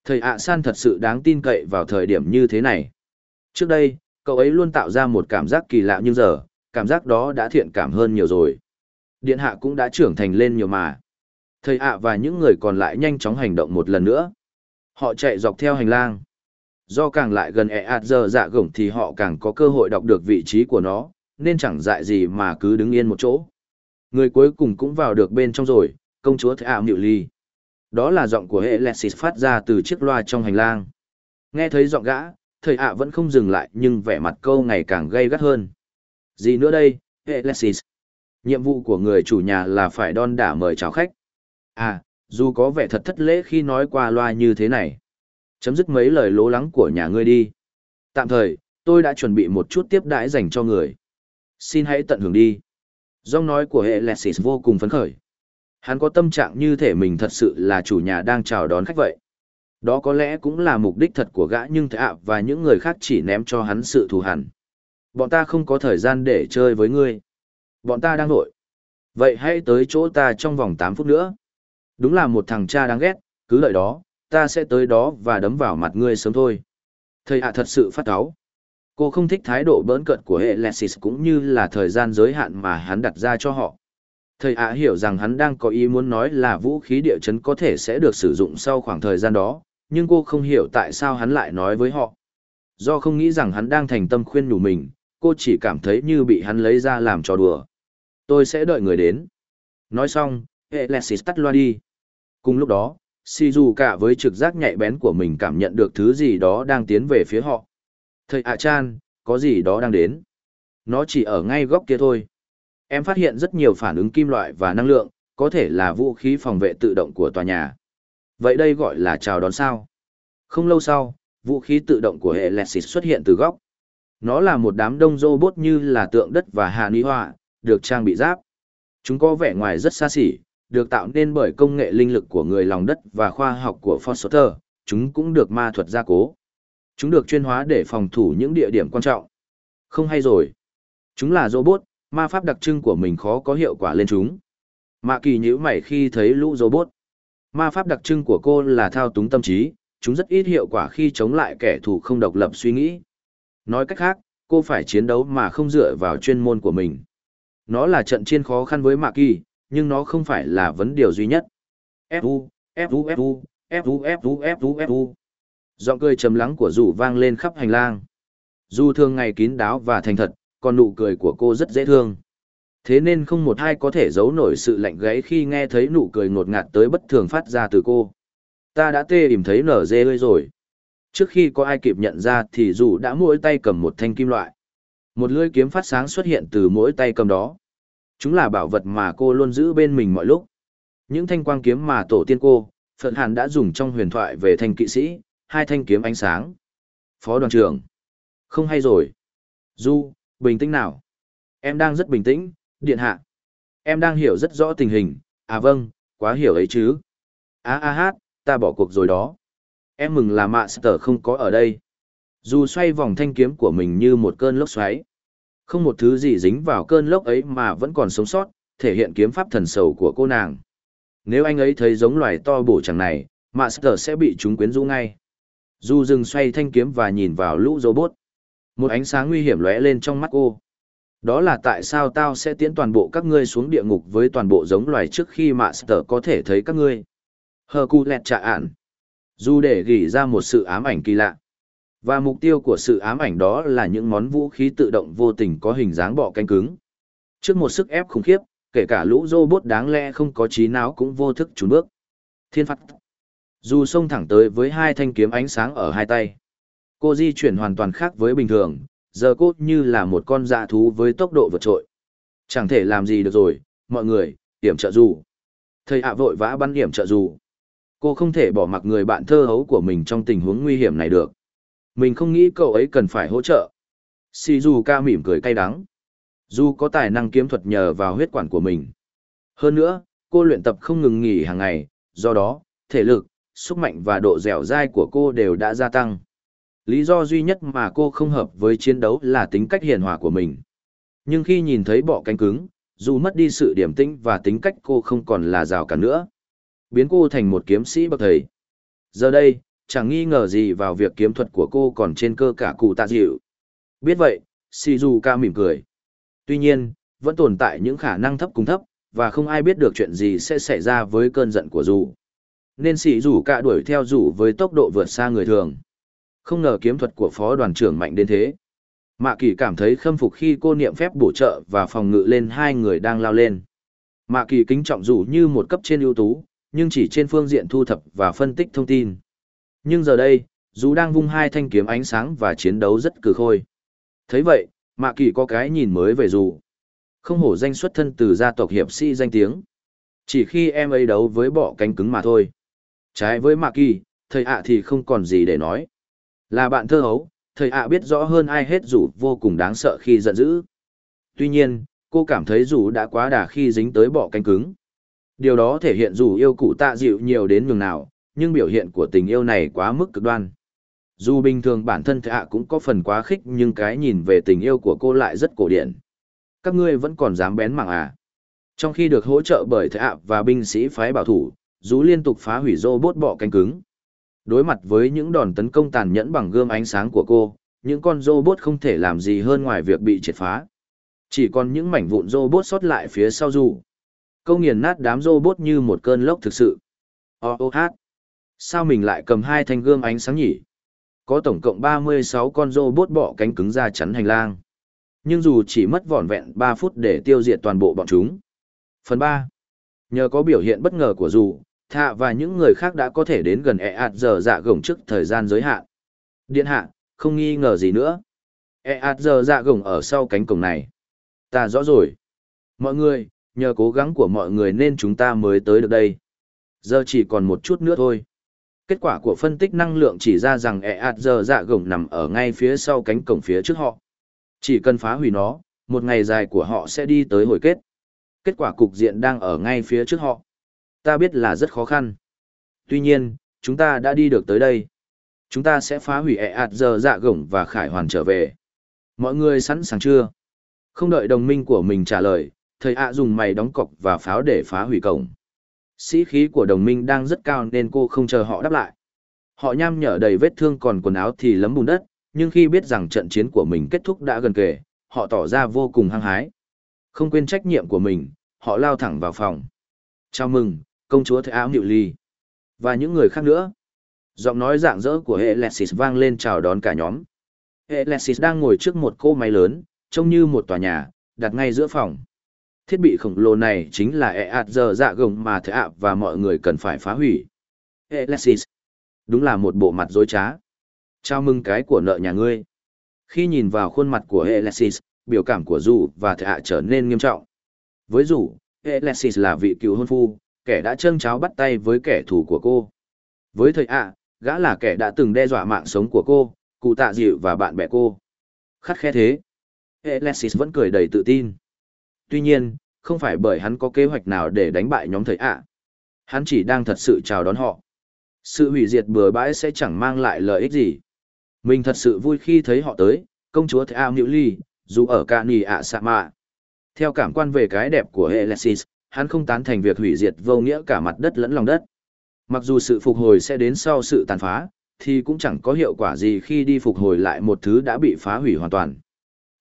Thầy ạ san thật sự đáng tin cậy vào thời điểm như thế này. Trước đây, cậu ấy luôn tạo ra một cảm giác kỳ lạ nhưng giờ, cảm giác đó đã thiện cảm hơn nhiều rồi. Điện hạ cũng đã trưởng thành lên nhiều mà. Thầy ạ và những người còn lại nhanh chóng hành động một lần nữa. Họ chạy dọc theo hành lang. Do càng lại gần ẹ ạt giờ dạ gổng thì họ càng có cơ hội đọc được vị trí của nó, nên chẳng dại gì mà cứ đứng yên một chỗ. Người cuối cùng cũng vào được bên trong rồi, công chúa ạ ảo Mịu Ly. Đó là giọng của hệ Lexis phát ra từ chiếc loa trong hành lang. Nghe thấy giọng gã, thầy ạ vẫn không dừng lại nhưng vẻ mặt câu ngày càng gay gắt hơn. Gì nữa đây, hệ Lexis? Nhiệm vụ của người chủ nhà là phải đon đả mời chào khách. À, dù có vẻ thật thất lễ khi nói qua loa như thế này. Chấm dứt mấy lời lố lắng của nhà ngươi đi. Tạm thời, tôi đã chuẩn bị một chút tiếp đãi dành cho người. Xin hãy tận hưởng đi. Giọng nói của hệ Lexis vô cùng phấn khởi. Hắn có tâm trạng như thể mình thật sự là chủ nhà đang chào đón khách vậy. Đó có lẽ cũng là mục đích thật của gã nhưng thạ và những người khác chỉ ném cho hắn sự thù hằn. Bọn ta không có thời gian để chơi với ngươi. Bọn ta đang vội. Vậy hãy tới chỗ ta trong vòng 8 phút nữa. Đúng là một thằng cha đáng ghét, cứ lợi đó, ta sẽ tới đó và đấm vào mặt ngươi sớm thôi. Thầy ạ thật sự phát cáu. Cô không thích thái độ bỡn cợt của hệ Lexis cũng như là thời gian giới hạn mà hắn đặt ra cho họ. Thầy ạ hiểu rằng hắn đang có ý muốn nói là vũ khí địa chấn có thể sẽ được sử dụng sau khoảng thời gian đó, nhưng cô không hiểu tại sao hắn lại nói với họ. Do không nghĩ rằng hắn đang thành tâm khuyên nhủ mình, cô chỉ cảm thấy như bị hắn lấy ra làm trò đùa. Tôi sẽ đợi người đến. Nói xong, Alexis tắt loa đi. Cùng lúc đó, Shizuka với trực giác nhạy bén của mình cảm nhận được thứ gì đó đang tiến về phía họ. Thầy ạ chan, có gì đó đang đến. Nó chỉ ở ngay góc kia thôi. Em phát hiện rất nhiều phản ứng kim loại và năng lượng, có thể là vũ khí phòng vệ tự động của tòa nhà. Vậy đây gọi là chào đón sao. Không lâu sau, vũ khí tự động của hệ Lexis xuất hiện từ góc. Nó là một đám đông robot như là tượng đất và hạ ni họa, được trang bị giáp. Chúng có vẻ ngoài rất xa xỉ, được tạo nên bởi công nghệ linh lực của người lòng đất và khoa học của Foster, chúng cũng được ma thuật gia cố. Chúng được chuyên hóa để phòng thủ những địa điểm quan trọng. Không hay rồi. Chúng là robot, ma pháp đặc trưng của mình khó có hiệu quả lên chúng. Mạ kỳ nhíu mày khi thấy lũ robot. Ma pháp đặc trưng của cô là thao túng tâm trí, chúng rất ít hiệu quả khi chống lại kẻ thù không độc lập suy nghĩ. Nói cách khác, cô phải chiến đấu mà không dựa vào chuyên môn của mình. Nó là trận chiến khó khăn với Mạ kỳ, nhưng nó không phải là vấn điều duy nhất. Fu, Fu, Fu, Fu, Fu, Fu, Fu. Giọng cười trầm lắng của dù vang lên khắp hành lang. Dù thường ngày kín đáo và thành thật, còn nụ cười của cô rất dễ thương. Thế nên không một ai có thể giấu nổi sự lạnh gáy khi nghe thấy nụ cười ngột ngạt tới bất thường phát ra từ cô. Ta đã tê ìm thấy nở dê ơi rồi. Trước khi có ai kịp nhận ra thì dù đã mỗi tay cầm một thanh kim loại. Một lưỡi kiếm phát sáng xuất hiện từ mỗi tay cầm đó. Chúng là bảo vật mà cô luôn giữ bên mình mọi lúc. Những thanh quang kiếm mà tổ tiên cô, Phật Hàn đã dùng trong huyền thoại về thanh kỵ sĩ, hai thanh kiếm ánh sáng. Phó đoàn trưởng. Không hay rồi. Du, bình tĩnh nào. Em đang rất bình tĩnh, điện hạ. Em đang hiểu rất rõ tình hình, à vâng, quá hiểu ấy chứ. À à hát, ta bỏ cuộc rồi đó. Em mừng là mạ sở không có ở đây. Dù xoay vòng thanh kiếm của mình như một cơn lốc xoáy. Không một thứ gì dính vào cơn lốc ấy mà vẫn còn sống sót, thể hiện kiếm pháp thần sầu của cô nàng. Nếu anh ấy thấy giống loài to bổ chẳng này, Master sẽ bị chúng quyến rũ ngay. Du dừng xoay thanh kiếm và nhìn vào lũ robot. Một ánh sáng nguy hiểm lóe lên trong mắt cô. Đó là tại sao tao sẽ tiến toàn bộ các ngươi xuống địa ngục với toàn bộ giống loài trước khi Master có thể thấy các ngươi. Hercules trả ản. Dù để gỉ ra một sự ám ảnh kỳ lạ. Và mục tiêu của sự ám ảnh đó là những món vũ khí tự động vô tình có hình dáng bọ cánh cứng. Trước một sức ép khủng khiếp, kể cả lũ robot đáng lẽ không có trí não cũng vô thức trốn bước. Thiên phạt. Dù xông thẳng tới với hai thanh kiếm ánh sáng ở hai tay. Cô di chuyển hoàn toàn khác với bình thường, giờ cô như là một con dạ thú với tốc độ vượt trội. Chẳng thể làm gì được rồi, mọi người, điểm trợ dù. Thầy ạ vội vã bắn điểm trợ dù. Cô không thể bỏ mặc người bạn thơ hấu của mình trong tình huống nguy hiểm này được. Mình không nghĩ cậu ấy cần phải hỗ trợ. Si dù ca mỉm cười cay đắng. Dù có tài năng kiếm thuật nhờ vào huyết quản của mình. Hơn nữa, cô luyện tập không ngừng nghỉ hàng ngày, do đó, thể lực, sức mạnh và độ dẻo dai của cô đều đã gia tăng. Lý do duy nhất mà cô không hợp với chiến đấu là tính cách hiền hòa của mình. Nhưng khi nhìn thấy bọ cánh cứng, dù mất đi sự điểm tĩnh và tính cách cô không còn là rào cản nữa. Biến cô thành một kiếm sĩ bậc thầy. Giờ đây, chẳng nghi ngờ gì vào việc kiếm thuật của cô còn trên cơ cả cụ tạ dịu. Biết vậy, Shizuka mỉm cười. Tuy nhiên, vẫn tồn tại những khả năng thấp cùng thấp, và không ai biết được chuyện gì sẽ xảy ra với cơn giận của dù. Nên sĩ dù đuổi theo dù với tốc độ vượt xa người thường. Không ngờ kiếm thuật của phó đoàn trưởng mạnh đến thế. Mạ kỳ cảm thấy khâm phục khi cô niệm phép bổ trợ và phòng ngự lên hai người đang lao lên. Mạ kỳ kính trọng dù như một cấp trên ưu tú, nhưng chỉ trên phương diện thu thập và phân tích thông tin. Nhưng giờ đây, dù đang vung hai thanh kiếm ánh sáng và chiến đấu rất cử khôi. thấy vậy, Mạ Kỳ có cái nhìn mới về dù. Không hổ danh xuất thân từ gia tộc hiệp sĩ danh tiếng. Chỉ khi em ấy đấu với bọ cánh cứng mà thôi. Trái với Mạ Kỳ, thầy ạ thì không còn gì để nói. Là bạn thơ hấu, thầy ạ biết rõ hơn ai hết dù vô cùng đáng sợ khi giận dữ. Tuy nhiên, cô cảm thấy dù đã quá đà khi dính tới bọ cánh cứng. Điều đó thể hiện dù yêu cụ tạ dịu nhiều đến nhường nào, nhưng biểu hiện của tình yêu này quá mức cực đoan. Dù bình thường bản thân thạ cũng có phần quá khích nhưng cái nhìn về tình yêu của cô lại rất cổ điển. Các ngươi vẫn còn dám bén mảng à. Trong khi được hỗ trợ bởi thạ và binh sĩ phái bảo thủ, dù liên tục phá hủy robot bọ cánh cứng. Đối mặt với những đòn tấn công tàn nhẫn bằng gươm ánh sáng của cô, những con robot không thể làm gì hơn ngoài việc bị triệt phá. Chỉ còn những mảnh vụn robot sót lại phía sau dù. Câu nghiền nát đám robot như một cơn lốc thực sự. Ô ô hát. Sao mình lại cầm hai thanh gươm ánh sáng nhỉ? Có tổng cộng 36 con robot bọ cánh cứng ra chắn hành lang. Nhưng dù chỉ mất vỏn vẹn 3 phút để tiêu diệt toàn bộ bọn chúng. Phần 3. Nhờ có biểu hiện bất ngờ của dù, Thạ và những người khác đã có thể đến gần e ạt giờ dạ gồng trước thời gian giới hạn. Điện hạ, không nghi ngờ gì nữa. E ạt giờ dạ gồng ở sau cánh cổng này. Ta rõ rồi. Mọi người, nhờ cố gắng của mọi người nên chúng ta mới tới được đây. Giờ chỉ còn một chút nữa thôi. Kết quả của phân tích năng lượng chỉ ra rằng e ạt giờ dạ gồng nằm ở ngay phía sau cánh cổng phía trước họ. Chỉ cần phá hủy nó, một ngày dài của họ sẽ đi tới hồi kết. Kết quả cục diện đang ở ngay phía trước họ. Ta biết là rất khó khăn. Tuy nhiên, chúng ta đã đi được tới đây. Chúng ta sẽ phá hủy ẹ ạt giờ dạ gổng và khải hoàn trở về. Mọi người sẵn sàng chưa? Không đợi đồng minh của mình trả lời, thầy ạ dùng mày đóng cọc và pháo để phá hủy cổng. Sĩ khí của đồng minh đang rất cao nên cô không chờ họ đáp lại. Họ nham nhở đầy vết thương còn quần áo thì lấm bùn đất, nhưng khi biết rằng trận chiến của mình kết thúc đã gần kề, họ tỏ ra vô cùng hăng hái. Không quên trách nhiệm của mình, họ lao thẳng vào phòng. Chào mừng, công chúa thệ áo nhịu ly. Và những người khác nữa. Giọng nói rạng rỡ của hệ Alexis vang lên chào đón cả nhóm. hệ Alexis đang ngồi trước một cô máy lớn, trông như một tòa nhà, đặt ngay giữa phòng. Thiết bị khổng lồ này chính là hệ ạt giờ dạ gồng mà thệ ạ và mọi người cần phải phá hủy. hệ Alexis. Đúng là một bộ mặt dối trá. Chào mừng cái của nợ nhà ngươi. Khi nhìn vào khuôn mặt của hệ Alexis, biểu cảm của dù và thệ ạ trở nên nghiêm trọng. Với dù, Alexis là vị cựu hôn phu, kẻ đã trâng cháo bắt tay với kẻ thù của cô. Với thầy ạ, gã là kẻ đã từng đe dọa mạng sống của cô, cụ tạ dịu và bạn bè cô. Khắt khe thế. Alexis vẫn cười đầy tự tin. Tuy nhiên, không phải bởi hắn có kế hoạch nào để đánh bại nhóm thầy ạ. Hắn chỉ đang thật sự chào đón họ. Sự hủy diệt bừa bãi sẽ chẳng mang lại lợi ích gì. Mình thật sự vui khi thấy họ tới, công chúa thầy ạ Ly, dù ở cả nì ạ sạ mạ. Theo cảm quan về cái đẹp của Alexis, hắn không tán thành việc hủy diệt vô nghĩa cả mặt đất lẫn lòng đất. Mặc dù sự phục hồi sẽ đến sau sự tàn phá, thì cũng chẳng có hiệu quả gì khi đi phục hồi lại một thứ đã bị phá hủy hoàn toàn.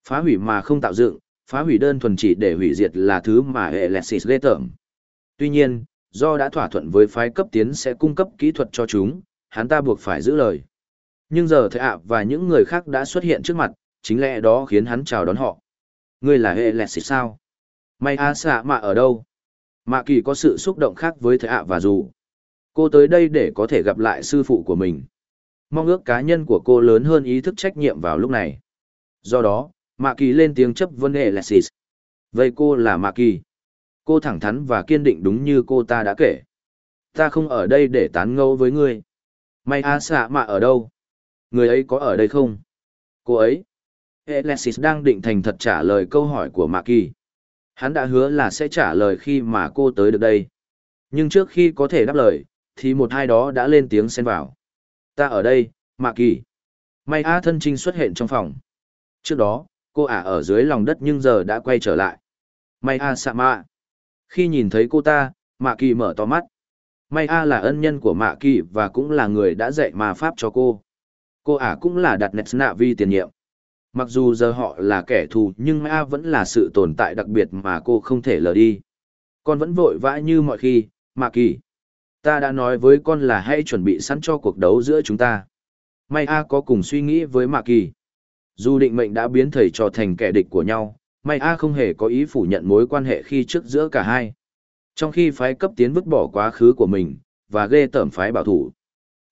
Phá hủy mà không tạo dựng, phá hủy đơn thuần chỉ để hủy diệt là thứ mà Alexis ghê tởm. Tuy nhiên, do đã thỏa thuận với phái cấp tiến sẽ cung cấp kỹ thuật cho chúng, hắn ta buộc phải giữ lời. Nhưng giờ thầy ạ và những người khác đã xuất hiện trước mặt, chính lẽ đó khiến hắn chào đón họ. Ngươi là Alexis sao? May a xạ mạ ở đâu? Mạ kỳ có sự xúc động khác với thầy ạ và dù. Cô tới đây để có thể gặp lại sư phụ của mình. Mong ước cá nhân của cô lớn hơn ý thức trách nhiệm vào lúc này. Do đó, Mạ kỳ lên tiếng chấp vấn Alexis. Vậy cô là Mạ kỳ. Cô thẳng thắn và kiên định đúng như cô ta đã kể. Ta không ở đây để tán ngẫu với ngươi. May a xạ mạ ở đâu? Người ấy có ở đây không? Cô ấy. Alexis đang định thành thật trả lời câu hỏi của Mạ kỳ. Hắn đã hứa là sẽ trả lời khi mà cô tới được đây. Nhưng trước khi có thể đáp lời, thì một hai đó đã lên tiếng xen vào. Ta ở đây, Mạ kỳ. May a thân trinh xuất hiện trong phòng. Trước đó, cô ả ở dưới lòng đất nhưng giờ đã quay trở lại. May a sạ mạ. Khi nhìn thấy cô ta, Mạ Kỳ mở to mắt. May A là ân nhân của Mạ Kỳ và cũng là người đã dạy ma pháp cho cô. Cô ả cũng là đặt nẹt nạ vi tiền nhiệm. Mặc dù giờ họ là kẻ thù nhưng A vẫn là sự tồn tại đặc biệt mà cô không thể lờ đi. Con vẫn vội vã như mọi khi, Mạ Kỳ. Ta đã nói với con là hãy chuẩn bị sẵn cho cuộc đấu giữa chúng ta. May A có cùng suy nghĩ với Mạ Kỳ. Dù định mệnh đã biến thầy trò thành kẻ địch của nhau, may A không hề có ý phủ nhận mối quan hệ khi trước giữa cả hai. Trong khi phái cấp tiến vứt bỏ quá khứ của mình, và ghê tởm phái bảo thủ,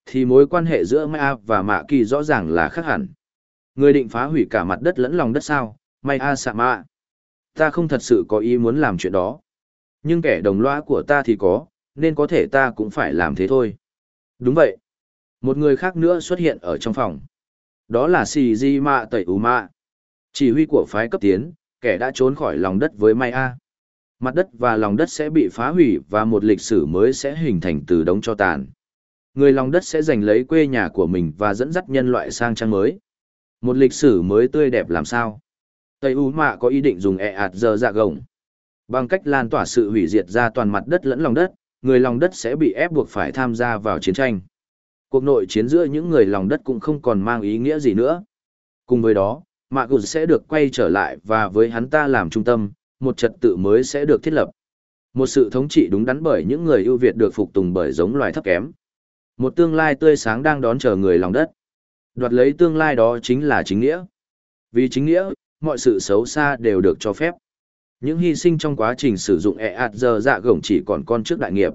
thì mối quan hệ giữa May A và Mạ Kỳ rõ ràng là khác hẳn. Người định phá hủy cả mặt đất lẫn lòng đất sao, May A sạ mạ. Ta không thật sự có ý muốn làm chuyện đó. Nhưng kẻ đồng loa của ta thì có, nên có thể ta cũng phải làm thế thôi. Đúng vậy. Một người khác nữa xuất hiện ở trong phòng. Đó là Sì Di Mạ Tẩy Ú Mạ. Chỉ huy của phái cấp tiến, kẻ đã trốn khỏi lòng đất với May A. Mặt đất và lòng đất sẽ bị phá hủy và một lịch sử mới sẽ hình thành từ đống cho tàn. Người lòng đất sẽ giành lấy quê nhà của mình và dẫn dắt nhân loại sang trang mới. Một lịch sử mới tươi đẹp làm sao? Tây U Mạ có ý định dùng ẹ e ạt giờ dạ gồng. Bằng cách lan tỏa sự hủy diệt ra toàn mặt đất lẫn lòng đất, người lòng đất sẽ bị ép buộc phải tham gia vào chiến tranh. Cuộc nội chiến giữa những người lòng đất cũng không còn mang ý nghĩa gì nữa. Cùng với đó, Mạ Gùn sẽ được quay trở lại và với hắn ta làm trung tâm, một trật tự mới sẽ được thiết lập. Một sự thống trị đúng đắn bởi những người ưu việt được phục tùng bởi giống loài thấp kém. Một tương lai tươi sáng đang đón chờ người lòng đất. Đoạt lấy tương lai đó chính là chính nghĩa. Vì chính nghĩa, mọi sự xấu xa đều được cho phép. Những hy sinh trong quá trình sử dụng e ạt giờ dạ gổng chỉ còn con trước đại nghiệp.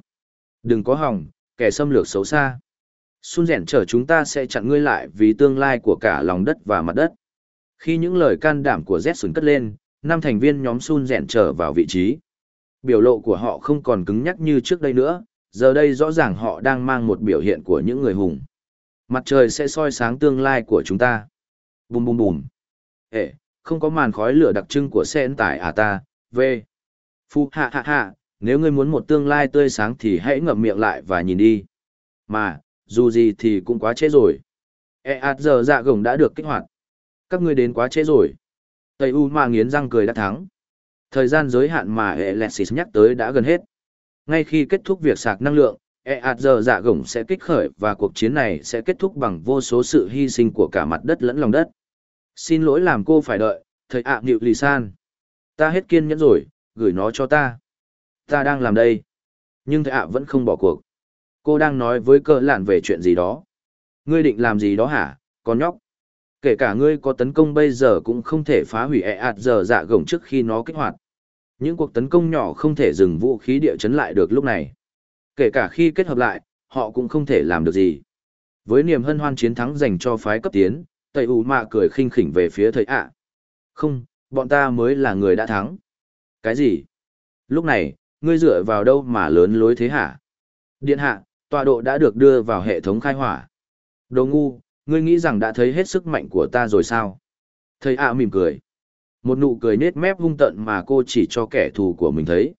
Đừng có hỏng, kẻ xâm lược xấu xa. Xuân rèn Chở chúng ta sẽ chặn ngươi lại vì tương lai của cả lòng đất và mặt đất. Khi những lời can đảm của Z sừng cất lên, năm thành viên nhóm Sun rèn trở vào vị trí. Biểu lộ của họ không còn cứng nhắc như trước đây nữa, giờ đây rõ ràng họ đang mang một biểu hiện của những người hùng. Mặt trời sẽ soi sáng tương lai của chúng ta. Bùm bùm bùm. Ê, không có màn khói lửa đặc trưng của xe tải à ta, v. Phu hạ hạ hạ, nếu ngươi muốn một tương lai tươi sáng thì hãy ngậm miệng lại và nhìn đi. Mà, dù gì thì cũng quá trễ rồi. E ạt giờ dạ gồng đã được kích hoạt. Các ngươi đến quá trễ rồi. Tây U mà nghiến răng cười đã thắng. Thời gian giới hạn mà Alexis nhắc tới đã gần hết. Ngay khi kết thúc việc sạc năng lượng, EAT giờ dạ gồng sẽ kích khởi và cuộc chiến này sẽ kết thúc bằng vô số sự hy sinh của cả mặt đất lẫn lòng đất. Xin lỗi làm cô phải đợi, thầy ạ à, lì san. Ta hết kiên nhẫn rồi, gửi nó cho ta. Ta đang làm đây. Nhưng thầy ạ vẫn không bỏ cuộc. Cô đang nói với cờ lạn về chuyện gì đó. Ngươi định làm gì đó hả, con nhóc? kể cả ngươi có tấn công bây giờ cũng không thể phá hủy e ạt giờ dạ gồng trước khi nó kích hoạt. Những cuộc tấn công nhỏ không thể dừng vũ khí địa chấn lại được lúc này. Kể cả khi kết hợp lại, họ cũng không thể làm được gì. Với niềm hân hoan chiến thắng dành cho phái cấp tiến, Tây U Mạ cười khinh khỉnh về phía thầy ạ. Không, bọn ta mới là người đã thắng. Cái gì? Lúc này, ngươi dựa vào đâu mà lớn lối thế hả? Điện hạ, tọa độ đã được đưa vào hệ thống khai hỏa. Đồ ngu, ngươi nghĩ rằng đã thấy hết sức mạnh của ta rồi sao? Thầy ạ mỉm cười. Một nụ cười nết mép hung tận mà cô chỉ cho kẻ thù của mình thấy.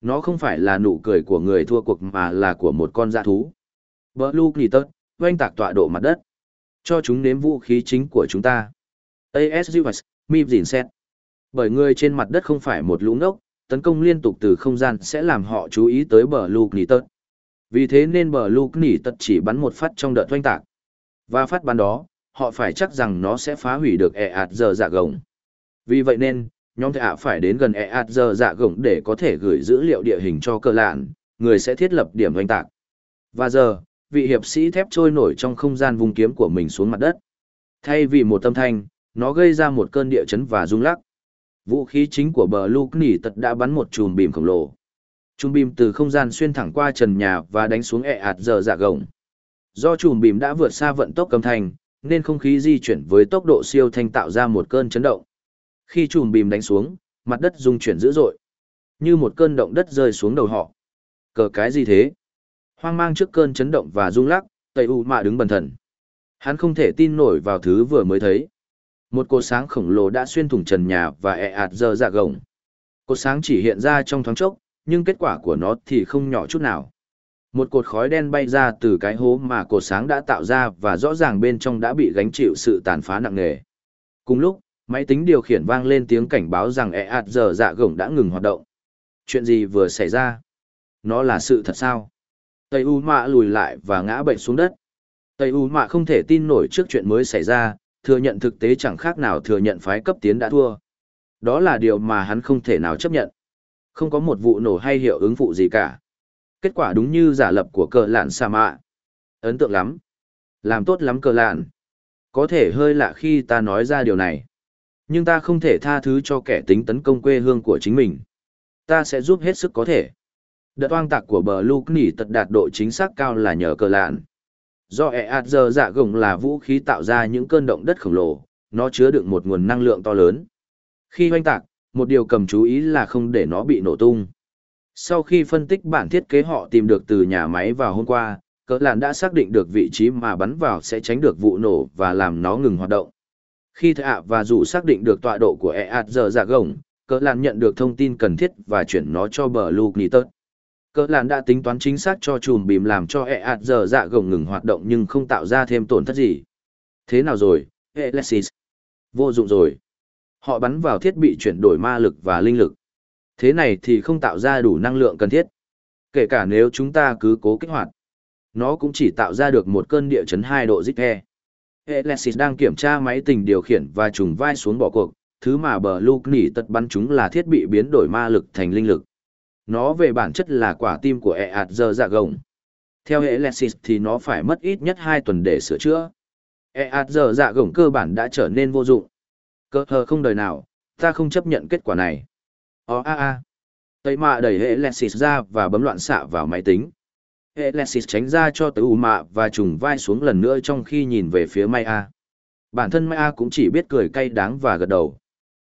Nó không phải là nụ cười của người thua cuộc mà là của một con dã thú. Bờ lưu kỳ tớt, oanh tạc tọa độ mặt đất. Cho chúng nếm vũ khí chính của chúng ta. ASUS, MIP dìn xét. Bởi người trên mặt đất không phải một lũ ngốc, tấn công liên tục từ không gian sẽ làm họ chú ý tới bờ lưu kỳ tớt. Vì thế nên bờ lưu kỳ tớt chỉ bắn một phát trong đợt oanh tạc. Và phát bắn đó, họ phải chắc rằng nó sẽ phá hủy được e ạt giờ dạ gồng. Vì vậy nên, nhóm thệ ạ phải đến gần e ạt giờ dạ gồng để có thể gửi dữ liệu địa hình cho cơ lạn, người sẽ thiết lập điểm oanh tạc. Và giờ, vị hiệp sĩ thép trôi nổi trong không gian vùng kiếm của mình xuống mặt đất. Thay vì một tâm thanh, nó gây ra một cơn địa chấn và rung lắc. Vũ khí chính của bờ Luke nỉ tật đã bắn một chùm bìm khổng lồ. Chùm bìm từ không gian xuyên thẳng qua trần nhà và đánh xuống ẹ ạt giờ dạ gồng. Do chùm bìm đã vượt xa vận tốc cầm thành, nên không khí di chuyển với tốc độ siêu thanh tạo ra một cơn chấn động. Khi chùm bìm đánh xuống, mặt đất rung chuyển dữ dội, như một cơn động đất rơi xuống đầu họ. Cờ cái gì thế? Hoang mang trước cơn chấn động và rung lắc, Tây U Mạ đứng bần thần. Hắn không thể tin nổi vào thứ vừa mới thấy. Một cột sáng khổng lồ đã xuyên thủng trần nhà và ẹ ạt dơ dạ gồng. Cột sáng chỉ hiện ra trong thoáng chốc, nhưng kết quả của nó thì không nhỏ chút nào. Một cột khói đen bay ra từ cái hố mà cột sáng đã tạo ra và rõ ràng bên trong đã bị gánh chịu sự tàn phá nặng nề. Cùng lúc, máy tính điều khiển vang lên tiếng cảnh báo rằng e ạt giờ dạ gồng đã ngừng hoạt động. Chuyện gì vừa xảy ra? Nó là sự thật sao? Tây U Mạ lùi lại và ngã bệnh xuống đất. Tây U Mạ không thể tin nổi trước chuyện mới xảy ra, thừa nhận thực tế chẳng khác nào thừa nhận phái cấp tiến đã thua. Đó là điều mà hắn không thể nào chấp nhận. Không có một vụ nổ hay hiệu ứng phụ gì cả. Kết quả đúng như giả lập của cờ lạn sa mạ. Ấn tượng lắm. Làm tốt lắm cờ lạn. Có thể hơi lạ khi ta nói ra điều này. Nhưng ta không thể tha thứ cho kẻ tính tấn công quê hương của chính mình. Ta sẽ giúp hết sức có thể. Đợt oang tạc của bờ Luke nỉ tật đạt độ chính xác cao là nhờ cờ lạn. Do e ạt giờ dạ gồng là vũ khí tạo ra những cơn động đất khổng lồ, nó chứa đựng một nguồn năng lượng to lớn. Khi oanh tạc, một điều cầm chú ý là không để nó bị nổ tung. Sau khi phân tích bản thiết kế họ tìm được từ nhà máy vào hôm qua, cỡ làn đã xác định được vị trí mà bắn vào sẽ tránh được vụ nổ và làm nó ngừng hoạt động. Khi thợ ạ và dù xác định được tọa độ của e ạt giờ dạ gồng, cỡ làn nhận được thông tin cần thiết và chuyển nó cho bờ Luke tớt Cỡ làn đã tính toán chính xác cho chùm bìm làm cho e ạt giờ dạ gồng ngừng hoạt động nhưng không tạo ra thêm tổn thất gì. Thế nào rồi, Alexis? Vô dụng rồi. Họ bắn vào thiết bị chuyển đổi ma lực và linh lực. Thế này thì không tạo ra đủ năng lượng cần thiết. Kể cả nếu chúng ta cứ cố kích hoạt. Nó cũng chỉ tạo ra được một cơn địa chấn hai độ Richter. Alexis đang kiểm tra máy tình điều khiển và trùng vai xuống bỏ cuộc. Thứ mà bờ nỉ tật bắn chúng là thiết bị biến đổi ma lực thành linh lực nó về bản chất là quả tim của e ạt giờ dạ gồng. Theo Alexis thì nó phải mất ít nhất 2 tuần để sửa chữa. E ạt giờ dạ gồng cơ bản đã trở nên vô dụng. Cơ hờ không đời nào, ta không chấp nhận kết quả này. Ó a a. Tây mạ đẩy Alexis ra và bấm loạn xạ vào máy tính. Hệ tránh ra cho tới ù mạ và trùng vai xuống lần nữa trong khi nhìn về phía Maya. Bản thân Maya cũng chỉ biết cười cay đáng và gật đầu.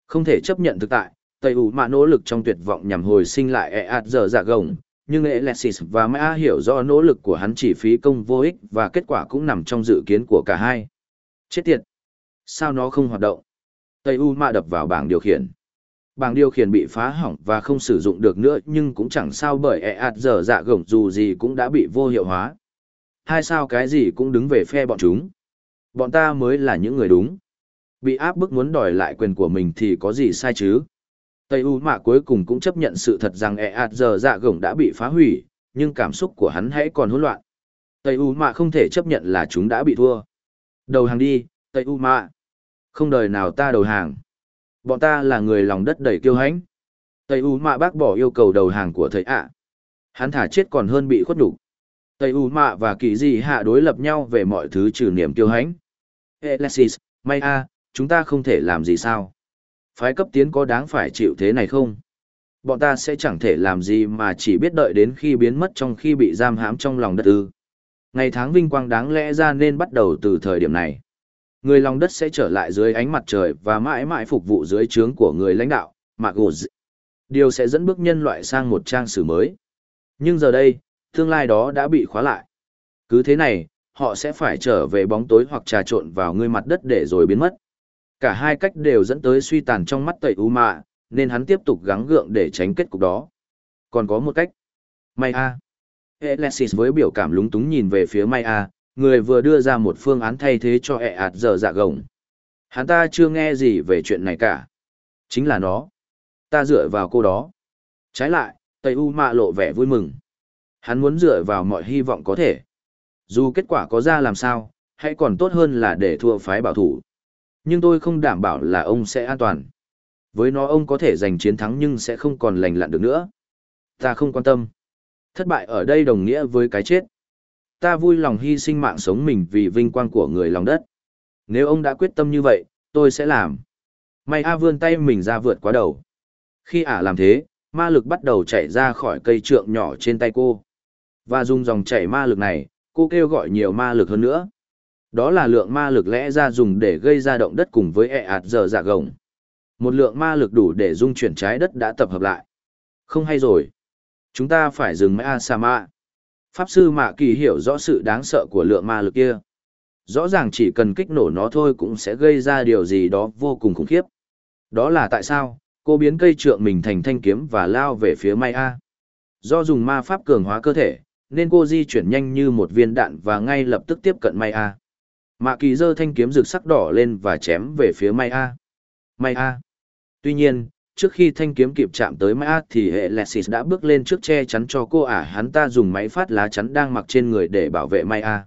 Không thể chấp nhận thực tại, tây ủ mạ nỗ lực trong tuyệt vọng nhằm hồi sinh lại e ạt giờ dạ gồng nhưng alexis và Maya hiểu rõ nỗ lực của hắn chỉ phí công vô ích và kết quả cũng nằm trong dự kiến của cả hai chết tiệt sao nó không hoạt động tây u mạ đập vào bảng điều khiển bảng điều khiển bị phá hỏng và không sử dụng được nữa nhưng cũng chẳng sao bởi e ạt dở dạ gổng dù gì cũng đã bị vô hiệu hóa hai sao cái gì cũng đứng về phe bọn chúng bọn ta mới là những người đúng bị áp bức muốn đòi lại quyền của mình thì có gì sai chứ Tây U Mạ cuối cùng cũng chấp nhận sự thật rằng e ạt dở dạ gổng đã bị phá hủy, nhưng cảm xúc của hắn hãy còn hỗn loạn. Tây U Mạ không thể chấp nhận là chúng đã bị thua. Đầu hàng đi, Tây U Mạ. Không đời nào ta đầu hàng. Bọn ta là người lòng đất đầy kiêu hãnh. Tây U Mạ bác bỏ yêu cầu đầu hàng của thầy ạ. Hắn thả chết còn hơn bị khuất đủ. Tây U Mạ và Kỳ Dị Hạ đối lập nhau về mọi thứ trừ niềm kiêu hãnh. Alexis, may a, chúng ta không thể làm gì sao? phái cấp tiến có đáng phải chịu thế này không? Bọn ta sẽ chẳng thể làm gì mà chỉ biết đợi đến khi biến mất trong khi bị giam hãm trong lòng đất ư. Ngày tháng vinh quang đáng lẽ ra nên bắt đầu từ thời điểm này. Người lòng đất sẽ trở lại dưới ánh mặt trời và mãi mãi phục vụ dưới trướng của người lãnh đạo, Mạc Điều sẽ dẫn bước nhân loại sang một trang sử mới. Nhưng giờ đây, tương lai đó đã bị khóa lại. Cứ thế này, họ sẽ phải trở về bóng tối hoặc trà trộn vào người mặt đất để rồi biến mất. Cả hai cách đều dẫn tới suy tàn trong mắt tẩy u mạ, nên hắn tiếp tục gắng gượng để tránh kết cục đó. Còn có một cách. May a. Alexis với biểu cảm lúng túng nhìn về phía May a, người vừa đưa ra một phương án thay thế cho ẹ ạt giờ dạ gồng. Hắn ta chưa nghe gì về chuyện này cả. Chính là nó. Ta dựa vào cô đó. Trái lại, Tây U Mạ lộ vẻ vui mừng. Hắn muốn dựa vào mọi hy vọng có thể. Dù kết quả có ra làm sao, hãy còn tốt hơn là để thua phái bảo thủ. Nhưng tôi không đảm bảo là ông sẽ an toàn. Với nó ông có thể giành chiến thắng nhưng sẽ không còn lành lặn được nữa. Ta không quan tâm. Thất bại ở đây đồng nghĩa với cái chết. Ta vui lòng hy sinh mạng sống mình vì vinh quang của người lòng đất. Nếu ông đã quyết tâm như vậy, tôi sẽ làm. May A vươn tay mình ra vượt quá đầu. Khi ả làm thế, ma lực bắt đầu chảy ra khỏi cây trượng nhỏ trên tay cô. Và dùng dòng chảy ma lực này, cô kêu gọi nhiều ma lực hơn nữa. Đó là lượng ma lực lẽ ra dùng để gây ra động đất cùng với ẹ ạt giờ dạ gồng. Một lượng ma lực đủ để dung chuyển trái đất đã tập hợp lại. Không hay rồi. Chúng ta phải dừng Mã Sa Ma. Pháp sư Mạ Kỳ hiểu rõ sự đáng sợ của lượng ma lực kia. Rõ ràng chỉ cần kích nổ nó thôi cũng sẽ gây ra điều gì đó vô cùng khủng khiếp. Đó là tại sao, cô biến cây trượng mình thành thanh kiếm và lao về phía Maya. A. Do dùng ma pháp cường hóa cơ thể, nên cô di chuyển nhanh như một viên đạn và ngay lập tức tiếp cận Maya. A. Mạ kỳ giơ thanh kiếm rực sắc đỏ lên và chém về phía Maya. A. A. Tuy nhiên, trước khi thanh kiếm kịp chạm tới mã thì hệ Lexis đã bước lên trước che chắn cho cô ả hắn ta dùng máy phát lá chắn đang mặc trên người để bảo vệ may A.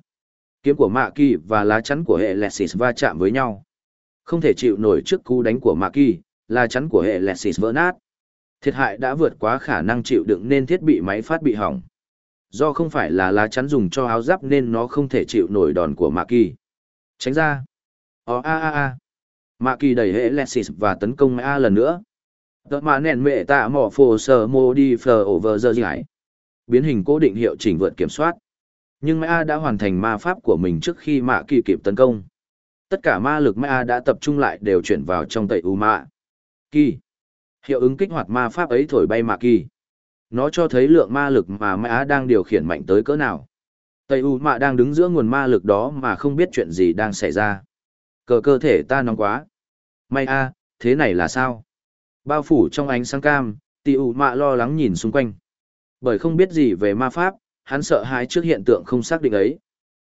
Kiếm của Mạ kỳ và lá chắn của hệ Lexis va chạm với nhau. Không thể chịu nổi trước cú đánh của Mạ kỳ, lá chắn của hệ Lexis vỡ nát. Thiệt hại đã vượt quá khả năng chịu đựng nên thiết bị máy phát bị hỏng. Do không phải là lá chắn dùng cho áo giáp nên nó không thể chịu nổi đòn của Mạ kỳ Tránh ra. Ồ a a a. Mạ kỳ đẩy hệ Lexis và tấn công A lần nữa. Tớ mà nền mệ tạ mỏ phổ sở mô đi phờ over giờ giải. Biến hình cố định hiệu chỉnh vượt kiểm soát. Nhưng Mã đã hoàn thành ma pháp của mình trước khi Mạ kỳ kịp tấn công. Tất cả ma lực Mã đã tập trung lại đều chuyển vào trong tẩy U Mạ. Kỳ. Hiệu ứng kích hoạt ma pháp ấy thổi bay Mạ kỳ. Nó cho thấy lượng ma lực mà Mã đang điều khiển mạnh tới cỡ nào. Tây U Mạ đang đứng giữa nguồn ma lực đó mà không biết chuyện gì đang xảy ra. Cờ cơ thể ta nóng quá. May a, thế này là sao? Bao phủ trong ánh sáng cam, Tây U Mạ lo lắng nhìn xung quanh. Bởi không biết gì về ma pháp, hắn sợ hãi trước hiện tượng không xác định ấy.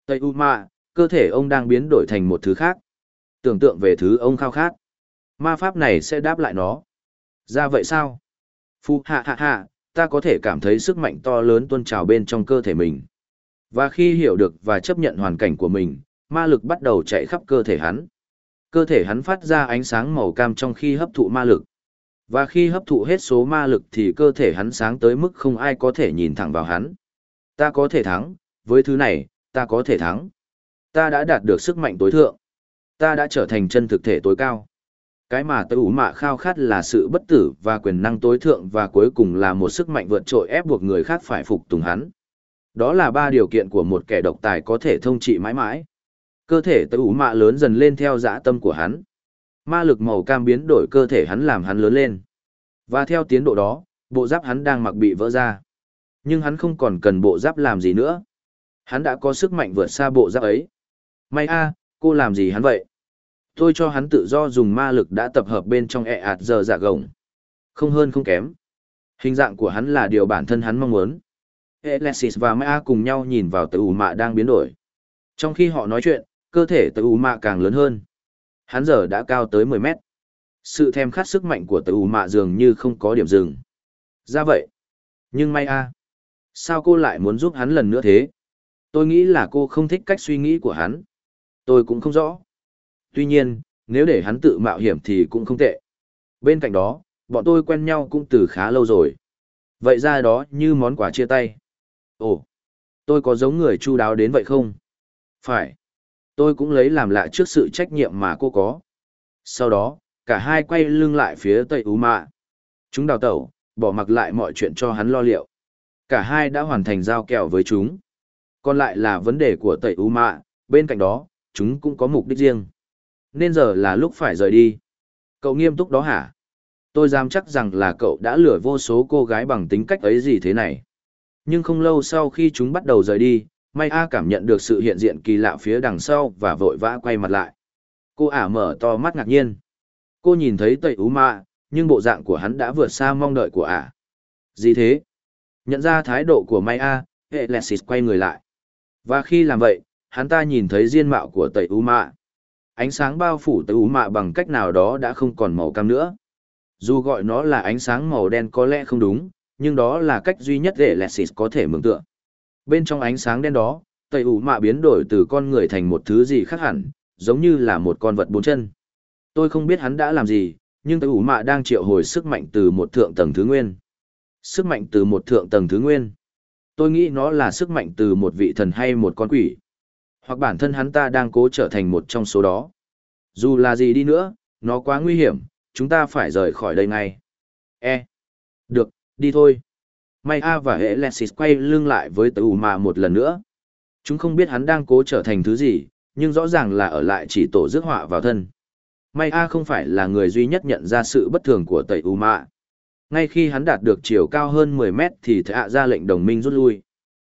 Tây U Mạ, cơ thể ông đang biến đổi thành một thứ khác. Tưởng tượng về thứ ông khao khát. Ma pháp này sẽ đáp lại nó. Ra vậy sao? Phu hạ hạ hạ, ta có thể cảm thấy sức mạnh to lớn tuôn trào bên trong cơ thể mình. Và khi hiểu được và chấp nhận hoàn cảnh của mình, ma lực bắt đầu chạy khắp cơ thể hắn. Cơ thể hắn phát ra ánh sáng màu cam trong khi hấp thụ ma lực. Và khi hấp thụ hết số ma lực thì cơ thể hắn sáng tới mức không ai có thể nhìn thẳng vào hắn. Ta có thể thắng, với thứ này, ta có thể thắng. Ta đã đạt được sức mạnh tối thượng. Ta đã trở thành chân thực thể tối cao. Cái mà tôi ủ mạ khao khát là sự bất tử và quyền năng tối thượng và cuối cùng là một sức mạnh vượt trội ép buộc người khác phải phục tùng hắn. Đó là ba điều kiện của một kẻ độc tài có thể thông trị mãi mãi. Cơ thể tôi ủ mạ lớn dần lên theo dã tâm của hắn. Ma lực màu cam biến đổi cơ thể hắn làm hắn lớn lên. Và theo tiến độ đó, bộ giáp hắn đang mặc bị vỡ ra. Nhưng hắn không còn cần bộ giáp làm gì nữa. Hắn đã có sức mạnh vượt xa bộ giáp ấy. May a, cô làm gì hắn vậy? Tôi cho hắn tự do dùng ma lực đã tập hợp bên trong ẹ ạt giờ dạ gồng. Không hơn không kém. Hình dạng của hắn là điều bản thân hắn mong muốn. Alexis và Maya cùng nhau nhìn vào tử mạ đang biến đổi. Trong khi họ nói chuyện, cơ thể tử mạ càng lớn hơn. Hắn giờ đã cao tới 10 mét. Sự thèm khát sức mạnh của tử mạ dường như không có điểm dừng. Ra vậy. Nhưng may a, sao cô lại muốn giúp hắn lần nữa thế? Tôi nghĩ là cô không thích cách suy nghĩ của hắn. Tôi cũng không rõ. Tuy nhiên, nếu để hắn tự mạo hiểm thì cũng không tệ. Bên cạnh đó, bọn tôi quen nhau cũng từ khá lâu rồi. Vậy ra đó như món quà chia tay. Ồ, tôi có giống người chu đáo đến vậy không? Phải. Tôi cũng lấy làm lạ trước sự trách nhiệm mà cô có. Sau đó, cả hai quay lưng lại phía Tây Ú Mạ. Chúng đào tẩu, bỏ mặc lại mọi chuyện cho hắn lo liệu. Cả hai đã hoàn thành giao kèo với chúng. Còn lại là vấn đề của Tây Ú Mạ, bên cạnh đó, chúng cũng có mục đích riêng. Nên giờ là lúc phải rời đi. Cậu nghiêm túc đó hả? Tôi dám chắc rằng là cậu đã lừa vô số cô gái bằng tính cách ấy gì thế này. Nhưng không lâu sau khi chúng bắt đầu rời đi, May A cảm nhận được sự hiện diện kỳ lạ phía đằng sau và vội vã quay mặt lại. Cô ả mở to mắt ngạc nhiên. Cô nhìn thấy tẩy ú mạ, nhưng bộ dạng của hắn đã vượt xa mong đợi của ả. Gì thế? Nhận ra thái độ của May A, hệ Lexis quay người lại. Và khi làm vậy, hắn ta nhìn thấy diên mạo của tẩy ú mạ. Ánh sáng bao phủ tẩy ú mạ bằng cách nào đó đã không còn màu cam nữa. Dù gọi nó là ánh sáng màu đen có lẽ không đúng, nhưng đó là cách duy nhất để Lexis có thể mường tượng. Bên trong ánh sáng đen đó, tẩy ủ mạ biến đổi từ con người thành một thứ gì khác hẳn, giống như là một con vật bốn chân. Tôi không biết hắn đã làm gì, nhưng tẩy ủ mạ đang triệu hồi sức mạnh từ một thượng tầng thứ nguyên. Sức mạnh từ một thượng tầng thứ nguyên. Tôi nghĩ nó là sức mạnh từ một vị thần hay một con quỷ. Hoặc bản thân hắn ta đang cố trở thành một trong số đó. Dù là gì đi nữa, nó quá nguy hiểm, chúng ta phải rời khỏi đây ngay. E. Được, đi thôi. May A và hệ Lexis quay lưng lại với tờ mà một lần nữa. Chúng không biết hắn đang cố trở thành thứ gì, nhưng rõ ràng là ở lại chỉ tổ rước họa vào thân. May A không phải là người duy nhất nhận ra sự bất thường của tẩy U Mạ. Ngay khi hắn đạt được chiều cao hơn 10 mét thì thạ ra lệnh đồng minh rút lui.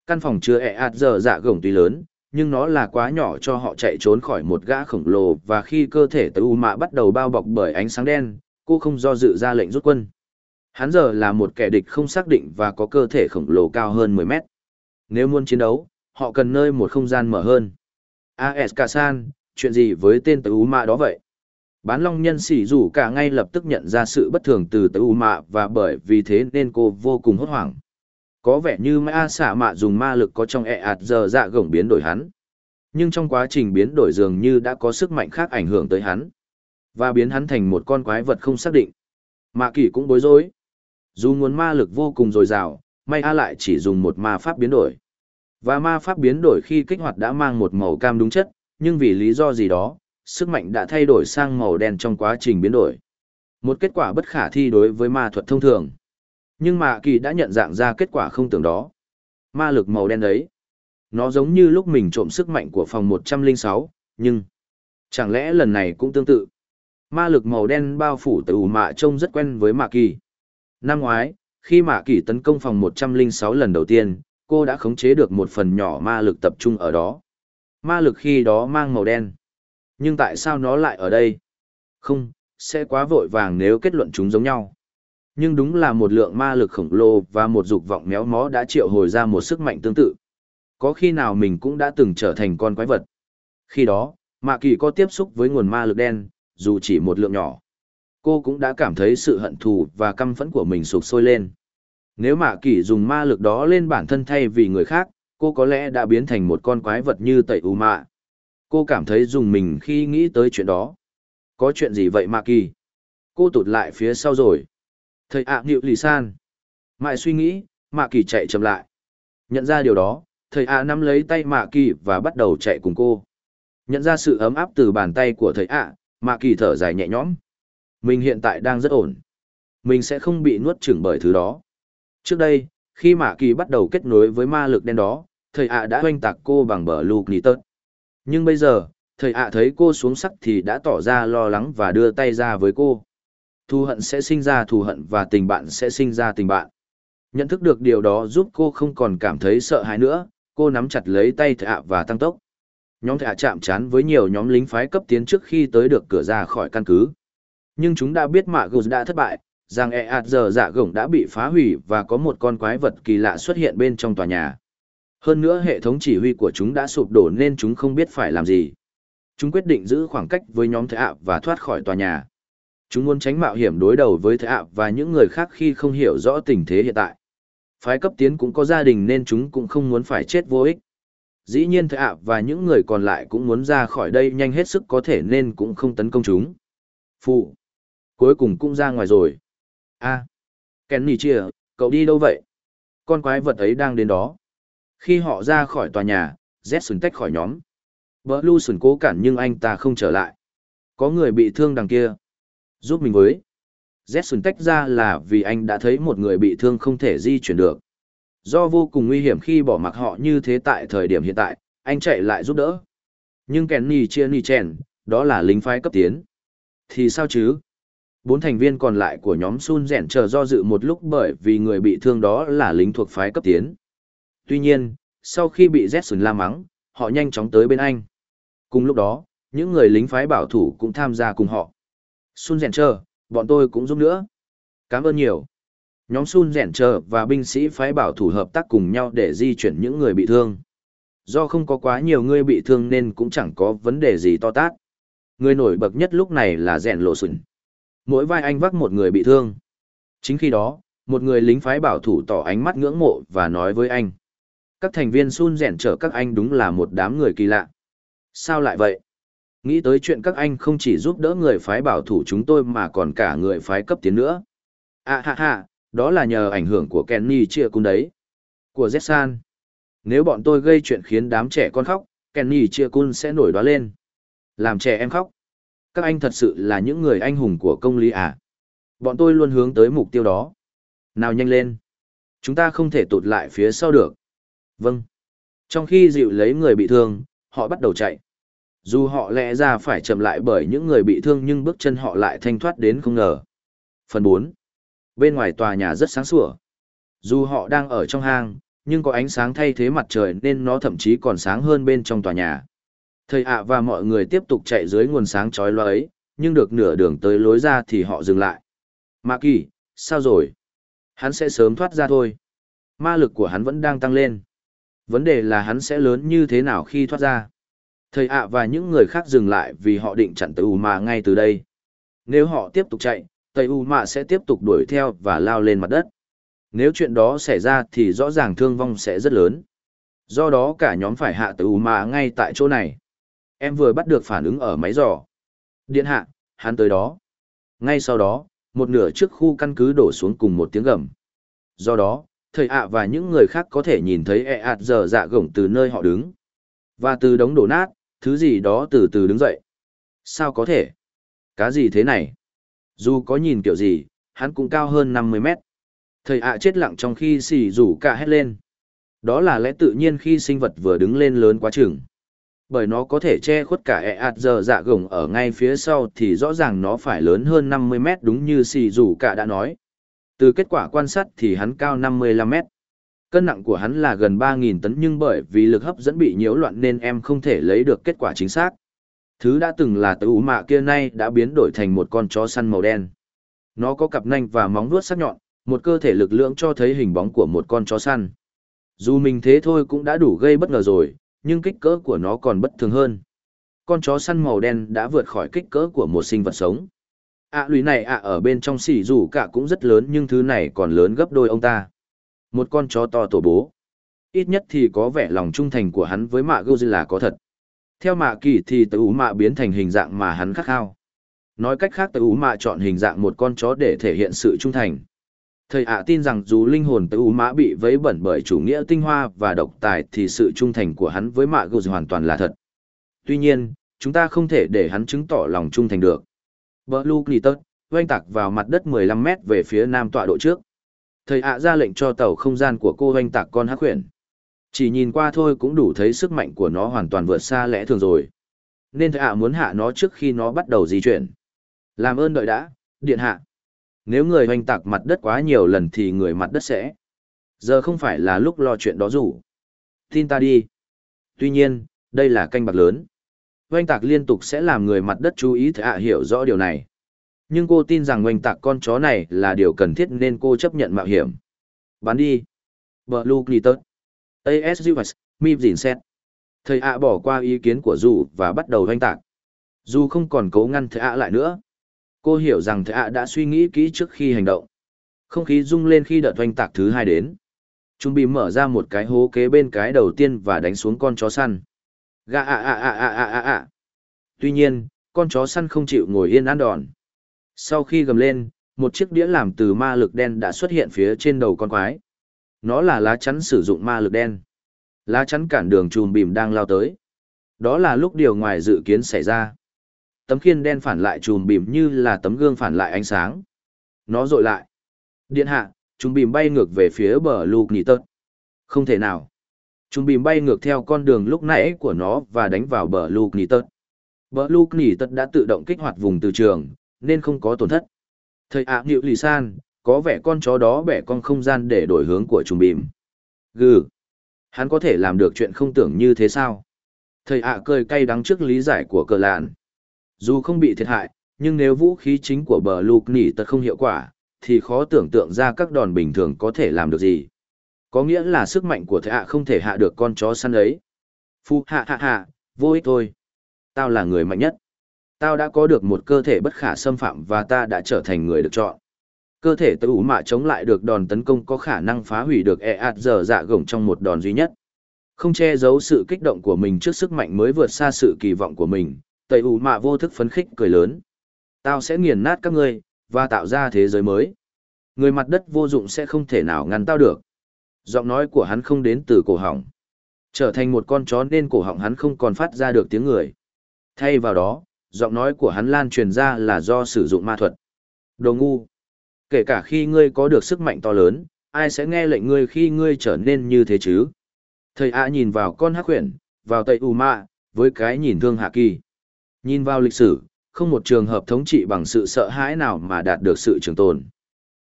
Căn phòng chứa ẹ ạt giờ dạ gồng tuy lớn, nhưng nó là quá nhỏ cho họ chạy trốn khỏi một gã khổng lồ và khi cơ thể tẩy U Mạ bắt đầu bao bọc bởi ánh sáng đen, cô không do dự ra lệnh rút quân. Hắn giờ là một kẻ địch không xác định và có cơ thể khổng lồ cao hơn 10 mét. Nếu muốn chiến đấu, họ cần nơi một không gian mở hơn. AS Kasan, chuyện gì với tên tử mạ đó vậy? Bán long nhân sỉ rủ cả ngay lập tức nhận ra sự bất thường từ tử mạ và bởi vì thế nên cô vô cùng hốt hoảng. Có vẻ như ma xạ mạ dùng ma lực có trong ẹ ạt giờ dạ gổng biến đổi hắn. Nhưng trong quá trình biến đổi dường như đã có sức mạnh khác ảnh hưởng tới hắn. Và biến hắn thành một con quái vật không xác định. Mạ kỳ cũng bối rối. Dù nguồn ma lực vô cùng dồi dào, may A lại chỉ dùng một ma pháp biến đổi. Và ma pháp biến đổi khi kích hoạt đã mang một màu cam đúng chất, nhưng vì lý do gì đó, sức mạnh đã thay đổi sang màu đen trong quá trình biến đổi. Một kết quả bất khả thi đối với ma thuật thông thường. Nhưng mà kỳ đã nhận dạng ra kết quả không tưởng đó. Ma lực màu đen đấy. Nó giống như lúc mình trộm sức mạnh của phòng 106, nhưng... Chẳng lẽ lần này cũng tương tự? Ma lực màu đen bao phủ từ mạ trông rất quen với mạ kỳ. Năm ngoái, khi mạ kỳ tấn công phòng 106 lần đầu tiên, cô đã khống chế được một phần nhỏ ma lực tập trung ở đó. Ma lực khi đó mang màu đen. Nhưng tại sao nó lại ở đây? Không, sẽ quá vội vàng nếu kết luận chúng giống nhau. Nhưng đúng là một lượng ma lực khổng lồ và một dục vọng méo mó đã triệu hồi ra một sức mạnh tương tự. Có khi nào mình cũng đã từng trở thành con quái vật. Khi đó, Mạ Kỳ có tiếp xúc với nguồn ma lực đen, dù chỉ một lượng nhỏ. Cô cũng đã cảm thấy sự hận thù và căm phẫn của mình sụp sôi lên. Nếu Mạ Kỳ dùng ma lực đó lên bản thân thay vì người khác, cô có lẽ đã biến thành một con quái vật như tẩy u mạ. Cô cảm thấy dùng mình khi nghĩ tới chuyện đó. Có chuyện gì vậy Mạ Kỳ? Cô tụt lại phía sau rồi. Thầy ạ à, nghịu lì san. Mãi suy nghĩ, Mạ Kỳ chạy chậm lại. Nhận ra điều đó, thầy ạ nắm lấy tay Mạ Kỳ và bắt đầu chạy cùng cô. Nhận ra sự ấm áp từ bàn tay của thầy ạ, Mạ Kỳ thở dài nhẹ nhõm. Mình hiện tại đang rất ổn. Mình sẽ không bị nuốt chửng bởi thứ đó. Trước đây, khi Mạ Kỳ bắt đầu kết nối với ma lực đen đó, thầy ạ đã oanh tạc cô bằng bờ lục nì tớt. Nhưng bây giờ, thầy ạ thấy cô xuống sắc thì đã tỏ ra lo lắng và đưa tay ra với cô. Thù hận sẽ sinh ra thù hận và tình bạn sẽ sinh ra tình bạn. Nhận thức được điều đó giúp cô không còn cảm thấy sợ hãi nữa, cô nắm chặt lấy tay thầy ạ và tăng tốc. Nhóm thầy ạ chạm trán với nhiều nhóm lính phái cấp tiến trước khi tới được cửa ra khỏi căn cứ. Nhưng chúng đã biết Mạ Gù đã thất bại, rằng e ạt giờ dạ gổng đã bị phá hủy và có một con quái vật kỳ lạ xuất hiện bên trong tòa nhà. Hơn nữa hệ thống chỉ huy của chúng đã sụp đổ nên chúng không biết phải làm gì. Chúng quyết định giữ khoảng cách với nhóm thệ ạ và thoát khỏi tòa nhà. Chúng muốn tránh mạo hiểm đối đầu với thệ ạ và những người khác khi không hiểu rõ tình thế hiện tại. Phái cấp tiến cũng có gia đình nên chúng cũng không muốn phải chết vô ích. Dĩ nhiên thệ ạ và những người còn lại cũng muốn ra khỏi đây nhanh hết sức có thể nên cũng không tấn công chúng. Phụ. Cuối cùng cũng ra ngoài rồi. A à, kenny chia cậu đi đâu vậy? Con quái vật ấy đang đến đó. Khi họ ra khỏi tòa nhà z sừng tách khỏi nhóm. Vợ lu sùn cố cản nhưng anh ta không trở lại. Có người bị thương đằng kia. Giúp mình với. Z sừng tách ra là vì anh đã thấy một người bị thương không thể di chuyển được. Do vô cùng nguy hiểm khi bỏ mặc họ như thế tại thời điểm hiện tại anh chạy lại giúp đỡ. Nhưng kenny chia ni chèn, đó là lính phái cấp tiến. Thì sao chứ? Bốn thành viên còn lại của nhóm sun rèn chờ do dự một lúc bởi vì người bị thương đó là lính thuộc phái cấp tiến. Tuy nhiên, sau khi bị z sùn la mắng, họ nhanh chóng tới bên anh. Cùng lúc đó, những người lính phái bảo thủ cũng tham gia cùng họ. Sun rèn chờ, bọn tôi cũng giúp nữa. Cảm ơn nhiều. Nhóm sun rèn chờ và binh sĩ phái bảo thủ hợp tác cùng nhau để di chuyển những người bị thương. Do không có quá nhiều người bị thương nên cũng chẳng có vấn đề gì to tát. Người nổi bật nhất lúc này là rèn lộ sùn. Mỗi vai anh vác một người bị thương. Chính khi đó, một người lính phái bảo thủ tỏ ánh mắt ngưỡng mộ và nói với anh. Các thành viên sun rèn trở các anh đúng là một đám người kỳ lạ. Sao lại vậy? Nghĩ tới chuyện các anh không chỉ giúp đỡ người phái bảo thủ chúng tôi mà còn cả người phái cấp tiến nữa. À ha ha, đó là nhờ ảnh hưởng của Kenny chia cung đấy. Của Zetsan. Nếu bọn tôi gây chuyện khiến đám trẻ con khóc, Kenny chia cung sẽ nổi đoá lên. Làm trẻ em khóc. Các anh thật sự là những người anh hùng của công lý à? Bọn tôi luôn hướng tới mục tiêu đó. Nào nhanh lên. Chúng ta không thể tụt lại phía sau được. Vâng. Trong khi dịu lấy người bị thương, họ bắt đầu chạy. Dù họ lẽ ra phải chậm lại bởi những người bị thương nhưng bước chân họ lại thanh thoát đến không ngờ. Phần 4. Bên ngoài tòa nhà rất sáng sủa. Dù họ đang ở trong hang, nhưng có ánh sáng thay thế mặt trời nên nó thậm chí còn sáng hơn bên trong tòa nhà. Thầy ạ và mọi người tiếp tục chạy dưới nguồn sáng chói loa ấy, nhưng được nửa đường tới lối ra thì họ dừng lại. Mạ kỳ, sao rồi? Hắn sẽ sớm thoát ra thôi. Ma lực của hắn vẫn đang tăng lên. Vấn đề là hắn sẽ lớn như thế nào khi thoát ra. Thầy ạ và những người khác dừng lại vì họ định chặn Tây U Mạ ngay từ đây. Nếu họ tiếp tục chạy, Tây U Mạ sẽ tiếp tục đuổi theo và lao lên mặt đất. Nếu chuyện đó xảy ra thì rõ ràng thương vong sẽ rất lớn. Do đó cả nhóm phải hạ Tây U Mạ ngay tại chỗ này. Em vừa bắt được phản ứng ở máy giò. Điện hạ, hắn tới đó. Ngay sau đó, một nửa trước khu căn cứ đổ xuống cùng một tiếng gầm. Do đó, thầy ạ và những người khác có thể nhìn thấy e ạt giờ dạ gổng từ nơi họ đứng. Và từ đống đổ nát, thứ gì đó từ từ đứng dậy. Sao có thể? Cá gì thế này? Dù có nhìn kiểu gì, hắn cũng cao hơn 50 mét. Thầy ạ chết lặng trong khi xì rủ cả hét lên. Đó là lẽ tự nhiên khi sinh vật vừa đứng lên lớn quá chừng. Bởi nó có thể che khuất cả e ạt giờ dạ gồng ở ngay phía sau thì rõ ràng nó phải lớn hơn 50 mét đúng như xì dù cả đã nói. Từ kết quả quan sát thì hắn cao 55 mét. Cân nặng của hắn là gần 3.000 tấn nhưng bởi vì lực hấp dẫn bị nhiễu loạn nên em không thể lấy được kết quả chính xác. Thứ đã từng là tử mạ kia nay đã biến đổi thành một con chó săn màu đen. Nó có cặp nanh và móng vuốt sắc nhọn, một cơ thể lực lượng cho thấy hình bóng của một con chó săn. Dù mình thế thôi cũng đã đủ gây bất ngờ rồi, nhưng kích cỡ của nó còn bất thường hơn. Con chó săn màu đen đã vượt khỏi kích cỡ của một sinh vật sống. ạ à, lùi này ạ ở bên trong xỉ rủ cả cũng rất lớn nhưng thứ này còn lớn gấp đôi ông ta. Một con chó to tổ bố. Ít nhất thì có vẻ lòng trung thành của hắn với mạ Goji là có thật. Theo mạ kỳ thì tự ú mạ biến thành hình dạng mà hắn khắc khao. Nói cách khác tự ú mạ chọn hình dạng một con chó để thể hiện sự trung thành. Thầy ạ tin rằng dù linh hồn tử U Mã bị vấy bẩn bởi chủ nghĩa tinh hoa và độc tài thì sự trung thành của hắn với mạ Goji hoàn toàn là thật. Tuy nhiên, chúng ta không thể để hắn chứng tỏ lòng trung thành được. Blue Knitter, oanh tạc vào mặt đất 15 mét về phía nam tọa độ trước. Thầy ạ ra lệnh cho tàu không gian của cô oanh tạc con hắc khuyển. Chỉ nhìn qua thôi cũng đủ thấy sức mạnh của nó hoàn toàn vượt xa lẽ thường rồi. Nên thầy ạ muốn hạ nó trước khi nó bắt đầu di chuyển. Làm ơn đợi đã điện hạ nếu người hoành tạc mặt đất quá nhiều lần thì người mặt đất sẽ giờ không phải là lúc lo chuyện đó rủ tin ta đi tuy nhiên đây là canh bạc lớn hoành tạc liên tục sẽ làm người mặt đất chú ý thạ hiểu rõ điều này nhưng cô tin rằng hoành tạc con chó này là điều cần thiết nên cô chấp nhận mạo hiểm. Bán đi. Blue Glitter. ASUS, Mịp dìn xét. Thầy ạ bỏ qua ý kiến của dù và bắt đầu hoành tạc. Dù không còn cố ngăn thầy ạ lại nữa. Cô hiểu rằng thầy ạ đã suy nghĩ kỹ trước khi hành động. Không khí rung lên khi đợt oanh tạc thứ hai đến. chúng bị mở ra một cái hố kế bên cái đầu tiên và đánh xuống con chó săn. Gà ạ ạ ạ ạ ạ ạ ạ. Tuy nhiên, con chó săn không chịu ngồi yên ăn đòn. Sau khi gầm lên, một chiếc đĩa làm từ ma lực đen đã xuất hiện phía trên đầu con quái. Nó là lá chắn sử dụng ma lực đen. Lá chắn cản đường chùm bìm đang lao tới. Đó là lúc điều ngoài dự kiến xảy ra. Tấm khiên đen phản lại chùm bìm như là tấm gương phản lại ánh sáng. Nó rội lại. Điện hạ, chùm bìm bay ngược về phía bờ lục nhị tớt. Không thể nào. Chùm bìm bay ngược theo con đường lúc nãy của nó và đánh vào bờ lục nhị tớt. Bờ lục nhị tớt đã tự động kích hoạt vùng từ trường, nên không có tổn thất. Thầy ạ à, nhịu lì san, có vẻ con chó đó bẻ con không gian để đổi hướng của chúng bìm. Gừ, hắn có thể làm được chuyện không tưởng như thế sao? Thầy ạ cười cay đắng trước lý giải của cờ lạn. Dù không bị thiệt hại, nhưng nếu vũ khí chính của bờ lục nỉ tật không hiệu quả, thì khó tưởng tượng ra các đòn bình thường có thể làm được gì. Có nghĩa là sức mạnh của thầy ạ không thể hạ được con chó săn ấy. Phu hạ hạ hạ, vô ích thôi. Tao là người mạnh nhất. Tao đã có được một cơ thể bất khả xâm phạm và ta đã trở thành người được chọn. Cơ thể tự ủ mạ chống lại được đòn tấn công có khả năng phá hủy được e ạt giờ dạ gồng trong một đòn duy nhất. Không che giấu sự kích động của mình trước sức mạnh mới vượt xa sự kỳ vọng của mình, tẩy ủ mạ vô thức phấn khích cười lớn. Tao sẽ nghiền nát các ngươi, và tạo ra thế giới mới. Người mặt đất vô dụng sẽ không thể nào ngăn tao được. Giọng nói của hắn không đến từ cổ họng. Trở thành một con chó nên cổ họng hắn không còn phát ra được tiếng người. Thay vào đó, giọng nói của hắn lan truyền ra là do sử dụng ma thuật. Đồ ngu. Kể cả khi ngươi có được sức mạnh to lớn, ai sẽ nghe lệnh ngươi khi ngươi trở nên như thế chứ? Thầy ạ nhìn vào con hắc huyền, vào tây U Ma, với cái nhìn thương hạ kỳ. Nhìn vào lịch sử, không một trường hợp thống trị bằng sự sợ hãi nào mà đạt được sự trường tồn.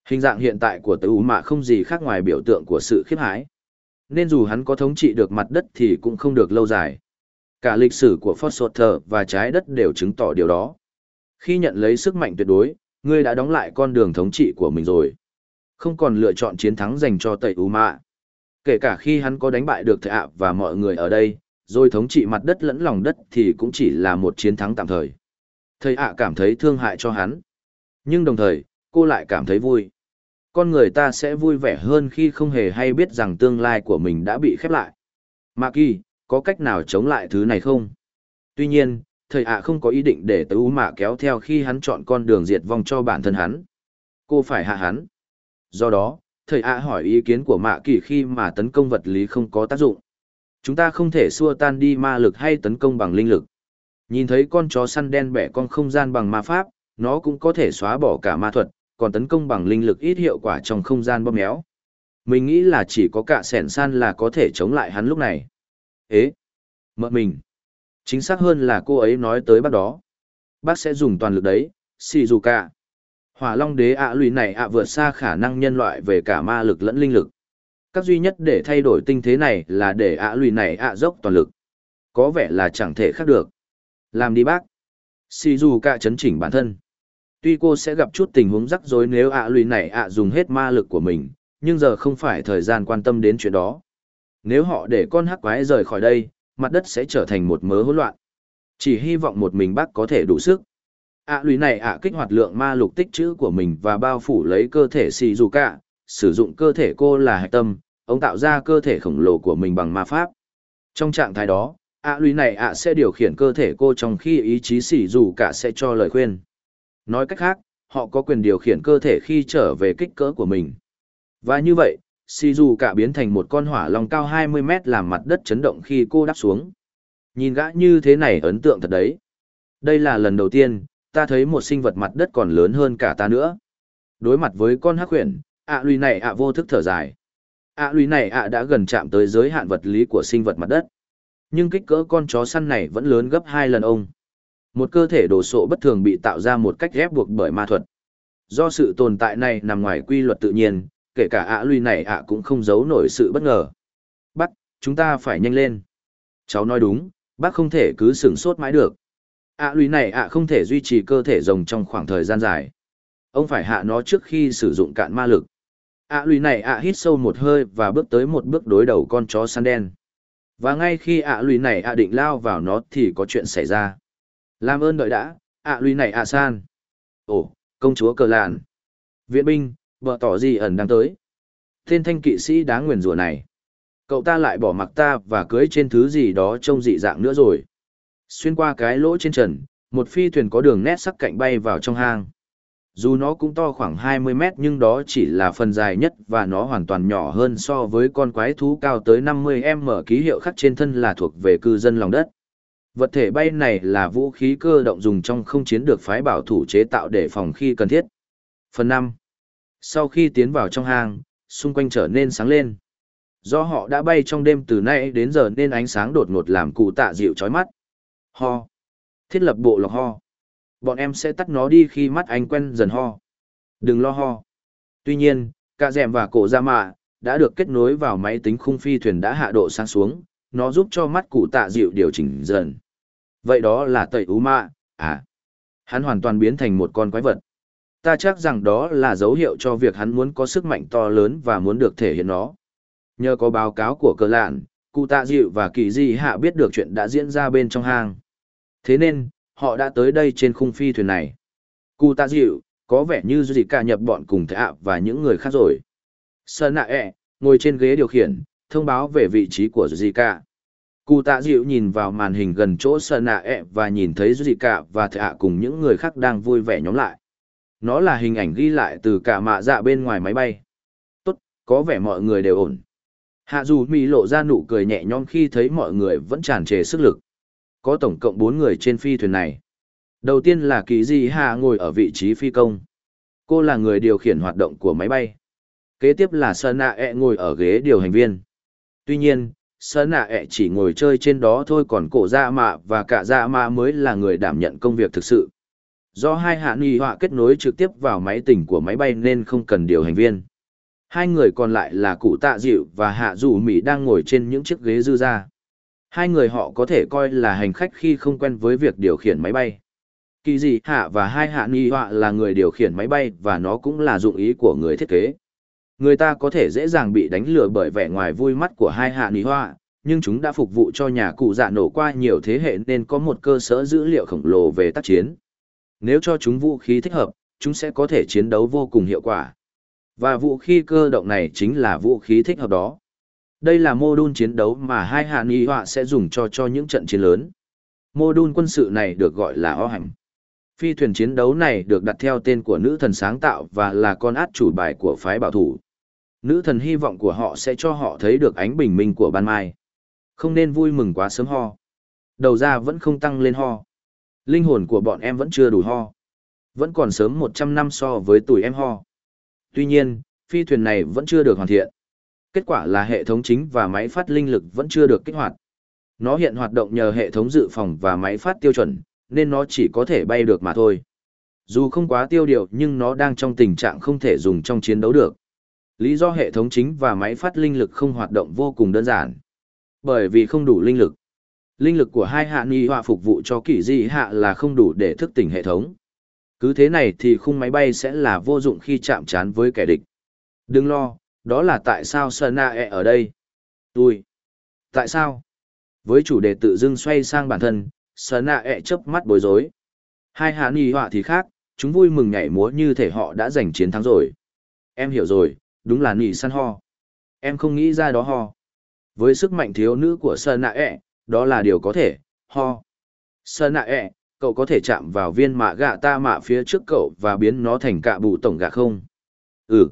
Hình dạng hiện tại của tây U Ma không gì khác ngoài biểu tượng của sự khiếp hãi. Nên dù hắn có thống trị được mặt đất thì cũng không được lâu dài. Cả lịch sử của Foster và trái đất đều chứng tỏ điều đó. Khi nhận lấy sức mạnh tuyệt đối, ngươi đã đóng lại con đường thống trị của mình rồi. Không còn lựa chọn chiến thắng dành cho tẩy U Mạ. Kể cả khi hắn có đánh bại được thệ ạ và mọi người ở đây, rồi thống trị mặt đất lẫn lòng đất thì cũng chỉ là một chiến thắng tạm thời. Thầy ạ cảm thấy thương hại cho hắn. Nhưng đồng thời, cô lại cảm thấy vui. Con người ta sẽ vui vẻ hơn khi không hề hay biết rằng tương lai của mình đã bị khép lại. Mạ kỳ, có cách nào chống lại thứ này không? Tuy nhiên, thầy ạ không có ý định để tớ mạ kéo theo khi hắn chọn con đường diệt vong cho bản thân hắn. Cô phải hạ hắn. Do đó, thầy ạ hỏi ý kiến của mạ kỳ khi mà tấn công vật lý không có tác dụng. Chúng ta không thể xua tan đi ma lực hay tấn công bằng linh lực. Nhìn thấy con chó săn đen bẻ con không gian bằng ma pháp, nó cũng có thể xóa bỏ cả ma thuật, còn tấn công bằng linh lực ít hiệu quả trong không gian bóp méo. Mình nghĩ là chỉ có cả sẻn san là có thể chống lại hắn lúc này. Ế! Mợ mình! Chính xác hơn là cô ấy nói tới bác đó. Bác sẽ dùng toàn lực đấy, xì dù cả. Hỏa long đế ạ lùi này ạ vượt xa khả năng nhân loại về cả ma lực lẫn linh lực. Các duy nhất để thay đổi tinh thế này là để ạ lùi này ạ dốc toàn lực. Có vẻ là chẳng thể khác được. Làm đi bác. Xì dù cả chấn chỉnh bản thân. Tuy cô sẽ gặp chút tình huống rắc rối nếu ạ lùi này ạ dùng hết ma lực của mình, nhưng giờ không phải thời gian quan tâm đến chuyện đó. Nếu họ để con hắc quái rời khỏi đây, mặt đất sẽ trở thành một mớ hỗn loạn. Chỉ hy vọng một mình bác có thể đủ sức. ạ à, lùi này ạ kích hoạt lượng ma lục tích trữ của mình và bao phủ lấy cơ thể xì dù cả, sử dụng cơ thể cô là hạch tâm, ông tạo ra cơ thể khổng lồ của mình bằng ma pháp. Trong trạng thái đó, ạ à, lùi này ạ sẽ điều khiển cơ thể cô trong khi ý chí xì dù cả sẽ cho lời khuyên. Nói cách khác, họ có quyền điều khiển cơ thể khi trở về kích cỡ của mình. Và như vậy, xì dù cả biến thành một con hỏa long cao 20 mét làm mặt đất chấn động khi cô đáp xuống. Nhìn gã như thế này ấn tượng thật đấy. Đây là lần đầu tiên, ta thấy một sinh vật mặt đất còn lớn hơn cả ta nữa. Đối mặt với con hắc huyền, ạ à lùi này ạ vô thức thở dài. ạ à lùi này ạ đã gần chạm tới giới hạn vật lý của sinh vật mặt đất. Nhưng kích cỡ con chó săn này vẫn lớn gấp hai lần ông. Một cơ thể đồ sộ bất thường bị tạo ra một cách ép buộc bởi ma thuật. Do sự tồn tại này nằm ngoài quy luật tự nhiên, kể cả ạ lùi này ạ cũng không giấu nổi sự bất ngờ. Bác, chúng ta phải nhanh lên. Cháu nói đúng, bác không thể cứ sửng sốt mãi được. ạ lùi này ạ không thể duy trì cơ thể rồng trong khoảng thời gian dài. Ông phải hạ nó trước khi sử dụng cạn ma lực ạ lui này ạ hít sâu một hơi và bước tới một bước đối đầu con chó săn đen. Và ngay khi ạ lui này ạ định lao vào nó thì có chuyện xảy ra. Làm ơn đợi đã, ạ lui này ạ san. Ồ, công chúa cờ lạn. Viện binh, Vợ tỏ gì ẩn đang tới. Tên thanh kỵ sĩ đáng nguyền rủa này. Cậu ta lại bỏ mặc ta và cưới trên thứ gì đó trông dị dạng nữa rồi. Xuyên qua cái lỗ trên trần, một phi thuyền có đường nét sắc cạnh bay vào trong hang. Dù nó cũng to khoảng 20 mét nhưng đó chỉ là phần dài nhất và nó hoàn toàn nhỏ hơn so với con quái thú cao tới 50m ký hiệu khắc trên thân là thuộc về cư dân lòng đất. Vật thể bay này là vũ khí cơ động dùng trong không chiến được phái bảo thủ chế tạo để phòng khi cần thiết. Phần 5 sau khi tiến vào trong hang, xung quanh trở nên sáng lên. Do họ đã bay trong đêm từ nay đến giờ nên ánh sáng đột ngột làm cụ tạ dịu chói mắt. Ho. Thiết lập bộ lọc ho. Bọn em sẽ tắt nó đi khi mắt anh quen dần ho. Đừng lo ho. Tuy nhiên, cả rèm và cổ ra mạ, đã được kết nối vào máy tính khung phi thuyền đã hạ độ sáng xuống, nó giúp cho mắt cụ tạ dịu điều chỉnh dần. Vậy đó là tẩy ú mạ, à. Hắn hoàn toàn biến thành một con quái vật. Ta chắc rằng đó là dấu hiệu cho việc hắn muốn có sức mạnh to lớn và muốn được thể hiện nó. Nhờ có báo cáo của cờ lạn, cụ tạ dịu và kỳ di hạ biết được chuyện đã diễn ra bên trong hang. Thế nên, họ đã tới đây trên khung phi thuyền này. Cụ tạ dịu, có vẻ như gì cả nhập bọn cùng thẻ ạ và những người khác rồi. Sơn nạ ẹ, ngồi trên ghế điều khiển, thông báo về vị trí của Zika. Cụ tạ dịu nhìn vào màn hình gần chỗ Sơn nạ ẹ và nhìn thấy Zika và thẻ ạ cùng những người khác đang vui vẻ nhóm lại. Nó là hình ảnh ghi lại từ cả mạ dạ bên ngoài máy bay. Tốt, có vẻ mọi người đều ổn. Hạ dù Mỹ lộ ra nụ cười nhẹ nhõm khi thấy mọi người vẫn tràn trề sức lực. Có tổng cộng 4 người trên phi thuyền này. Đầu tiên là kỳ di hạ ngồi ở vị trí phi công. Cô là người điều khiển hoạt động của máy bay. Kế tiếp là Sơn E ngồi ở ghế điều hành viên. Tuy nhiên, Sơn E chỉ ngồi chơi trên đó thôi còn cổ dạ mạ và cả dạ mạ mới là người đảm nhận công việc thực sự. Do hai hạ nghi họa kết nối trực tiếp vào máy tỉnh của máy bay nên không cần điều hành viên. Hai người còn lại là cụ tạ dịu và hạ dù mỹ đang ngồi trên những chiếc ghế dư ra. Hai người họ có thể coi là hành khách khi không quen với việc điều khiển máy bay. Kỳ dị hạ và hai hạ nghi họa là người điều khiển máy bay và nó cũng là dụng ý của người thiết kế. Người ta có thể dễ dàng bị đánh lừa bởi vẻ ngoài vui mắt của hai hạ nghi họa, nhưng chúng đã phục vụ cho nhà cụ dạ nổ qua nhiều thế hệ nên có một cơ sở dữ liệu khổng lồ về tác chiến. Nếu cho chúng vũ khí thích hợp, chúng sẽ có thể chiến đấu vô cùng hiệu quả. Và vũ khí cơ động này chính là vũ khí thích hợp đó. Đây là mô đun chiến đấu mà hai hạ nghi họa sẽ dùng cho cho những trận chiến lớn. Mô đun quân sự này được gọi là o hành. Phi thuyền chiến đấu này được đặt theo tên của nữ thần sáng tạo và là con át chủ bài của phái bảo thủ. Nữ thần hy vọng của họ sẽ cho họ thấy được ánh bình minh của ban mai. Không nên vui mừng quá sớm ho. Đầu ra vẫn không tăng lên ho. Linh hồn của bọn em vẫn chưa đủ ho. Vẫn còn sớm 100 năm so với tuổi em ho. Tuy nhiên, phi thuyền này vẫn chưa được hoàn thiện. Kết quả là hệ thống chính và máy phát linh lực vẫn chưa được kích hoạt. Nó hiện hoạt động nhờ hệ thống dự phòng và máy phát tiêu chuẩn, nên nó chỉ có thể bay được mà thôi. Dù không quá tiêu điều nhưng nó đang trong tình trạng không thể dùng trong chiến đấu được. Lý do hệ thống chính và máy phát linh lực không hoạt động vô cùng đơn giản. Bởi vì không đủ linh lực. Linh lực của hai hạ nghi họa phục vụ cho kỳ di hạ là không đủ để thức tỉnh hệ thống. Cứ thế này thì khung máy bay sẽ là vô dụng khi chạm trán với kẻ địch. Đừng lo, đó là tại sao Sana e ở đây. Tôi. Tại sao? Với chủ đề tự dưng xoay sang bản thân, Sana e chớp mắt bối rối. Hai hạ nghi họa thì khác, chúng vui mừng nhảy múa như thể họ đã giành chiến thắng rồi. Em hiểu rồi, đúng là nỉ săn ho. Em không nghĩ ra đó ho. Với sức mạnh thiếu nữ của Sana e, đó là điều có thể, ho. Sana cậu có thể chạm vào viên mạ gạ ta mạ phía trước cậu và biến nó thành cạ bụ tổng gạ không? Ừ.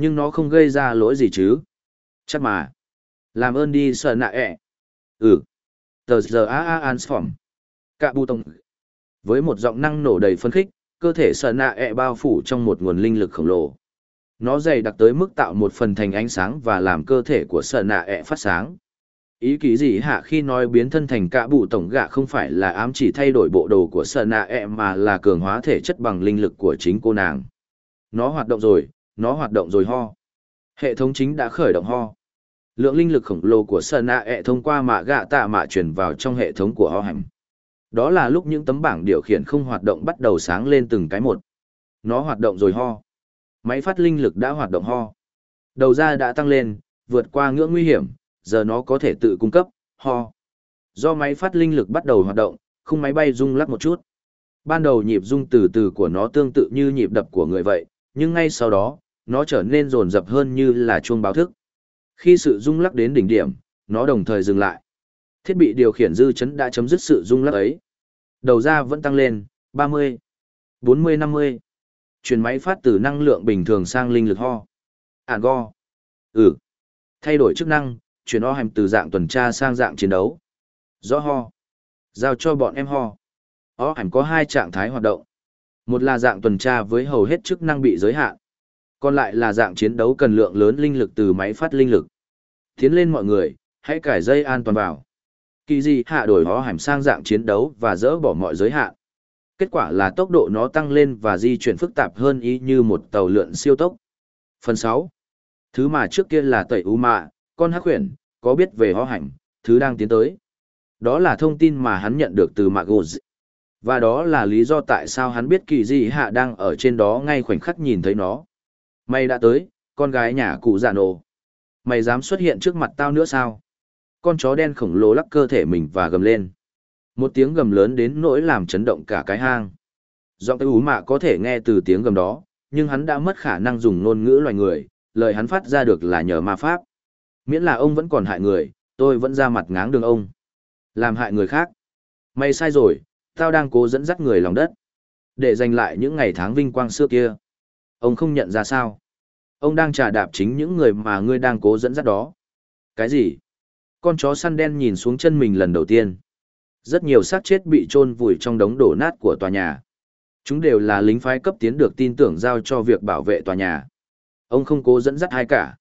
Nhưng nó không gây ra lỗi gì chứ? Chắc mà. Làm ơn đi sợ nạ ẹ. Ừ. Tờ giờ a a transform. Cạ bù tổng. Với một giọng năng nổ đầy phấn khích, cơ thể sợ nạ ẹ bao phủ trong một nguồn linh lực khổng lồ. Nó dày đặc tới mức tạo một phần thành ánh sáng và làm cơ thể của sợ nạ ẹ phát sáng. Ý kỳ gì hạ khi nói biến thân thành cạ bụ tổng gạ không phải là ám chỉ thay đổi bộ đồ của sợ nạ ẹ mà là cường hóa thể chất bằng linh lực của chính cô nàng. Nó hoạt động rồi, nó hoạt động rồi ho. Hệ thống chính đã khởi động ho. Lượng linh lực khổng lồ của sơn nạ e ẹ thông qua mạ gạ tạ mạ chuyển vào trong hệ thống của ho hẳn Đó là lúc những tấm bảng điều khiển không hoạt động bắt đầu sáng lên từng cái một. Nó hoạt động rồi ho. Máy phát linh lực đã hoạt động ho. Đầu ra đã tăng lên, vượt qua ngưỡng nguy hiểm, giờ nó có thể tự cung cấp, ho. Do máy phát linh lực bắt đầu hoạt động, khung máy bay rung lắc một chút. Ban đầu nhịp rung từ từ của nó tương tự như nhịp đập của người vậy, nhưng ngay sau đó, nó trở nên rồn rập hơn như là chuông báo thức. Khi sự rung lắc đến đỉnh điểm, nó đồng thời dừng lại. Thiết bị điều khiển dư chấn đã chấm dứt sự rung lắc ấy. Đầu ra vẫn tăng lên, 30, 40, 50. Chuyển máy phát từ năng lượng bình thường sang linh lực ho. Ản go. Ừ. Thay đổi chức năng, chuyển o hàm từ dạng tuần tra sang dạng chiến đấu. Rõ ho. Giao cho bọn em ho. O hàm có hai trạng thái hoạt động. Một là dạng tuần tra với hầu hết chức năng bị giới hạn. Còn lại là dạng chiến đấu cần lượng lớn linh lực từ máy phát linh lực. Tiến lên mọi người, hãy cải dây an toàn vào. Kỳ gì hạ đổi hóa hàm sang dạng chiến đấu và dỡ bỏ mọi giới hạn. Kết quả là tốc độ nó tăng lên và di chuyển phức tạp hơn ý như một tàu lượn siêu tốc. Phần 6. Thứ mà trước kia là tẩy u mạ, con hắc huyền, có biết về hóa hành, thứ đang tiến tới. Đó là thông tin mà hắn nhận được từ Magos. Và đó là lý do tại sao hắn biết kỳ gì hạ đang ở trên đó ngay khoảnh khắc nhìn thấy nó. Mày đã tới, con gái nhà cụ già nổ. Mày dám xuất hiện trước mặt tao nữa sao? Con chó đen khổng lồ lắc cơ thể mình và gầm lên. Một tiếng gầm lớn đến nỗi làm chấn động cả cái hang. Giọng tay ú mạ có thể nghe từ tiếng gầm đó, nhưng hắn đã mất khả năng dùng ngôn ngữ loài người, lời hắn phát ra được là nhờ ma pháp. Miễn là ông vẫn còn hại người, tôi vẫn ra mặt ngáng đường ông. Làm hại người khác. Mày sai rồi, tao đang cố dẫn dắt người lòng đất. Để giành lại những ngày tháng vinh quang xưa kia. Ông không nhận ra sao. Ông đang trà đạp chính những người mà ngươi đang cố dẫn dắt đó. Cái gì? Con chó săn đen nhìn xuống chân mình lần đầu tiên. Rất nhiều xác chết bị chôn vùi trong đống đổ nát của tòa nhà. Chúng đều là lính phái cấp tiến được tin tưởng giao cho việc bảo vệ tòa nhà. Ông không cố dẫn dắt ai cả.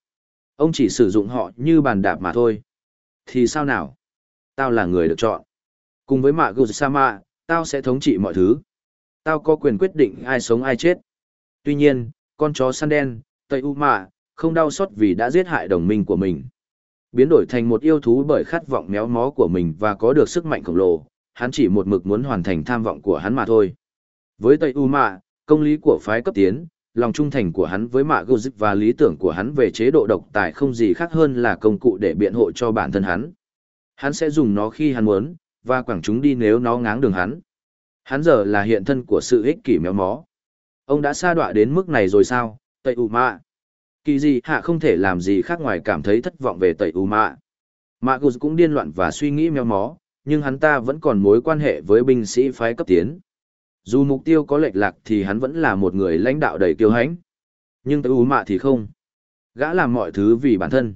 Ông chỉ sử dụng họ như bàn đạp mà thôi. Thì sao nào? Tao là người được chọn. Cùng với Mạ Gusama, tao sẽ thống trị mọi thứ. Tao có quyền quyết định ai sống ai chết. Tuy nhiên, con chó săn đen, Tây U Mạ, không đau xót vì đã giết hại đồng minh của mình. Biến đổi thành một yêu thú bởi khát vọng méo mó của mình và có được sức mạnh khổng lồ, hắn chỉ một mực muốn hoàn thành tham vọng của hắn mà thôi. Với Tây U Mạ, công lý của phái cấp tiến, lòng trung thành của hắn với Mạ Gozik và lý tưởng của hắn về chế độ độc tài không gì khác hơn là công cụ để biện hộ cho bản thân hắn. Hắn sẽ dùng nó khi hắn muốn, và quảng chúng đi nếu nó ngáng đường hắn. Hắn giờ là hiện thân của sự ích kỷ méo mó. Ông đã sa đọa đến mức này rồi sao, tẩy U Mạ? Kỳ gì hạ không thể làm gì khác ngoài cảm thấy thất vọng về tẩy U Mạ. Mạ Gozik cũng điên loạn và suy nghĩ méo mó, nhưng hắn ta vẫn còn mối quan hệ với binh sĩ phái cấp tiến. Dù mục tiêu có lệch lạc thì hắn vẫn là một người lãnh đạo đầy kiêu hãnh. Nhưng tẩy ủ mạ thì không. Gã làm mọi thứ vì bản thân.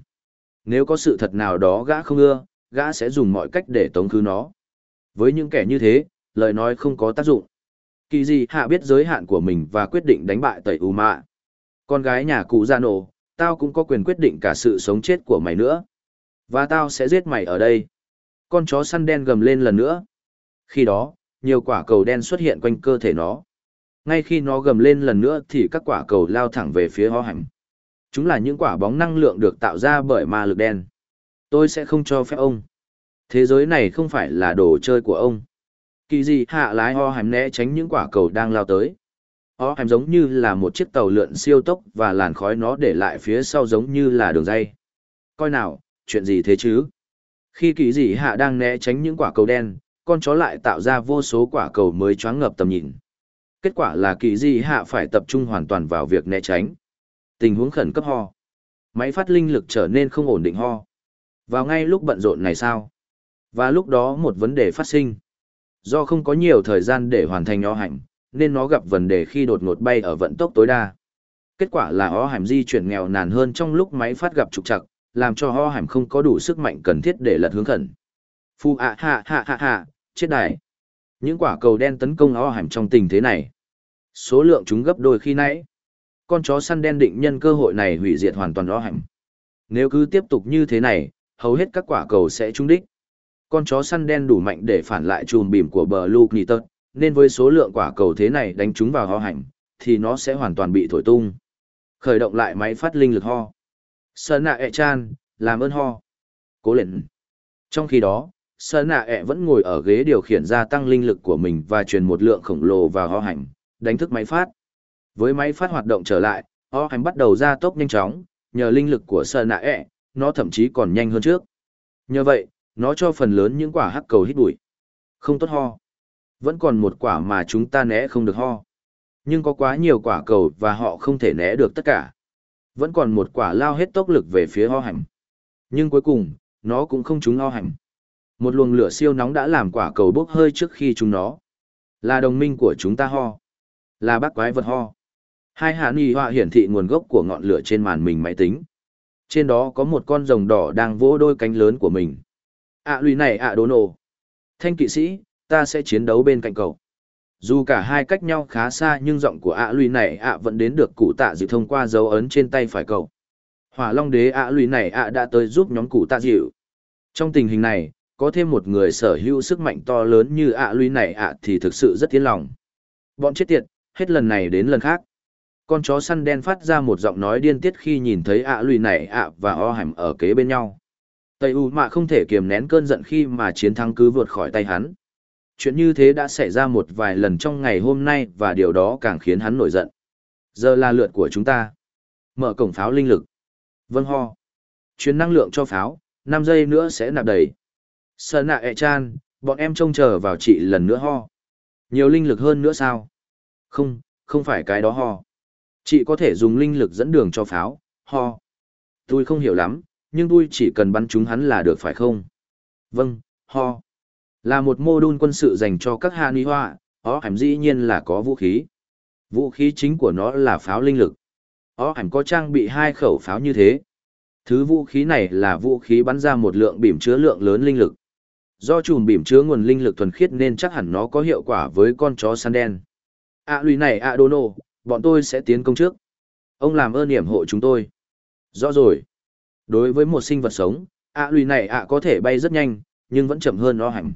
Nếu có sự thật nào đó gã không ưa, gã sẽ dùng mọi cách để tống khứ nó. Với những kẻ như thế, lời nói không có tác dụng. Kỳ gì hạ biết giới hạn của mình và quyết định đánh bại tẩy u mạ. Con gái nhà cụ gia nổ, tao cũng có quyền quyết định cả sự sống chết của mày nữa. Và tao sẽ giết mày ở đây. Con chó săn đen gầm lên lần nữa. Khi đó, nhiều quả cầu đen xuất hiện quanh cơ thể nó. Ngay khi nó gầm lên lần nữa thì các quả cầu lao thẳng về phía ho hẳn. Chúng là những quả bóng năng lượng được tạo ra bởi ma lực đen. Tôi sẽ không cho phép ông. Thế giới này không phải là đồ chơi của ông. Kỳ gì hạ lái ho hành né tránh những quả cầu đang lao tới. Ho hành giống như là một chiếc tàu lượn siêu tốc và làn khói nó để lại phía sau giống như là đường dây. Coi nào, chuyện gì thế chứ? Khi kỳ dị hạ đang né tránh những quả cầu đen, con chó lại tạo ra vô số quả cầu mới choáng ngập tầm nhìn. Kết quả là kỳ dị hạ phải tập trung hoàn toàn vào việc né tránh. Tình huống khẩn cấp ho. Máy phát linh lực trở nên không ổn định ho. Vào ngay lúc bận rộn này sao? Và lúc đó một vấn đề phát sinh. Do không có nhiều thời gian để hoàn thành nó hạnh, nên nó gặp vấn đề khi đột ngột bay ở vận tốc tối đa. Kết quả là ho hành di chuyển nghèo nàn hơn trong lúc máy phát gặp trục trặc, làm cho ho hành không có đủ sức mạnh cần thiết để lật hướng khẩn. Phu ạ hạ hạ hạ hạ, chết đài. Những quả cầu đen tấn công o hàm trong tình thế này. Số lượng chúng gấp đôi khi nãy. Con chó săn đen định nhân cơ hội này hủy diệt hoàn toàn o hàm. Nếu cứ tiếp tục như thế này, hầu hết các quả cầu sẽ trúng đích. Con chó săn đen đủ mạnh để phản lại chùm bìm của bờ Luke Nittot, nên với số lượng quả cầu thế này đánh chúng vào ho hạnh, thì nó sẽ hoàn toàn bị thổi tung. Khởi động lại máy phát linh lực ho. Sơn nạ ẹ chan, làm ơn ho. Cố lên. Trong khi đó, Sơn nạ ẹ vẫn ngồi ở ghế điều khiển gia tăng linh lực của mình và truyền một lượng khổng lồ vào ho hành, đánh thức máy phát. Với máy phát hoạt động trở lại, ho hành bắt đầu ra tốc nhanh chóng, nhờ linh lực của Sơn nạ ẹ, nó thậm chí còn nhanh hơn trước. Nhờ vậy, nó cho phần lớn những quả hắc cầu hít bụi. Không tốt ho. Vẫn còn một quả mà chúng ta né không được ho. Nhưng có quá nhiều quả cầu và họ không thể né được tất cả. Vẫn còn một quả lao hết tốc lực về phía ho hành. Nhưng cuối cùng, nó cũng không trúng ho hành. Một luồng lửa siêu nóng đã làm quả cầu bốc hơi trước khi chúng nó. Là đồng minh của chúng ta ho. Là bác quái vật ho. Hai hạ nghi họa hiển thị nguồn gốc của ngọn lửa trên màn mình máy tính. Trên đó có một con rồng đỏ đang vỗ đôi cánh lớn của mình ạ à, lùi này ạ à, đố nổ. Thanh kỵ sĩ, ta sẽ chiến đấu bên cạnh cậu. Dù cả hai cách nhau khá xa nhưng giọng của ạ à lùi này ạ vẫn đến được cụ tạ dịu thông qua dấu ấn trên tay phải cậu. Hỏa Long Đế ạ lùi này ạ đã tới giúp nhóm cụ tạ dịu. Trong tình hình này, có thêm một người sở hữu sức mạnh to lớn như ạ lùi này ạ thì thực sự rất tiến lòng. Bọn chết tiệt, hết lần này đến lần khác. Con chó săn đen phát ra một giọng nói điên tiết khi nhìn thấy ạ lùi này ạ và o hẳm ở kế bên nhau. Tây U mạ không thể kiềm nén cơn giận khi mà chiến thắng cứ vượt khỏi tay hắn. Chuyện như thế đã xảy ra một vài lần trong ngày hôm nay và điều đó càng khiến hắn nổi giận. Giờ là lượt của chúng ta. Mở cổng pháo linh lực. Vâng ho. Truyền năng lượng cho pháo, 5 giây nữa sẽ nạp đầy. Sơn nạ ẹ chan, Bọn em trông chờ vào chị lần nữa ho. Nhiều linh lực hơn nữa sao? Không, không phải cái đó ho. Chị có thể dùng linh lực dẫn đường cho pháo, ho. Tôi không hiểu lắm, nhưng tôi chỉ cần bắn chúng hắn là được phải không? Vâng, ho. Là một mô đun quân sự dành cho các hạ ni hoa, ó hẳn dĩ nhiên là có vũ khí. Vũ khí chính của nó là pháo linh lực. Ó hẳn có trang bị hai khẩu pháo như thế. Thứ vũ khí này là vũ khí bắn ra một lượng bìm chứa lượng lớn linh lực. Do chùm bìm chứa nguồn linh lực thuần khiết nên chắc hẳn nó có hiệu quả với con chó săn đen. À lùi này à đô nô, bọn tôi sẽ tiến công trước. Ông làm ơn hiểm hộ chúng tôi. Rõ rồi. Đối với một sinh vật sống, ạ lùi này ạ có thể bay rất nhanh, nhưng vẫn chậm hơn o hẳn.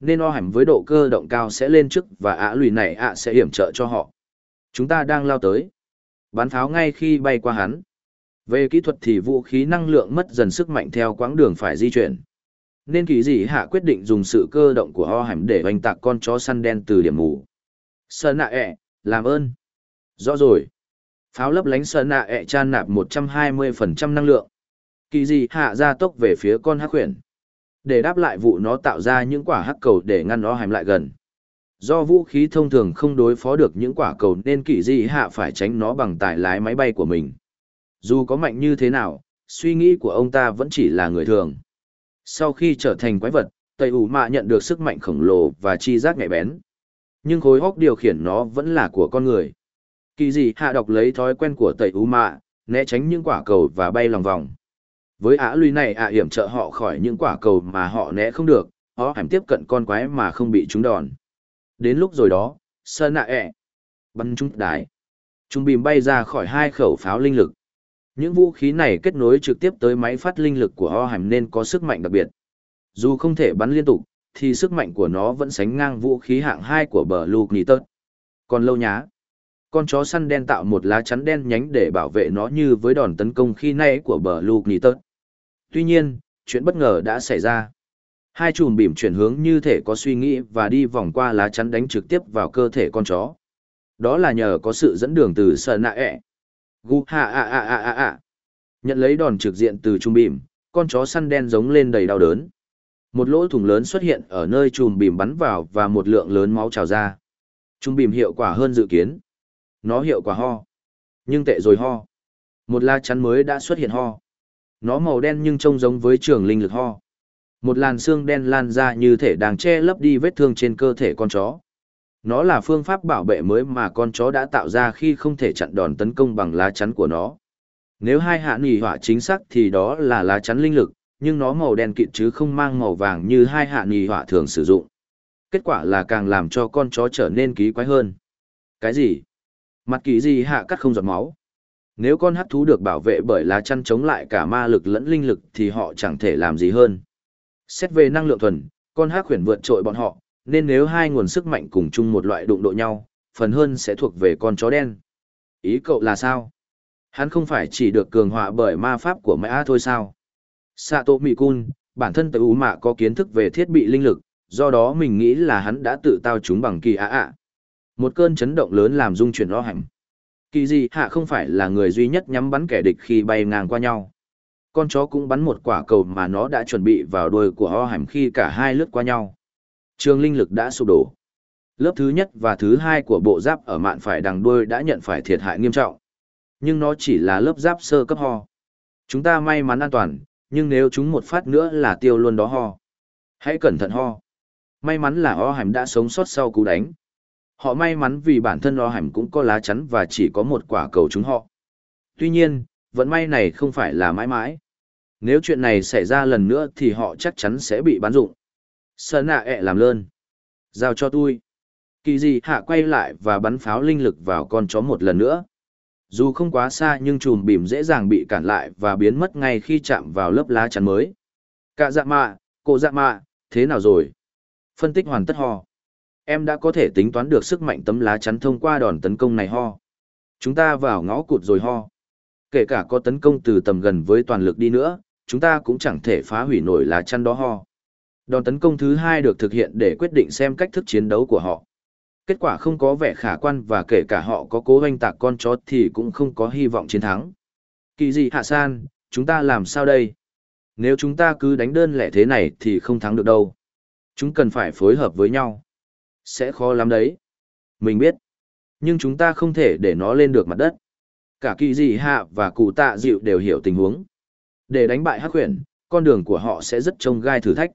Nên o hẳn với độ cơ động cao sẽ lên trước và ạ lùi này ạ sẽ hiểm trợ cho họ. Chúng ta đang lao tới. Bắn pháo ngay khi bay qua hắn. Về kỹ thuật thì vũ khí năng lượng mất dần sức mạnh theo quãng đường phải di chuyển. Nên kỳ dị hạ quyết định dùng sự cơ động của o hẳn để oanh tạc con chó săn đen từ điểm mù. Sơn nạ ẹ, làm ơn. Rõ rồi. Pháo lấp lánh sơn nạ ẹ chan nạp 120% năng lượng. Kỳ dị hạ ra tốc về phía con hắc khuyển. Để đáp lại vụ nó tạo ra những quả hắc cầu để ngăn nó hàm lại gần. Do vũ khí thông thường không đối phó được những quả cầu nên kỳ dị hạ phải tránh nó bằng tài lái máy bay của mình. Dù có mạnh như thế nào, suy nghĩ của ông ta vẫn chỉ là người thường. Sau khi trở thành quái vật, Tây ủ mạ nhận được sức mạnh khổng lồ và chi giác nhạy bén. Nhưng khối óc điều khiển nó vẫn là của con người. Kỳ dị hạ đọc lấy thói quen của Tây ủ mạ, né tránh những quả cầu và bay lòng vòng. Với ả lùi này à hiểm trợ họ khỏi những quả cầu mà họ né không được, họ hẳn tiếp cận con quái mà không bị trúng đòn. Đến lúc rồi đó, sơn ạ ẹ, bắn chúng đái. Chúng bìm bay ra khỏi hai khẩu pháo linh lực. Những vũ khí này kết nối trực tiếp tới máy phát linh lực của ho hàm nên có sức mạnh đặc biệt. Dù không thể bắn liên tục, thì sức mạnh của nó vẫn sánh ngang vũ khí hạng 2 của bờ Luke Nitter. Còn lâu nhá. Con chó săn đen tạo một lá chắn đen nhánh để bảo vệ nó như với đòn tấn công khi nãy của bờ Luke Nitter. Tuy nhiên, chuyện bất ngờ đã xảy ra. Hai chùm bìm chuyển hướng như thể có suy nghĩ và đi vòng qua lá chắn đánh trực tiếp vào cơ thể con chó. Đó là nhờ có sự dẫn đường từ sợ nạ ẹ. Gu ha a a a a a. Nhận lấy đòn trực diện từ chùm bìm, con chó săn đen giống lên đầy đau đớn. Một lỗ thủng lớn xuất hiện ở nơi chùm bìm bắn vào và một lượng lớn máu trào ra. Chùm bìm hiệu quả hơn dự kiến. Nó hiệu quả ho. Nhưng tệ rồi ho. Một la chắn mới đã xuất hiện ho. Nó màu đen nhưng trông giống với trường linh lực ho. Một làn xương đen lan ra như thể đang che lấp đi vết thương trên cơ thể con chó. Nó là phương pháp bảo vệ mới mà con chó đã tạo ra khi không thể chặn đòn tấn công bằng lá chắn của nó. Nếu hai hạ nỉ hỏa chính xác thì đó là lá chắn linh lực, nhưng nó màu đen kịt chứ không mang màu vàng như hai hạ nỉ hỏa thường sử dụng. Kết quả là càng làm cho con chó trở nên ký quái hơn. Cái gì? Mặt kỳ gì hạ cắt không giọt máu. Nếu con hắc thú được bảo vệ bởi lá chắn chống lại cả ma lực lẫn linh lực thì họ chẳng thể làm gì hơn. Xét về năng lượng thuần, con hắc khuyển vượt trội bọn họ, nên nếu hai nguồn sức mạnh cùng chung một loại đụng độ nhau, phần hơn sẽ thuộc về con chó đen. Ý cậu là sao? Hắn không phải chỉ được cường họa bởi ma pháp của mã thôi sao? Sato Mikun, bản thân tự ú mạ có kiến thức về thiết bị linh lực, do đó mình nghĩ là hắn đã tự tao chúng bằng kỳ ạ ạ. Một cơn chấn động lớn làm rung chuyển lo hẳn. Kỳ gì hạ không phải là người duy nhất nhắm bắn kẻ địch khi bay ngang qua nhau. Con chó cũng bắn một quả cầu mà nó đã chuẩn bị vào đuôi của ho hẳn khi cả hai lướt qua nhau. Trường linh lực đã sụp đổ. Lớp thứ nhất và thứ hai của bộ giáp ở mạn phải đằng đuôi đã nhận phải thiệt hại nghiêm trọng. Nhưng nó chỉ là lớp giáp sơ cấp ho. Chúng ta may mắn an toàn, nhưng nếu chúng một phát nữa là tiêu luôn đó ho. Hãy cẩn thận ho. May mắn là ho hẳn đã sống sót sau cú đánh. Họ may mắn vì bản thân lo hẳn cũng có lá chắn và chỉ có một quả cầu chúng họ. Tuy nhiên, vận may này không phải là mãi mãi. Nếu chuyện này xảy ra lần nữa thì họ chắc chắn sẽ bị bắn dụng. Sơn nạ ẹ làm lơn. Giao cho tôi. Kỳ gì hạ quay lại và bắn pháo linh lực vào con chó một lần nữa. Dù không quá xa nhưng chùm bìm dễ dàng bị cản lại và biến mất ngay khi chạm vào lớp lá chắn mới. Cả dạ mạ, cô dạ mạ, thế nào rồi? Phân tích hoàn tất hò. Em đã có thể tính toán được sức mạnh tấm lá chắn thông qua đòn tấn công này ho. Chúng ta vào ngõ cụt rồi ho. Kể cả có tấn công từ tầm gần với toàn lực đi nữa, chúng ta cũng chẳng thể phá hủy nổi lá chắn đó ho. Đòn tấn công thứ hai được thực hiện để quyết định xem cách thức chiến đấu của họ. Kết quả không có vẻ khả quan và kể cả họ có cố hoanh tạc con chó thì cũng không có hy vọng chiến thắng. Kỳ gì hạ san, chúng ta làm sao đây? Nếu chúng ta cứ đánh đơn lẻ thế này thì không thắng được đâu. Chúng cần phải phối hợp với nhau. Sẽ khó lắm đấy. Mình biết. Nhưng chúng ta không thể để nó lên được mặt đất. Cả kỳ dị hạ và cụ tạ dịu đều hiểu tình huống. Để đánh bại hắc huyền, con đường của họ sẽ rất trông gai thử thách.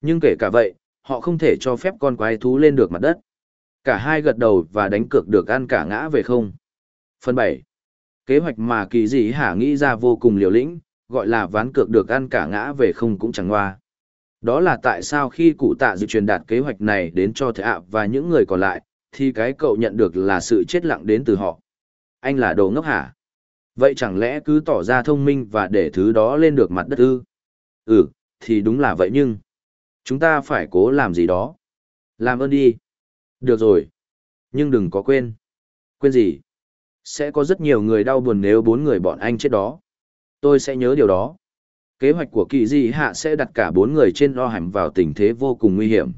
Nhưng kể cả vậy, họ không thể cho phép con quái thú lên được mặt đất. Cả hai gật đầu và đánh cược được ăn cả ngã về không. Phần 7. Kế hoạch mà kỳ dị hạ nghĩ ra vô cùng liều lĩnh, gọi là ván cược được ăn cả ngã về không cũng chẳng hoa. Đó là tại sao khi cụ tạ dự truyền đạt kế hoạch này đến cho thẻ ạ và những người còn lại, thì cái cậu nhận được là sự chết lặng đến từ họ. Anh là đồ ngốc hả? Vậy chẳng lẽ cứ tỏ ra thông minh và để thứ đó lên được mặt đất ư? Ừ, thì đúng là vậy nhưng... Chúng ta phải cố làm gì đó. Làm ơn đi. Được rồi. Nhưng đừng có quên. Quên gì? Sẽ có rất nhiều người đau buồn nếu bốn người bọn anh chết đó. Tôi sẽ nhớ điều đó. Kế hoạch của kỳ di hạ sẽ đặt cả bốn người trên lo hẳn vào tình thế vô cùng nguy hiểm.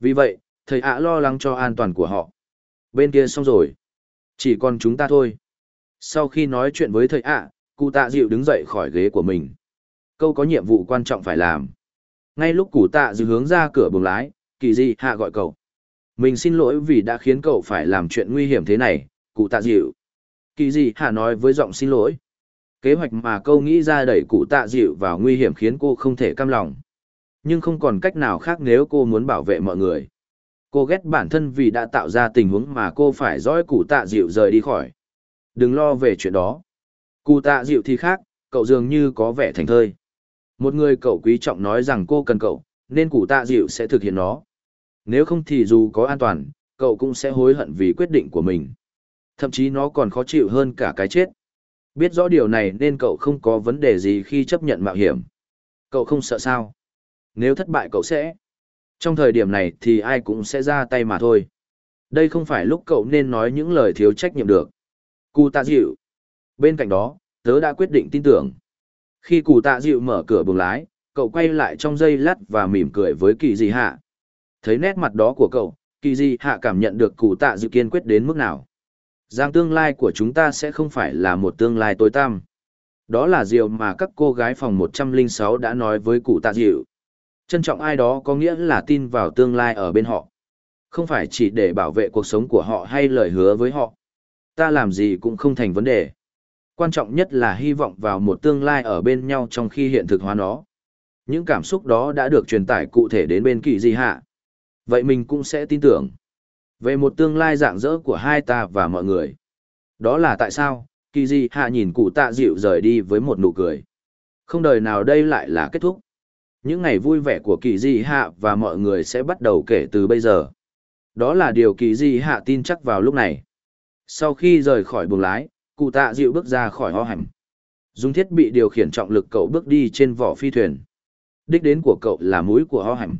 Vì vậy, thầy ạ lo lắng cho an toàn của họ. Bên kia xong rồi. Chỉ còn chúng ta thôi. Sau khi nói chuyện với thầy ạ, cụ tạ dịu đứng dậy khỏi ghế của mình. Câu có nhiệm vụ quan trọng phải làm. Ngay lúc cụ tạ dịu hướng ra cửa buồng lái, kỳ di hạ gọi cậu. Mình xin lỗi vì đã khiến cậu phải làm chuyện nguy hiểm thế này, cụ tạ dịu. Kỳ di hạ nói với giọng xin lỗi. Kế hoạch mà câu nghĩ ra đẩy cụ tạ dịu vào nguy hiểm khiến cô không thể cam lòng. Nhưng không còn cách nào khác nếu cô muốn bảo vệ mọi người. Cô ghét bản thân vì đã tạo ra tình huống mà cô phải dõi cụ tạ dịu rời đi khỏi. Đừng lo về chuyện đó. Cụ tạ dịu thì khác, cậu dường như có vẻ thành thơi. Một người cậu quý trọng nói rằng cô cần cậu, nên cụ tạ dịu sẽ thực hiện nó. Nếu không thì dù có an toàn, cậu cũng sẽ hối hận vì quyết định của mình. Thậm chí nó còn khó chịu hơn cả cái chết. Biết rõ điều này nên cậu không có vấn đề gì khi chấp nhận mạo hiểm. Cậu không sợ sao? Nếu thất bại cậu sẽ... Trong thời điểm này thì ai cũng sẽ ra tay mà thôi. Đây không phải lúc cậu nên nói những lời thiếu trách nhiệm được. Cụ tạ dịu. Bên cạnh đó, tớ đã quyết định tin tưởng. Khi cụ tạ dịu mở cửa buồng lái, cậu quay lại trong giây lát và mỉm cười với kỳ dị hạ. Thấy nét mặt đó của cậu, kỳ dị hạ cảm nhận được cụ tạ dịu kiên quyết đến mức nào. Giang tương lai của chúng ta sẽ không phải là một tương lai tối tăm. Đó là điều mà các cô gái phòng 106 đã nói với cụ tạ dịu. Trân trọng ai đó có nghĩa là tin vào tương lai ở bên họ. Không phải chỉ để bảo vệ cuộc sống của họ hay lời hứa với họ. Ta làm gì cũng không thành vấn đề. Quan trọng nhất là hy vọng vào một tương lai ở bên nhau trong khi hiện thực hóa nó. Những cảm xúc đó đã được truyền tải cụ thể đến bên kỳ di hạ. Vậy mình cũng sẽ tin tưởng. Về một tương lai dạng dỡ của hai ta và mọi người. Đó là tại sao, kỳ di hạ nhìn cụ tạ dịu rời đi với một nụ cười. Không đời nào đây lại là kết thúc. Những ngày vui vẻ của kỳ di hạ và mọi người sẽ bắt đầu kể từ bây giờ. Đó là điều kỳ di hạ tin chắc vào lúc này. Sau khi rời khỏi buồng lái, cụ tạ dịu bước ra khỏi ho hẳn. Dùng thiết bị điều khiển trọng lực cậu bước đi trên vỏ phi thuyền. Đích đến của cậu là mũi của ho hẳn.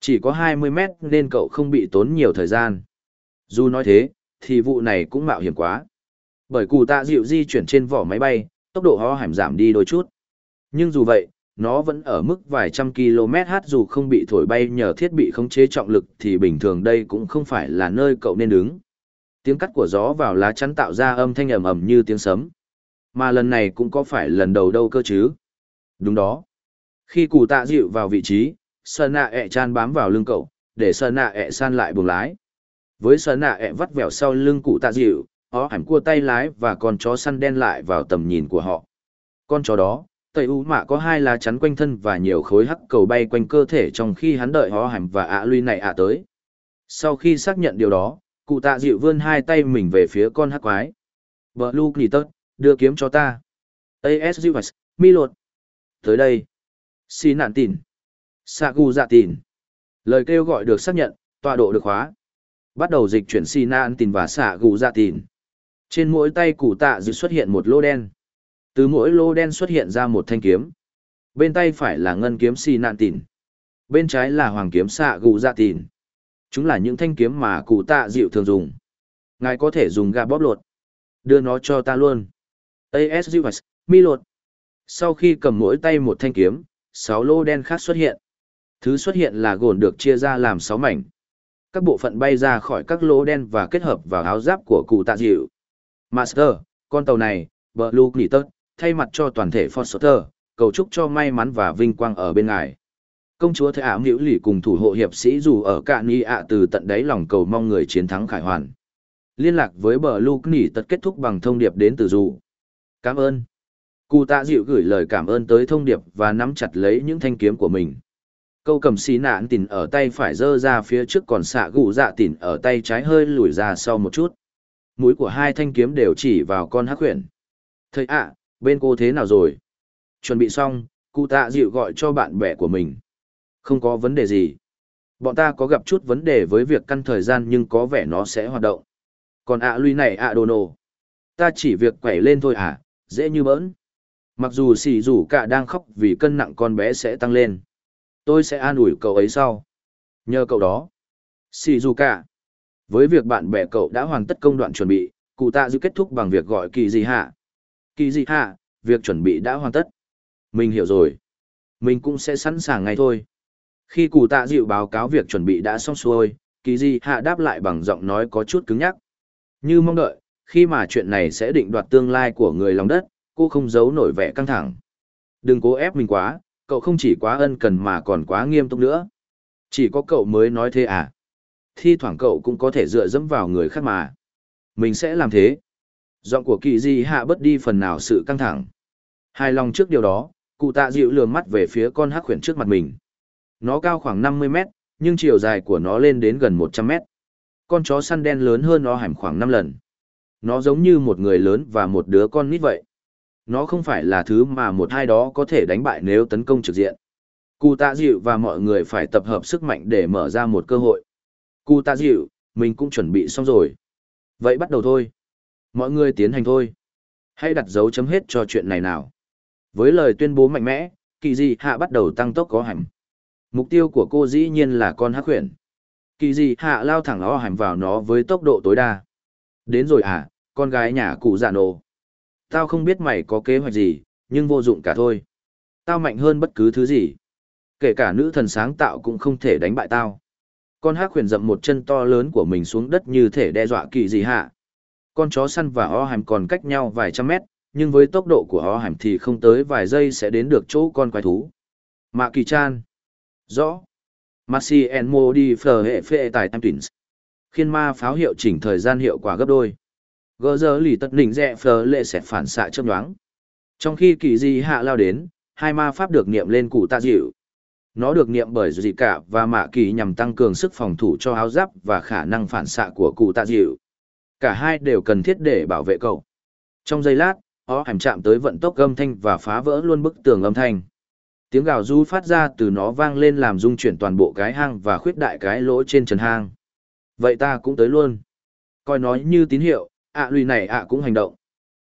Chỉ có 20 mét nên cậu không bị tốn nhiều thời gian. Dù nói thế, thì vụ này cũng mạo hiểm quá. Bởi cụ tạ dịu di chuyển trên vỏ máy bay, tốc độ ho hẳn giảm đi đôi chút. Nhưng dù vậy, nó vẫn ở mức vài trăm km h dù không bị thổi bay nhờ thiết bị khống chế trọng lực thì bình thường đây cũng không phải là nơi cậu nên đứng. Tiếng cắt của gió vào lá chắn tạo ra âm thanh ầm ầm như tiếng sấm. Mà lần này cũng có phải lần đầu đâu cơ chứ. Đúng đó. Khi cụ tạ dịu vào vị trí, sờ nạ ẹ chan bám vào lưng cậu, để sờ nạ ẹ san lại buồng lái. Với sờ nạ ẹ vắt vẻo sau lưng cụ tạ dịu, ó hẳn cua tay lái và con chó săn đen lại vào tầm nhìn của họ. Con chó đó, tây u mạ có hai lá chắn quanh thân và nhiều khối hắc cầu bay quanh cơ thể trong khi hắn đợi hó hẳn và ạ luy này ạ tới. Sau khi xác nhận điều đó, cụ tạ dịu vươn hai tay mình về phía con hắc quái. vợ lu kỳ tớt, đưa kiếm cho ta. AS Zivas, mi lột. Tới đây. Xì nạn Sạ Sagu dạ tìn. Lời kêu gọi được xác nhận, tọa độ được khóa. Bắt đầu dịch chuyển xì nạn tìn và sạ gù dạ tìn. Trên mỗi tay cụ tạ dự xuất hiện một lô đen. Từ mỗi lô đen xuất hiện ra một thanh kiếm. Bên tay phải là ngân kiếm xì nạn tìn. Bên trái là hoàng kiếm sạ gù dạ tìn. Chúng là những thanh kiếm mà cụ tạ dịu thường dùng. Ngài có thể dùng gà bóp lột. Đưa nó cho ta luôn. AS Zivas, mi lột. Sau khi cầm mỗi tay một thanh kiếm, sáu lô đen khác xuất hiện. Thứ xuất hiện là gồn được chia ra làm sáu mảnh. Các bộ phận bay ra khỏi các lỗ đen và kết hợp vào áo giáp của cụ tạ dịu. Master, con tàu này, Blue Knitter, thay mặt cho toàn thể Foster, cầu chúc cho may mắn và vinh quang ở bên ngài. Công chúa Thế ảo Hữu Lỷ cùng thủ hộ hiệp sĩ dù ở cạn ni ạ từ tận đáy lòng cầu mong người chiến thắng khải hoàn. Liên lạc với bờ Luke nỉ tật kết thúc bằng thông điệp đến từ dù. Cảm ơn. Cụ tạ dịu gửi lời cảm ơn tới thông điệp và nắm chặt lấy những thanh kiếm của mình. Câu cầm xì nạn tỉn ở tay phải dơ ra phía trước còn xạ gù dạ tỉn ở tay trái hơi lùi ra sau một chút. Mũi của hai thanh kiếm đều chỉ vào con hắc huyền. Thầy ạ, bên cô thế nào rồi? Chuẩn bị xong, cụ tạ dịu gọi cho bạn bè của mình. Không có vấn đề gì. Bọn ta có gặp chút vấn đề với việc căn thời gian nhưng có vẻ nó sẽ hoạt động. Còn ạ lui này ạ đồ nổ. Ta chỉ việc quẩy lên thôi à, dễ như bỡn. Mặc dù xì rủ cả đang khóc vì cân nặng con bé sẽ tăng lên. Tôi sẽ an ủi cậu ấy sau. Nhờ cậu đó. Shizuka. cả. Với việc bạn bè cậu đã hoàn tất công đoạn chuẩn bị, cụ tạ dư kết thúc bằng việc gọi kỳ gì hạ. Kỳ gì hạ, việc chuẩn bị đã hoàn tất. Mình hiểu rồi. Mình cũng sẽ sẵn sàng ngay thôi. Khi cụ tạ dịu báo cáo việc chuẩn bị đã xong xuôi, kỳ di hạ đáp lại bằng giọng nói có chút cứng nhắc. Như mong đợi, khi mà chuyện này sẽ định đoạt tương lai của người lòng đất, cô không giấu nổi vẻ căng thẳng. Đừng cố ép mình quá, cậu không chỉ quá ân cần mà còn quá nghiêm túc nữa. Chỉ có cậu mới nói thế à? Thi thoảng cậu cũng có thể dựa dẫm vào người khác mà. Mình sẽ làm thế. Giọng của kỳ di hạ bớt đi phần nào sự căng thẳng. Hài lòng trước điều đó, cụ tạ dịu lườm mắt về phía con hắc khuyển trước mặt mình. Nó cao khoảng 50 mét, nhưng chiều dài của nó lên đến gần 100 mét. Con chó săn đen lớn hơn nó hẳn khoảng 5 lần. Nó giống như một người lớn và một đứa con nít vậy. Nó không phải là thứ mà một hai đó có thể đánh bại nếu tấn công trực diện. Cụ tạ dịu và mọi người phải tập hợp sức mạnh để mở ra một cơ hội. Cụ tạ dịu, mình cũng chuẩn bị xong rồi. Vậy bắt đầu thôi. Mọi người tiến hành thôi. Hãy đặt dấu chấm hết cho chuyện này nào. Với lời tuyên bố mạnh mẽ, kỳ dị hạ bắt đầu tăng tốc có hành. Mục tiêu của cô dĩ nhiên là con hắc huyền. Kỳ dị hạ lao thẳng ó hành vào nó với tốc độ tối đa. Đến rồi à, con gái nhà cụ dạ nổ. Tao không biết mày có kế hoạch gì, nhưng vô dụng cả thôi. Tao mạnh hơn bất cứ thứ gì. Kể cả nữ thần sáng tạo cũng không thể đánh bại tao. Con hắc khuyển dậm một chân to lớn của mình xuống đất như thể đe dọa kỳ dị hạ. Con chó săn và o hàm còn cách nhau vài trăm mét, nhưng với tốc độ của o hàm thì không tới vài giây sẽ đến được chỗ con quái thú. Mạ kỳ chan. Rõ. Maxi Enmo đi phở hệ phê tại Tam tuyển. Khiên ma pháo hiệu chỉnh thời gian hiệu quả gấp đôi. Gỡ giờ lì tật đỉnh rẽ phờ lệ xẹt phản xạ chớp nhoáng. Trong khi kỳ di hạ lao đến, hai ma pháp được niệm lên cụ tạ dịu. Nó được niệm bởi dị cả và mạ kỳ nhằm tăng cường sức phòng thủ cho áo giáp và khả năng phản xạ của cụ tạ dịu. Cả hai đều cần thiết để bảo vệ cậu. Trong giây lát, ó hàm chạm tới vận tốc âm thanh và phá vỡ luôn bức tường âm thanh. Tiếng gào du phát ra từ nó vang lên làm rung chuyển toàn bộ cái hang và khuyết đại cái lỗ trên trần hang. Vậy ta cũng tới luôn. Coi nó như tín hiệu, ạ à lùi này ạ cũng hành động.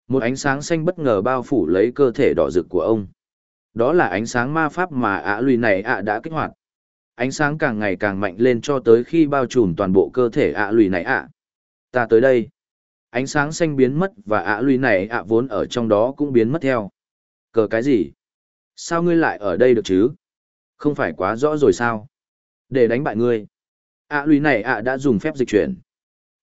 Một ánh sáng xanh bất ngờ bao phủ lấy cơ thể đỏ rực của ông. Đó là ánh sáng ma pháp mà ạ à lùi này ạ đã kích hoạt. Ánh sáng càng ngày càng mạnh lên cho tới khi bao trùm toàn bộ cơ thể ạ lùi này ạ. Ta tới đây. Ánh sáng xanh biến mất và ạ lùi này ạ vốn ở trong đó cũng biến mất theo. Cờ cái gì? Sao ngươi lại ở đây được chứ? Không phải quá rõ rồi sao? Để đánh bại ngươi. ạ lùi này ạ đã dùng phép dịch chuyển.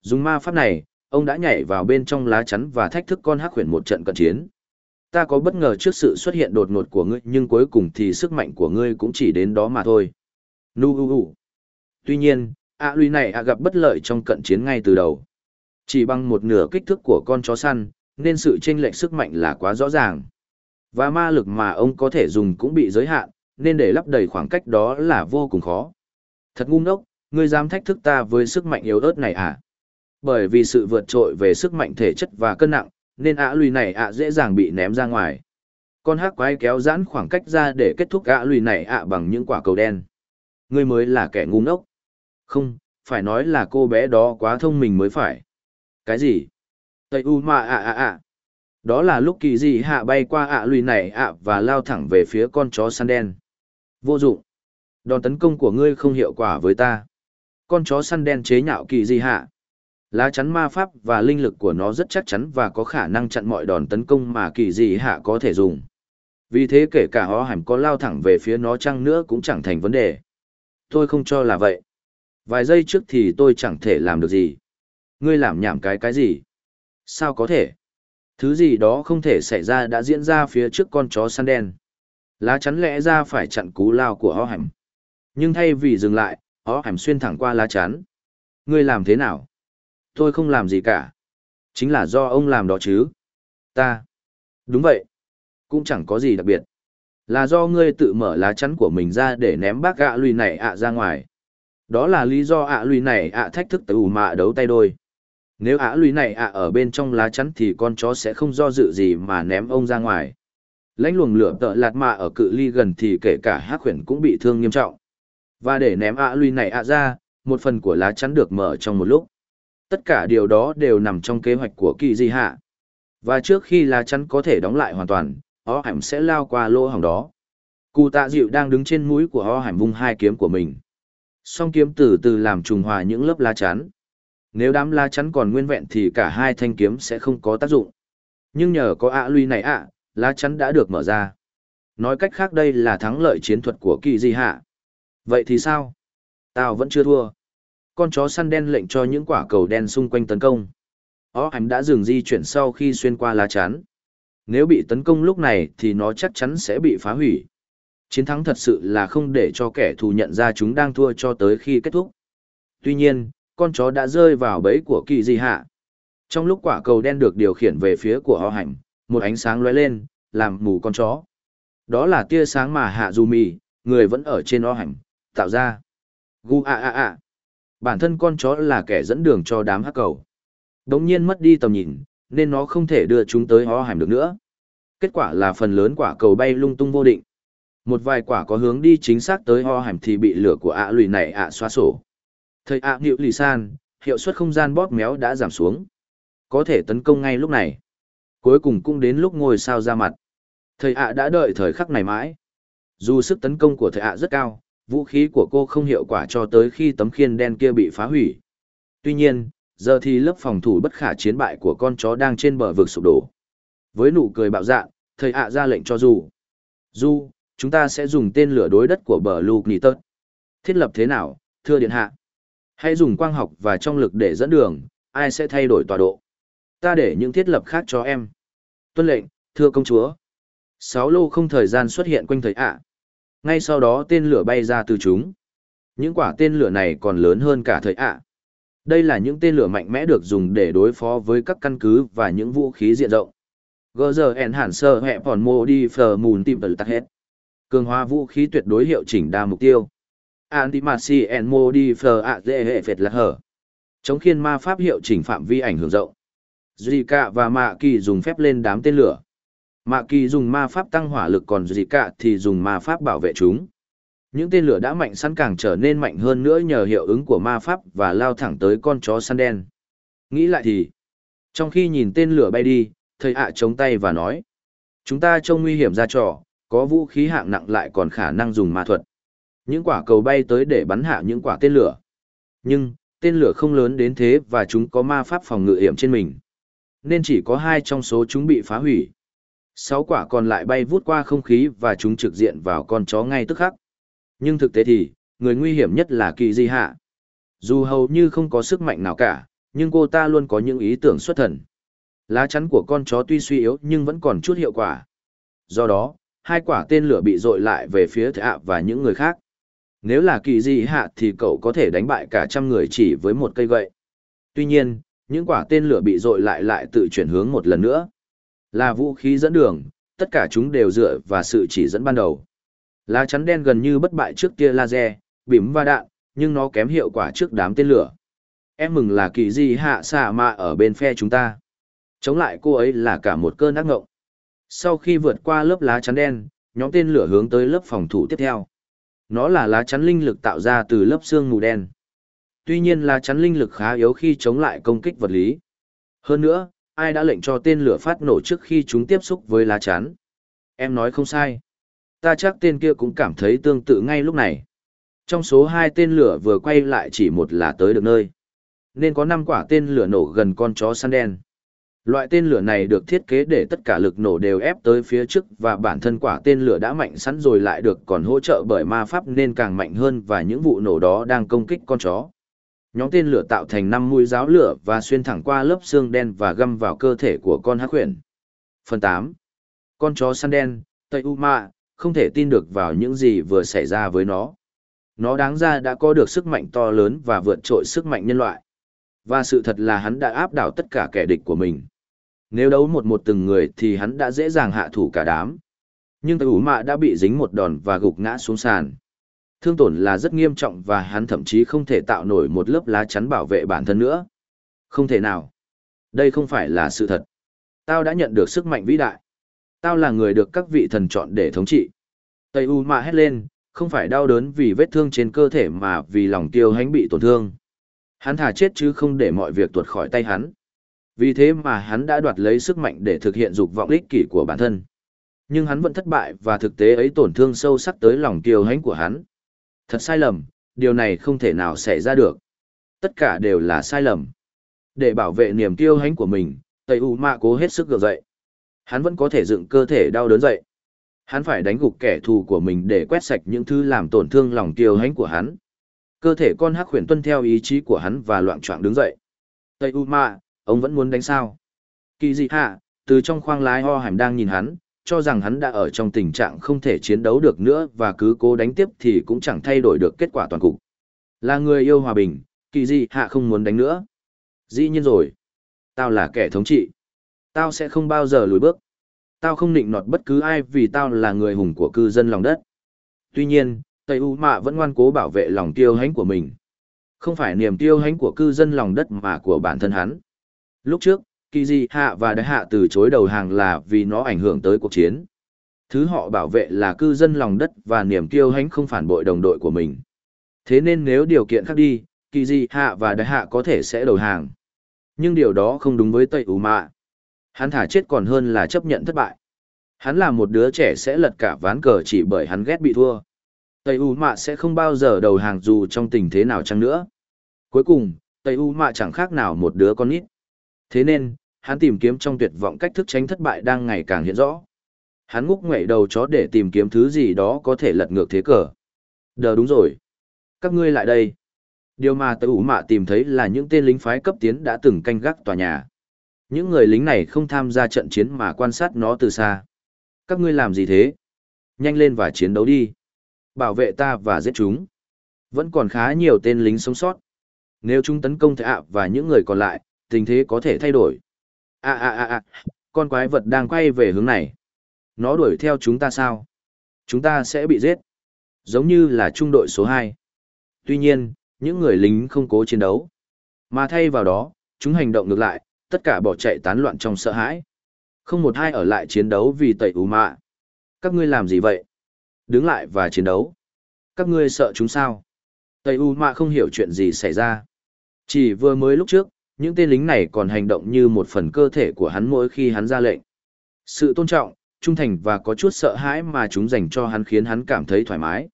Dùng ma pháp này, ông đã nhảy vào bên trong lá chắn và thách thức con hắc huyền một trận cận chiến. Ta có bất ngờ trước sự xuất hiện đột ngột của ngươi nhưng cuối cùng thì sức mạnh của ngươi cũng chỉ đến đó mà thôi. Nu u u. Tuy nhiên, ạ lùi này ạ gặp bất lợi trong cận chiến ngay từ đầu. Chỉ bằng một nửa kích thước của con chó săn, nên sự chênh lệch sức mạnh là quá rõ ràng. Và ma lực mà ông có thể dùng cũng bị giới hạn, nên để lấp đầy khoảng cách đó là vô cùng khó. Thật ngu ngốc, ngươi dám thách thức ta với sức mạnh yếu ớt này à? Bởi vì sự vượt trội về sức mạnh thể chất và cân nặng, nên ạ lùi này ạ dễ dàng bị ném ra ngoài. Con hắc quái kéo giãn khoảng cách ra để kết thúc ạ lùi này ạ bằng những quả cầu đen. Ngươi mới là kẻ ngu ngốc. Không, phải nói là cô bé đó quá thông minh mới phải. Cái gì? Tây U mà ạ ạ ạ. Đó là lúc kỳ dị hạ bay qua ạ lùi này ạ và lao thẳng về phía con chó săn đen. Vô dụng. Đòn tấn công của ngươi không hiệu quả với ta. Con chó săn đen chế nhạo kỳ dị hạ. Lá chắn ma pháp và linh lực của nó rất chắc chắn và có khả năng chặn mọi đòn tấn công mà kỳ dị hạ có thể dùng. Vì thế kể cả ho hẳn có lao thẳng về phía nó chăng nữa cũng chẳng thành vấn đề. Tôi không cho là vậy. Vài giây trước thì tôi chẳng thể làm được gì. Ngươi làm nhảm cái cái gì? Sao có thể? Thứ gì đó không thể xảy ra đã diễn ra phía trước con chó săn đen. Lá chắn lẽ ra phải chặn cú lao của ho hẳn. Nhưng thay vì dừng lại, ó hẳn xuyên thẳng qua lá chắn. Ngươi làm thế nào? Tôi không làm gì cả. Chính là do ông làm đó chứ. Ta. Đúng vậy. Cũng chẳng có gì đặc biệt. Là do ngươi tự mở lá chắn của mình ra để ném bác ạ lùi này ạ ra ngoài. Đó là lý do ạ lùi này ạ thách thức tử mạ đấu tay đôi. Nếu ạ lùi này ạ ở bên trong lá chắn thì con chó sẽ không do dự gì mà ném ông ra ngoài. Lãnh luồng lửa tợ lạt mạ ở cự ly gần thì kể cả hắc khuyển cũng bị thương nghiêm trọng. Và để ném ạ lùi này ạ ra, một phần của lá chắn được mở trong một lúc. Tất cả điều đó đều nằm trong kế hoạch của kỳ di hạ. Và trước khi lá chắn có thể đóng lại hoàn toàn, o hẳm sẽ lao qua lỗ hỏng đó. Cụ tạ dịu đang đứng trên mũi của o hẳm vung hai kiếm của mình. Song kiếm từ từ làm trùng hòa những lớp lá chắn. Nếu đám lá chắn còn nguyên vẹn thì cả hai thanh kiếm sẽ không có tác dụng. Nhưng nhờ có ạ à này ạ, lá chắn đã được mở ra. Nói cách khác đây là thắng lợi chiến thuật của kỳ di hạ. Vậy thì sao? Tao vẫn chưa thua. Con chó săn đen lệnh cho những quả cầu đen xung quanh tấn công. Ó hành đã dừng di chuyển sau khi xuyên qua lá chắn. Nếu bị tấn công lúc này thì nó chắc chắn sẽ bị phá hủy. Chiến thắng thật sự là không để cho kẻ thù nhận ra chúng đang thua cho tới khi kết thúc. Tuy nhiên, con chó đã rơi vào bẫy của kỳ di hạ. Trong lúc quả cầu đen được điều khiển về phía của họ hành, một ánh sáng lóe lên, làm mù con chó. Đó là tia sáng mà hạ dù mì, người vẫn ở trên o hành, tạo ra. Gu a a a. Bản thân con chó là kẻ dẫn đường cho đám hắc cầu. Đống nhiên mất đi tầm nhìn, nên nó không thể đưa chúng tới ho hàm được nữa. Kết quả là phần lớn quả cầu bay lung tung vô định. Một vài quả có hướng đi chính xác tới ho hàm thì bị lửa của ạ lùi này ạ xóa sổ. thời ạ hiệu lì san, hiệu suất không gian bóp méo đã giảm xuống. Có thể tấn công ngay lúc này. Cuối cùng cũng đến lúc ngôi sao ra mặt. Thầy ạ đã đợi thời khắc này mãi. Dù sức tấn công của thầy ạ rất cao, vũ khí của cô không hiệu quả cho tới khi tấm khiên đen kia bị phá hủy. Tuy nhiên, giờ thì lớp phòng thủ bất khả chiến bại của con chó đang trên bờ vực sụp đổ. Với nụ cười bạo dạn, thầy ạ ra lệnh cho Du. Du, chúng ta sẽ dùng tên lửa đối đất của bờ Luke Nitter. Thiết lập thế nào, thưa điện hạ? Hãy dùng quang học và trong lực để dẫn đường, ai sẽ thay đổi tọa độ. Ta để những thiết lập khác cho em. Tuân lệnh, thưa công chúa. Sáu lô không thời gian xuất hiện quanh Thầy ạ. Ngay sau đó tên lửa bay ra từ chúng. Những quả tên lửa này còn lớn hơn cả thời ạ. Đây là những tên lửa mạnh mẽ được dùng để đối phó với các căn cứ và những vũ khí diện rộng. GZN hẳn sơ hẹ phòn mô đi phờ mùn tìm tật tắt hết. Cường hóa vũ khí tuyệt đối hiệu chỉnh đa mục tiêu. Antimasi and phờ ạ dễ hệ phệt lạc hở. Chống khiên ma pháp hiệu chỉnh phạm vi ảnh hưởng rộng. Zika và Mạ Kỳ dùng phép lên đám tên lửa. Mạ Kỳ dùng ma pháp tăng hỏa lực còn Zika thì dùng ma pháp bảo vệ chúng. Những tên lửa đã mạnh sẵn càng trở nên mạnh hơn nữa nhờ hiệu ứng của ma pháp và lao thẳng tới con chó săn đen. Nghĩ lại thì, trong khi nhìn tên lửa bay đi, thầy ạ chống tay và nói. Chúng ta trông nguy hiểm ra trò, có vũ khí hạng nặng lại còn khả năng dùng ma thuật. Những quả cầu bay tới để bắn hạ những quả tên lửa. Nhưng, tên lửa không lớn đến thế và chúng có ma pháp phòng ngự hiểm trên mình. Nên chỉ có hai trong số chúng bị phá hủy. Sáu quả còn lại bay vút qua không khí và chúng trực diện vào con chó ngay tức khắc. Nhưng thực tế thì, người nguy hiểm nhất là kỳ di hạ. Dù hầu như không có sức mạnh nào cả, nhưng cô ta luôn có những ý tưởng xuất thần. Lá chắn của con chó tuy suy yếu nhưng vẫn còn chút hiệu quả. Do đó, hai quả tên lửa bị dội lại về phía thạ và những người khác. Nếu là kỳ di hạ thì cậu có thể đánh bại cả trăm người chỉ với một cây gậy. Tuy nhiên, những quả tên lửa bị dội lại lại tự chuyển hướng một lần nữa. Là vũ khí dẫn đường, tất cả chúng đều dựa vào sự chỉ dẫn ban đầu. Lá chắn đen gần như bất bại trước tia laser, bìm va đạn, nhưng nó kém hiệu quả trước đám tên lửa. Em mừng là kỳ di hạ xạ mạ ở bên phe chúng ta. Chống lại cô ấy là cả một cơn ác ngộng. Sau khi vượt qua lớp lá chắn đen, nhóm tên lửa hướng tới lớp phòng thủ tiếp theo. Nó là lá chắn linh lực tạo ra từ lớp xương mù đen. Tuy nhiên lá chắn linh lực khá yếu khi chống lại công kích vật lý. Hơn nữa, ai đã lệnh cho tên lửa phát nổ trước khi chúng tiếp xúc với lá chắn? Em nói không sai. Ta chắc tên kia cũng cảm thấy tương tự ngay lúc này. Trong số hai tên lửa vừa quay lại chỉ một là tới được nơi. Nên có năm quả tên lửa nổ gần con chó săn đen. Loại tên lửa này được thiết kế để tất cả lực nổ đều ép tới phía trước và bản thân quả tên lửa đã mạnh sẵn rồi lại được còn hỗ trợ bởi ma pháp nên càng mạnh hơn và những vụ nổ đó đang công kích con chó. Nhóm tên lửa tạo thành năm mũi giáo lửa và xuyên thẳng qua lớp xương đen và găm vào cơ thể của con hắc huyền. Phần 8. Con chó săn đen, Tây Ma, không thể tin được vào những gì vừa xảy ra với nó. Nó đáng ra đã có được sức mạnh to lớn và vượt trội sức mạnh nhân loại. Và sự thật là hắn đã áp đảo tất cả kẻ địch của mình. Nếu đấu một một từng người thì hắn đã dễ dàng hạ thủ cả đám. Nhưng Tây U Mạ đã bị dính một đòn và gục ngã xuống sàn. Thương tổn là rất nghiêm trọng và hắn thậm chí không thể tạo nổi một lớp lá chắn bảo vệ bản thân nữa. Không thể nào. Đây không phải là sự thật. Tao đã nhận được sức mạnh vĩ đại. Tao là người được các vị thần chọn để thống trị. Tây U Mạ hét lên, không phải đau đớn vì vết thương trên cơ thể mà vì lòng tiêu hánh bị tổn thương. Hắn thả chết chứ không để mọi việc tuột khỏi tay hắn. Vì thế mà hắn đã đoạt lấy sức mạnh để thực hiện dục vọng ích kỷ của bản thân. Nhưng hắn vẫn thất bại và thực tế ấy tổn thương sâu sắc tới lòng tiêu hánh của hắn. Thật sai lầm, điều này không thể nào xảy ra được. Tất cả đều là sai lầm. Để bảo vệ niềm kiêu hãnh của mình, Tây U Mạ cố hết sức gượng dậy. Hắn vẫn có thể dựng cơ thể đau đớn dậy. Hắn phải đánh gục kẻ thù của mình để quét sạch những thứ làm tổn thương lòng kiêu hãnh của hắn. Cơ thể con hắc khuyển tuân theo ý chí của hắn và loạn trọng đứng dậy. Tây U Ma, ông vẫn muốn đánh sao? Kỳ dị hạ, từ trong khoang lái ho hàm đang nhìn hắn, cho rằng hắn đã ở trong tình trạng không thể chiến đấu được nữa và cứ cố đánh tiếp thì cũng chẳng thay đổi được kết quả toàn cục. Là người yêu hòa bình, kỳ dị hạ không muốn đánh nữa. Dĩ nhiên rồi. Tao là kẻ thống trị. Tao sẽ không bao giờ lùi bước. Tao không định nọt bất cứ ai vì tao là người hùng của cư dân lòng đất. Tuy nhiên, Tây U Mạ vẫn ngoan cố bảo vệ lòng tiêu hãnh của mình. Không phải niềm tiêu hãnh của cư dân lòng đất mà của bản thân hắn. Lúc trước, Kỳ Di Hạ và Đại Hạ từ chối đầu hàng là vì nó ảnh hưởng tới cuộc chiến. Thứ họ bảo vệ là cư dân lòng đất và niềm kiêu hãnh không phản bội đồng đội của mình. Thế nên nếu điều kiện khác đi, Kỳ Di Hạ và Đại Hạ có thể sẽ đầu hàng. Nhưng điều đó không đúng với Tây ủ Mạ. Hắn thả chết còn hơn là chấp nhận thất bại. Hắn là một đứa trẻ sẽ lật cả ván cờ chỉ bởi hắn ghét bị thua. Tây U Mạ sẽ không bao giờ đầu hàng dù trong tình thế nào chăng nữa. Cuối cùng, Tây U Mạ chẳng khác nào một đứa con nít. Thế nên, hắn tìm kiếm trong tuyệt vọng cách thức tránh thất bại đang ngày càng hiện rõ. Hắn ngúc ngẩy đầu chó để tìm kiếm thứ gì đó có thể lật ngược thế cờ. Đờ đúng rồi. Các ngươi lại đây. Điều mà Tây ủ Mạ tìm thấy là những tên lính phái cấp tiến đã từng canh gác tòa nhà. Những người lính này không tham gia trận chiến mà quan sát nó từ xa. Các ngươi làm gì thế? Nhanh lên và chiến đấu đi. Bảo vệ ta và giết chúng. Vẫn còn khá nhiều tên lính sống sót. Nếu chúng tấn công thệ ạ và những người còn lại, tình thế có thể thay đổi. À à à à, con quái vật đang quay về hướng này. Nó đuổi theo chúng ta sao? Chúng ta sẽ bị giết. Giống như là trung đội số 2. Tuy nhiên, những người lính không cố chiến đấu. Mà thay vào đó, chúng hành động ngược lại, tất cả bỏ chạy tán loạn trong sợ hãi. Không một ai ở lại chiến đấu vì tẩy ủ mạ. Các ngươi làm gì vậy? Đứng lại và chiến đấu. Các ngươi sợ chúng sao? Tẩy U mạ không hiểu chuyện gì xảy ra. Chỉ vừa mới lúc trước, những tên lính này còn hành động như một phần cơ thể của hắn mỗi khi hắn ra lệnh. Sự tôn trọng, trung thành và có chút sợ hãi mà chúng dành cho hắn khiến hắn cảm thấy thoải mái.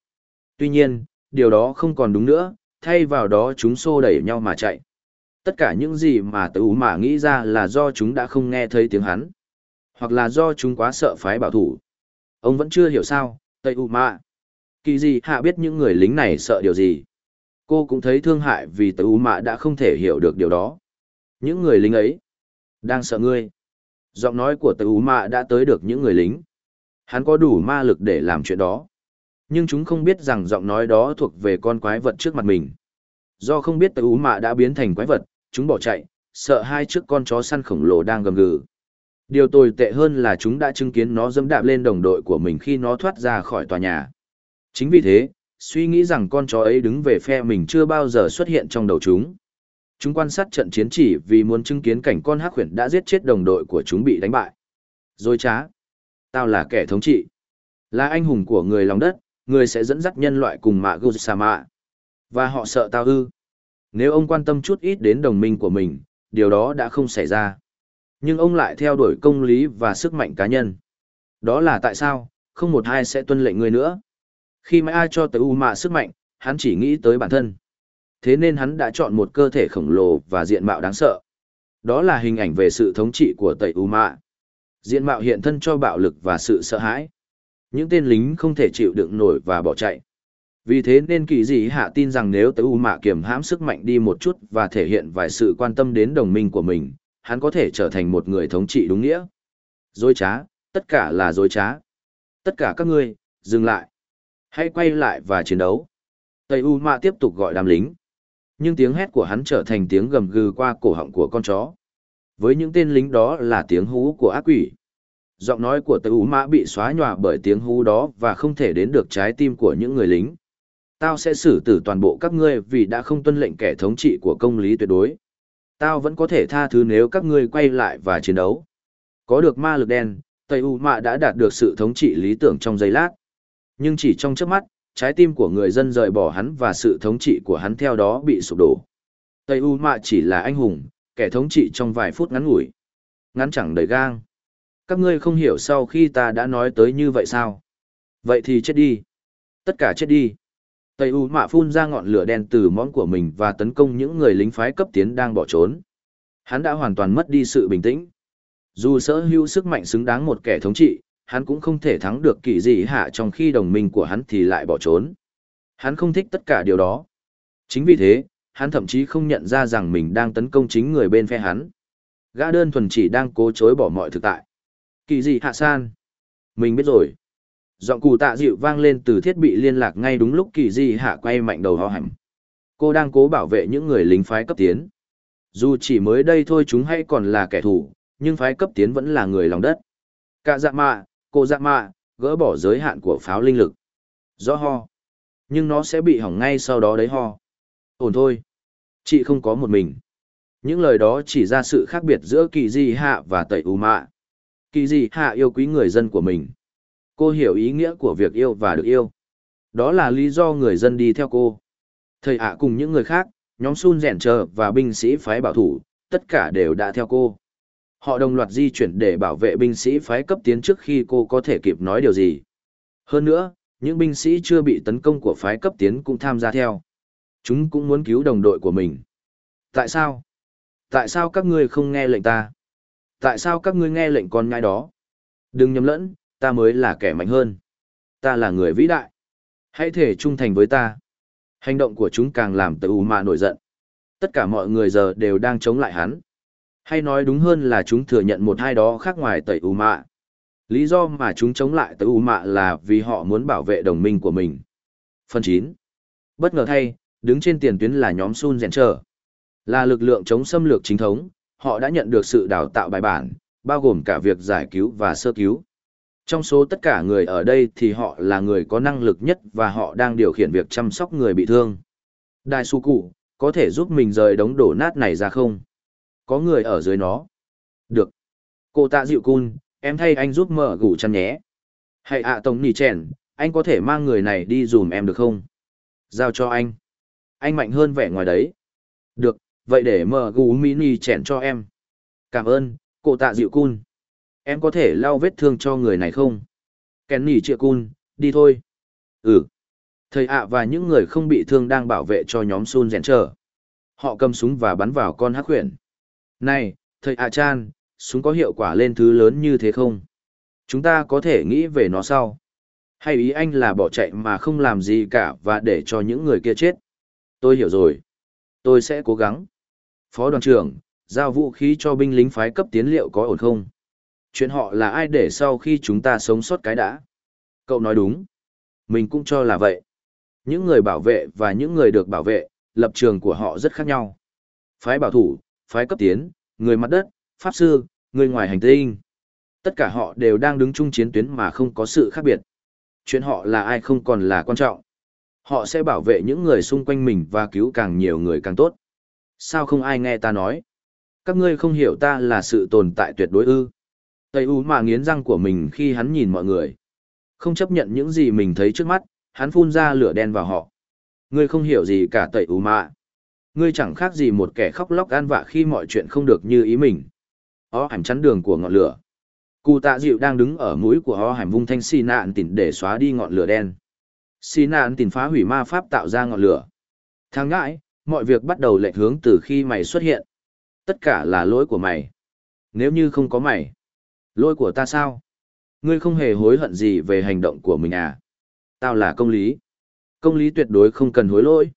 Tuy nhiên, điều đó không còn đúng nữa, thay vào đó chúng xô đẩy nhau mà chạy. Tất cả những gì mà tử mà nghĩ ra là do chúng đã không nghe thấy tiếng hắn. Hoặc là do chúng quá sợ phái bảo thủ. Ông vẫn chưa hiểu sao, Tây U Mạ. Kỳ gì hạ biết những người lính này sợ điều gì. Cô cũng thấy thương hại vì Tây U Mạ đã không thể hiểu được điều đó. Những người lính ấy, đang sợ ngươi. Giọng nói của Tây U Mạ đã tới được những người lính. Hắn có đủ ma lực để làm chuyện đó. Nhưng chúng không biết rằng giọng nói đó thuộc về con quái vật trước mặt mình. Do không biết Tây U Mạ đã biến thành quái vật, chúng bỏ chạy, sợ hai chiếc con chó săn khổng lồ đang gầm gừ. Điều tồi tệ hơn là chúng đã chứng kiến nó dẫm đạp lên đồng đội của mình khi nó thoát ra khỏi tòa nhà. Chính vì thế, suy nghĩ rằng con chó ấy đứng về phe mình chưa bao giờ xuất hiện trong đầu chúng. Chúng quan sát trận chiến chỉ vì muốn chứng kiến cảnh con hắc khuyển đã giết chết đồng đội của chúng bị đánh bại. Rồi trá. Tao là kẻ thống trị. Là anh hùng của người lòng đất, người sẽ dẫn dắt nhân loại cùng mạ Gusama. Và họ sợ tao ư. Nếu ông quan tâm chút ít đến đồng minh của mình, điều đó đã không xảy ra. Nhưng ông lại theo đuổi công lý và sức mạnh cá nhân. Đó là tại sao, không một ai sẽ tuân lệnh người nữa. Khi mà ai cho tới U mạ sức mạnh, hắn chỉ nghĩ tới bản thân. Thế nên hắn đã chọn một cơ thể khổng lồ và diện mạo đáng sợ. Đó là hình ảnh về sự thống trị của tẩy U mạ. Diện mạo hiện thân cho bạo lực và sự sợ hãi. Những tên lính không thể chịu đựng nổi và bỏ chạy. Vì thế nên kỳ dị hạ tin rằng nếu Tẩy U Mạ kiềm hãm sức mạnh đi một chút và thể hiện vài sự quan tâm đến đồng minh của mình, hắn có thể trở thành một người thống trị đúng nghĩa. Dối trá, tất cả là dối trá. Tất cả các ngươi, dừng lại. Hãy quay lại và chiến đấu. Tây U Mạ tiếp tục gọi đám lính. Nhưng tiếng hét của hắn trở thành tiếng gầm gừ qua cổ họng của con chó. Với những tên lính đó là tiếng hú của ác quỷ. Giọng nói của Tây U Mã bị xóa nhòa bởi tiếng hú đó và không thể đến được trái tim của những người lính. Tao sẽ xử tử toàn bộ các ngươi vì đã không tuân lệnh kẻ thống trị của công lý tuyệt đối. Tao vẫn có thể tha thứ nếu các ngươi quay lại và chiến đấu. Có được ma lực đen, Tây U Mạ đã đạt được sự thống trị lý tưởng trong giây lát. Nhưng chỉ trong chớp mắt, trái tim của người dân rời bỏ hắn và sự thống trị của hắn theo đó bị sụp đổ. Tây U Mạ chỉ là anh hùng, kẻ thống trị trong vài phút ngắn ngủi. Ngắn chẳng đầy gang. Các ngươi không hiểu sau khi ta đã nói tới như vậy sao? Vậy thì chết đi. Tất cả chết đi. Tây U Mạ phun ra ngọn lửa đen từ món của mình và tấn công những người lính phái cấp tiến đang bỏ trốn. Hắn đã hoàn toàn mất đi sự bình tĩnh. Dù sở hữu sức mạnh xứng đáng một kẻ thống trị, hắn cũng không thể thắng được kỳ dị hạ trong khi đồng minh của hắn thì lại bỏ trốn. Hắn không thích tất cả điều đó. Chính vì thế, hắn thậm chí không nhận ra rằng mình đang tấn công chính người bên phe hắn. Gã đơn thuần chỉ đang cố chối bỏ mọi thực tại. Kỳ dị hạ san. Mình biết rồi. Giọng cụ tạ dịu vang lên từ thiết bị liên lạc ngay đúng lúc kỳ dị hạ quay mạnh đầu ho hẳn. Cô đang cố bảo vệ những người lính phái cấp tiến. Dù chỉ mới đây thôi chúng hay còn là kẻ thù, nhưng phái cấp tiến vẫn là người lòng đất. Cả dạ mạ, cô dạ mạ, gỡ bỏ giới hạn của pháo linh lực. Rõ ho. Nhưng nó sẽ bị hỏng ngay sau đó đấy ho. Ổn thôi. Chị không có một mình. Những lời đó chỉ ra sự khác biệt giữa kỳ di hạ và tẩy u mạ. Kỳ di hạ yêu quý người dân của mình. Cô hiểu ý nghĩa của việc yêu và được yêu. Đó là lý do người dân đi theo cô. Thầy ạ cùng những người khác, nhóm Sun rèn chờ và binh sĩ phái bảo thủ, tất cả đều đã theo cô. Họ đồng loạt di chuyển để bảo vệ binh sĩ phái cấp tiến trước khi cô có thể kịp nói điều gì. Hơn nữa, những binh sĩ chưa bị tấn công của phái cấp tiến cũng tham gia theo. Chúng cũng muốn cứu đồng đội của mình. Tại sao? Tại sao các ngươi không nghe lệnh ta? Tại sao các ngươi nghe lệnh con nhai đó? Đừng nhầm lẫn, ta mới là kẻ mạnh hơn. Ta là người vĩ đại. Hãy thể trung thành với ta. Hành động của chúng càng làm tự mà nổi giận. Tất cả mọi người giờ đều đang chống lại hắn. Hay nói đúng hơn là chúng thừa nhận một hai đó khác ngoài tẩy ủ mạ. Lý do mà chúng chống lại tẩy ủ mạ là vì họ muốn bảo vệ đồng minh của mình. Phần 9. Bất ngờ thay, đứng trên tiền tuyến là nhóm Sun Dẹn Trở. Là lực lượng chống xâm lược chính thống, họ đã nhận được sự đào tạo bài bản, bao gồm cả việc giải cứu và sơ cứu. Trong số tất cả người ở đây thì họ là người có năng lực nhất và họ đang điều khiển việc chăm sóc người bị thương. Đại su cụ, có thể giúp mình rời đống đổ nát này ra không? Có người ở dưới nó. Được. Cô tạ dịu cun, em thay anh giúp mở gủ chăn nhé. Hãy ạ tổng nỉ chèn, anh có thể mang người này đi dùm em được không? Giao cho anh. Anh mạnh hơn vẻ ngoài đấy. Được, vậy để mở gủ mini chèn cho em. Cảm ơn, cô tạ dịu cun. Em có thể lau vết thương cho người này không? Kèn nỉ trịa cun, đi thôi. Ừ. Thầy ạ và những người không bị thương đang bảo vệ cho nhóm Sun rèn trở. Họ cầm súng và bắn vào con hắc khuyển. Này, thầy ạ chan, súng có hiệu quả lên thứ lớn như thế không? Chúng ta có thể nghĩ về nó sau. Hay ý anh là bỏ chạy mà không làm gì cả và để cho những người kia chết? Tôi hiểu rồi. Tôi sẽ cố gắng. Phó đoàn trưởng, giao vũ khí cho binh lính phái cấp tiến liệu có ổn không? Chuyện họ là ai để sau khi chúng ta sống sót cái đã? Cậu nói đúng. Mình cũng cho là vậy. Những người bảo vệ và những người được bảo vệ, lập trường của họ rất khác nhau. Phái bảo thủ, phái cấp tiến, người mặt đất, pháp sư, người ngoài hành tinh. Tất cả họ đều đang đứng chung chiến tuyến mà không có sự khác biệt. Chuyện họ là ai không còn là quan trọng. Họ sẽ bảo vệ những người xung quanh mình và cứu càng nhiều người càng tốt. Sao không ai nghe ta nói? Các ngươi không hiểu ta là sự tồn tại tuyệt đối ư. Tây U mà nghiến răng của mình khi hắn nhìn mọi người. Không chấp nhận những gì mình thấy trước mắt, hắn phun ra lửa đen vào họ. Ngươi không hiểu gì cả Tây U mà. Ngươi chẳng khác gì một kẻ khóc lóc gan vạ khi mọi chuyện không được như ý mình. Ó hẳn chắn đường của ngọn lửa. Cụ tạ dịu đang đứng ở mũi của ho hàm vung thanh xì nạn tỉn để xóa đi ngọn lửa đen. Xì nạn tỉn phá hủy ma pháp tạo ra ngọn lửa. Thang ngãi, mọi việc bắt đầu lệch hướng từ khi mày xuất hiện. Tất cả là lỗi của mày. Nếu như không có mày, lỗi của ta sao? Ngươi không hề hối hận gì về hành động của mình à? Tao là công lý. Công lý tuyệt đối không cần hối lỗi.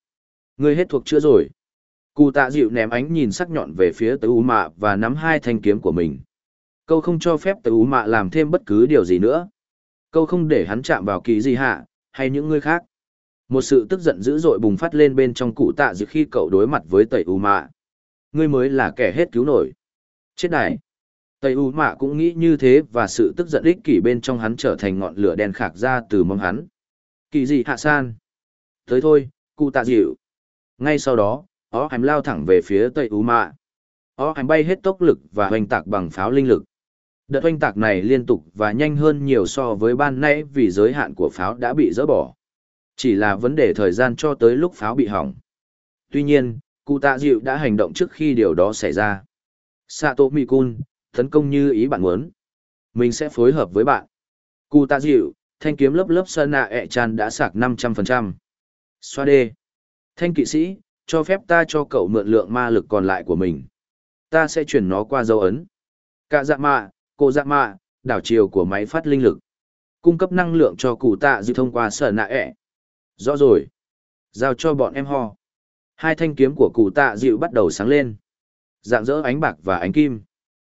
Ngươi hết thuộc chữa rồi. Cụ tạ dịu ném ánh nhìn sắc nhọn về phía tứ ú mạ và nắm hai thanh kiếm của mình. Câu không cho phép tứ ú mạ làm thêm bất cứ điều gì nữa. Câu không để hắn chạm vào kỳ gì hạ, hay những người khác. Một sự tức giận dữ dội bùng phát lên bên trong cụ tạ dịu khi cậu đối mặt với tẩy u mạ. Ngươi mới là kẻ hết cứu nổi. Chết đại. Tây U Mạ cũng nghĩ như thế và sự tức giận ích kỷ bên trong hắn trở thành ngọn lửa đen khạc ra từ mong hắn. Kỳ dị hạ san. Tới thôi, cụ tạ dịu. Ngay sau đó, ó hành lao thẳng về phía Tây U Mạ. Ó hành bay hết tốc lực và oanh tạc bằng pháo linh lực. Đợt oanh tạc này liên tục và nhanh hơn nhiều so với ban nãy vì giới hạn của pháo đã bị dỡ bỏ. Chỉ là vấn đề thời gian cho tới lúc pháo bị hỏng. Tuy nhiên, cụ tạ dịu đã hành động trước khi điều đó xảy ra. Sato Mikun, tấn công như ý bạn muốn. Mình sẽ phối hợp với bạn. Cụ tạ dịu, thanh kiếm lớp lớp sơn nạ ẹ chan đã sạc 500%. Xoa đê. Thanh kỵ sĩ, cho phép ta cho cậu mượn lượng ma lực còn lại của mình. Ta sẽ chuyển nó qua dấu ấn. Cả dạ mạ, cô dạ mạ, đảo chiều của máy phát linh lực. Cung cấp năng lượng cho cụ tạ dự thông qua sở nạ ẹ. Rõ rồi. Giao cho bọn em ho. Hai thanh kiếm của cụ tạ dịu bắt đầu sáng lên. Dạng dỡ ánh bạc và ánh kim.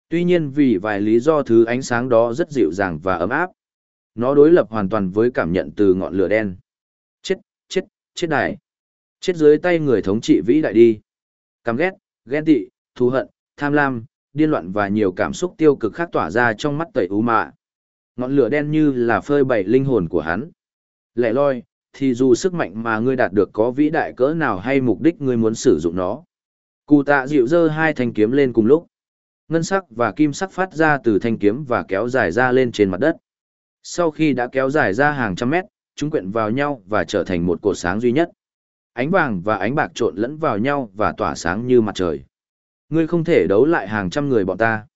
Tuy nhiên vì vài lý do thứ ánh sáng đó rất dịu dàng và ấm áp. Nó đối lập hoàn toàn với cảm nhận từ ngọn lửa đen. Chết, chết, chết đài. Chết dưới tay người thống trị vĩ đại đi. Căm ghét, ghen tị, thù hận, tham lam, điên loạn và nhiều cảm xúc tiêu cực khác tỏa ra trong mắt tẩy ú mạ. Ngọn lửa đen như là phơi bày linh hồn của hắn. Lẻ loi, thì dù sức mạnh mà ngươi đạt được có vĩ đại cỡ nào hay mục đích ngươi muốn sử dụng nó. Cụ tạ dịu dơ hai thanh kiếm lên cùng lúc. Ngân sắc và kim sắc phát ra từ thanh kiếm và kéo dài ra lên trên mặt đất. Sau khi đã kéo dài ra hàng trăm mét, chúng quyện vào nhau và trở thành một cột sáng duy nhất. Ánh vàng và ánh bạc trộn lẫn vào nhau và tỏa sáng như mặt trời. Ngươi không thể đấu lại hàng trăm người bọn ta.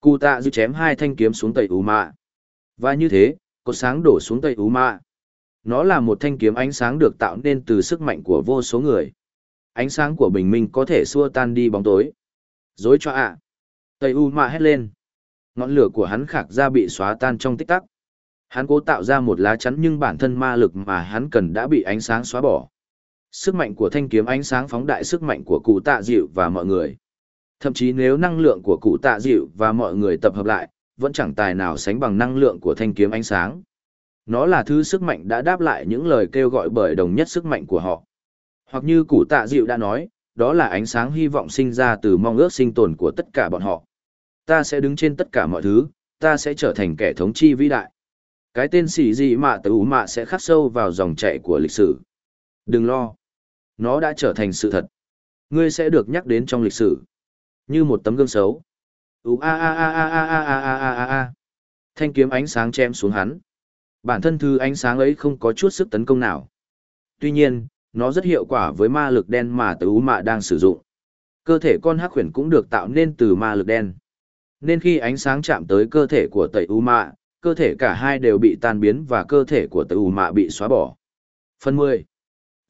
Cụ tạ dư chém hai thanh kiếm xuống tẩy ú mạ. Và như thế, cột sáng đổ xuống tẩy ú mạ. Nó là một thanh kiếm ánh sáng được tạo nên từ sức mạnh của vô số người. Ánh sáng của bình minh có thể xua tan đi bóng tối. Dối cho ạ. À. Tây U mạ hét lên. Ngọn lửa của hắn khạc ra bị xóa tan trong tích tắc. Hắn cố tạo ra một lá chắn nhưng bản thân ma lực mà hắn cần đã bị ánh sáng xóa bỏ. Sức mạnh của thanh kiếm ánh sáng phóng đại sức mạnh của cụ tạ dịu và mọi người. Thậm chí nếu năng lượng của cụ tạ dịu và mọi người tập hợp lại, vẫn chẳng tài nào sánh bằng năng lượng của thanh kiếm ánh sáng. Nó là thứ sức mạnh đã đáp lại những lời kêu gọi bởi đồng nhất sức mạnh của họ. Hoặc như cụ tạ dịu đã nói, đó là ánh sáng hy vọng sinh ra từ mong ước sinh tồn của tất cả bọn họ. Ta sẽ đứng trên tất cả mọi thứ, ta sẽ trở thành kẻ thống chi vĩ đại. Cái tên xỉ gì mạ tử mạ sẽ khắc sâu vào dòng chảy của lịch sử. Đừng lo. Nó đã trở thành sự thật. Ngươi sẽ được nhắc đến trong lịch sử. Như một tấm gương xấu. Ú a a a a a a a a a a. Thanh kiếm ánh sáng chém xuống hắn. Bản thân thư ánh sáng ấy không có chút sức tấn công nào. Tuy nhiên, nó rất hiệu quả với ma lực đen mà tứ mạ đang sử dụng. Cơ thể con hắc khuyển cũng được tạo nên từ ma lực đen. Nên khi ánh sáng chạm tới cơ thể của tẩy u mạ, cơ thể cả hai đều bị tan biến và cơ thể của tẩy u mạ bị xóa bỏ. Phần 10.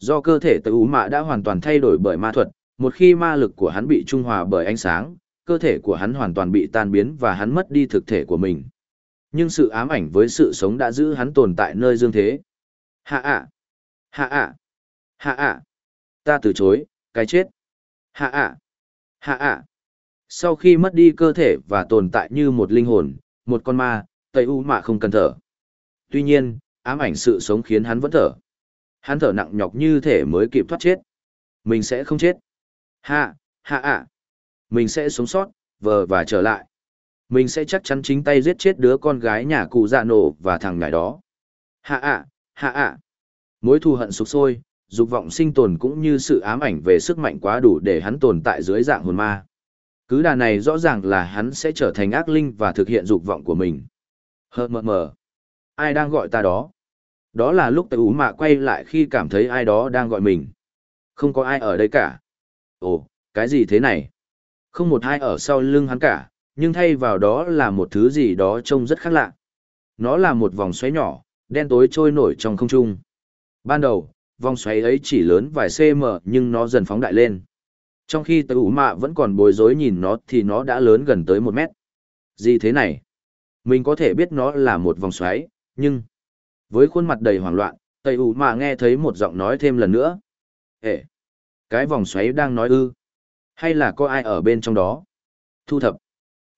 Do cơ thể Tự u mạ đã hoàn toàn thay đổi bởi ma thuật, một khi ma lực của hắn bị trung hòa bởi ánh sáng, cơ thể của hắn hoàn toàn bị tan biến và hắn mất đi thực thể của mình. Nhưng sự ám ảnh với sự sống đã giữ hắn tồn tại nơi dương thế. Hạ ạ! Hạ ạ! Hạ ạ! Ta từ chối, cái chết! Hạ ạ! Hạ ạ! Sau khi mất đi cơ thể và tồn tại như một linh hồn, một con ma, Tây U Mạ không cần thở. Tuy nhiên, ám ảnh sự sống khiến hắn vẫn thở. Hắn thở nặng nhọc như thể mới kịp thoát chết. Mình sẽ không chết. Hạ, hạ ạ. Mình sẽ sống sót, vờ và trở lại. Mình sẽ chắc chắn chính tay giết chết đứa con gái nhà cụ dạ nổ và thằng ngài đó. Hạ ạ, hạ ạ. Mối thù hận sục sôi, dục vọng sinh tồn cũng như sự ám ảnh về sức mạnh quá đủ để hắn tồn tại dưới dạng hồn ma. Cứ đà này rõ ràng là hắn sẽ trở thành ác linh và thực hiện dục vọng của mình. Hờ mờ mờ. Ai đang gọi ta đó? Đó là lúc tờ ú mạ quay lại khi cảm thấy ai đó đang gọi mình. Không có ai ở đây cả. Ồ, cái gì thế này? Không một ai ở sau lưng hắn cả, nhưng thay vào đó là một thứ gì đó trông rất khác lạ. Nó là một vòng xoáy nhỏ, đen tối trôi nổi trong không trung. Ban đầu, vòng xoáy ấy chỉ lớn vài cm nhưng nó dần phóng đại lên. Trong khi tờ ủ mạ vẫn còn bối rối nhìn nó thì nó đã lớn gần tới một mét. Gì thế này? Mình có thể biết nó là một vòng xoáy, nhưng... Với khuôn mặt đầy hoảng loạn, Tây ủ mạ nghe thấy một giọng nói thêm lần nữa. Ê! Cái vòng xoáy đang nói ư? Hay là có ai ở bên trong đó? Thu thập.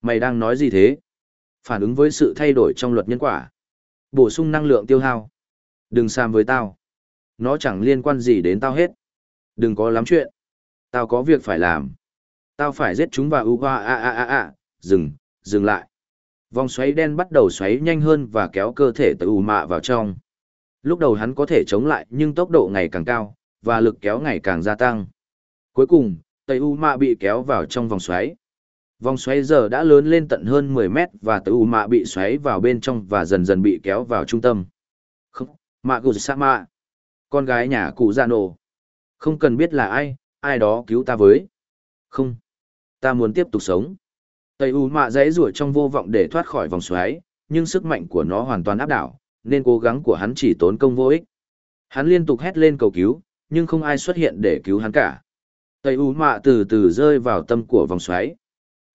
Mày đang nói gì thế? Phản ứng với sự thay đổi trong luật nhân quả. Bổ sung năng lượng tiêu hao. Đừng xàm với tao. nó chẳng liên quan gì đến tao hết. Đừng có lắm chuyện. Tao có việc phải làm. Tao phải giết chúng và u hoa a a a a, dừng, dừng lại. Vòng xoáy đen bắt đầu xoáy nhanh hơn và kéo cơ thể tới ù mạ vào trong. Lúc đầu hắn có thể chống lại nhưng tốc độ ngày càng cao, và lực kéo ngày càng gia tăng. Cuối cùng, Tây U Mạ bị kéo vào trong vòng xoáy. Vòng xoáy giờ đã lớn lên tận hơn 10 mét và Tây U Mạ bị xoáy vào bên trong và dần dần bị kéo vào trung tâm. Không, Mạ Gù Sa Mạ. Con gái nhà cụ Gia Nổ. Không cần biết là ai, ai đó cứu ta với. Không, ta muốn tiếp tục sống. Tây U Mạ dãy rủa trong vô vọng để thoát khỏi vòng xoáy, nhưng sức mạnh của nó hoàn toàn áp đảo, nên cố gắng của hắn chỉ tốn công vô ích. Hắn liên tục hét lên cầu cứu, nhưng không ai xuất hiện để cứu hắn cả. Tây U Mạ từ từ rơi vào tâm của vòng xoáy.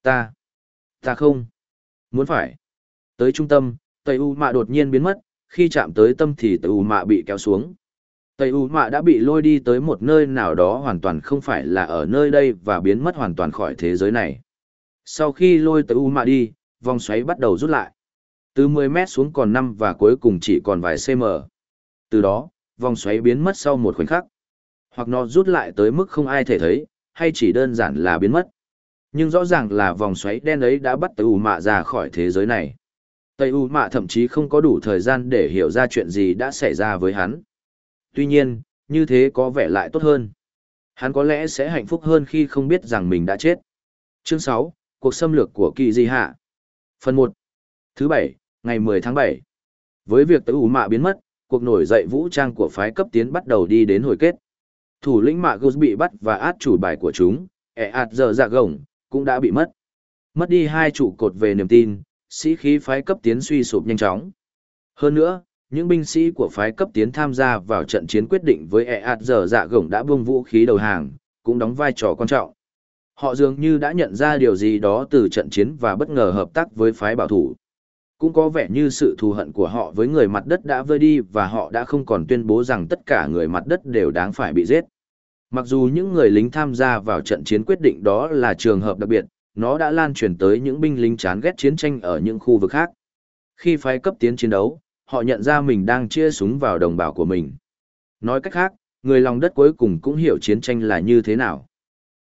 Ta, ta không, muốn phải. Tới trung tâm, Tây U Mạ đột nhiên biến mất, khi chạm tới tâm thì Tây U Mạ bị kéo xuống. Tây U Mạ đã bị lôi đi tới một nơi nào đó hoàn toàn không phải là ở nơi đây và biến mất hoàn toàn khỏi thế giới này. Sau khi lôi tới U Mạ đi, vòng xoáy bắt đầu rút lại. Từ 10 mét xuống còn 5 và cuối cùng chỉ còn vài cm. Từ đó, vòng xoáy biến mất sau một khoảnh khắc. Hoặc nó rút lại tới mức không ai thể thấy, hay chỉ đơn giản là biến mất. Nhưng rõ ràng là vòng xoáy đen ấy đã bắt Tây U Mạ ra khỏi thế giới này. Tây U Mạ thậm chí không có đủ thời gian để hiểu ra chuyện gì đã xảy ra với hắn. Tuy nhiên, như thế có vẻ lại tốt hơn. Hắn có lẽ sẽ hạnh phúc hơn khi không biết rằng mình đã chết. Chương 6, Cuộc xâm lược của Kỳ Di Hạ Phần 1 Thứ 7, ngày 10 tháng 7 Với việc tới ủ Mạ biến mất, cuộc nổi dậy vũ trang của phái cấp tiến bắt đầu đi đến hồi kết. Thủ lĩnh Mạ Gus bị bắt và át chủ bài của chúng, ẹ ạt giờ dạ gồng, cũng đã bị mất. Mất đi hai trụ cột về niềm tin, sĩ khí phái cấp tiến suy sụp nhanh chóng. Hơn nữa, những binh sĩ của phái cấp tiến tham gia vào trận chiến quyết định với ẹ ạt giờ dạ gồng đã buông vũ khí đầu hàng, cũng đóng vai trò quan trọng. Họ dường như đã nhận ra điều gì đó từ trận chiến và bất ngờ hợp tác với phái bảo thủ. Cũng có vẻ như sự thù hận của họ với người mặt đất đã vơi đi và họ đã không còn tuyên bố rằng tất cả người mặt đất đều đáng phải bị giết. Mặc dù những người lính tham gia vào trận chiến quyết định đó là trường hợp đặc biệt, nó đã lan truyền tới những binh lính chán ghét chiến tranh ở những khu vực khác. Khi phái cấp tiến chiến đấu, họ nhận ra mình đang chia súng vào đồng bào của mình. Nói cách khác, người lòng đất cuối cùng cũng hiểu chiến tranh là như thế nào.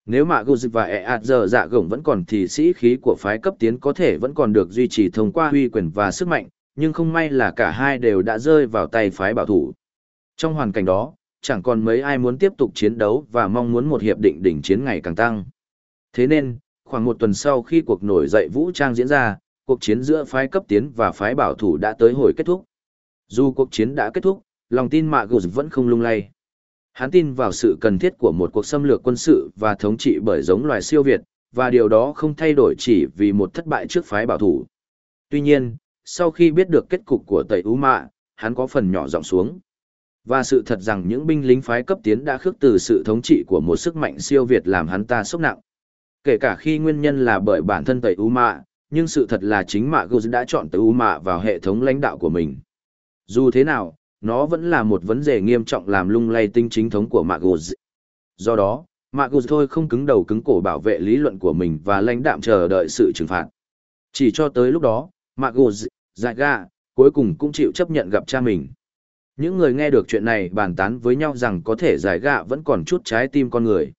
Nếu mà Guz và Ead giờ dạ gổng vẫn còn thì sĩ khí của phái cấp tiến có thể vẫn còn được duy trì thông qua huy quyền và sức mạnh, nhưng không may là cả hai đều đã rơi vào tay phái bảo thủ. Trong hoàn cảnh đó, chẳng còn mấy ai muốn tiếp tục chiến đấu và mong muốn một hiệp định đỉnh chiến ngày càng tăng. Thế nên, khoảng một tuần sau khi cuộc nổi dậy vũ trang diễn ra, cuộc chiến giữa phái cấp tiến và phái bảo thủ đã tới hồi kết thúc. Dù cuộc chiến đã kết thúc, lòng tin Mạ Guz vẫn không lung lay. Hắn tin vào sự cần thiết của một cuộc xâm lược quân sự và thống trị bởi giống loài siêu Việt, và điều đó không thay đổi chỉ vì một thất bại trước phái bảo thủ. Tuy nhiên, sau khi biết được kết cục của Tây Ú Mạ, hắn có phần nhỏ giọng xuống. Và sự thật rằng những binh lính phái cấp tiến đã khước từ sự thống trị của một sức mạnh siêu Việt làm hắn ta sốc nặng. Kể cả khi nguyên nhân là bởi bản thân Tây Ú Mạ, nhưng sự thật là chính Mạ Guz đã chọn Tây Ú Mạ vào hệ thống lãnh đạo của mình. Dù thế nào, nó vẫn là một vấn đề nghiêm trọng làm lung lay tinh chính thống của Magus. Do đó, Magus thôi không cứng đầu cứng cổ bảo vệ lý luận của mình và lãnh đạm chờ đợi sự trừng phạt. Chỉ cho tới lúc đó, Magus, dại ga, cuối cùng cũng chịu chấp nhận gặp cha mình. Những người nghe được chuyện này bàn tán với nhau rằng có thể dạ giải gạ vẫn còn chút trái tim con người.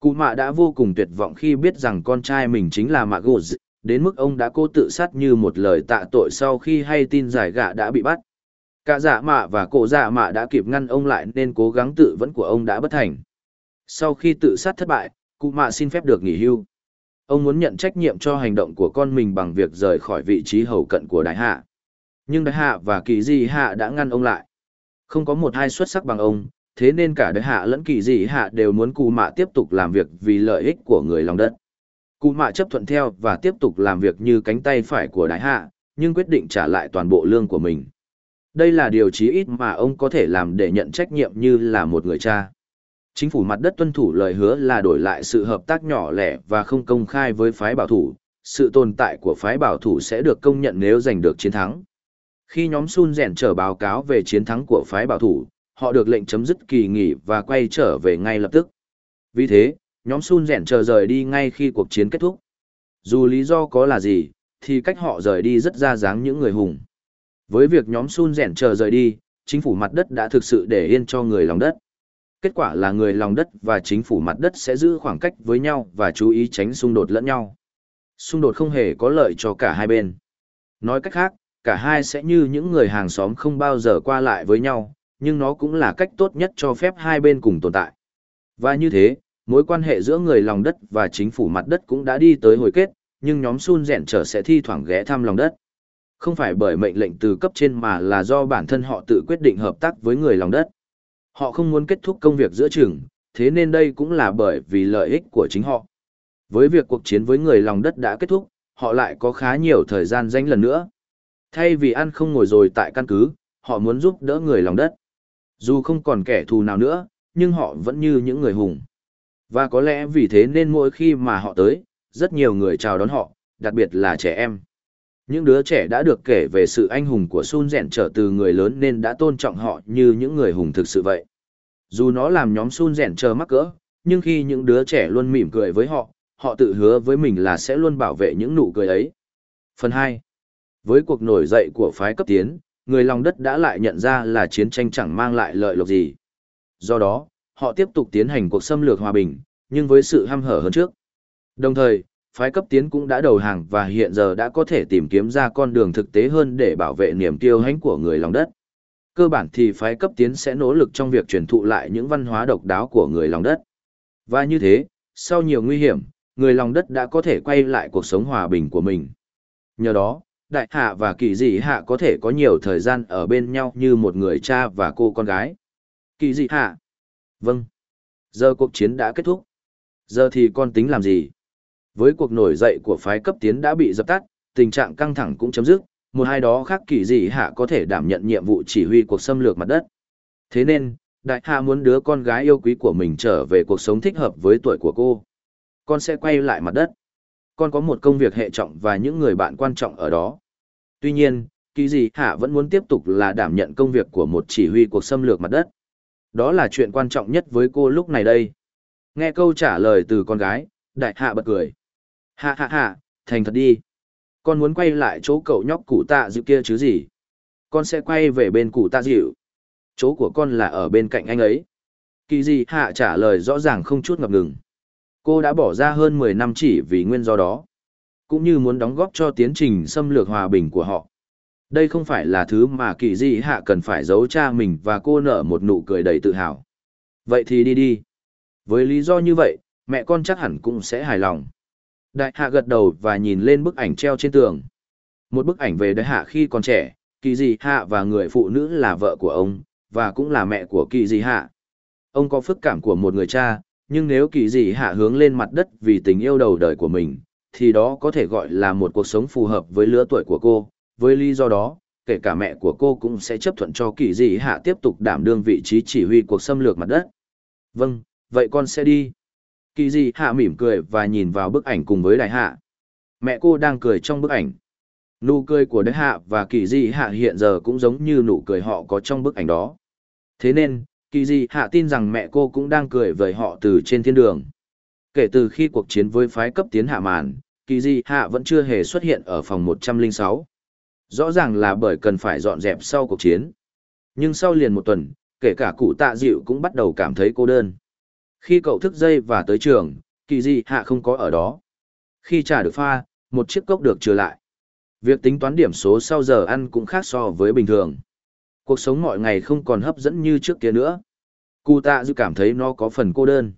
Cụ mạ đã vô cùng tuyệt vọng khi biết rằng con trai mình chính là Magus, đến mức ông đã cố tự sát như một lời tạ tội sau khi hay tin dạ giải gạ đã bị bắt. Cả dạ mạ và cổ dạ mạ đã kịp ngăn ông lại nên cố gắng tự vẫn của ông đã bất thành. Sau khi tự sát thất bại, cụ mạ xin phép được nghỉ hưu. Ông muốn nhận trách nhiệm cho hành động của con mình bằng việc rời khỏi vị trí hầu cận của đại hạ. Nhưng đại hạ và kỳ di hạ đã ngăn ông lại. Không có một hai xuất sắc bằng ông, thế nên cả đại hạ lẫn kỳ di hạ đều muốn cụ mạ tiếp tục làm việc vì lợi ích của người lòng đất. Cụ mạ chấp thuận theo và tiếp tục làm việc như cánh tay phải của đại hạ, nhưng quyết định trả lại toàn bộ lương của mình. Đây là điều chí ít mà ông có thể làm để nhận trách nhiệm như là một người cha. Chính phủ mặt đất tuân thủ lời hứa là đổi lại sự hợp tác nhỏ lẻ và không công khai với phái bảo thủ, sự tồn tại của phái bảo thủ sẽ được công nhận nếu giành được chiến thắng. Khi nhóm Sun rèn trở báo cáo về chiến thắng của phái bảo thủ, họ được lệnh chấm dứt kỳ nghỉ và quay trở về ngay lập tức. Vì thế, nhóm Sun rèn chờ rời đi ngay khi cuộc chiến kết thúc. Dù lý do có là gì, thì cách họ rời đi rất ra dáng những người hùng. Với việc nhóm Sun rèn chờ rời đi, chính phủ mặt đất đã thực sự để yên cho người lòng đất. Kết quả là người lòng đất và chính phủ mặt đất sẽ giữ khoảng cách với nhau và chú ý tránh xung đột lẫn nhau. Xung đột không hề có lợi cho cả hai bên. Nói cách khác, cả hai sẽ như những người hàng xóm không bao giờ qua lại với nhau, nhưng nó cũng là cách tốt nhất cho phép hai bên cùng tồn tại. Và như thế, mối quan hệ giữa người lòng đất và chính phủ mặt đất cũng đã đi tới hồi kết, nhưng nhóm Sun rèn trở sẽ thi thoảng ghé thăm lòng đất. Không phải bởi mệnh lệnh từ cấp trên mà là do bản thân họ tự quyết định hợp tác với người lòng đất. Họ không muốn kết thúc công việc giữa chừng, thế nên đây cũng là bởi vì lợi ích của chính họ. Với việc cuộc chiến với người lòng đất đã kết thúc, họ lại có khá nhiều thời gian danh lần nữa. Thay vì ăn không ngồi rồi tại căn cứ, họ muốn giúp đỡ người lòng đất. Dù không còn kẻ thù nào nữa, nhưng họ vẫn như những người hùng. Và có lẽ vì thế nên mỗi khi mà họ tới, rất nhiều người chào đón họ, đặc biệt là trẻ em. Những đứa trẻ đã được kể về sự anh hùng của Sun Rèn trở từ người lớn nên đã tôn trọng họ như những người hùng thực sự vậy. Dù nó làm nhóm Sun Rèn chờ mắc cỡ, nhưng khi những đứa trẻ luôn mỉm cười với họ, họ tự hứa với mình là sẽ luôn bảo vệ những nụ cười ấy. Phần 2. Với cuộc nổi dậy của phái cấp tiến, người lòng đất đã lại nhận ra là chiến tranh chẳng mang lại lợi lộc gì. Do đó, họ tiếp tục tiến hành cuộc xâm lược hòa bình, nhưng với sự ham hở hơn trước. Đồng thời, phái cấp tiến cũng đã đầu hàng và hiện giờ đã có thể tìm kiếm ra con đường thực tế hơn để bảo vệ niềm kiêu hãnh của người lòng đất. Cơ bản thì phái cấp tiến sẽ nỗ lực trong việc truyền thụ lại những văn hóa độc đáo của người lòng đất. Và như thế, sau nhiều nguy hiểm, người lòng đất đã có thể quay lại cuộc sống hòa bình của mình. Nhờ đó, đại hạ và kỳ dị hạ có thể có nhiều thời gian ở bên nhau như một người cha và cô con gái. Kỳ dị hạ. Vâng. Giờ cuộc chiến đã kết thúc. Giờ thì con tính làm gì? Với cuộc nổi dậy của phái cấp tiến đã bị dập tắt, tình trạng căng thẳng cũng chấm dứt, một hai đó khác kỳ dị hạ có thể đảm nhận nhiệm vụ chỉ huy cuộc xâm lược mặt đất. Thế nên, đại hạ muốn đứa con gái yêu quý của mình trở về cuộc sống thích hợp với tuổi của cô. Con sẽ quay lại mặt đất. Con có một công việc hệ trọng và những người bạn quan trọng ở đó. Tuy nhiên, kỳ dị hạ vẫn muốn tiếp tục là đảm nhận công việc của một chỉ huy cuộc xâm lược mặt đất. Đó là chuyện quan trọng nhất với cô lúc này đây. Nghe câu trả lời từ con gái, đại hạ bật cười. Hạ hạ hạ, thành thật đi. Con muốn quay lại chỗ cậu nhóc cụ tạ dịu kia chứ gì? Con sẽ quay về bên cụ tạ dịu. Chỗ của con là ở bên cạnh anh ấy. Kỳ gì hạ trả lời rõ ràng không chút ngập ngừng. Cô đã bỏ ra hơn 10 năm chỉ vì nguyên do đó. Cũng như muốn đóng góp cho tiến trình xâm lược hòa bình của họ. Đây không phải là thứ mà kỳ di hạ cần phải giấu cha mình và cô nở một nụ cười đầy tự hào. Vậy thì đi đi. Với lý do như vậy, mẹ con chắc hẳn cũng sẽ hài lòng. Đại hạ gật đầu và nhìn lên bức ảnh treo trên tường. Một bức ảnh về đại hạ khi còn trẻ, kỳ dị hạ và người phụ nữ là vợ của ông, và cũng là mẹ của kỳ dị hạ. Ông có phức cảm của một người cha, nhưng nếu kỳ dị hạ hướng lên mặt đất vì tình yêu đầu đời của mình, thì đó có thể gọi là một cuộc sống phù hợp với lứa tuổi của cô. Với lý do đó, kể cả mẹ của cô cũng sẽ chấp thuận cho kỳ dị hạ tiếp tục đảm đương vị trí chỉ huy cuộc xâm lược mặt đất. Vâng, vậy con sẽ đi. Kỳ dị hạ mỉm cười và nhìn vào bức ảnh cùng với đại hạ. Mẹ cô đang cười trong bức ảnh. Nụ cười của đại hạ và kỳ dị hạ hiện giờ cũng giống như nụ cười họ có trong bức ảnh đó. Thế nên, kỳ dị hạ tin rằng mẹ cô cũng đang cười với họ từ trên thiên đường. Kể từ khi cuộc chiến với phái cấp tiến hạ màn, kỳ di hạ vẫn chưa hề xuất hiện ở phòng 106. Rõ ràng là bởi cần phải dọn dẹp sau cuộc chiến. Nhưng sau liền một tuần, kể cả cụ tạ dịu cũng bắt đầu cảm thấy cô đơn. Khi cậu thức dây và tới trường, kỳ dị hạ không có ở đó. Khi trà được pha, một chiếc cốc được trừ lại. Việc tính toán điểm số sau giờ ăn cũng khác so với bình thường. Cuộc sống mọi ngày không còn hấp dẫn như trước kia nữa. Cụ tạ dư cảm thấy nó có phần cô đơn.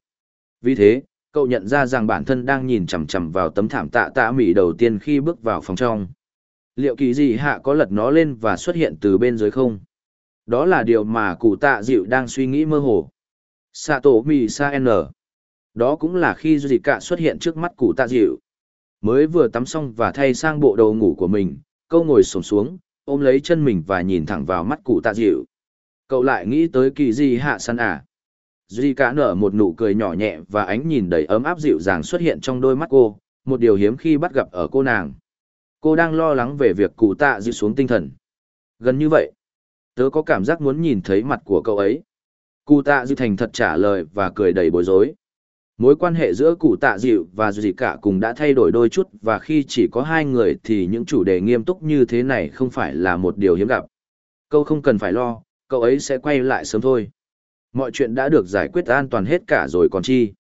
Vì thế, cậu nhận ra rằng bản thân đang nhìn chằm chằm vào tấm thảm tạ tạ mỉ đầu tiên khi bước vào phòng trong. Liệu kỳ dị hạ có lật nó lên và xuất hiện từ bên dưới không? Đó là điều mà cụ tạ dịu đang suy nghĩ mơ hồ. Sato Mi Sa N. Đó cũng là khi Duy Cạ xuất hiện trước mắt cụ tạ dịu. Mới vừa tắm xong và thay sang bộ đồ ngủ của mình, câu ngồi sổm xuống, ôm lấy chân mình và nhìn thẳng vào mắt cụ tạ dịu. Cậu lại nghĩ tới kỳ di hạ săn à. Duy Cạ nở một nụ cười nhỏ nhẹ và ánh nhìn đầy ấm áp dịu dàng xuất hiện trong đôi mắt cô, một điều hiếm khi bắt gặp ở cô nàng. Cô đang lo lắng về việc cụ tạ dịu xuống tinh thần. Gần như vậy, tớ có cảm giác muốn nhìn thấy mặt của cậu ấy Cụ tạ dịu thành thật trả lời và cười đầy bối rối. Mối quan hệ giữa cụ tạ dịu và dì cả cùng đã thay đổi đôi chút và khi chỉ có hai người thì những chủ đề nghiêm túc như thế này không phải là một điều hiếm gặp. Câu không cần phải lo, Cậu ấy sẽ quay lại sớm thôi. Mọi chuyện đã được giải quyết an toàn hết cả rồi còn chi.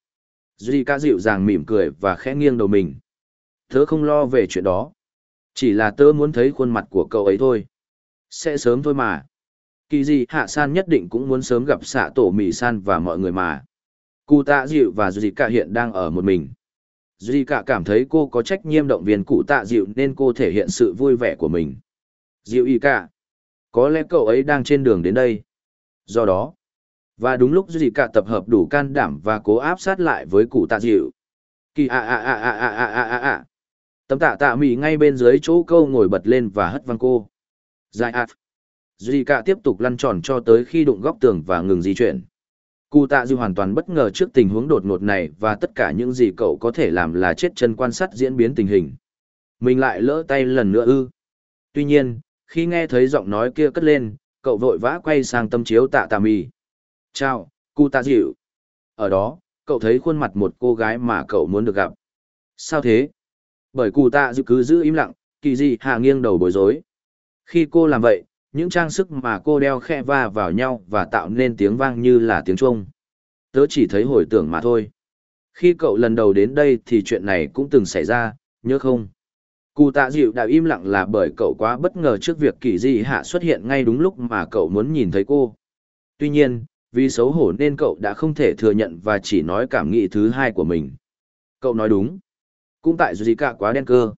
Duy Cả dịu dàng mỉm cười và khẽ nghiêng đầu mình. Tớ không lo về chuyện đó. Chỉ là tớ muốn thấy khuôn mặt của cậu ấy thôi. Sẽ sớm thôi mà. Kỳ gì hạ san nhất định cũng muốn sớm gặp xạ tổ mì san và mọi người mà. Cụ tạ dịu và dì cả hiện đang ở một mình. dì cả cảm thấy cô có trách nhiệm động viên cụ tạ dịu nên cô thể hiện sự vui vẻ của mình. Dịu y cả. Có lẽ cậu ấy đang trên đường đến đây. Do đó, và đúng lúc dì cả tập hợp đủ can đảm và cố áp sát lại với cụ tạ dịu. Kỳ a a a a a a a a a. Tấm tạ tạ mì ngay bên dưới chỗ câu ngồi bật lên và hất văng cô. Dài ạt. Duy cả tiếp tục lăn tròn cho tới khi đụng góc tường và ngừng di chuyển. Cụ tạ dư hoàn toàn bất ngờ trước tình huống đột ngột này và tất cả những gì cậu có thể làm là chết chân quan sát diễn biến tình hình. Mình lại lỡ tay lần nữa ư. Tuy nhiên, khi nghe thấy giọng nói kia cất lên, cậu vội vã quay sang tâm chiếu tạ tà mì. Chào, cụ tạ dịu. Ở đó, cậu thấy khuôn mặt một cô gái mà cậu muốn được gặp. Sao thế? Bởi cụ tạ dịu cứ giữ im lặng, kỳ dị hạ nghiêng đầu bối rối. Khi cô làm vậy, những trang sức mà cô đeo khe va vào nhau và tạo nên tiếng vang như là tiếng chuông. Tớ chỉ thấy hồi tưởng mà thôi. Khi cậu lần đầu đến đây thì chuyện này cũng từng xảy ra, nhớ không? Cụ tạ dịu đã im lặng là bởi cậu quá bất ngờ trước việc kỳ di hạ xuất hiện ngay đúng lúc mà cậu muốn nhìn thấy cô. Tuy nhiên, vì xấu hổ nên cậu đã không thể thừa nhận và chỉ nói cảm nghĩ thứ hai của mình. Cậu nói đúng. Cũng tại gì cả quá đen cơ.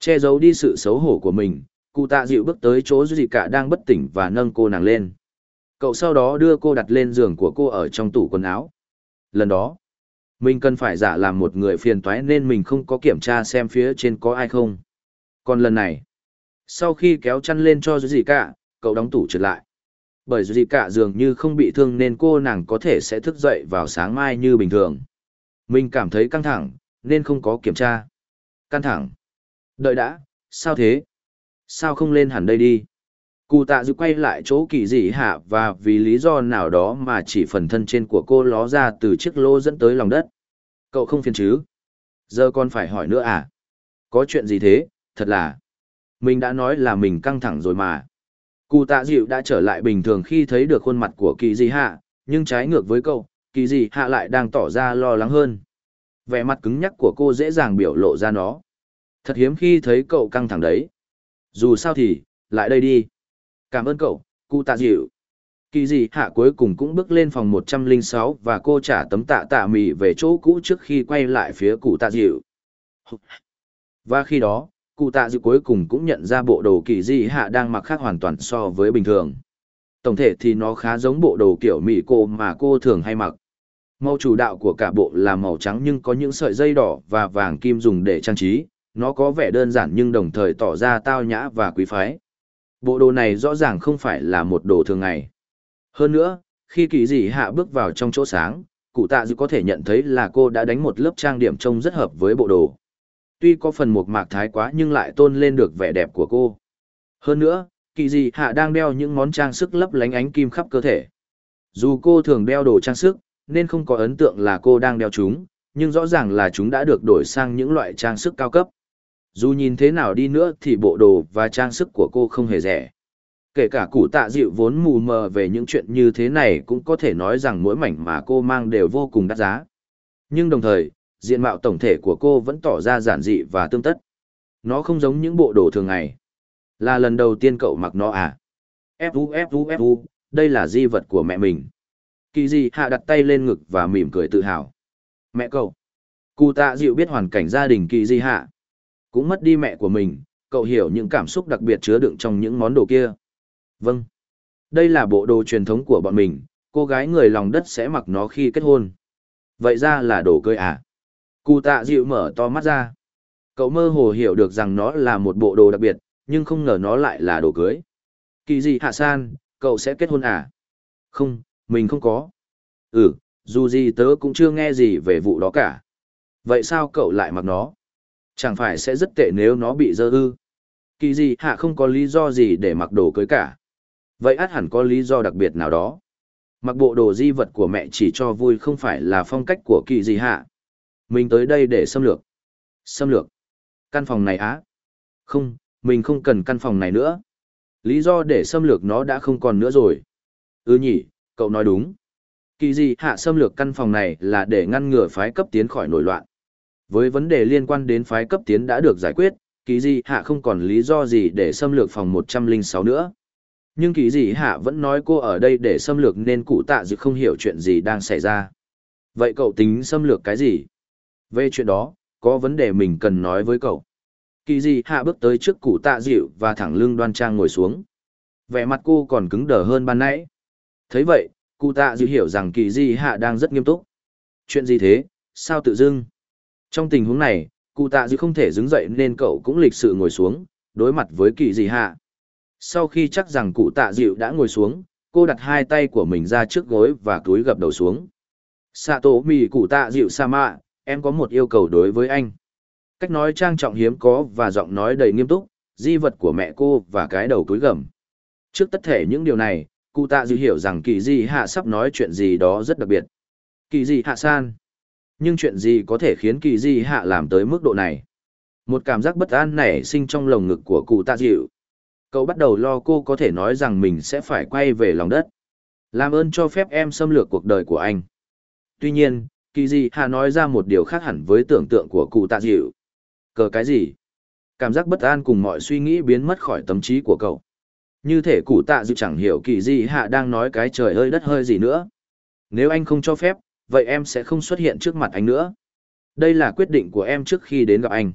Che giấu đi sự xấu hổ của mình, cụ tạ dịu bước tới chỗ gì cả đang bất tỉnh và nâng cô nàng lên. Cậu sau đó đưa cô đặt lên giường của cô ở trong tủ quần áo. Lần đó, mình cần phải giả làm một người phiền toái nên mình không có kiểm tra xem phía trên có ai không. Còn lần này, sau khi kéo chăn lên cho gì cả, cậu đóng tủ trượt lại. Bởi gì cả dường như không bị thương nên cô nàng có thể sẽ thức dậy vào sáng mai như bình thường. Mình cảm thấy căng thẳng, nên không có kiểm tra. Căng thẳng. Đợi đã, sao thế? Sao không lên hẳn đây đi? Cụ tạ dự quay lại chỗ kỳ dị hạ và vì lý do nào đó mà chỉ phần thân trên của cô ló ra từ chiếc lô dẫn tới lòng đất. Cậu không phiền chứ? Giờ còn phải hỏi nữa à? Có chuyện gì thế? Thật là... Mình đã nói là mình căng thẳng rồi mà. Cụ tạ dịu đã trở lại bình thường khi thấy được khuôn mặt của kỳ dị hạ, nhưng trái ngược với cậu, kỳ dị hạ lại đang tỏ ra lo lắng hơn. Vẻ mặt cứng nhắc của cô dễ dàng biểu lộ ra nó. Thật hiếm khi thấy cậu căng thẳng đấy. Dù sao thì, lại đây đi. Cảm ơn cậu, cụ tạ dịu. Kỳ dị hạ cuối cùng cũng bước lên phòng 106 và cô trả tấm tạ tạ mì về chỗ cũ trước khi quay lại phía cụ tạ dịu. Và khi đó, cụ tạ dịu cuối cùng cũng nhận ra bộ đồ kỳ dị hạ đang mặc khác hoàn toàn so với bình thường. Tổng thể thì nó khá giống bộ đồ kiểu mì cô mà cô thường hay mặc. Màu chủ đạo của cả bộ là màu trắng nhưng có những sợi dây đỏ và vàng kim dùng để trang trí, nó có vẻ đơn giản nhưng đồng thời tỏ ra tao nhã và quý phái. Bộ đồ này rõ ràng không phải là một đồ thường ngày. Hơn nữa, khi kỳ dị hạ bước vào trong chỗ sáng, cụ tạ dư có thể nhận thấy là cô đã đánh một lớp trang điểm trông rất hợp với bộ đồ. Tuy có phần mộc mạc thái quá nhưng lại tôn lên được vẻ đẹp của cô. Hơn nữa, kỳ dị hạ đang đeo những món trang sức lấp lánh ánh kim khắp cơ thể. Dù cô thường đeo đồ trang sức, nên không có ấn tượng là cô đang đeo chúng, nhưng rõ ràng là chúng đã được đổi sang những loại trang sức cao cấp. Dù nhìn thế nào đi nữa thì bộ đồ và trang sức của cô không hề rẻ. Kể cả cụ tạ dịu vốn mù mờ về những chuyện như thế này cũng có thể nói rằng mỗi mảnh mà cô mang đều vô cùng đắt giá. Nhưng đồng thời, diện mạo tổng thể của cô vẫn tỏ ra giản dị và tương tất. Nó không giống những bộ đồ thường ngày. Là lần đầu tiên cậu mặc nó à? Fu Fu Fu, đây là di vật của mẹ mình. Kỳ gì hạ đặt tay lên ngực và mỉm cười tự hào. Mẹ cậu. Cụ tạ dịu biết hoàn cảnh gia đình kỳ di hạ. Cũng mất đi mẹ của mình, cậu hiểu những cảm xúc đặc biệt chứa đựng trong những món đồ kia. Vâng. Đây là bộ đồ truyền thống của bọn mình, cô gái người lòng đất sẽ mặc nó khi kết hôn. Vậy ra là đồ cưới à? Cụ tạ dịu mở to mắt ra. Cậu mơ hồ hiểu được rằng nó là một bộ đồ đặc biệt, nhưng không ngờ nó lại là đồ cưới. Kỳ gì hạ san, cậu sẽ kết hôn à? Không, mình không có. Ừ, dù gì tớ cũng chưa nghe gì về vụ đó cả. Vậy sao cậu lại mặc nó? Chẳng phải sẽ rất tệ nếu nó bị dơ ư. Kỳ gì hạ không có lý do gì để mặc đồ cưới cả. Vậy át hẳn có lý do đặc biệt nào đó. Mặc bộ đồ di vật của mẹ chỉ cho vui không phải là phong cách của kỳ gì hạ. Mình tới đây để xâm lược. Xâm lược. Căn phòng này á. Không, mình không cần căn phòng này nữa. Lý do để xâm lược nó đã không còn nữa rồi. Ừ nhỉ, cậu nói đúng. Kỳ gì hạ xâm lược căn phòng này là để ngăn ngừa phái cấp tiến khỏi nổi loạn. Với vấn đề liên quan đến phái cấp tiến đã được giải quyết, kỳ dị hạ không còn lý do gì để xâm lược phòng 106 nữa. Nhưng kỳ dị hạ vẫn nói cô ở đây để xâm lược nên cụ tạ dự không hiểu chuyện gì đang xảy ra. Vậy cậu tính xâm lược cái gì? Về chuyện đó, có vấn đề mình cần nói với cậu. Kỳ dị hạ bước tới trước cụ tạ dịu và thẳng lưng đoan trang ngồi xuống. Vẻ mặt cô còn cứng đờ hơn ban nãy. thấy vậy, cụ tạ dịu hiểu rằng kỳ dị hạ đang rất nghiêm túc. Chuyện gì thế, sao tự dưng? Trong tình huống này, cụ tạ dư không thể đứng dậy nên cậu cũng lịch sự ngồi xuống, đối mặt với kỳ gì hạ. Sau khi chắc rằng cụ tạ dịu đã ngồi xuống, cô đặt hai tay của mình ra trước gối và túi gập đầu xuống. Sato mì cụ tạ dịu sa mạ, em có một yêu cầu đối với anh. Cách nói trang trọng hiếm có và giọng nói đầy nghiêm túc, di vật của mẹ cô và cái đầu túi gầm. Trước tất thể những điều này, cụ tạ dịu hiểu rằng kỳ di hạ sắp nói chuyện gì đó rất đặc biệt. Kỳ di hạ san. Nhưng chuyện gì có thể khiến kỳ di hạ làm tới mức độ này? Một cảm giác bất an nảy sinh trong lồng ngực của cụ tạ dịu. Cậu bắt đầu lo cô có thể nói rằng mình sẽ phải quay về lòng đất. Làm ơn cho phép em xâm lược cuộc đời của anh. Tuy nhiên, kỳ di hạ nói ra một điều khác hẳn với tưởng tượng của cụ tạ dịu. Cờ cái gì? Cảm giác bất an cùng mọi suy nghĩ biến mất khỏi tâm trí của cậu. Như thể cụ tạ dịu chẳng hiểu kỳ di hạ đang nói cái trời hơi đất hơi gì nữa. Nếu anh không cho phép, vậy em sẽ không xuất hiện trước mặt anh nữa. Đây là quyết định của em trước khi đến gặp anh.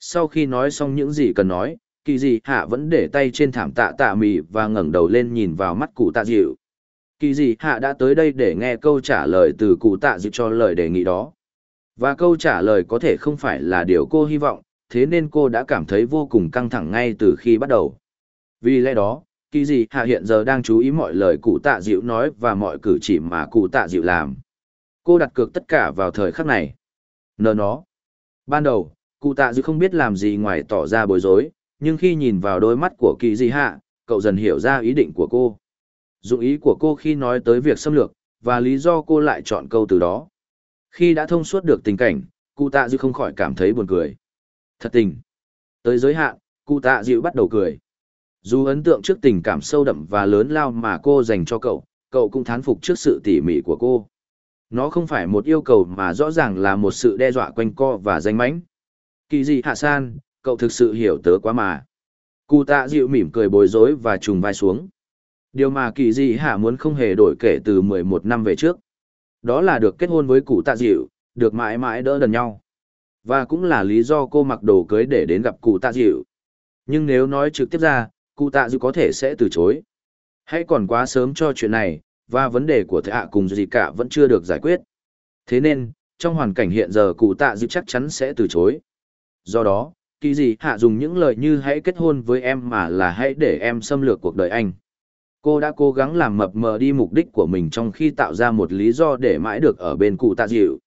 Sau khi nói xong những gì cần nói, kỳ dị hạ vẫn để tay trên thảm tạ tạ mì và ngẩng đầu lên nhìn vào mắt cụ tạ dịu kỳ dị hạ đã tới đây để nghe câu trả lời từ cụ tạ dịu cho lời đề nghị đó và câu trả lời có thể không phải là điều cô hy vọng thế nên cô đã cảm thấy vô cùng căng thẳng ngay từ khi bắt đầu vì lẽ đó kỳ dị hạ hiện giờ đang chú ý mọi lời cụ tạ dịu nói và mọi cử chỉ mà cụ tạ dịu làm cô đặt cược tất cả vào thời khắc này. Nờ nó. Ban đầu, cụ tạ dư không biết làm gì ngoài tỏ ra bối rối, nhưng khi nhìn vào đôi mắt của kỳ dị hạ, cậu dần hiểu ra ý định của cô. Dụng ý của cô khi nói tới việc xâm lược, và lý do cô lại chọn câu từ đó. Khi đã thông suốt được tình cảnh, cụ tạ dư không khỏi cảm thấy buồn cười. Thật tình. Tới giới hạn, cụ tạ dịu bắt đầu cười. Dù ấn tượng trước tình cảm sâu đậm và lớn lao mà cô dành cho cậu cậu cũng thán phục trước sự tỉ mỉ của cô nó không phải một yêu cầu mà rõ ràng là một sự đe dọa quanh co và danh mãnh kỳ dị hạ san cậu thực sự hiểu tớ quá mà. Cụ tạ dịu mỉm cười bối rối và trùng vai xuống. Điều mà kỳ dị hạ muốn không hề đổi kể từ 11 năm về trước. Đó là được kết hôn với cụ tạ dịu, được mãi mãi đỡ đần nhau. Và cũng là lý do cô mặc đồ cưới để đến gặp cụ tạ dịu. Nhưng nếu nói trực tiếp ra, cụ tạ dịu có thể sẽ từ chối. Hãy còn quá sớm cho chuyện này, và vấn đề của thạ hạ cùng gì cả vẫn chưa được giải quyết. Thế nên, trong hoàn cảnh hiện giờ cụ tạ dịu chắc chắn sẽ từ chối. Do đó, kỳ gì hạ dùng những lời như hãy kết hôn với em mà là hãy để em xâm lược cuộc đời anh cô đã cố gắng làm mập mờ đi mục đích của mình trong khi tạo ra một lý do để mãi được ở bên cụ tạ dịu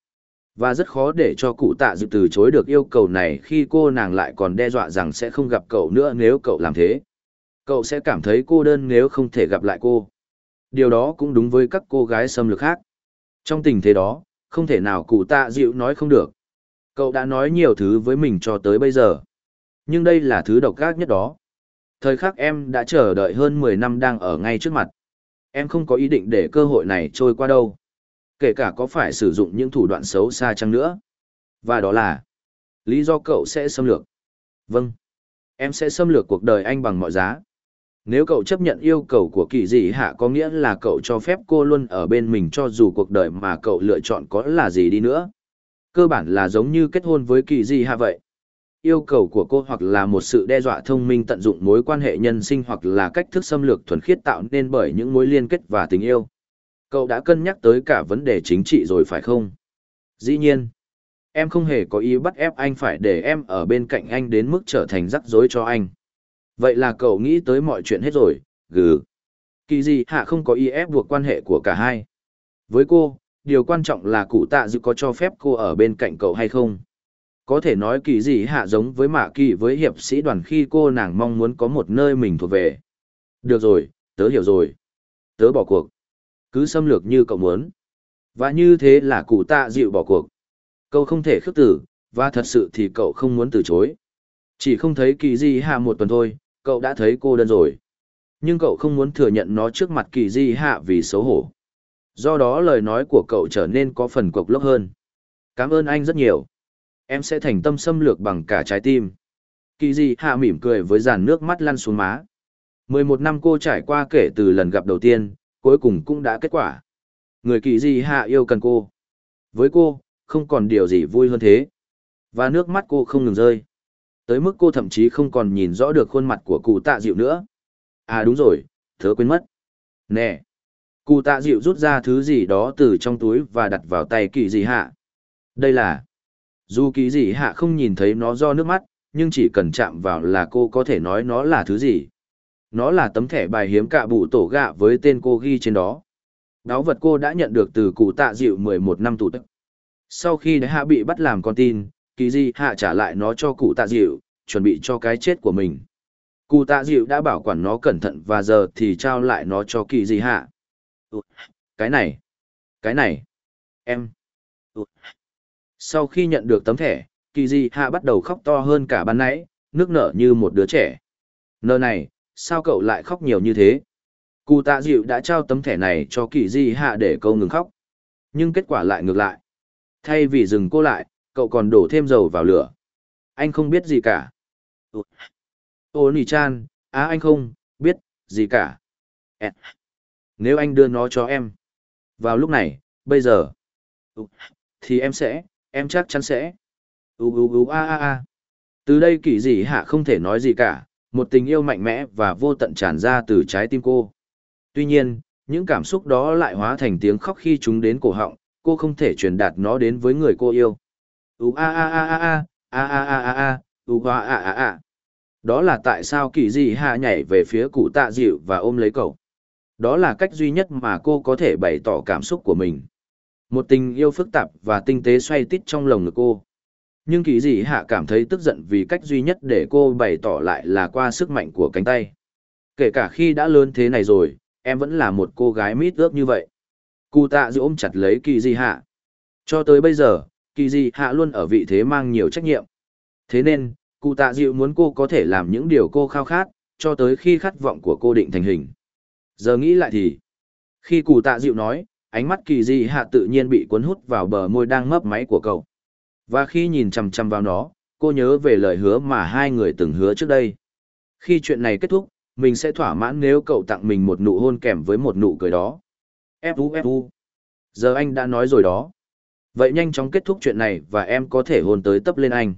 và rất khó để cho cụ tạ dịu từ chối được yêu cầu này khi cô nàng lại còn đe dọa rằng sẽ không gặp cậu nữa nếu cậu làm thế cậu sẽ cảm thấy cô đơn nếu không thể gặp lại cô điều đó cũng đúng với các cô gái xâm lược khác trong tình thế đó, không thể nào cụ tạ dịu nói không được Cậu đã nói nhiều thứ với mình cho tới bây giờ. Nhưng đây là thứ độc ác nhất đó. Thời khắc em đã chờ đợi hơn 10 năm đang ở ngay trước mặt. Em không có ý định để cơ hội này trôi qua đâu. Kể cả có phải sử dụng những thủ đoạn xấu xa chăng nữa. Và đó là, lý do cậu sẽ xâm lược. Vâng. Em sẽ xâm lược cuộc đời anh bằng mọi giá. Nếu cậu chấp nhận yêu cầu của kỳ dị hạ có nghĩa là cậu cho phép cô luôn ở bên mình cho dù cuộc đời mà cậu lựa chọn có là gì đi nữa. Cơ bản là giống như kết hôn với kỳ dị hạ vậy. Yêu cầu của cô hoặc là một sự đe dọa thông minh tận dụng mối quan hệ nhân sinh hoặc là cách thức xâm lược thuần khiết tạo nên bởi những mối liên kết và tình yêu. Cậu đã cân nhắc tới cả vấn đề chính trị rồi phải không? Dĩ nhiên, em không hề có ý bắt ép anh phải để em ở bên cạnh anh đến mức trở thành rắc rối cho anh. Vậy là cậu nghĩ tới mọi chuyện hết rồi, gừ. Kỳ gì hạ không có ý ép buộc quan hệ của cả hai. Với cô, điều quan trọng là cụ tạ dự có cho phép cô ở bên cạnh cậu hay không. Có thể nói kỳ gì hạ giống với mạ kỳ với hiệp sĩ đoàn khi cô nàng mong muốn có một nơi mình thuộc về. Được rồi, tớ hiểu rồi. Tớ bỏ cuộc. Cứ xâm lược như cậu muốn. Và như thế là cụ tạ dịu bỏ cuộc. Cậu không thể khước tử, và thật sự thì cậu không muốn từ chối. Chỉ không thấy kỳ gì hạ một tuần thôi, cậu đã thấy cô đơn rồi. Nhưng cậu không muốn thừa nhận nó trước mặt kỳ di hạ vì xấu hổ. Do đó lời nói của cậu trở nên có phần cộc lốc hơn. Cảm ơn anh rất nhiều. Em sẽ thành tâm xâm lược bằng cả trái tim. Kỳ di hạ mỉm cười với dàn nước mắt lăn xuống má. 11 năm cô trải qua kể từ lần gặp đầu tiên, cuối cùng cũng đã kết quả. Người kỳ di hạ yêu cần cô. Với cô, không còn điều gì vui hơn thế. Và nước mắt cô không ngừng rơi. Tới mức cô thậm chí không còn nhìn rõ được khuôn mặt của cụ tạ dịu nữa. À đúng rồi, thớ quên mất. Nè! Cụ tạ dịu rút ra thứ gì đó từ trong túi và đặt vào tay kỳ dị hạ. Đây là... Dù kỳ dị hạ không nhìn thấy nó do nước mắt, nhưng chỉ cần chạm vào là cô có thể nói nó là thứ gì. Nó là tấm thẻ bài hiếm cạ bụ tổ gạ với tên cô ghi trên đó. Đáo vật cô đã nhận được từ cụ tạ dịu 11 năm tù tức. Sau khi đại hạ bị bắt làm con tin, kỳ di hạ trả lại nó cho cụ tạ dịu, chuẩn bị cho cái chết của mình. Cụ tạ dịu đã bảo quản nó cẩn thận và giờ thì trao lại nó cho kỳ di hạ. Ừ, cái này, cái này, em. Ừ. Sau khi nhận được tấm thẻ, kỳ di hạ bắt đầu khóc to hơn cả ban nãy, nước nở như một đứa trẻ. Nơ này, sao cậu lại khóc nhiều như thế? Cụ tạ dịu đã trao tấm thẻ này cho kỳ di hạ để câu ngừng khóc. Nhưng kết quả lại ngược lại. Thay vì dừng cô lại, cậu còn đổ thêm dầu vào lửa. Anh không biết gì cả. Ô nì chan, á anh không, biết, gì cả. Nếu anh đưa nó cho em. Vào lúc này, bây giờ. Thì em sẽ, em chắc chắn sẽ. U u u a a a. Từ đây kỳ dị hạ không thể nói gì cả, một tình yêu mạnh mẽ và vô tận tràn ra từ trái tim cô. Tuy nhiên, những cảm xúc đó lại hóa thành tiếng khóc khi chúng đến cổ họng, cô không thể truyền đạt nó đến với người cô yêu. U a a a a a, a a a a a, u a a a a. Đó là tại sao kỳ dị hạ nhảy về phía cụ tạ dịu và ôm lấy cậu. Đó là cách duy nhất mà cô có thể bày tỏ cảm xúc của mình. Một tình yêu phức tạp và tinh tế xoay tít trong lồng ngực cô. Nhưng kỳ dị hạ cảm thấy tức giận vì cách duy nhất để cô bày tỏ lại là qua sức mạnh của cánh tay. Kể cả khi đã lớn thế này rồi, em vẫn là một cô gái mít ướp như vậy. Cụ tạ dịu ôm chặt lấy kỳ dị hạ. Cho tới bây giờ, kỳ dị hạ luôn ở vị thế mang nhiều trách nhiệm. Thế nên, cụ tạ dịu muốn cô có thể làm những điều cô khao khát, cho tới khi khát vọng của cô định thành hình. Giờ nghĩ lại thì, khi cụ tạ dịu nói, ánh mắt kỳ dị hạ tự nhiên bị cuốn hút vào bờ môi đang mấp máy của cậu. Và khi nhìn chằm chằm vào nó, cô nhớ về lời hứa mà hai người từng hứa trước đây. Khi chuyện này kết thúc, mình sẽ thỏa mãn nếu cậu tặng mình một nụ hôn kèm với một nụ cười đó. Fu Fu. Giờ anh đã nói rồi đó. Vậy nhanh chóng kết thúc chuyện này và em có thể hôn tới tấp lên anh.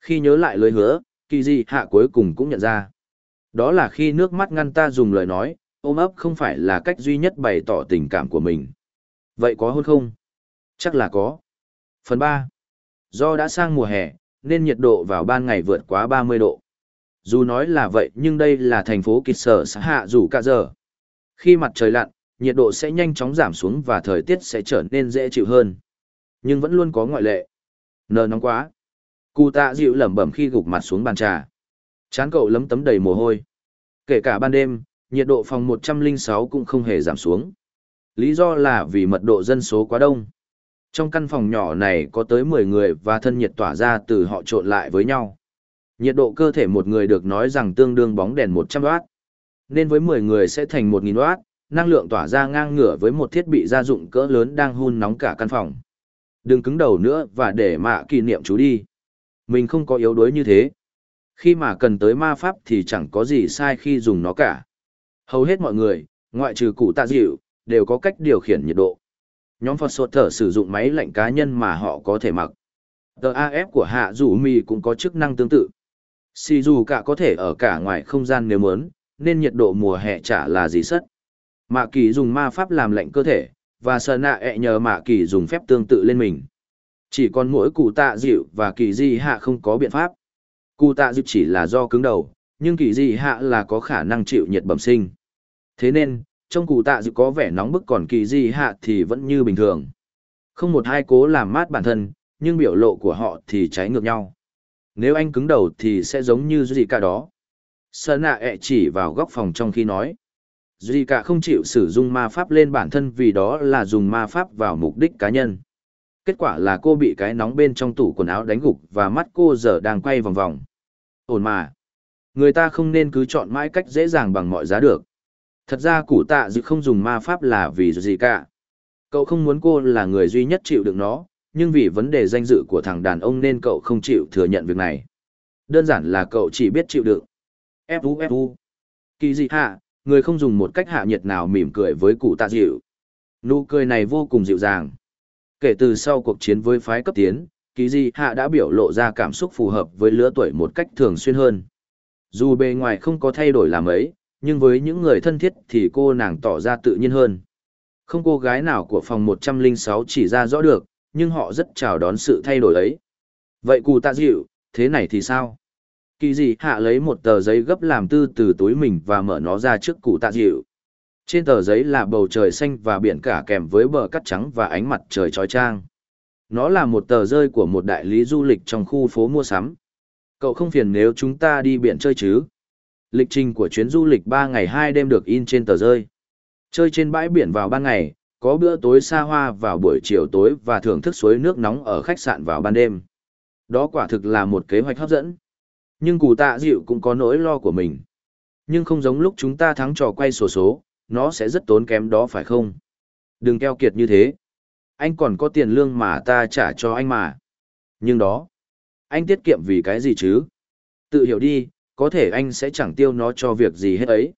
Khi nhớ lại lời hứa, kỳ di hạ cuối cùng cũng nhận ra. Đó là khi nước mắt ngăn ta dùng lời nói, ôm ấp không phải là cách duy nhất bày tỏ tình cảm của mình. Vậy có hôn không? Chắc là có. Phần 3. Do đã sang mùa hè, nên nhiệt độ vào ban ngày vượt quá 30 độ. Dù nói là vậy nhưng đây là thành phố kịch sở xã hạ dù cả giờ. Khi mặt trời lặn, nhiệt độ sẽ nhanh chóng giảm xuống và thời tiết sẽ trở nên dễ chịu hơn. Nhưng vẫn luôn có ngoại lệ. Nờ nóng quá. Cụ tạ dịu lẩm bẩm khi gục mặt xuống bàn trà. Chán cậu lấm tấm đầy mồ hôi. Kể cả ban đêm, nhiệt độ phòng 106 cũng không hề giảm xuống. Lý do là vì mật độ dân số quá đông. Trong căn phòng nhỏ này có tới 10 người và thân nhiệt tỏa ra từ họ trộn lại với nhau. Nhiệt độ cơ thể một người được nói rằng tương đương bóng đèn 100w Nên với 10 người sẽ thành 1.000 w năng lượng tỏa ra ngang ngửa với một thiết bị gia dụng cỡ lớn đang hun nóng cả căn phòng. Đừng cứng đầu nữa và để mạ kỷ niệm chú đi. Mình không có yếu đuối như thế. Khi mà cần tới ma pháp thì chẳng có gì sai khi dùng nó cả. Hầu hết mọi người, ngoại trừ cụ tạ dịu, đều có cách điều khiển nhiệt độ. Nhóm Phật Sột Thở sử dụng máy lạnh cá nhân mà họ có thể mặc. TAF của Hạ Dù Mi cũng có chức năng tương tự. Xì dù cả có thể ở cả ngoài không gian nếu muốn, nên nhiệt độ mùa hè chả là gì sất. Mạ kỳ dùng ma pháp làm lạnh cơ thể, và sợ nạ ẹ e nhờ mạ kỳ dùng phép tương tự lên mình. Chỉ còn mỗi cụ tạ dịu và kỳ di hạ không có biện pháp. Cụ tạ dịu chỉ là do cứng đầu, nhưng kỳ di hạ là có khả năng chịu nhiệt bẩm sinh. Thế nên, trong cụ tạ dịu có vẻ nóng bức còn kỳ di hạ thì vẫn như bình thường. Không một hai cố làm mát bản thân, nhưng biểu lộ của họ thì trái ngược nhau. Nếu anh cứng đầu thì sẽ giống như gì cả đó. Sơn nạ ẹ e chỉ vào góc phòng trong khi nói. Duy cả không chịu sử dụng ma pháp lên bản thân vì đó là dùng ma pháp vào mục đích cá nhân. Kết quả là cô bị cái nóng bên trong tủ quần áo đánh gục và mắt cô giờ đang quay vòng vòng. Ổn mà. Người ta không nên cứ chọn mãi cách dễ dàng bằng mọi giá được. Thật ra củ tạ dự không dùng ma pháp là vì gì cả. Cậu không muốn cô là người duy nhất chịu được nó, nhưng vì vấn đề danh dự của thằng đàn ông nên cậu không chịu thừa nhận việc này. Đơn giản là cậu chỉ biết chịu đựng. Fu fu. Kỳ gì hạ, người không dùng một cách hạ nhiệt nào mỉm cười với cụ tạ dịu. Nụ cười này vô cùng dịu dàng. Kể từ sau cuộc chiến với phái cấp tiến, kỳ di hạ đã biểu lộ ra cảm xúc phù hợp với lứa tuổi một cách thường xuyên hơn. Dù bề ngoài không có thay đổi làm ấy, nhưng với những người thân thiết thì cô nàng tỏ ra tự nhiên hơn. Không cô gái nào của phòng 106 chỉ ra rõ được, nhưng họ rất chào đón sự thay đổi ấy. Vậy cụ tạ dịu, thế này thì sao? Kỳ dị hạ lấy một tờ giấy gấp làm tư từ túi mình và mở nó ra trước cụ tạ dịu. Trên tờ giấy là bầu trời xanh và biển cả kèm với bờ cắt trắng và ánh mặt trời trói trang. Nó là một tờ rơi của một đại lý du lịch trong khu phố mua sắm. Cậu không phiền nếu chúng ta đi biển chơi chứ? Lịch trình của chuyến du lịch 3 ngày 2 đêm được in trên tờ rơi. Chơi trên bãi biển vào ban ngày, có bữa tối xa hoa vào buổi chiều tối và thưởng thức suối nước nóng ở khách sạn vào ban đêm. Đó quả thực là một kế hoạch hấp dẫn. Nhưng cụ tạ dịu cũng có nỗi lo của mình. Nhưng không giống lúc chúng ta thắng trò quay sổ số, nó sẽ rất tốn kém đó phải không? Đừng keo kiệt như thế. Anh còn có tiền lương mà ta trả cho anh mà. Nhưng đó, anh tiết kiệm vì cái gì chứ? Tự hiểu đi, có thể anh sẽ chẳng tiêu nó cho việc gì hết ấy.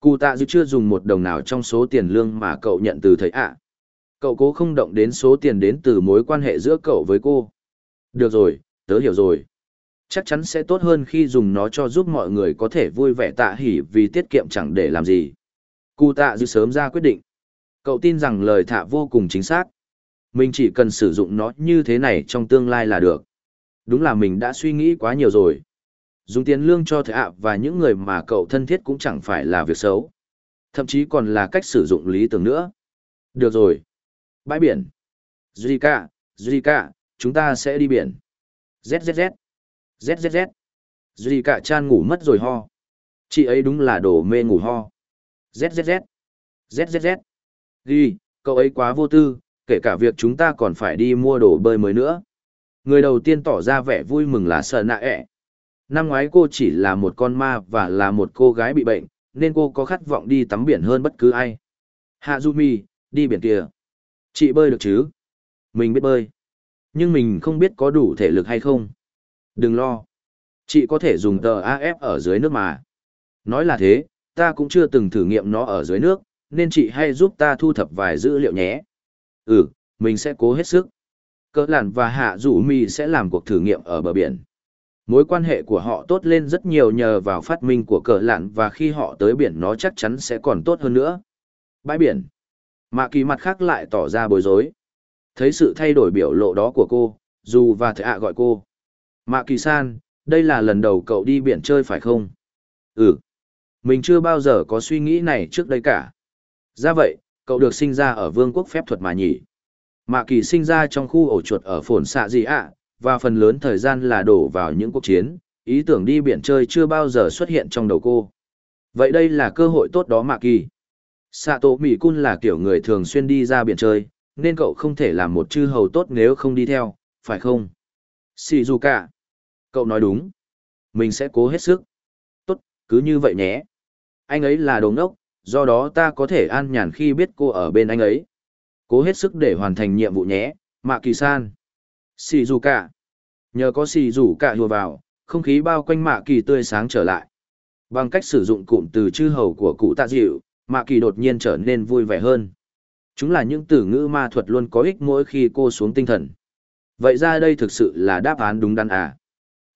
Cụ tạ dư chưa dùng một đồng nào trong số tiền lương mà cậu nhận từ thầy ạ. Cậu cố không động đến số tiền đến từ mối quan hệ giữa cậu với cô. Được rồi, tớ hiểu rồi. Chắc chắn sẽ tốt hơn khi dùng nó cho giúp mọi người có thể vui vẻ tạ hỉ vì tiết kiệm chẳng để làm gì. Cụ tạ dư sớm ra quyết định. Cậu tin rằng lời thạ vô cùng chính xác. Mình chỉ cần sử dụng nó như thế này trong tương lai là được. Đúng là mình đã suy nghĩ quá nhiều rồi. Dùng tiền lương cho thợ ạ và những người mà cậu thân thiết cũng chẳng phải là việc xấu. Thậm chí còn là cách sử dụng lý tưởng nữa. Được rồi. Bãi biển. Zika, Zika, chúng ta sẽ đi biển. ZZZ. ZZZ. cả chan ngủ mất rồi ho. Chị ấy đúng là đồ mê ngủ ho. ZZZ. ZZZ. Ghi, cậu ấy quá vô tư, kể cả việc chúng ta còn phải đi mua đồ bơi mới nữa. Người đầu tiên tỏ ra vẻ vui mừng là sợ nạ ẹ. Năm ngoái cô chỉ là một con ma và là một cô gái bị bệnh, nên cô có khát vọng đi tắm biển hơn bất cứ ai. Hạ Du Mi, đi biển kìa. Chị bơi được chứ? Mình biết bơi. Nhưng mình không biết có đủ thể lực hay không. Đừng lo. Chị có thể dùng tờ AF ở dưới nước mà. Nói là thế, ta cũng chưa từng thử nghiệm nó ở dưới nước, nên chị hãy giúp ta thu thập vài dữ liệu nhé. Ừ, mình sẽ cố hết sức. Cơ làn và hạ rủ mi sẽ làm cuộc thử nghiệm ở bờ biển. Mối quan hệ của họ tốt lên rất nhiều nhờ vào phát minh của cờ lạn và khi họ tới biển nó chắc chắn sẽ còn tốt hơn nữa. Bãi biển. Mạ kỳ mặt khác lại tỏ ra bối rối. Thấy sự thay đổi biểu lộ đó của cô, dù và thầy ạ gọi cô. Mạ kỳ san, đây là lần đầu cậu đi biển chơi phải không? Ừ. Mình chưa bao giờ có suy nghĩ này trước đây cả. Ra vậy, cậu được sinh ra ở vương quốc phép thuật mà nhỉ? Mạ kỳ sinh ra trong khu ổ chuột ở phồn xạ gì ạ, và phần lớn thời gian là đổ vào những cuộc chiến, ý tưởng đi biển chơi chưa bao giờ xuất hiện trong đầu cô. Vậy đây là cơ hội tốt đó Mạ kỳ. Sạ tổ Mỹ Cun là kiểu người thường xuyên đi ra biển chơi, nên cậu không thể làm một chư hầu tốt nếu không đi theo, phải không? Shizuka. Cậu nói đúng. Mình sẽ cố hết sức. Tốt, cứ như vậy nhé. Anh ấy là đồ ngốc, do đó ta có thể an nhàn khi biết cô ở bên anh ấy. Cố hết sức để hoàn thành nhiệm vụ nhé, Mạ Kỳ San. Xì dù cả. Nhờ có xì dù cả hùa vào, không khí bao quanh Mạ Kỳ tươi sáng trở lại. Bằng cách sử dụng cụm từ chư hầu của cụ tạ dịu, Mạ Kỳ đột nhiên trở nên vui vẻ hơn. Chúng là những từ ngữ ma thuật luôn có ích mỗi khi cô xuống tinh thần. Vậy ra đây thực sự là đáp án đúng đắn à?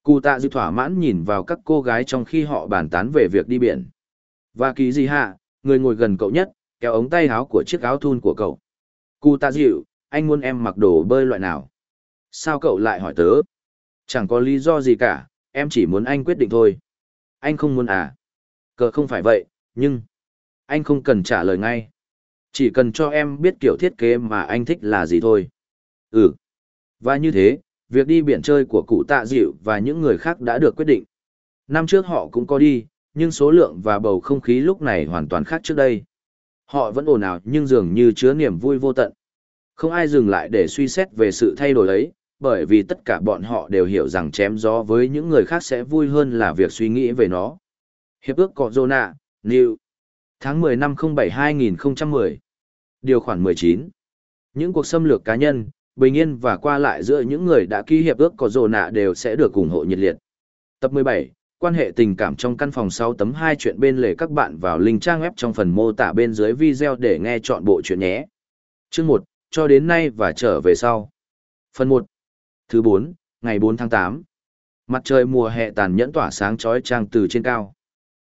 Cụ tạ dịu thỏa mãn nhìn vào các cô gái trong khi họ bàn tán về việc đi biển. Và kỳ gì hạ, người ngồi gần cậu nhất, kéo ống tay áo của chiếc áo thun của cậu. Cụ tạ dịu, anh muốn em mặc đồ bơi loại nào? Sao cậu lại hỏi tớ? Chẳng có lý do gì cả, em chỉ muốn anh quyết định thôi. Anh không muốn à? Cờ không phải vậy, nhưng... Anh không cần trả lời ngay. Chỉ cần cho em biết kiểu thiết kế mà anh thích là gì thôi. Ừ. Và như thế, việc đi biển chơi của cụ tạ dịu và những người khác đã được quyết định. Năm trước họ cũng có đi, nhưng số lượng và bầu không khí lúc này hoàn toàn khác trước đây. Họ vẫn ồn ào nhưng dường như chứa niềm vui vô tận. Không ai dừng lại để suy xét về sự thay đổi ấy, bởi vì tất cả bọn họ đều hiểu rằng chém gió với những người khác sẽ vui hơn là việc suy nghĩ về nó. Hiệp ước có Zona, New. Tháng 10 năm 07-2010 Điều khoản 19 Những cuộc xâm lược cá nhân, bình yên và qua lại giữa những người đã ký hiệp ước có rồ nạ đều sẽ được ủng hộ nhiệt liệt. Tập 17 Quan hệ tình cảm trong căn phòng 6 tấm 2 chuyện bên lề các bạn vào link trang web trong phần mô tả bên dưới video để nghe chọn bộ chuyện nhé. Chương 1 Cho đến nay và trở về sau Phần 1 Thứ 4 Ngày 4 tháng 8 Mặt trời mùa hè tàn nhẫn tỏa sáng chói chang từ trên cao.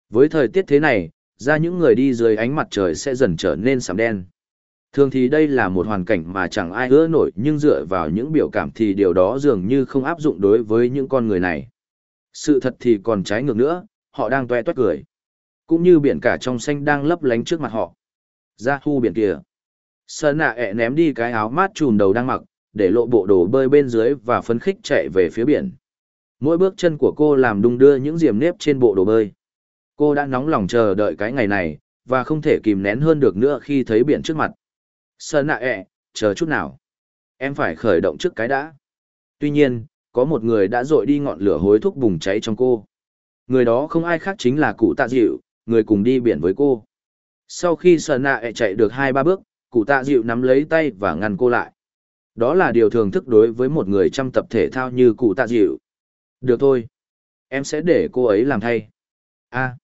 Với thời tiết thế này, ra những người đi dưới ánh mặt trời sẽ dần trở nên sẫm đen. Thường thì đây là một hoàn cảnh mà chẳng ai ưa nổi nhưng dựa vào những biểu cảm thì điều đó dường như không áp dụng đối với những con người này. Sự thật thì còn trái ngược nữa, họ đang toe toét cười. Cũng như biển cả trong xanh đang lấp lánh trước mặt họ. Ra thu biển kia. Sơn nạ ẹ ném đi cái áo mát trùm đầu đang mặc, để lộ bộ đồ bơi bên dưới và phấn khích chạy về phía biển. Mỗi bước chân của cô làm đung đưa những diềm nếp trên bộ đồ bơi. Cô đã nóng lòng chờ đợi cái ngày này, và không thể kìm nén hơn được nữa khi thấy biển trước mặt. Sơn nạ ẹ, chờ chút nào. Em phải khởi động trước cái đã. Tuy nhiên, có một người đã dội đi ngọn lửa hối thúc bùng cháy trong cô. Người đó không ai khác chính là cụ tạ dịu, người cùng đi biển với cô. Sau khi Sơn nạ ẹ chạy được hai ba bước, cụ tạ dịu nắm lấy tay và ngăn cô lại. Đó là điều thường thức đối với một người trong tập thể thao như cụ tạ dịu. Được thôi. Em sẽ để cô ấy làm thay. a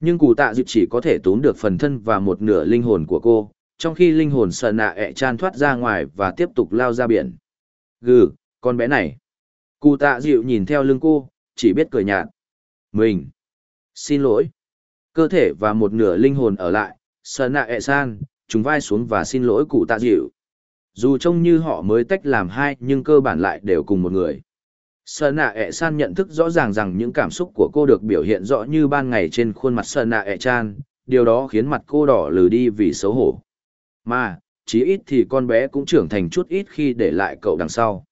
nhưng cụ tạ dịu chỉ có thể tốn được phần thân và một nửa linh hồn của cô, trong khi linh hồn sợ nạ ẹ chan thoát ra ngoài và tiếp tục lao ra biển. Gừ, con bé này. Cụ tạ dịu nhìn theo lưng cô, chỉ biết cười nhạt. Mình. Xin lỗi. Cơ thể và một nửa linh hồn ở lại, sợ nạ ẹ san, chúng vai xuống và xin lỗi cụ tạ dịu. Dù trông như họ mới tách làm hai nhưng cơ bản lại đều cùng một người. Sơn nạ ẹ san nhận thức rõ ràng rằng những cảm xúc của cô được biểu hiện rõ như ban ngày trên khuôn mặt Sơn nạ ẹ chan, điều đó khiến mặt cô đỏ lừ đi vì xấu hổ. Mà, chí ít thì con bé cũng trưởng thành chút ít khi để lại cậu đằng sau.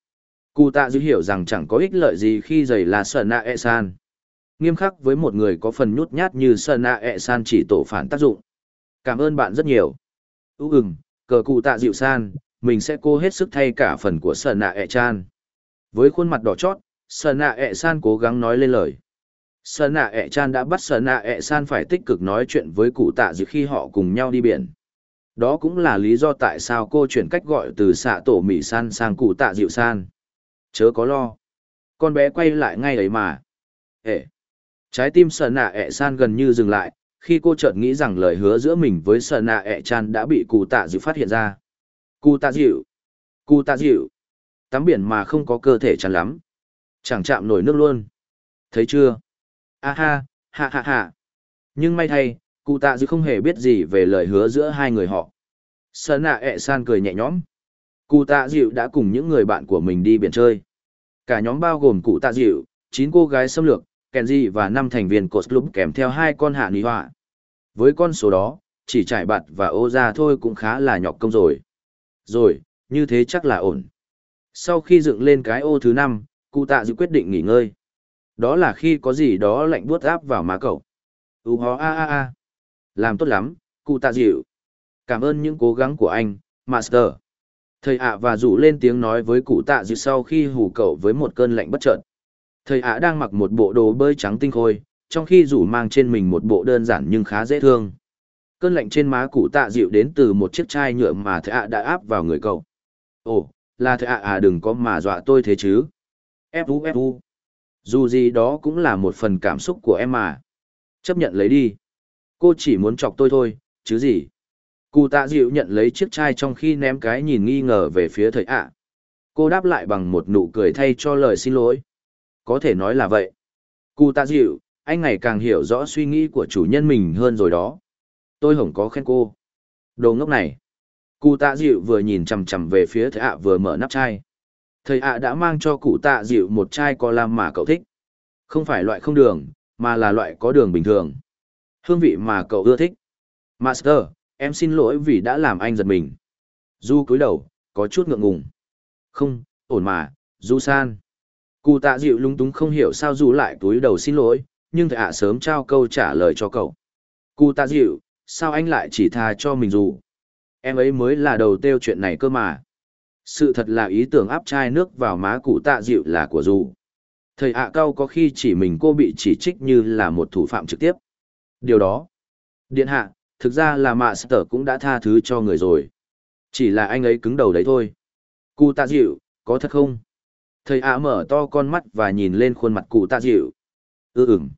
Cụ tạ dữ hiểu rằng chẳng có ích lợi gì khi giày là sở nạ E san. Nghiêm khắc với một người có phần nhút nhát như sở nạ E san chỉ tổ phản tác dụng. Cảm ơn bạn rất nhiều. Ú ừng, cờ cụ tạ dịu san, mình sẽ cố hết sức thay cả phần của sở nạ E chan với khuôn mặt đỏ chót sở nạ E san cố gắng nói lên lời sở nạ E chan đã bắt sở nạ E san phải tích cực nói chuyện với cụ tạ dịu khi họ cùng nhau đi biển đó cũng là lý do tại sao cô chuyển cách gọi từ xạ tổ mỹ san sang cụ tạ dịu san chớ có lo con bé quay lại ngay ấy mà ệ trái tim sợ nạ ẹ san gần như dừng lại khi cô chợt nghĩ rằng lời hứa giữa mình với sợ nạ ẹ chan đã bị cụ tạ dịu phát hiện ra cụ tạ dịu cụ tạ dịu tắm biển mà không có cơ thể chắn lắm. Chẳng chạm nổi nước luôn. Thấy chưa? A ha, ha ha ha. Nhưng may thay, cụ tạ dư không hề biết gì về lời hứa giữa hai người họ. Sơn nạ ẹ san cười nhẹ nhõm. Cụ tạ dịu đã cùng những người bạn của mình đi biển chơi. Cả nhóm bao gồm cụ tạ dịu, chín cô gái xâm lược, Kenji và năm thành viên cột club kèm theo hai con hạ ní họa. Với con số đó, chỉ trải bạt và ô ra thôi cũng khá là nhọc công rồi. Rồi, như thế chắc là ổn. Sau khi dựng lên cái ô thứ năm, cụ tạ dịu quyết định nghỉ ngơi. Đó là khi có gì đó lạnh buốt áp vào má cậu. ưu hó a a a. Làm tốt lắm, cụ tạ dịu. Cảm ơn những cố gắng của anh, Master. Thầy ạ và rủ lên tiếng nói với cụ tạ dịu sau khi hù cậu với một cơn lạnh bất chợt. Thầy ạ đang mặc một bộ đồ bơi trắng tinh khôi, trong khi rủ mang trên mình một bộ đơn giản nhưng khá dễ thương. Cơn lạnh trên má cụ tạ dịu đến từ một chiếc chai nhựa mà thầy ạ đã áp vào người cậu. Ồ, là thầy ạ à, à đừng có mà dọa tôi thế chứ. Fu fu. Dù gì đó cũng là một phần cảm xúc của em mà. Chấp nhận lấy đi. Cô chỉ muốn chọc tôi thôi, chứ gì. Cụ tạ dịu nhận lấy chiếc chai trong khi ném cái nhìn nghi ngờ về phía thầy ạ. Cô đáp lại bằng một nụ cười thay cho lời xin lỗi. Có thể nói là vậy. Cụ tạ dịu, anh ngày càng hiểu rõ suy nghĩ của chủ nhân mình hơn rồi đó. Tôi hổng có khen cô. Đồ ngốc này. Cụ tạ dịu vừa nhìn chằm chằm về phía thầy ạ vừa mở nắp chai. Thầy ạ đã mang cho cụ tạ dịu một chai có lam mà cậu thích. Không phải loại không đường, mà là loại có đường bình thường. Hương vị mà cậu ưa thích. Master, em xin lỗi vì đã làm anh giật mình. Du cúi đầu, có chút ngượng ngùng. Không, ổn mà, Du san. Cụ tạ dịu lúng túng không hiểu sao Du lại cúi đầu xin lỗi, nhưng thầy ạ sớm trao câu trả lời cho cậu. Cụ tạ dịu, sao anh lại chỉ tha cho mình dù? Em ấy mới là đầu tiêu chuyện này cơ mà. Sự thật là ý tưởng áp chai nước vào má cụ tạ dịu là của dù. Thầy ạ cao có khi chỉ mình cô bị chỉ trích như là một thủ phạm trực tiếp. Điều đó. Điện hạ, thực ra là mạ sở cũng đã tha thứ cho người rồi. Chỉ là anh ấy cứng đầu đấy thôi. Cụ tạ dịu, có thật không? Thầy ạ mở to con mắt và nhìn lên khuôn mặt cụ tạ dịu. Ừ ừm.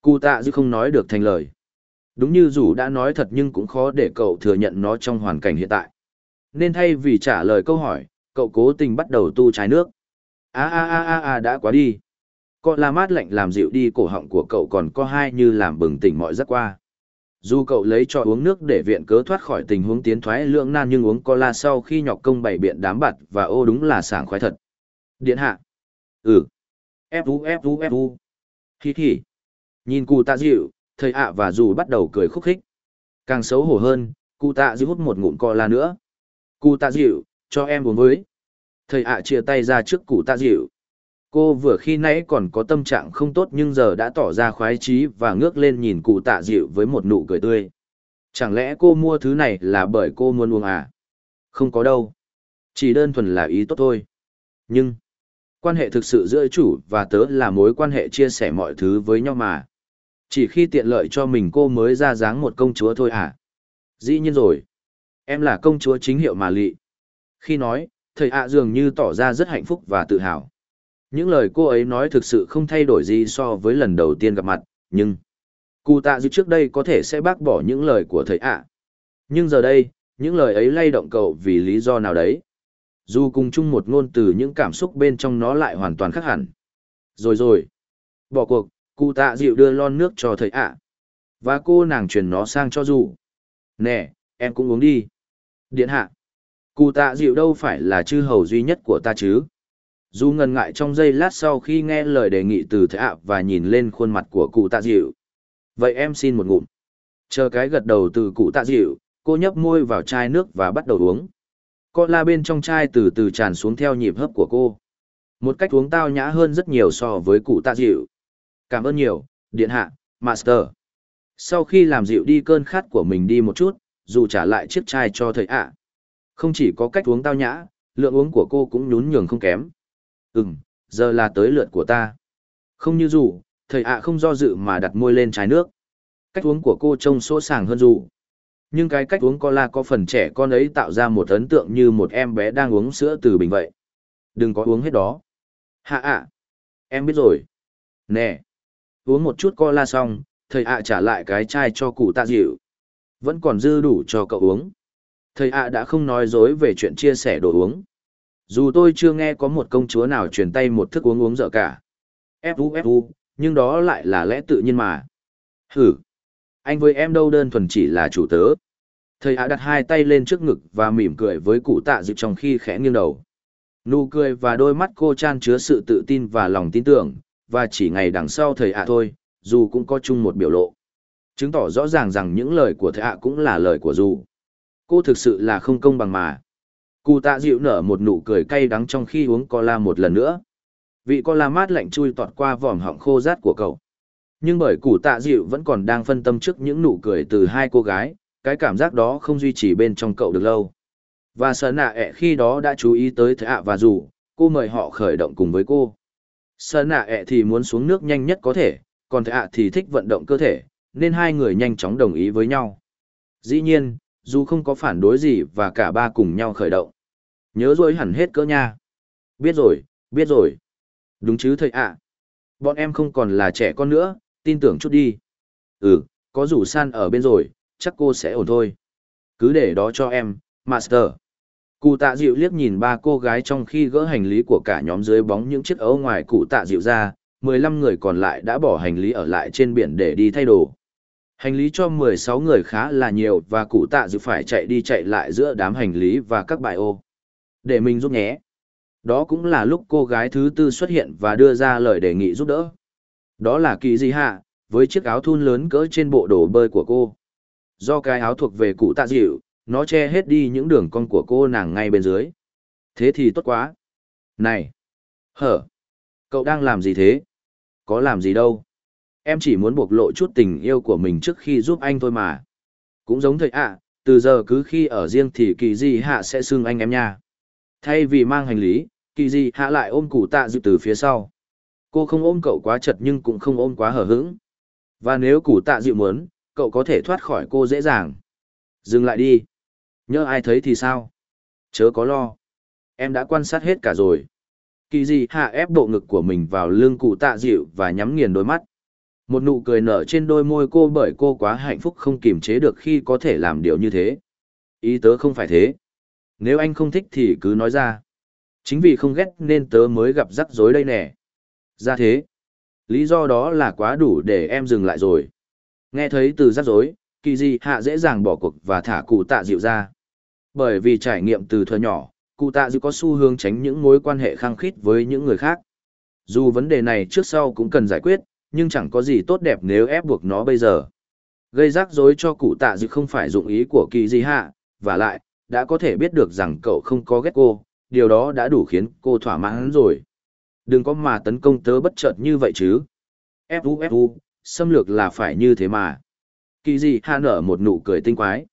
Cụ tạ dịu không nói được thành lời. Đúng như dù đã nói thật nhưng cũng khó để cậu thừa nhận nó trong hoàn cảnh hiện tại. Nên thay vì trả lời câu hỏi, cậu cố tình bắt đầu tu trái nước. a a a a a đã quá đi co la mát lạnh làm dịu đi cổ họng của cậu còn có hai như làm bừng tỉnh mọi giấc qua. Dù cậu lấy cho uống nước để viện cớ thoát khỏi tình huống tiến thoái lưỡng nan nhưng uống cola sau khi nhọc công bày biện đám bặt và ô đúng là sảng khoái thật. Điện hạ. Ừ. Fu fu fu. Hi hi. Nhìn cụ tạ dịu, thầy ạ và dù bắt đầu cười khúc khích. Càng xấu hổ hơn, cụ tạ dịu hút một ngụm cola nữa. Cụ tạ dịu, cho em uống với. Thầy ạ chia tay ra trước cụ tạ dịu. Cô vừa khi nãy còn có tâm trạng không tốt nhưng giờ đã tỏ ra khoái trí và ngước lên nhìn cụ tạ dịu với một nụ cười tươi. Chẳng lẽ cô mua thứ này là bởi cô muốn uống à? Không có đâu. Chỉ đơn thuần là ý tốt thôi. Nhưng, quan hệ thực sự giữa chủ và tớ là mối quan hệ chia sẻ mọi thứ với nhau mà. Chỉ khi tiện lợi cho mình cô mới ra dáng một công chúa thôi à? Dĩ nhiên rồi. Em là công chúa chính hiệu mà lị. Khi nói, thầy ạ dường như tỏ ra rất hạnh phúc và tự hào. Những lời cô ấy nói thực sự không thay đổi gì so với lần đầu tiên gặp mặt, nhưng... Cụ tạ dịu trước đây có thể sẽ bác bỏ những lời của thầy ạ. Nhưng giờ đây, những lời ấy lay động cậu vì lý do nào đấy. Dù cùng chung một ngôn từ những cảm xúc bên trong nó lại hoàn toàn khác hẳn. Rồi rồi. Bỏ cuộc, cụ tạ dịu đưa lon nước cho thầy ạ. Và cô nàng truyền nó sang cho dù. Nè, em cũng uống đi. Điện hạ. Cụ tạ dịu đâu phải là chư hầu duy nhất của ta chứ. Dù ngần ngại trong giây lát sau khi nghe lời đề nghị từ thạ ạ và nhìn lên khuôn mặt của cụ tạ dịu. Vậy em xin một ngụm. Chờ cái gật đầu từ cụ tạ dịu, cô nhấp môi vào chai nước và bắt đầu uống. Co la bên trong chai từ từ tràn xuống theo nhịp hấp của cô. Một cách uống tao nhã hơn rất nhiều so với cụ tạ dịu. Cảm ơn nhiều, điện hạ, master. Sau khi làm dịu đi cơn khát của mình đi một chút, dù trả lại chiếc chai cho thầy ạ. Không chỉ có cách uống tao nhã, lượng uống của cô cũng nhún nhường không kém. Ừm, giờ là tới lượt của ta. Không như dù, thầy ạ không do dự mà đặt môi lên trái nước. Cách uống của cô trông sỗ sàng hơn dù. Nhưng cái cách uống cola có phần trẻ con ấy tạo ra một ấn tượng như một em bé đang uống sữa từ bình vậy. Đừng có uống hết đó. Hạ ạ. Em biết rồi. Nè. Uống một chút cola xong, thầy ạ trả lại cái chai cho cụ tạ dịu. Vẫn còn dư đủ cho cậu uống. Thầy ạ đã không nói dối về chuyện chia sẻ đồ uống. Dù tôi chưa nghe có một công chúa nào truyền tay một thức uống uống dở cả. Fu fu, nhưng đó lại là lẽ tự nhiên mà. Hử. Anh với em đâu đơn thuần chỉ là chủ tớ. Thầy ạ đặt hai tay lên trước ngực và mỉm cười với cụ tạ dịu trong khi khẽ nghiêng đầu. Nụ cười và đôi mắt cô chan chứa sự tự tin và lòng tin tưởng, và chỉ ngày đằng sau thầy ạ thôi, dù cũng có chung một biểu lộ. Chứng tỏ rõ ràng rằng những lời của thầy ạ cũng là lời của dù. Cô thực sự là không công bằng mà. Cụ tạ dịu nở một nụ cười cay đắng trong khi uống cola một lần nữa. Vị cola mát lạnh chui tọt qua vòm họng khô rát của cậu. Nhưng bởi cụ tạ dịu vẫn còn đang phân tâm trước những nụ cười từ hai cô gái, cái cảm giác đó không duy trì bên trong cậu được lâu. Và sở nạ ẹ khi đó đã chú ý tới thạ và dù, cô mời họ khởi động cùng với cô. Sở nạ ẹ thì muốn xuống nước nhanh nhất có thể, còn thạ thì thích vận động cơ thể, nên hai người nhanh chóng đồng ý với nhau. Dĩ nhiên, dù không có phản đối gì và cả ba cùng nhau khởi động. Nhớ rồi hẳn hết cỡ nha. Biết rồi, biết rồi. Đúng chứ thầy ạ. Bọn em không còn là trẻ con nữa, tin tưởng chút đi. Ừ, có rủ san ở bên rồi, chắc cô sẽ ổn thôi. Cứ để đó cho em, Master. Cụ tạ dịu liếc nhìn ba cô gái trong khi gỡ hành lý của cả nhóm dưới bóng những chiếc ấu ngoài cụ tạ dịu ra, 15 người còn lại đã bỏ hành lý ở lại trên biển để đi thay đồ. Hành lý cho 16 người khá là nhiều và cụ tạ dịu phải chạy đi chạy lại giữa đám hành lý và các bài ô. Để mình giúp nhé. Đó cũng là lúc cô gái thứ tư xuất hiện và đưa ra lời đề nghị giúp đỡ. Đó là kỳ gì hạ, với chiếc áo thun lớn cỡ trên bộ đồ bơi của cô. Do cái áo thuộc về cụ tạ dịu, nó che hết đi những đường cong của cô nàng ngay bên dưới. Thế thì tốt quá. Này! Hở! Cậu đang làm gì thế? Có làm gì đâu. Em chỉ muốn bộc lộ chút tình yêu của mình trước khi giúp anh thôi mà. Cũng giống thầy ạ, từ giờ cứ khi ở riêng thì kỳ gì hạ sẽ xưng anh em nha. Thay vì mang hành lý, kỳ di hạ lại ôm cụ tạ dịu từ phía sau. Cô không ôm cậu quá chật nhưng cũng không ôm quá hở hững. Và nếu cụ tạ dịu muốn, cậu có thể thoát khỏi cô dễ dàng. Dừng lại đi. Nhớ ai thấy thì sao? Chớ có lo. Em đã quan sát hết cả rồi. Kỳ gì hạ ép bộ ngực của mình vào lưng cụ tạ dịu và nhắm nghiền đôi mắt. Một nụ cười nở trên đôi môi cô bởi cô quá hạnh phúc không kiềm chế được khi có thể làm điều như thế. Ý tớ không phải thế. Nếu anh không thích thì cứ nói ra. Chính vì không ghét nên tớ mới gặp rắc rối đây nè. Ra thế. Lý do đó là quá đủ để em dừng lại rồi. Nghe thấy từ rắc rối, kỳ di hạ dễ dàng bỏ cuộc và thả cụ tạ dịu ra. Bởi vì trải nghiệm từ thuở nhỏ, cụ tạ dịu có xu hướng tránh những mối quan hệ khăng khít với những người khác. Dù vấn đề này trước sau cũng cần giải quyết, nhưng chẳng có gì tốt đẹp nếu ép buộc nó bây giờ. Gây rắc rối cho cụ tạ dịu không phải dụng ý của kỳ di hạ, và lại, đã có thể biết được rằng cậu không có ghét cô, điều đó đã đủ khiến cô thỏa mãn rồi. Đừng có mà tấn công tớ bất chợt như vậy chứ. Fu Fu, xâm lược là phải như thế mà. Kỳ dị hạ nở một nụ cười tinh quái.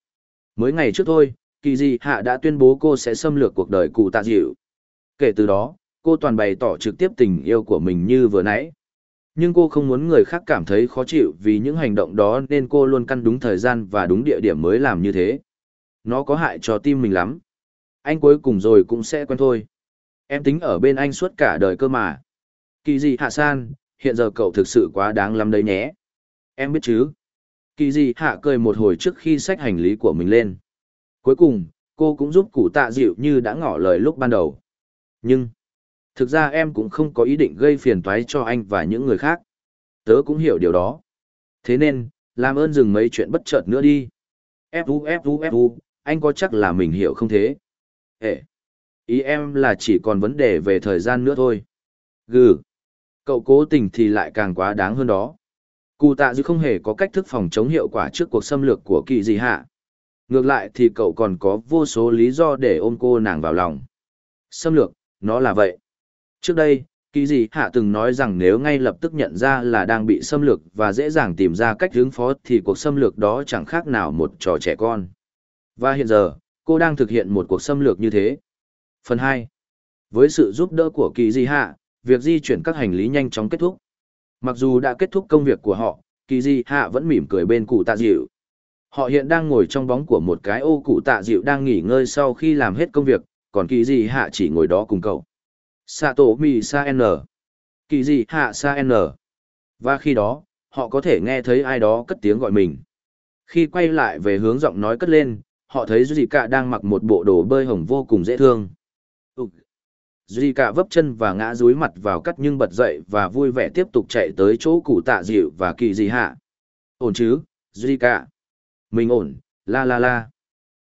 Mới ngày trước thôi, kỳ dị hạ đã tuyên bố cô sẽ xâm lược cuộc đời cụ tạ dịu. Kể từ đó, cô toàn bày tỏ trực tiếp tình yêu của mình như vừa nãy. Nhưng cô không muốn người khác cảm thấy khó chịu vì những hành động đó nên cô luôn căn đúng thời gian và đúng địa điểm mới làm như thế. Nó có hại cho tim mình lắm. Anh cuối cùng rồi cũng sẽ quen thôi. Em tính ở bên anh suốt cả đời cơ mà. Kỳ gì hạ san, hiện giờ cậu thực sự quá đáng lắm đấy nhé. Em biết chứ. Kỳ gì hạ cười một hồi trước khi xách hành lý của mình lên. Cuối cùng, cô cũng giúp cụ tạ dịu như đã ngỏ lời lúc ban đầu. Nhưng, thực ra em cũng không có ý định gây phiền toái cho anh và những người khác. Tớ cũng hiểu điều đó. Thế nên, làm ơn dừng mấy chuyện bất chợt nữa đi. Fu Fu Fu, anh có chắc là mình hiểu không thế? Ê! Ý em là chỉ còn vấn đề về thời gian nữa thôi. Gừ! Cậu cố tình thì lại càng quá đáng hơn đó. Cụ tạ dư không hề có cách thức phòng chống hiệu quả trước cuộc xâm lược của kỳ gì hạ. Ngược lại thì cậu còn có vô số lý do để ôm cô nàng vào lòng. Xâm lược, nó là vậy. Trước đây, kỳ gì hạ từng nói rằng nếu ngay lập tức nhận ra là đang bị xâm lược và dễ dàng tìm ra cách hướng phó thì cuộc xâm lược đó chẳng khác nào một trò trẻ con. Và hiện giờ, cô đang thực hiện một cuộc xâm lược như thế. Phần 2. Với sự giúp đỡ của kỳ di hạ, việc di chuyển các hành lý nhanh chóng kết thúc. Mặc dù đã kết thúc công việc của họ, kỳ di hạ vẫn mỉm cười bên cụ tạ dịu. Họ hiện đang ngồi trong bóng của một cái ô cụ tạ dịu đang nghỉ ngơi sau khi làm hết công việc, còn kỳ di hạ chỉ ngồi đó cùng cậu. Sato mi sa n. Kỳ di hạ sa n. Và khi đó, họ có thể nghe thấy ai đó cất tiếng gọi mình. Khi quay lại về hướng giọng nói cất lên, họ thấy Duy Cả đang mặc một bộ đồ bơi hồng vô cùng dễ thương. Duy Cả vấp chân và ngã rúi mặt vào cắt nhưng bật dậy và vui vẻ tiếp tục chạy tới chỗ cụ tạ dịu và kỳ dị hạ. Ổn chứ, Duy Cả. Mình ổn, la la la.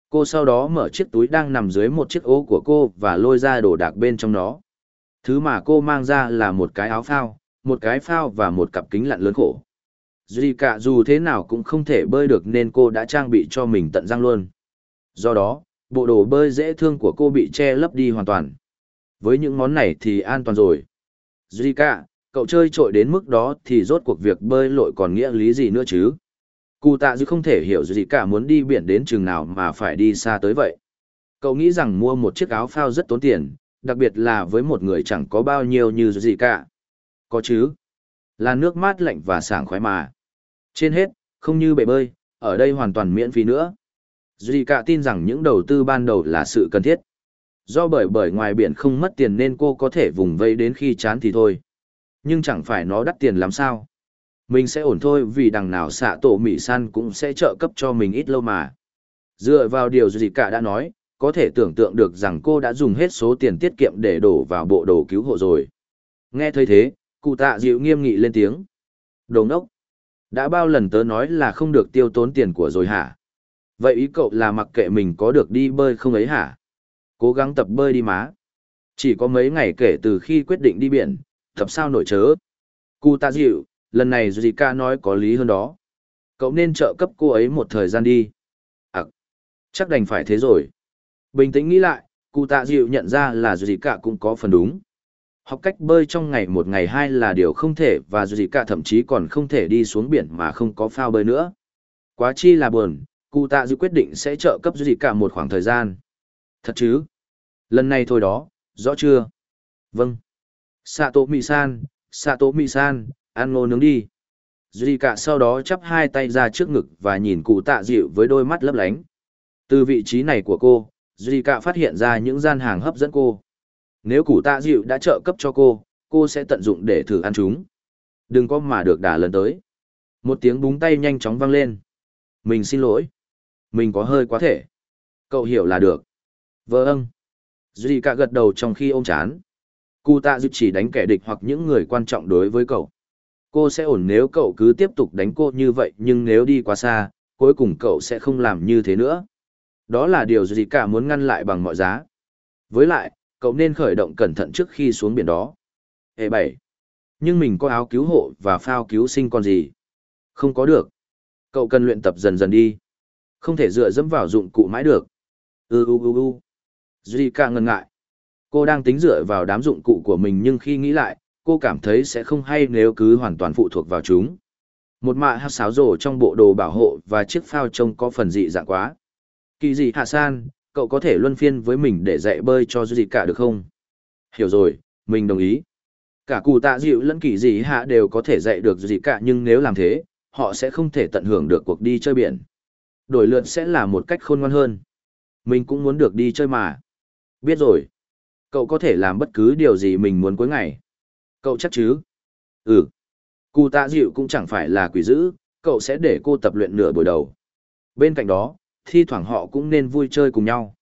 Cô sau đó mở chiếc túi đang nằm dưới một chiếc ố của cô và lôi ra đồ đạc bên trong nó. Thứ mà cô mang ra là một cái áo phao, một cái phao và một cặp kính lặn lớn khổ. Duy cả dù thế nào cũng không thể bơi được nên cô đã trang bị cho mình tận răng luôn. Do đó, bộ đồ bơi dễ thương của cô bị che lấp đi hoàn toàn. Với những món này thì an toàn rồi. Zika, cậu chơi trội đến mức đó thì rốt cuộc việc bơi lội còn nghĩa lý gì nữa chứ? Cụ tạ dư không thể hiểu gì cả muốn đi biển đến chừng nào mà phải đi xa tới vậy. Cậu nghĩ rằng mua một chiếc áo phao rất tốn tiền, đặc biệt là với một người chẳng có bao nhiêu như gì cả. Có chứ. Là nước mát lạnh và sảng khoái mà. Trên hết, không như bể bơi, ở đây hoàn toàn miễn phí nữa. Duy cả tin rằng những đầu tư ban đầu là sự cần thiết. Do bởi bởi ngoài biển không mất tiền nên cô có thể vùng vây đến khi chán thì thôi. Nhưng chẳng phải nó đắt tiền lắm sao. Mình sẽ ổn thôi vì đằng nào xạ tổ Mỹ San cũng sẽ trợ cấp cho mình ít lâu mà. Dựa vào điều Duy cả đã nói, có thể tưởng tượng được rằng cô đã dùng hết số tiền tiết kiệm để đổ vào bộ đồ cứu hộ rồi. Nghe thấy thế, cụ tạ dịu nghiêm nghị lên tiếng. Đồng ốc! Đã bao lần tớ nói là không được tiêu tốn tiền của rồi hả? Vậy ý cậu là mặc kệ mình có được đi bơi không ấy hả? Cố gắng tập bơi đi má. Chỉ có mấy ngày kể từ khi quyết định đi biển, tập sao nổi chớ. Cụ ta dịu, lần này Zika nói có lý hơn đó. Cậu nên trợ cấp cô ấy một thời gian đi. À, chắc đành phải thế rồi. Bình tĩnh nghĩ lại, cụ tạ dịu nhận ra là Zika cũng có phần đúng. Học cách bơi trong ngày một ngày hai là điều không thể và Zika thậm chí còn không thể đi xuống biển mà không có phao bơi nữa. Quá chi là buồn, cụ tạ dư quyết định sẽ trợ cấp gì cả một khoảng thời gian. Thật chứ? Lần này thôi đó, rõ chưa? Vâng. Sato Misan, Sato Misan, ăn ngô nướng đi. Duy cả sau đó chắp hai tay ra trước ngực và nhìn cụ tạ dịu với đôi mắt lấp lánh. Từ vị trí này của cô, Duy cả phát hiện ra những gian hàng hấp dẫn cô. Nếu cụ tạ dịu đã trợ cấp cho cô, cô sẽ tận dụng để thử ăn chúng. Đừng có mà được đả lần tới. Một tiếng búng tay nhanh chóng vang lên. Mình xin lỗi. Mình có hơi quá thể. Cậu hiểu là được. Vâng. Duy cả gật đầu trong khi ôm chán. Cụ tạ dịp chỉ đánh kẻ địch hoặc những người quan trọng đối với cậu. Cô sẽ ổn nếu cậu cứ tiếp tục đánh cô như vậy nhưng nếu đi quá xa, cuối cùng cậu sẽ không làm như thế nữa. Đó là điều gì cả muốn ngăn lại bằng mọi giá. Với lại, cậu nên khởi động cẩn thận trước khi xuống biển đó. hệ bảy. Nhưng mình có áo cứu hộ và phao cứu sinh còn gì? Không có được. Cậu cần luyện tập dần dần đi. Không thể dựa dẫm vào dụng cụ mãi được. Ư ừ ừ ừ. Zika ngần ngại. Cô đang tính dựa vào đám dụng cụ của mình nhưng khi nghĩ lại, cô cảm thấy sẽ không hay nếu cứ hoàn toàn phụ thuộc vào chúng. Một mạ hát sáo rổ trong bộ đồ bảo hộ và chiếc phao trông có phần dị dạng quá. Kỳ dị hạ san, cậu có thể luân phiên với mình để dạy bơi cho gì được không? Hiểu rồi, mình đồng ý. Cả cụ tạ dịu lẫn kỳ dị hạ đều có thể dạy được gì cả nhưng nếu làm thế, họ sẽ không thể tận hưởng được cuộc đi chơi biển. Đổi lượt sẽ là một cách khôn ngoan hơn. Mình cũng muốn được đi chơi mà. Biết rồi. Cậu có thể làm bất cứ điều gì mình muốn cuối ngày. Cậu chắc chứ? Ừ. Cụ tạ dịu cũng chẳng phải là quỷ dữ, cậu sẽ để cô tập luyện nửa buổi đầu. Bên cạnh đó, thi thoảng họ cũng nên vui chơi cùng nhau.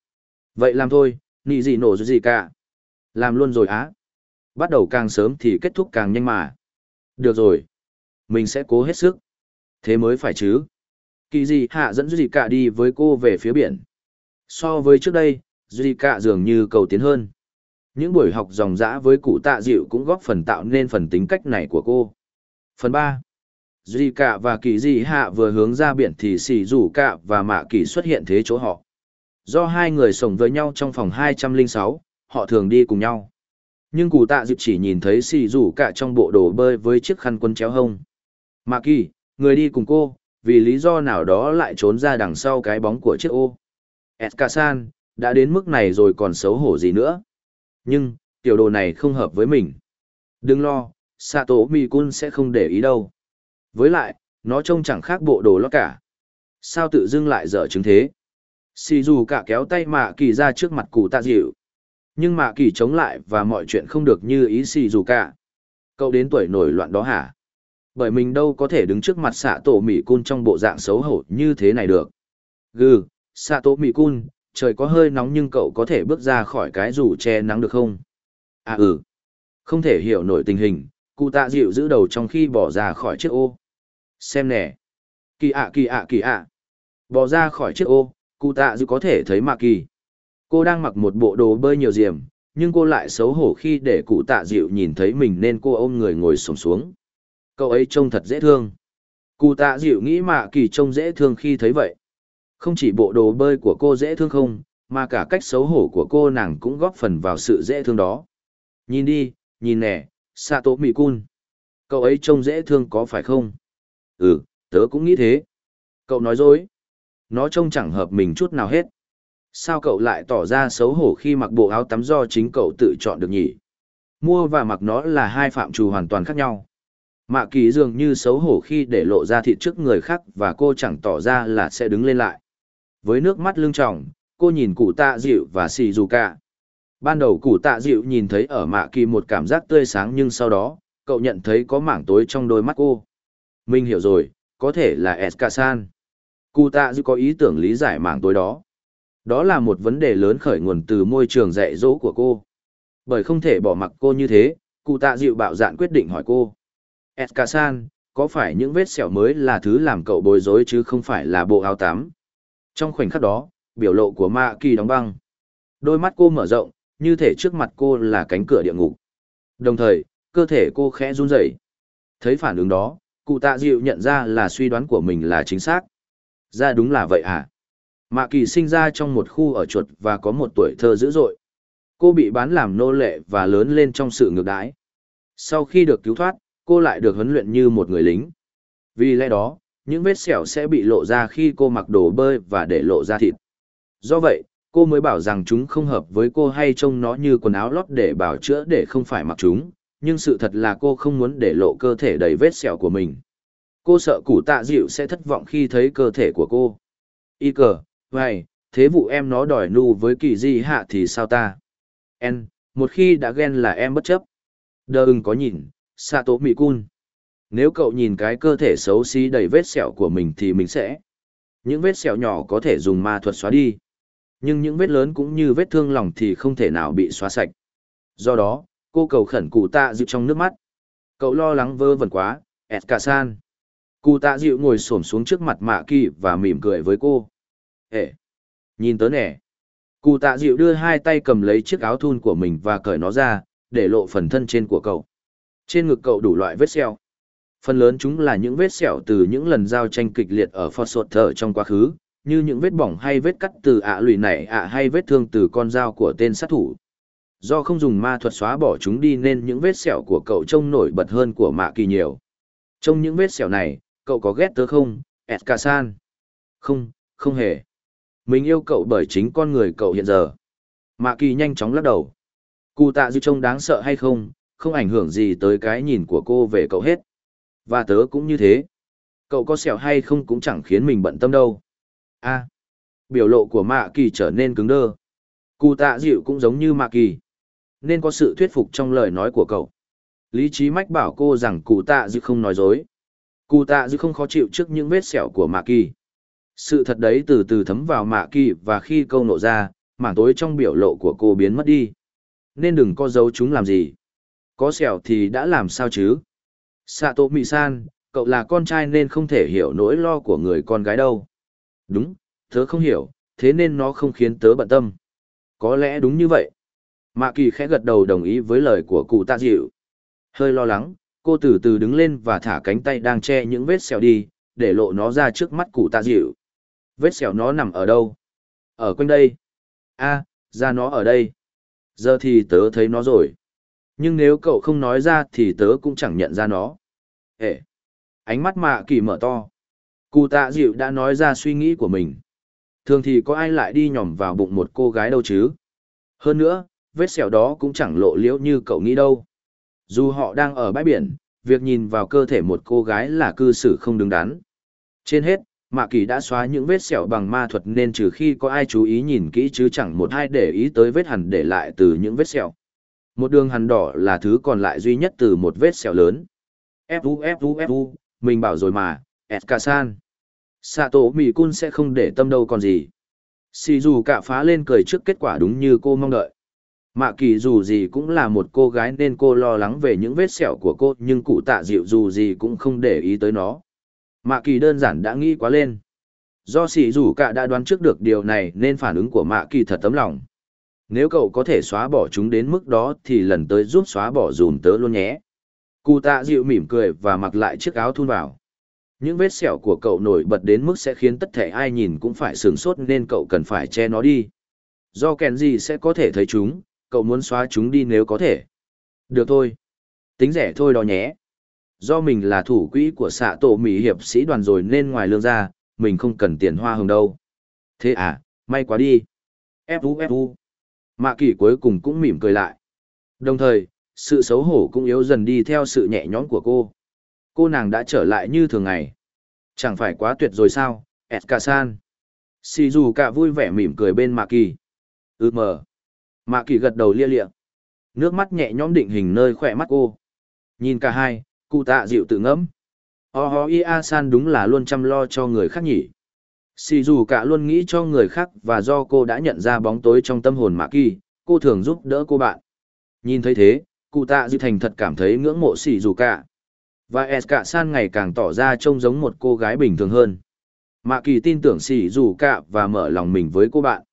Vậy làm thôi, nị gì nổ gì cả. Làm luôn rồi á. Bắt đầu càng sớm thì kết thúc càng nhanh mà. Được rồi. Mình sẽ cố hết sức. Thế mới phải chứ. Kỳ Dị hạ dẫn Duy cả đi với cô về phía biển. So với trước đây, Duy cả dường như cầu tiến hơn. Những buổi học dòng dã với cụ tạ dịu cũng góp phần tạo nên phần tính cách này của cô. Phần ba Duy cả và kỳ dị hạ vừa hướng ra biển thì xì rủ cả và mạ kỳ xuất hiện thế chỗ họ. Do hai người sống với nhau trong phòng 206, họ thường đi cùng nhau. Nhưng cụ tạ dịu chỉ nhìn thấy xì rủ cả trong bộ đồ bơi với chiếc khăn quân chéo hông. Mạ kỳ, người đi cùng cô, vì lý do nào đó lại trốn ra đằng sau cái bóng của chiếc ô. Eskasan, đã đến mức này rồi còn xấu hổ gì nữa. Nhưng, tiểu đồ này không hợp với mình. Đừng lo, Sato Mikun sẽ không để ý đâu. Với lại, nó trông chẳng khác bộ đồ lót cả. Sao tự dưng lại dở chứng thế? Xì dù cả kéo tay mạ kỳ ra trước mặt cụ tạ dịu. Nhưng mạ kỳ chống lại và mọi chuyện không được như ý xì dù cả. Cậu đến tuổi nổi loạn đó hả? Bởi mình đâu có thể đứng trước mặt xạ tổ mỹ cun trong bộ dạng xấu hổ như thế này được. Gừ, xạ tổ mỹ cun, trời có hơi nóng nhưng cậu có thể bước ra khỏi cái rủ che nắng được không? À ừ. Không thể hiểu nổi tình hình, cụ tạ dịu giữ đầu trong khi bỏ ra khỏi chiếc ô. Xem nè. Kỳ ạ kỳ ạ kỳ ạ. Bỏ ra khỏi chiếc ô, cụ tạ dịu có thể thấy mạ kỳ. Cô đang mặc một bộ đồ bơi nhiều diềm, nhưng cô lại xấu hổ khi để cụ tạ dịu nhìn thấy mình nên cô ôm người ngồi sổng xuống. Cậu ấy trông thật dễ thương. Cụ tạ dịu nghĩ mạ kỳ trông dễ thương khi thấy vậy. Không chỉ bộ đồ bơi của cô dễ thương không, mà cả cách xấu hổ của cô nàng cũng góp phần vào sự dễ thương đó. Nhìn đi, nhìn nè, Sato cun. Cậu ấy trông dễ thương có phải không? Ừ, tớ cũng nghĩ thế. Cậu nói dối. Nó trông chẳng hợp mình chút nào hết. Sao cậu lại tỏ ra xấu hổ khi mặc bộ áo tắm do chính cậu tự chọn được nhỉ? Mua và mặc nó là hai phạm trù hoàn toàn khác nhau. Mạ kỳ dường như xấu hổ khi để lộ ra thịt trước người khác và cô chẳng tỏ ra là sẽ đứng lên lại. Với nước mắt lưng tròng, cô nhìn cụ tạ dịu và xì dù cả. Ban đầu cụ tạ dịu nhìn thấy ở mạ kỳ một cảm giác tươi sáng nhưng sau đó, cậu nhận thấy có mảng tối trong đôi mắt cô. Mình hiểu rồi, có thể là Eskasan. Cụ tạ dịu có ý tưởng lý giải mảng tối đó. Đó là một vấn đề lớn khởi nguồn từ môi trường dạy dỗ của cô. Bởi không thể bỏ mặc cô như thế, cụ tạ dịu bạo dạn quyết định hỏi cô. Eskasan, có phải những vết sẹo mới là thứ làm cậu bối rối chứ không phải là bộ áo tắm? Trong khoảnh khắc đó, biểu lộ của Mạ Kỳ đóng băng. Đôi mắt cô mở rộng, như thể trước mặt cô là cánh cửa địa ngục. Đồng thời, cơ thể cô khẽ run rẩy. Thấy phản ứng đó, cụ tạ dịu nhận ra là suy đoán của mình là chính xác. Ra đúng là vậy à? Mạ Kỳ sinh ra trong một khu ở chuột và có một tuổi thơ dữ dội. Cô bị bán làm nô lệ và lớn lên trong sự ngược đãi. Sau khi được cứu thoát, cô lại được huấn luyện như một người lính. Vì lẽ đó, những vết sẹo sẽ bị lộ ra khi cô mặc đồ bơi và để lộ ra thịt. Do vậy, cô mới bảo rằng chúng không hợp với cô hay trông nó như quần áo lót để bảo chữa để không phải mặc chúng, nhưng sự thật là cô không muốn để lộ cơ thể đầy vết sẹo của mình. Cô sợ củ tạ dịu sẽ thất vọng khi thấy cơ thể của cô. Y cờ, vậy, thế vụ em nó đòi nu với kỳ di hạ thì sao ta? En, một khi đã ghen là em bất chấp. Đừng có nhìn, Sato Mikun. Nếu cậu nhìn cái cơ thể xấu xí đầy vết sẹo của mình thì mình sẽ. Những vết sẹo nhỏ có thể dùng ma thuật xóa đi. Nhưng những vết lớn cũng như vết thương lòng thì không thể nào bị xóa sạch. Do đó, cô cầu khẩn cụ tạ dịu trong nước mắt. Cậu lo lắng vơ vẩn quá, ẹt cả san. Cụ tạ dịu ngồi xổm xuống trước mặt mạ kỳ và mỉm cười với cô. Ê! Nhìn tớ nè! Cụ tạ dịu đưa hai tay cầm lấy chiếc áo thun của mình và cởi nó ra, để lộ phần thân trên của cậu. Trên ngực cậu đủ loại vết sẹo. Phần lớn chúng là những vết sẹo từ những lần giao tranh kịch liệt ở Fort Sột Thở trong quá khứ, như những vết bỏng hay vết cắt từ ạ lùi nảy ạ hay vết thương từ con dao của tên sát thủ. Do không dùng ma thuật xóa bỏ chúng đi nên những vết sẹo của cậu trông nổi bật hơn của mạ kỳ nhiều. Trong những vết sẹo này, cậu có ghét tớ không, Eskasan? Không, không hề. Mình yêu cậu bởi chính con người cậu hiện giờ. Mạ kỳ nhanh chóng lắc đầu. Cụ tạ dư trông đáng sợ hay không, không ảnh hưởng gì tới cái nhìn của cô về cậu hết. Và tớ cũng như thế. Cậu có sẹo hay không cũng chẳng khiến mình bận tâm đâu. a biểu lộ của mạ kỳ trở nên cứng đơ. Cụ tạ dịu cũng giống như mạ kỳ. Nên có sự thuyết phục trong lời nói của cậu. Lý trí mách bảo cô rằng cụ tạ dịu không nói dối. Cụ tạ dịu không khó chịu trước những vết sẹo của mạ kỳ. Sự thật đấy từ từ thấm vào mạ kỳ và khi câu nộ ra, mảng tối trong biểu lộ của cô biến mất đi. Nên đừng có giấu chúng làm gì. Có sẹo thì đã làm sao chứ? Sato Mị-san, cậu là con trai nên không thể hiểu nỗi lo của người con gái đâu. Đúng, tớ không hiểu, thế nên nó không khiến tớ bận tâm. Có lẽ đúng như vậy. Mạ kỳ khẽ gật đầu đồng ý với lời của cụ tạ dịu. Hơi lo lắng, cô từ từ đứng lên và thả cánh tay đang che những vết sẹo đi, để lộ nó ra trước mắt cụ tạ dịu. Vết sẹo nó nằm ở đâu? Ở quanh đây. a ra nó ở đây. Giờ thì tớ thấy nó rồi. Nhưng nếu cậu không nói ra thì tớ cũng chẳng nhận ra nó. Ê! Ánh mắt mạ kỳ mở to. Cụ tạ dịu đã nói ra suy nghĩ của mình. Thường thì có ai lại đi nhòm vào bụng một cô gái đâu chứ? Hơn nữa, vết sẹo đó cũng chẳng lộ liễu như cậu nghĩ đâu. Dù họ đang ở bãi biển, việc nhìn vào cơ thể một cô gái là cư xử không đứng đắn. Trên hết, Mạ Kỳ đã xóa những vết sẹo bằng ma thuật nên trừ khi có ai chú ý nhìn kỹ chứ chẳng một ai để ý tới vết hằn để lại từ những vết sẹo. Một đường hằn đỏ là thứ còn lại duy nhất từ một vết sẹo lớn. Fu Fu Fu, mình bảo rồi mà, Eskasan. Sato cun sẽ không để tâm đâu còn gì. Xì dù cả phá lên cười trước kết quả đúng như cô mong đợi. Mạ kỳ dù gì cũng là một cô gái nên cô lo lắng về những vết sẹo của cô nhưng cụ tạ dịu dù gì cũng không để ý tới nó. Mạ kỳ đơn giản đã nghĩ quá lên. Do xì dù cả đã đoán trước được điều này nên phản ứng của mạ kỳ thật tấm lòng. Nếu cậu có thể xóa bỏ chúng đến mức đó thì lần tới giúp xóa bỏ dùm tớ luôn nhé. Cụ tạ dịu mỉm cười và mặc lại chiếc áo thun vào. Những vết sẹo của cậu nổi bật đến mức sẽ khiến tất thể ai nhìn cũng phải sửng sốt nên cậu cần phải che nó đi. Do kèn gì sẽ có thể thấy chúng, cậu muốn xóa chúng đi nếu có thể. Được thôi. Tính rẻ thôi đó nhé. Do mình là thủ quỹ của xạ tổ mỹ hiệp sĩ đoàn rồi nên ngoài lương ra, mình không cần tiền hoa hồng đâu. Thế à, may quá đi. Fu fu. Mạ kỳ cuối cùng cũng mỉm cười lại. Đồng thời, sự xấu hổ cũng yếu dần đi theo sự nhẹ nhõm của cô. Cô nàng đã trở lại như thường ngày. Chẳng phải quá tuyệt rồi sao, Eska-san. Sì dù cả vui vẻ mỉm cười bên Mạ kỳ. Ừ mờ. Mạ kỳ gật đầu lia lịa. Nước mắt nhẹ nhõm định hình nơi khỏe mắt cô. Nhìn cả hai, cụ tạ dịu tự ngẫm. Oh ia san đúng là luôn chăm lo cho người khác nhỉ. Sì dù cả luôn nghĩ cho người khác và do cô đã nhận ra bóng tối trong tâm hồn Mạ kỳ, cô thường giúp đỡ cô bạn. Nhìn thấy thế, cụ tạ dịu thành thật cảm thấy ngưỡng mộ Sì dù cả. Và S cả san ngày càng tỏ ra trông giống một cô gái bình thường hơn. Mạ kỳ tin tưởng Sì dù cả và mở lòng mình với cô bạn.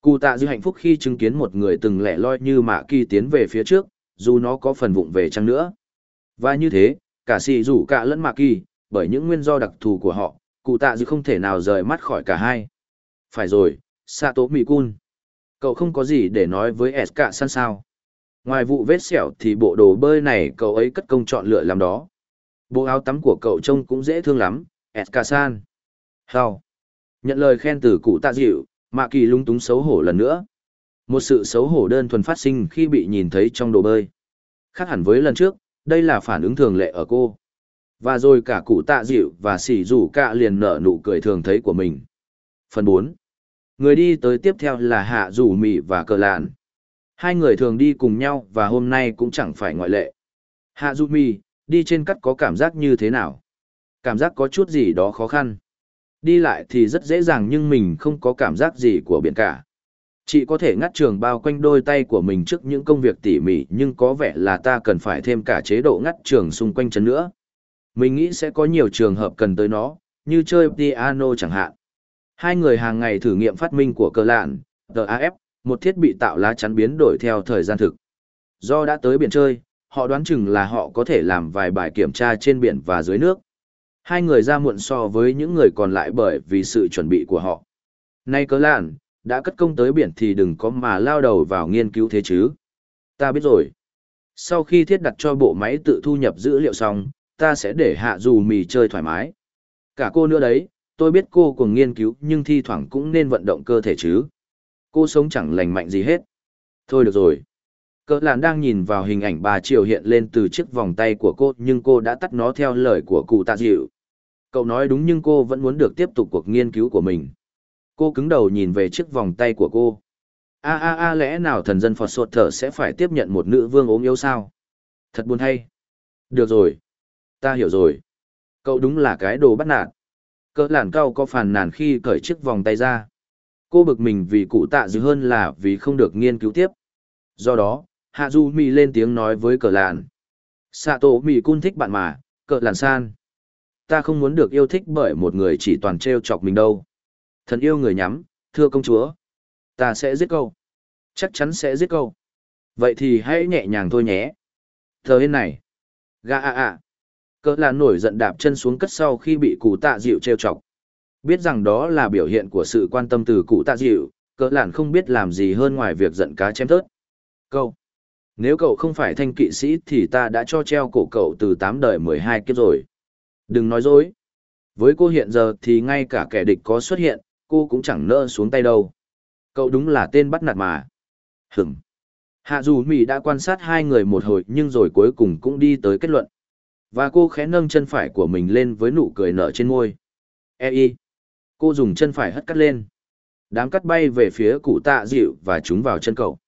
Cụ tạ dư hạnh phúc khi chứng kiến một người từng lẻ loi như mạ kỳ tiến về phía trước, dù nó có phần vụng về chăng nữa. Và như thế, cả Sì dù cả lẫn mạ kỳ, bởi những nguyên do đặc thù của họ, cụ tạ dư không thể nào rời mắt khỏi cả hai. Phải rồi, Sato Mikun. Cậu không có gì để nói với S cả san sao. Ngoài vụ vết sẹo thì bộ đồ bơi này cậu ấy cất công chọn lựa làm đó. Bộ áo tắm của cậu trông cũng dễ thương lắm, S cả san. Hào. Nhận lời khen từ cụ tạ dịu, Mạ kỳ lung túng xấu hổ lần nữa. Một sự xấu hổ đơn thuần phát sinh khi bị nhìn thấy trong đồ bơi. Khác hẳn với lần trước, đây là phản ứng thường lệ ở cô. Và rồi cả cụ tạ dịu và sỉ rủ cả liền nở nụ cười thường thấy của mình. Phần 4. Người đi tới tiếp theo là Hạ Dù Mị và Cờ Lạn. Hai người thường đi cùng nhau và hôm nay cũng chẳng phải ngoại lệ. Hạ Dù Mị, đi trên cắt có cảm giác như thế nào? Cảm giác có chút gì đó khó khăn. Đi lại thì rất dễ dàng nhưng mình không có cảm giác gì của biển cả. Chị có thể ngắt trường bao quanh đôi tay của mình trước những công việc tỉ mỉ nhưng có vẻ là ta cần phải thêm cả chế độ ngắt trường xung quanh chân nữa. Mình nghĩ sẽ có nhiều trường hợp cần tới nó, như chơi piano chẳng hạn. Hai người hàng ngày thử nghiệm phát minh của cơ lạn, TAF, một thiết bị tạo lá chắn biến đổi theo thời gian thực. Do đã tới biển chơi, họ đoán chừng là họ có thể làm vài bài kiểm tra trên biển và dưới nước. Hai người ra muộn so với những người còn lại bởi vì sự chuẩn bị của họ. Nay cơ lạn, đã cất công tới biển thì đừng có mà lao đầu vào nghiên cứu thế chứ. Ta biết rồi. Sau khi thiết đặt cho bộ máy tự thu nhập dữ liệu xong, ta sẽ để hạ dù mì chơi thoải mái. Cả cô nữa đấy, tôi biết cô cùng nghiên cứu nhưng thi thoảng cũng nên vận động cơ thể chứ. Cô sống chẳng lành mạnh gì hết. Thôi được rồi. Cỡ làn đang nhìn vào hình ảnh bà Triều hiện lên từ chiếc vòng tay của cô nhưng cô đã tắt nó theo lời của cụ tạ dịu. Cậu nói đúng nhưng cô vẫn muốn được tiếp tục cuộc nghiên cứu của mình. Cô cứng đầu nhìn về chiếc vòng tay của cô. A a a lẽ nào thần dân Phật sột thở sẽ phải tiếp nhận một nữ vương ốm yếu sao? Thật buồn hay. Được rồi. Ta hiểu rồi. Cậu đúng là cái đồ bắt nạt. Cỡ làn cao có phàn nàn khi cởi chiếc vòng tay ra. Cô bực mình vì cụ tạ dư hơn là vì không được nghiên cứu tiếp. Do đó, Hạ Du Mì lên tiếng nói với cờ làn. Sạ tổ Mì cun thích bạn mà, cờ làn san. Ta không muốn được yêu thích bởi một người chỉ toàn treo chọc mình đâu. Thần yêu người nhắm, thưa công chúa. Ta sẽ giết câu. Chắc chắn sẽ giết câu. Vậy thì hãy nhẹ nhàng thôi nhé. Thờ hên này. Gà à à. Cỡ là nổi giận đạp chân xuống cất sau khi bị cụ tạ dịu trêu chọc. Biết rằng đó là biểu hiện của sự quan tâm từ cụ tạ dịu, cỡ lạn không biết làm gì hơn ngoài việc giận cá chém thớt. Câu. Nếu cậu không phải thanh kỵ sĩ thì ta đã cho treo cổ cậu từ tám đời mười hai kiếp rồi. Đừng nói dối. Với cô hiện giờ thì ngay cả kẻ địch có xuất hiện, cô cũng chẳng nỡ xuống tay đâu. Cậu đúng là tên bắt nạt mà. Hửm. Hạ dù Mỹ đã quan sát hai người một hồi nhưng rồi cuối cùng cũng đi tới kết luận. Và cô khẽ nâng chân phải của mình lên với nụ cười nở trên môi. E y. Cô dùng chân phải hất cắt lên. Đám cắt bay về phía cụ tạ dịu và chúng vào chân cậu.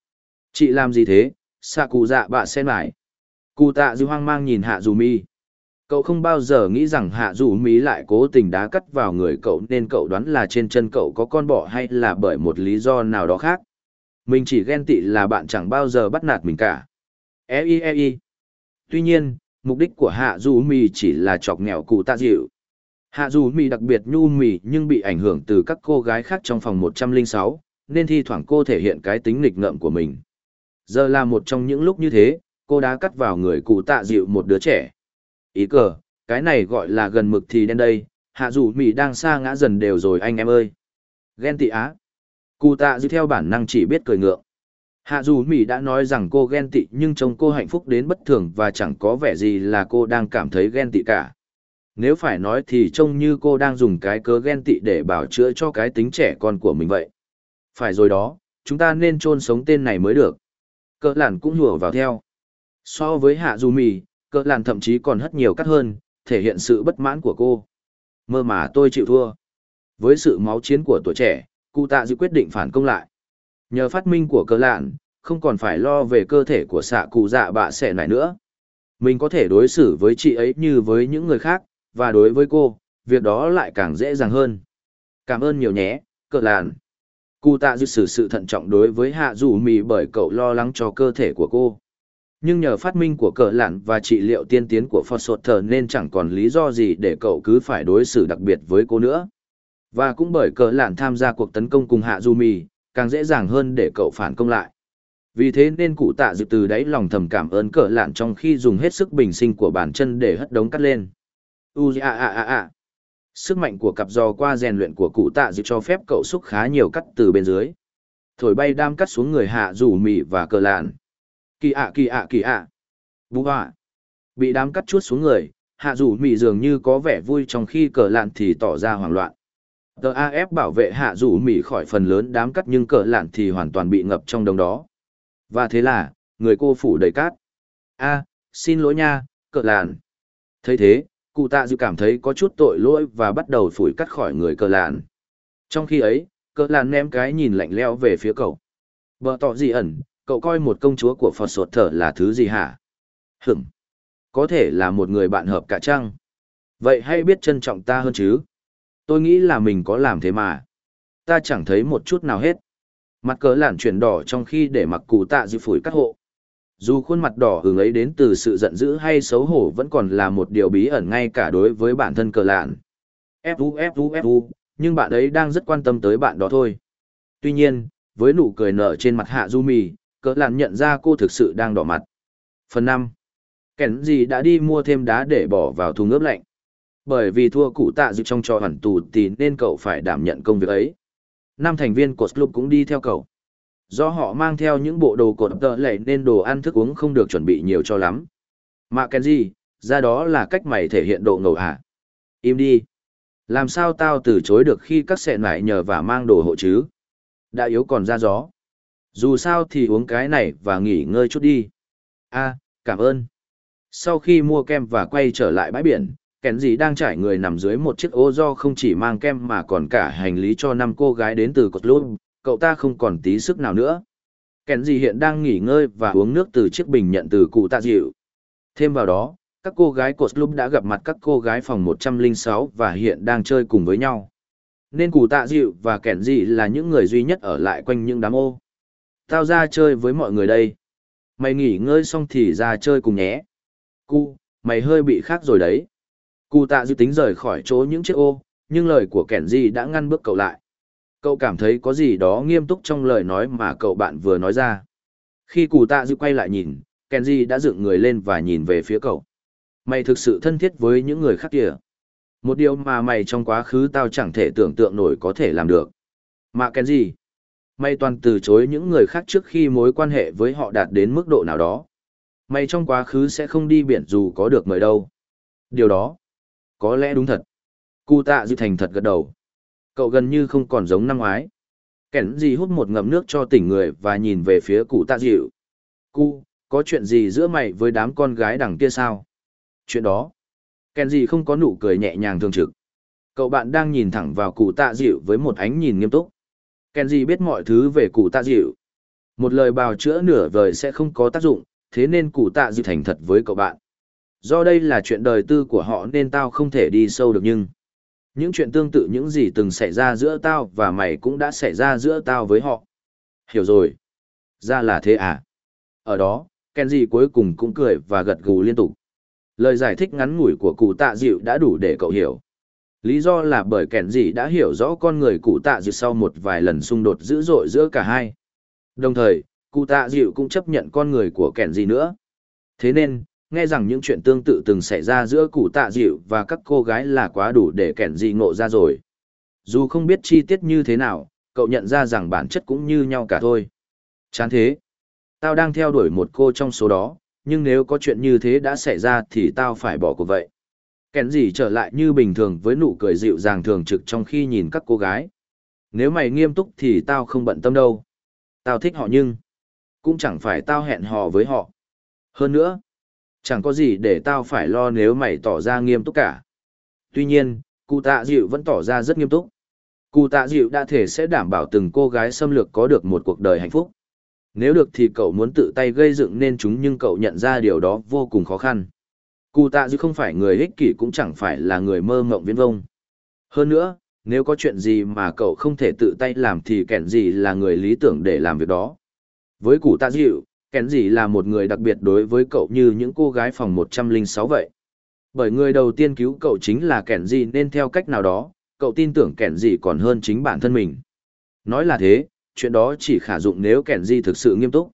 Chị làm gì thế? Xạ cụ dạ bạ sen lại. Cụ tạ dịu hoang mang nhìn hạ dù mi. Cậu không bao giờ nghĩ rằng hạ dù mi lại cố tình đá cắt vào người cậu nên cậu đoán là trên chân cậu có con bọ hay là bởi một lý do nào đó khác. Mình chỉ ghen tị là bạn chẳng bao giờ bắt nạt mình cả. E y e y. Tuy nhiên, mục đích của hạ dù mì chỉ là chọc nghèo cụ tạ dịu. Hạ dù mì đặc biệt nhu mì nhưng bị ảnh hưởng từ các cô gái khác trong phòng 106, nên thi thoảng cô thể hiện cái tính nghịch ngợm của mình. Giờ là một trong những lúc như thế cô đã cắt vào người cụ tạ dịu một đứa trẻ. Ý cờ cái này gọi là gần mực thì đen đây hạ dù mì đang xa ngã dần đều rồi anh em ơi. Ghen tị á. Cụ tạ dịu theo bản năng chỉ biết cười ngượng. Hạ dù Mỹ đã nói rằng cô ghen tị nhưng trông cô hạnh phúc đến bất thường và chẳng có vẻ gì là cô đang cảm thấy ghen tị cả. Nếu phải nói thì trông như cô đang dùng cái cớ ghen tị để bảo chữa cho cái tính trẻ con của mình vậy. Phải rồi đó, chúng ta nên chôn sống tên này mới được. Cỡ làn cũng hùa vào theo. So với Hạ dù Mỹ, cỡ làn thậm chí còn hất nhiều cắt hơn, thể hiện sự bất mãn của cô. Mơ mà tôi chịu thua. Với sự máu chiến của tuổi trẻ, cụ tạ dự quyết định phản công lại. Nhờ phát minh của cơ lạn, không còn phải lo về cơ thể của xạ cụ dạ bạ sẽ này nữa. Mình có thể đối xử với chị ấy như với những người khác, và đối với cô, việc đó lại càng dễ dàng hơn. Cảm ơn nhiều nhé, cờ lạn. Cụ tạ dự xử sự thận trọng đối với hạ dù mì bởi cậu lo lắng cho cơ thể của cô. Nhưng nhờ phát minh của cờ lạn và trị liệu tiên tiến của Phật Sột Thờ nên chẳng còn lý do gì để cậu cứ phải đối xử đặc biệt với cô nữa. Và cũng bởi cờ lạn tham gia cuộc tấn công cùng hạ Du mì, càng dễ dàng hơn để cậu phản công lại. Vì thế nên cụ tạ dự từ đáy lòng thầm cảm ơn cỡ lạn trong khi dùng hết sức bình sinh của bàn chân để hất đống cắt lên. Ui a a a a. Sức mạnh của cặp giò qua rèn luyện của cụ tạ dự cho phép cậu xúc khá nhiều cắt từ bên dưới. Thổi bay đam cắt xuống người hạ rủ mị và cờ lạn. Kỳ ạ kỳ ạ kỳ ạ. Bú hoa. Bị đám cắt chuốt xuống người, hạ rủ mị dường như có vẻ vui trong khi cờ lạn thì tỏ ra hoảng loạn. TAF bảo vệ hạ rủ mỉ khỏi phần lớn đám cắt nhưng cỡ lạn thì hoàn toàn bị ngập trong đống đó. Và thế là, người cô phủ đầy cát. a xin lỗi nha, cỡ lạn. thấy thế, Cụ tạ dự cảm thấy có chút tội lỗi và bắt đầu phủi cắt khỏi người cờ lạn. Trong khi ấy, cờ lạn ném cái nhìn lạnh leo về phía cậu. Bờ tỏ gì ẩn, cậu coi một công chúa của Phật sột thở là thứ gì hả? Hửng. Có thể là một người bạn hợp cả chăng? Vậy hãy biết trân trọng ta hơn chứ? Tôi nghĩ là mình có làm thế mà. Ta chẳng thấy một chút nào hết. Mặt cờ lạn chuyển đỏ trong khi để mặc cụ tạ dịu phủi cắt hộ. Dù khuôn mặt đỏ hứng ấy đến từ sự giận dữ hay xấu hổ vẫn còn là một điều bí ẩn ngay cả đối với bản thân cờ lạn. Fu Fu Fu, nhưng bạn ấy đang rất quan tâm tới bạn đó thôi. Tuy nhiên, với nụ cười nở trên mặt Hạ Du Mì, cờ lạn nhận ra cô thực sự đang đỏ mặt. Phần năm, Kẻn gì đã đi mua thêm đá để bỏ vào thùng ướp lạnh. Bởi vì thua cụ tạ dự trong trò hẳn tù thì nên cậu phải đảm nhận công việc ấy. Năm thành viên của club cũng đi theo cậu. Do họ mang theo những bộ đồ cột tợ lệ nên đồ ăn thức uống không được chuẩn bị nhiều cho lắm. Mà Kenji, ra đó là cách mày thể hiện độ ngầu hả? Im đi. Làm sao tao từ chối được khi các sẹn lại nhờ và mang đồ hộ chứ? Đã yếu còn ra gió. Dù sao thì uống cái này và nghỉ ngơi chút đi. a cảm ơn. Sau khi mua kem và quay trở lại bãi biển, kèn gì đang trải người nằm dưới một chiếc ô do không chỉ mang kem mà còn cả hành lý cho năm cô gái đến từ cột lôn cậu ta không còn tí sức nào nữa. Kèn gì hiện đang nghỉ ngơi và uống nước từ chiếc bình nhận từ cụ tạ dịu. Thêm vào đó, các cô gái cột lôn đã gặp mặt các cô gái phòng 106 và hiện đang chơi cùng với nhau. Nên cụ tạ dịu và kèn gì là những người duy nhất ở lại quanh những đám ô. Tao ra chơi với mọi người đây. Mày nghỉ ngơi xong thì ra chơi cùng nhé. Cu, mày hơi bị khác rồi đấy cụ tạ dự tính rời khỏi chỗ những chiếc ô, nhưng lời của kẻn gì đã ngăn bước cậu lại. Cậu cảm thấy có gì đó nghiêm túc trong lời nói mà cậu bạn vừa nói ra. Khi cụ tạ dự quay lại nhìn, kẻn gì đã dựng người lên và nhìn về phía cậu. Mày thực sự thân thiết với những người khác kìa. Một điều mà mày trong quá khứ tao chẳng thể tưởng tượng nổi có thể làm được. Mà Kẻn gì mày toàn từ chối những người khác trước khi mối quan hệ với họ đạt đến mức độ nào đó. Mày trong quá khứ sẽ không đi biển dù có được mời đâu. Điều đó có lẽ đúng thật. Cụ tạ dịu thành thật gật đầu. Cậu gần như không còn giống năm ngoái. Kẻn gì hút một ngậm nước cho tỉnh người và nhìn về phía cụ tạ dịu. Cụ, có chuyện gì giữa mày với đám con gái đằng kia sao? Chuyện đó. Kẻn gì không có nụ cười nhẹ nhàng thường trực. Cậu bạn đang nhìn thẳng vào cụ tạ dịu với một ánh nhìn nghiêm túc. Kẻn gì biết mọi thứ về cụ tạ dịu. Một lời bào chữa nửa vời sẽ không có tác dụng, thế nên cụ tạ dịu thành thật với cậu bạn. Do đây là chuyện đời tư của họ nên tao không thể đi sâu được nhưng... Những chuyện tương tự những gì từng xảy ra giữa tao và mày cũng đã xảy ra giữa tao với họ. Hiểu rồi. Ra là thế à? Ở đó, Kenji cuối cùng cũng cười và gật gù liên tục. Lời giải thích ngắn ngủi của cụ tạ dịu đã đủ để cậu hiểu. Lý do là bởi Kenji đã hiểu rõ con người cụ tạ dịu sau một vài lần xung đột dữ dội giữa cả hai. Đồng thời, cụ tạ dịu cũng chấp nhận con người của Kenji nữa. Thế nên, nghe rằng những chuyện tương tự từng xảy ra giữa cụ tạ dịu và các cô gái là quá đủ để kẻn dị ngộ ra rồi. Dù không biết chi tiết như thế nào, cậu nhận ra rằng bản chất cũng như nhau cả thôi. Chán thế. Tao đang theo đuổi một cô trong số đó, nhưng nếu có chuyện như thế đã xảy ra thì tao phải bỏ cuộc vậy. Kẻn dị trở lại như bình thường với nụ cười dịu dàng thường trực trong khi nhìn các cô gái. Nếu mày nghiêm túc thì tao không bận tâm đâu. Tao thích họ nhưng cũng chẳng phải tao hẹn hò với họ. Hơn nữa Chẳng có gì để tao phải lo nếu mày tỏ ra nghiêm túc cả. Tuy nhiên, cụ tạ dịu vẫn tỏ ra rất nghiêm túc. Cụ tạ dịu đã thể sẽ đảm bảo từng cô gái xâm lược có được một cuộc đời hạnh phúc. Nếu được thì cậu muốn tự tay gây dựng nên chúng nhưng cậu nhận ra điều đó vô cùng khó khăn. Cụ tạ dịu không phải người ích kỷ cũng chẳng phải là người mơ mộng viễn vông. Hơn nữa, nếu có chuyện gì mà cậu không thể tự tay làm thì kẻn gì là người lý tưởng để làm việc đó. Với cụ tạ dịu, kén gì là một người đặc biệt đối với cậu như những cô gái phòng 106 vậy. Bởi người đầu tiên cứu cậu chính là kẻn gì nên theo cách nào đó, cậu tin tưởng kẻn gì còn hơn chính bản thân mình. Nói là thế, chuyện đó chỉ khả dụng nếu kẻn gì thực sự nghiêm túc.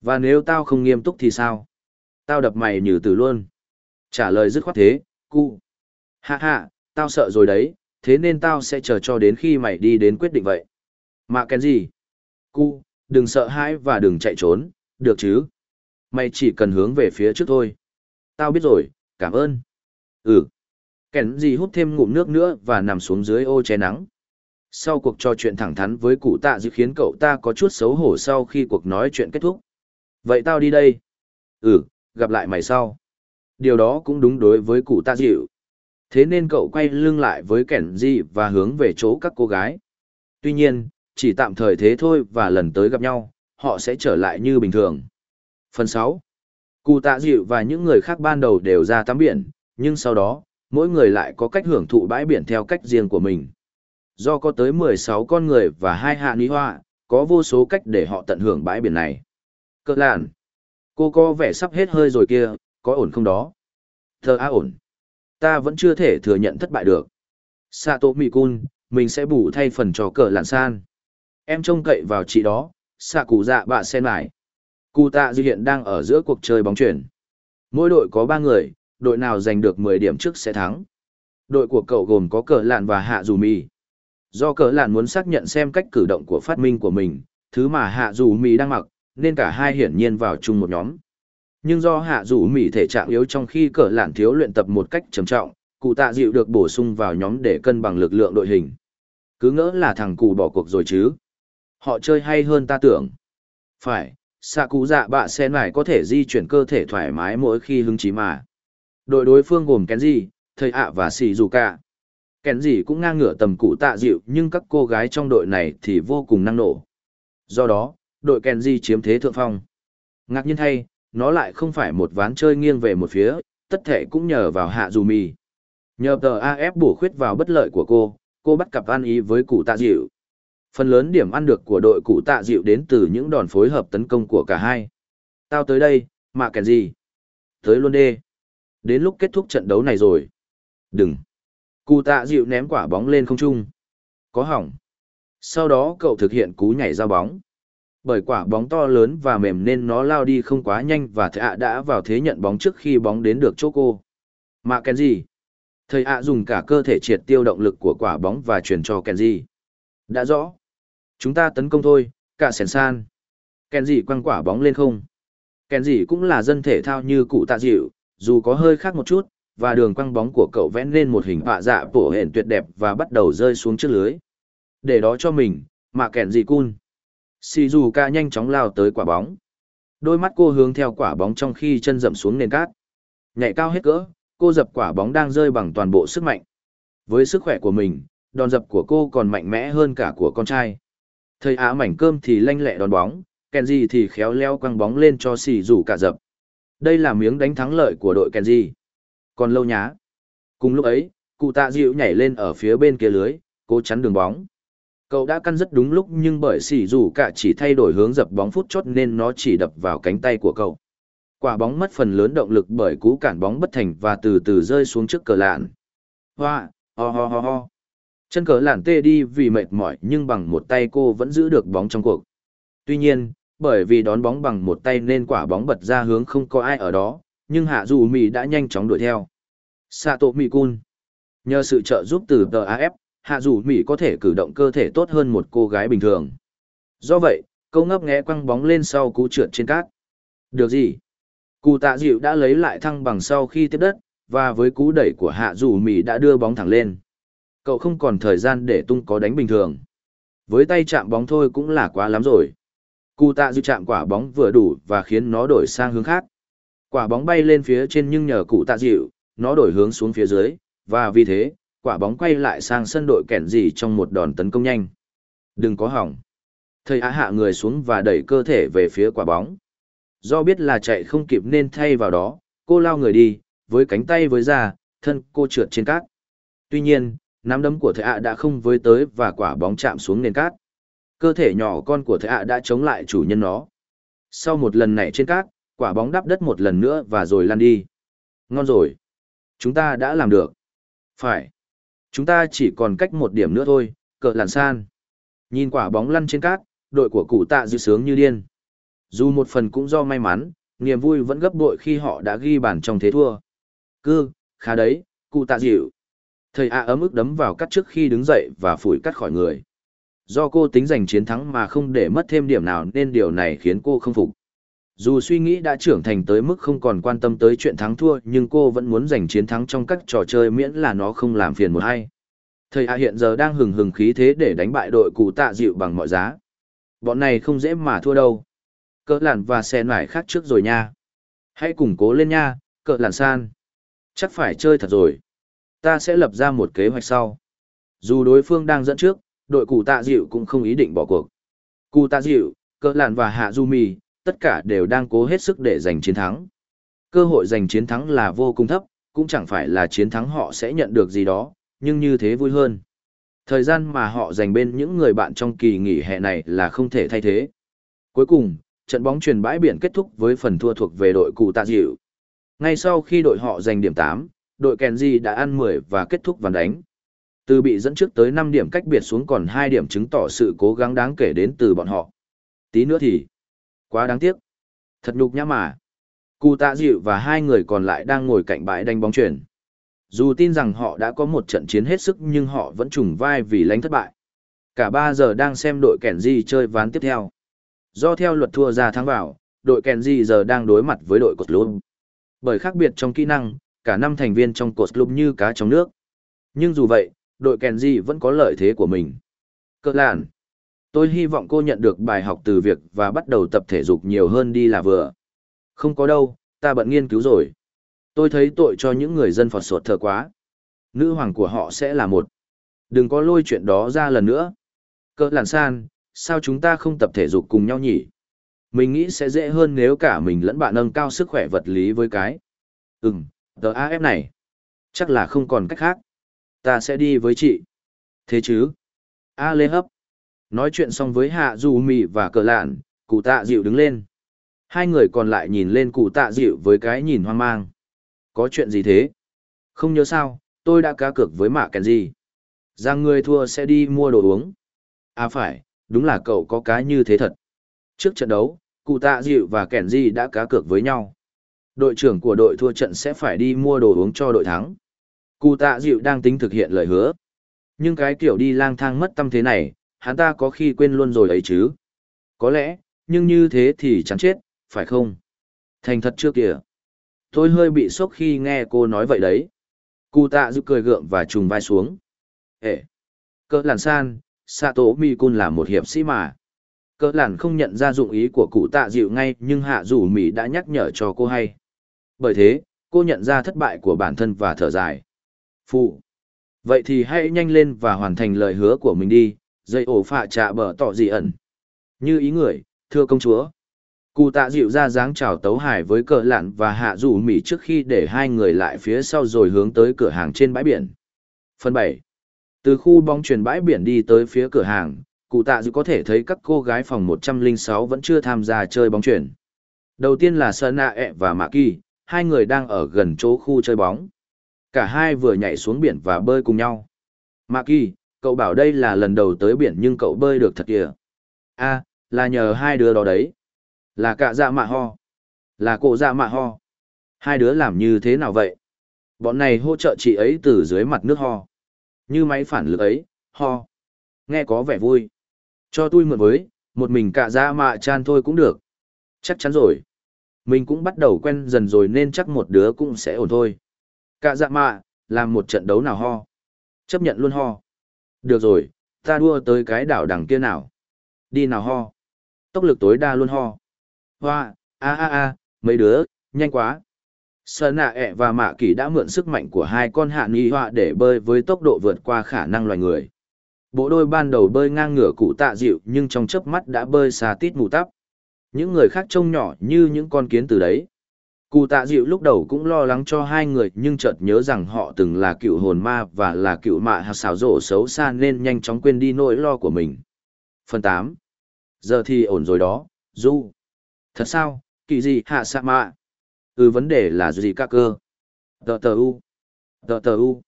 Và nếu tao không nghiêm túc thì sao? Tao đập mày như từ luôn. Trả lời dứt khoát thế, cu. Ha ha, tao sợ rồi đấy, thế nên tao sẽ chờ cho đến khi mày đi đến quyết định vậy. Mà kẻn gì? Cu, đừng sợ hãi và đừng chạy trốn, được chứ? Mày chỉ cần hướng về phía trước thôi. Tao biết rồi, cảm ơn. Ừ. Kẻn gì hút thêm ngụm nước nữa và nằm xuống dưới ô che nắng. Sau cuộc trò chuyện thẳng thắn với cụ tạ dự khiến cậu ta có chút xấu hổ sau khi cuộc nói chuyện kết thúc. Vậy tao đi đây. Ừ, gặp lại mày sau. Điều đó cũng đúng đối với cụ tạ dịu. Thế nên cậu quay lưng lại với kẻn gì và hướng về chỗ các cô gái. Tuy nhiên, chỉ tạm thời thế thôi và lần tới gặp nhau, họ sẽ trở lại như bình thường. Phần 6 Cụ tạ dịu và những người khác ban đầu đều ra tắm biển, nhưng sau đó, mỗi người lại có cách hưởng thụ bãi biển theo cách riêng của mình. Do có tới 16 con người và hai hạ ní hoa, có vô số cách để họ tận hưởng bãi biển này. Cơ làn. Cô có vẻ sắp hết hơi rồi kia, có ổn không đó? Thơ á ổn. Ta vẫn chưa thể thừa nhận thất bại được. Sato Mikun, mình sẽ bù thay phần cho cờ làn san. Em trông cậy vào chị đó, xạ cụ dạ bạ sen lại. Cụ tạ dư hiện đang ở giữa cuộc chơi bóng chuyển. Mỗi đội có 3 người, đội nào giành được 10 điểm trước sẽ thắng. Đội của cậu gồm có cờ lạn và hạ dù mì. Do cờ lạn muốn xác nhận xem cách cử động của phát minh của mình, thứ mà hạ dù mì đang mặc, nên cả hai hiển nhiên vào chung một nhóm. Nhưng do hạ dù mì thể trạng yếu trong khi cờ lạn thiếu luyện tập một cách trầm trọng, cụ tạ dịu được bổ sung vào nhóm để cân bằng lực lượng đội hình. Cứ ngỡ là thằng cụ bỏ cuộc rồi chứ. Họ chơi hay hơn ta tưởng. Phải, xạ cụ dạ bạ sen này có thể di chuyển cơ thể thoải mái mỗi khi hứng chí mà. Đội đối phương gồm Kenji, thầy ạ và xì dù cả. Kenji cũng ngang ngửa tầm cụ tạ dịu nhưng các cô gái trong đội này thì vô cùng năng nổ. Do đó, đội Kenji chiếm thế thượng phong. Ngạc nhiên thay, nó lại không phải một ván chơi nghiêng về một phía, tất thể cũng nhờ vào hạ dù mì. Nhờ tờ AF bổ khuyết vào bất lợi của cô, cô bắt cặp an ý với cụ tạ dịu. Phần lớn điểm ăn được của đội cụ tạ dịu đến từ những đòn phối hợp tấn công của cả hai. Tao tới đây, mà kèn gì? Tới luôn đê. Đến lúc kết thúc trận đấu này rồi. Đừng. Cụ tạ dịu ném quả bóng lên không trung. Có hỏng. Sau đó cậu thực hiện cú nhảy ra bóng. Bởi quả bóng to lớn và mềm nên nó lao đi không quá nhanh và thầy ạ đã vào thế nhận bóng trước khi bóng đến được chỗ cô. mà Kenji. Thầy ạ dùng cả cơ thể triệt tiêu động lực của quả bóng và chuyển cho Kenji. Đã rõ. Chúng ta tấn công thôi, cả sẻn san. Kenji quăng quả bóng lên không. Kenji cũng là dân thể thao như cụ tạ dịu, dù có hơi khác một chút, và đường quăng bóng của cậu vẽ lên một hình họa dạ bổ hển tuyệt đẹp và bắt đầu rơi xuống trước lưới. Để đó cho mình, mà Kenji cun. Shizuka nhanh chóng lao tới quả bóng. Đôi mắt cô hướng theo quả bóng trong khi chân dậm xuống nền cát. Nhảy cao hết cỡ, cô dập quả bóng đang rơi bằng toàn bộ sức mạnh. Với sức khỏe của mình, đòn dập của cô còn mạnh mẽ hơn cả của con trai. Thầy á mảnh cơm thì lanh lẹ đòn bóng, Kenji thì khéo leo quăng bóng lên cho xì rủ cả dập. Đây là miếng đánh thắng lợi của đội Kenji. Còn lâu nhá. Cùng lúc ấy, cụ tạ dịu nhảy lên ở phía bên kia lưới, cố chắn đường bóng. Cậu đã căn rất đúng lúc nhưng bởi xì rủ cả chỉ thay đổi hướng dập bóng phút chót nên nó chỉ đập vào cánh tay của cậu. Quả bóng mất phần lớn động lực bởi cú cản bóng bất thành và từ từ rơi xuống trước cờ lạn. Hoa, ho ho ho ho. Chân cờ lạn tê đi vì mệt mỏi nhưng bằng một tay cô vẫn giữ được bóng trong cuộc. Tuy nhiên, bởi vì đón bóng bằng một tay nên quả bóng bật ra hướng không có ai ở đó, nhưng hạ dù mì đã nhanh chóng đuổi theo. Sato Mikun. Nhờ sự trợ giúp từ TAF, hạ dù mì có thể cử động cơ thể tốt hơn một cô gái bình thường. Do vậy, câu ngấp nghé quăng bóng lên sau cú trượt trên cát. Được gì? Cụ tạ dịu đã lấy lại thăng bằng sau khi tiếp đất, và với cú đẩy của hạ dù mì đã đưa bóng thẳng lên. Cậu không còn thời gian để tung có đánh bình thường. Với tay chạm bóng thôi cũng là quá lắm rồi. Cụ tạ dư chạm quả bóng vừa đủ và khiến nó đổi sang hướng khác. Quả bóng bay lên phía trên nhưng nhờ cụ tạ dịu, nó đổi hướng xuống phía dưới, và vì thế, quả bóng quay lại sang sân đội kẻn gì trong một đòn tấn công nhanh. Đừng có hỏng. Thầy á hạ người xuống và đẩy cơ thể về phía quả bóng. Do biết là chạy không kịp nên thay vào đó, cô lao người đi, với cánh tay với da, thân cô trượt trên cát. Tuy nhiên, nắm đấm của thầy ạ đã không với tới và quả bóng chạm xuống nền cát. Cơ thể nhỏ con của thầy ạ đã chống lại chủ nhân nó. Sau một lần này trên cát, quả bóng đắp đất một lần nữa và rồi lăn đi. Ngon rồi. Chúng ta đã làm được. Phải. Chúng ta chỉ còn cách một điểm nữa thôi, cờ làn san. Nhìn quả bóng lăn trên cát, đội của cụ tạ dư sướng như điên. Dù một phần cũng do may mắn, niềm vui vẫn gấp bội khi họ đã ghi bàn trong thế thua. Cư, khá đấy, cụ tạ dịu. Thầy A ấm ức đấm vào cắt trước khi đứng dậy và phủi cắt khỏi người. Do cô tính giành chiến thắng mà không để mất thêm điểm nào nên điều này khiến cô không phục. Dù suy nghĩ đã trưởng thành tới mức không còn quan tâm tới chuyện thắng thua nhưng cô vẫn muốn giành chiến thắng trong các trò chơi miễn là nó không làm phiền một ai. Thầy A hiện giờ đang hừng hừng khí thế để đánh bại đội cụ tạ dịu bằng mọi giá. Bọn này không dễ mà thua đâu. Cỡ làn và xe nải khác trước rồi nha. Hãy củng cố lên nha, cỡ làn san. Chắc phải chơi thật rồi. Ta sẽ lập ra một kế hoạch sau. Dù đối phương đang dẫn trước, đội cụ tạ dịu cũng không ý định bỏ cuộc. Cụ tạ dịu, cỡ lạn và hạ du mì, tất cả đều đang cố hết sức để giành chiến thắng. Cơ hội giành chiến thắng là vô cùng thấp, cũng chẳng phải là chiến thắng họ sẽ nhận được gì đó, nhưng như thế vui hơn. Thời gian mà họ dành bên những người bạn trong kỳ nghỉ hè này là không thể thay thế. Cuối cùng, trận bóng truyền bãi biển kết thúc với phần thua thuộc về đội cụ tạ dịu. Ngay sau khi đội họ giành điểm 8, đội Kenji đã ăn 10 và kết thúc ván đánh. Từ bị dẫn trước tới 5 điểm cách biệt xuống còn 2 điểm chứng tỏ sự cố gắng đáng kể đến từ bọn họ. Tí nữa thì... Quá đáng tiếc. Thật nhục nhã mà. Cụ tạ dịu và hai người còn lại đang ngồi cạnh bãi đánh bóng chuyển. Dù tin rằng họ đã có một trận chiến hết sức nhưng họ vẫn trùng vai vì lánh thất bại. Cả ba giờ đang xem đội kèn gì chơi ván tiếp theo. Do theo luật thua ra thắng vào, đội kèn gì giờ đang đối mặt với đội cột lùm. Bởi khác biệt trong kỹ năng, cả năm thành viên trong cột club như cá trong nước. Nhưng dù vậy, đội kèn gì vẫn có lợi thế của mình. Cơ làn. Tôi hy vọng cô nhận được bài học từ việc và bắt đầu tập thể dục nhiều hơn đi là vừa. Không có đâu, ta bận nghiên cứu rồi. Tôi thấy tội cho những người dân phọt sột thờ quá. Nữ hoàng của họ sẽ là một. Đừng có lôi chuyện đó ra lần nữa. Cơ làn san, sao chúng ta không tập thể dục cùng nhau nhỉ? Mình nghĩ sẽ dễ hơn nếu cả mình lẫn bạn nâng cao sức khỏe vật lý với cái. Ừm, tờ AF này. Chắc là không còn cách khác. Ta sẽ đi với chị. Thế chứ? A Lê Hấp. Nói chuyện xong với Hạ Du Mị và cờ lạn, cụ tạ dịu đứng lên. Hai người còn lại nhìn lên cụ tạ dịu với cái nhìn hoang mang. Có chuyện gì thế? Không nhớ sao, tôi đã cá cược với mạ kèn gì. Rằng người thua sẽ đi mua đồ uống. À phải, đúng là cậu có cái như thế thật. Trước trận đấu, cụ tạ dịu và kèn gì đã cá cược với nhau. Đội trưởng của đội thua trận sẽ phải đi mua đồ uống cho đội thắng. Cụ tạ dịu đang tính thực hiện lời hứa. Nhưng cái kiểu đi lang thang mất tâm thế này, hắn ta có khi quên luôn rồi ấy chứ. Có lẽ, nhưng như thế thì chẳng chết, phải không? Thành thật chưa kìa. Tôi hơi bị sốc khi nghe cô nói vậy đấy. Cụ tạ dịu cười gượng và trùng vai xuống. Ê! Cỡ làn san, Sato Mikun là một hiệp sĩ mà. Cỡ làn không nhận ra dụng ý của cụ tạ dịu ngay nhưng hạ dù Mỹ đã nhắc nhở cho cô hay. Bởi thế, cô nhận ra thất bại của bản thân và thở dài. Phụ! Vậy thì hãy nhanh lên và hoàn thành lời hứa của mình đi, dây ổ phạ trạ bờ tỏ gì ẩn. Như ý người, thưa công chúa. Cụ tạ dịu ra dáng chào tấu hải với cờ lạn và hạ rủ mỉ trước khi để hai người lại phía sau rồi hướng tới cửa hàng trên bãi biển. Phần bảy Từ khu bóng truyền bãi biển đi tới phía cửa hàng, cụ tạ dịu có thể thấy các cô gái phòng một trăm linh sáu vẫn chưa tham gia chơi bóng chuyển. Đầu tiên là Sơn Nạ ẹ và Mạ Kỳ, hai người đang ở gần chỗ khu chơi bóng. Cả hai vừa nhảy xuống biển và bơi cùng nhau. Mạ Kỳ, cậu bảo đây là lần đầu tới biển nhưng cậu bơi được thật kìa. a là nhờ hai đứa đó đấy. Là cả dạ mạ ho. Là cổ dạ mạ ho. Hai đứa làm như thế nào vậy? Bọn này hỗ trợ chị ấy từ dưới mặt nước ho. Như máy phản lực ấy, ho. Nghe có vẻ vui. Cho tôi mượn với, một mình cả dạ mạ chan thôi cũng được. Chắc chắn rồi. Mình cũng bắt đầu quen dần rồi nên chắc một đứa cũng sẽ ổn thôi. Cả dạ mạ, làm một trận đấu nào ho. Chấp nhận luôn ho. Được rồi, ta đua tới cái đảo đằng kia nào. Đi nào ho. Tốc lực tối đa luôn ho. Hoa, a a a, mấy đứa, nhanh quá. Sơn nạ ẹ và mạ kỳ đã mượn sức mạnh của hai con hạ nghi họa để bơi với tốc độ vượt qua khả năng loài người. Bộ đôi ban đầu bơi ngang ngửa cụ tạ dịu nhưng trong chớp mắt đã bơi xa tít mù tắp. Những người khác trông nhỏ như những con kiến từ đấy. Cụ tạ dịu lúc đầu cũng lo lắng cho hai người nhưng chợt nhớ rằng họ từng là cựu hồn ma và là cựu mạ hạt xảo rổ xấu xa nên nhanh chóng quên đi nỗi lo của mình. Phần tám Giờ thì ổn rồi đó, Du. Thật sao, kỳ gì hạ sạ mạ? Ừ vấn đề là gì các cơ? Tờ tờ u. Tờ tờ u.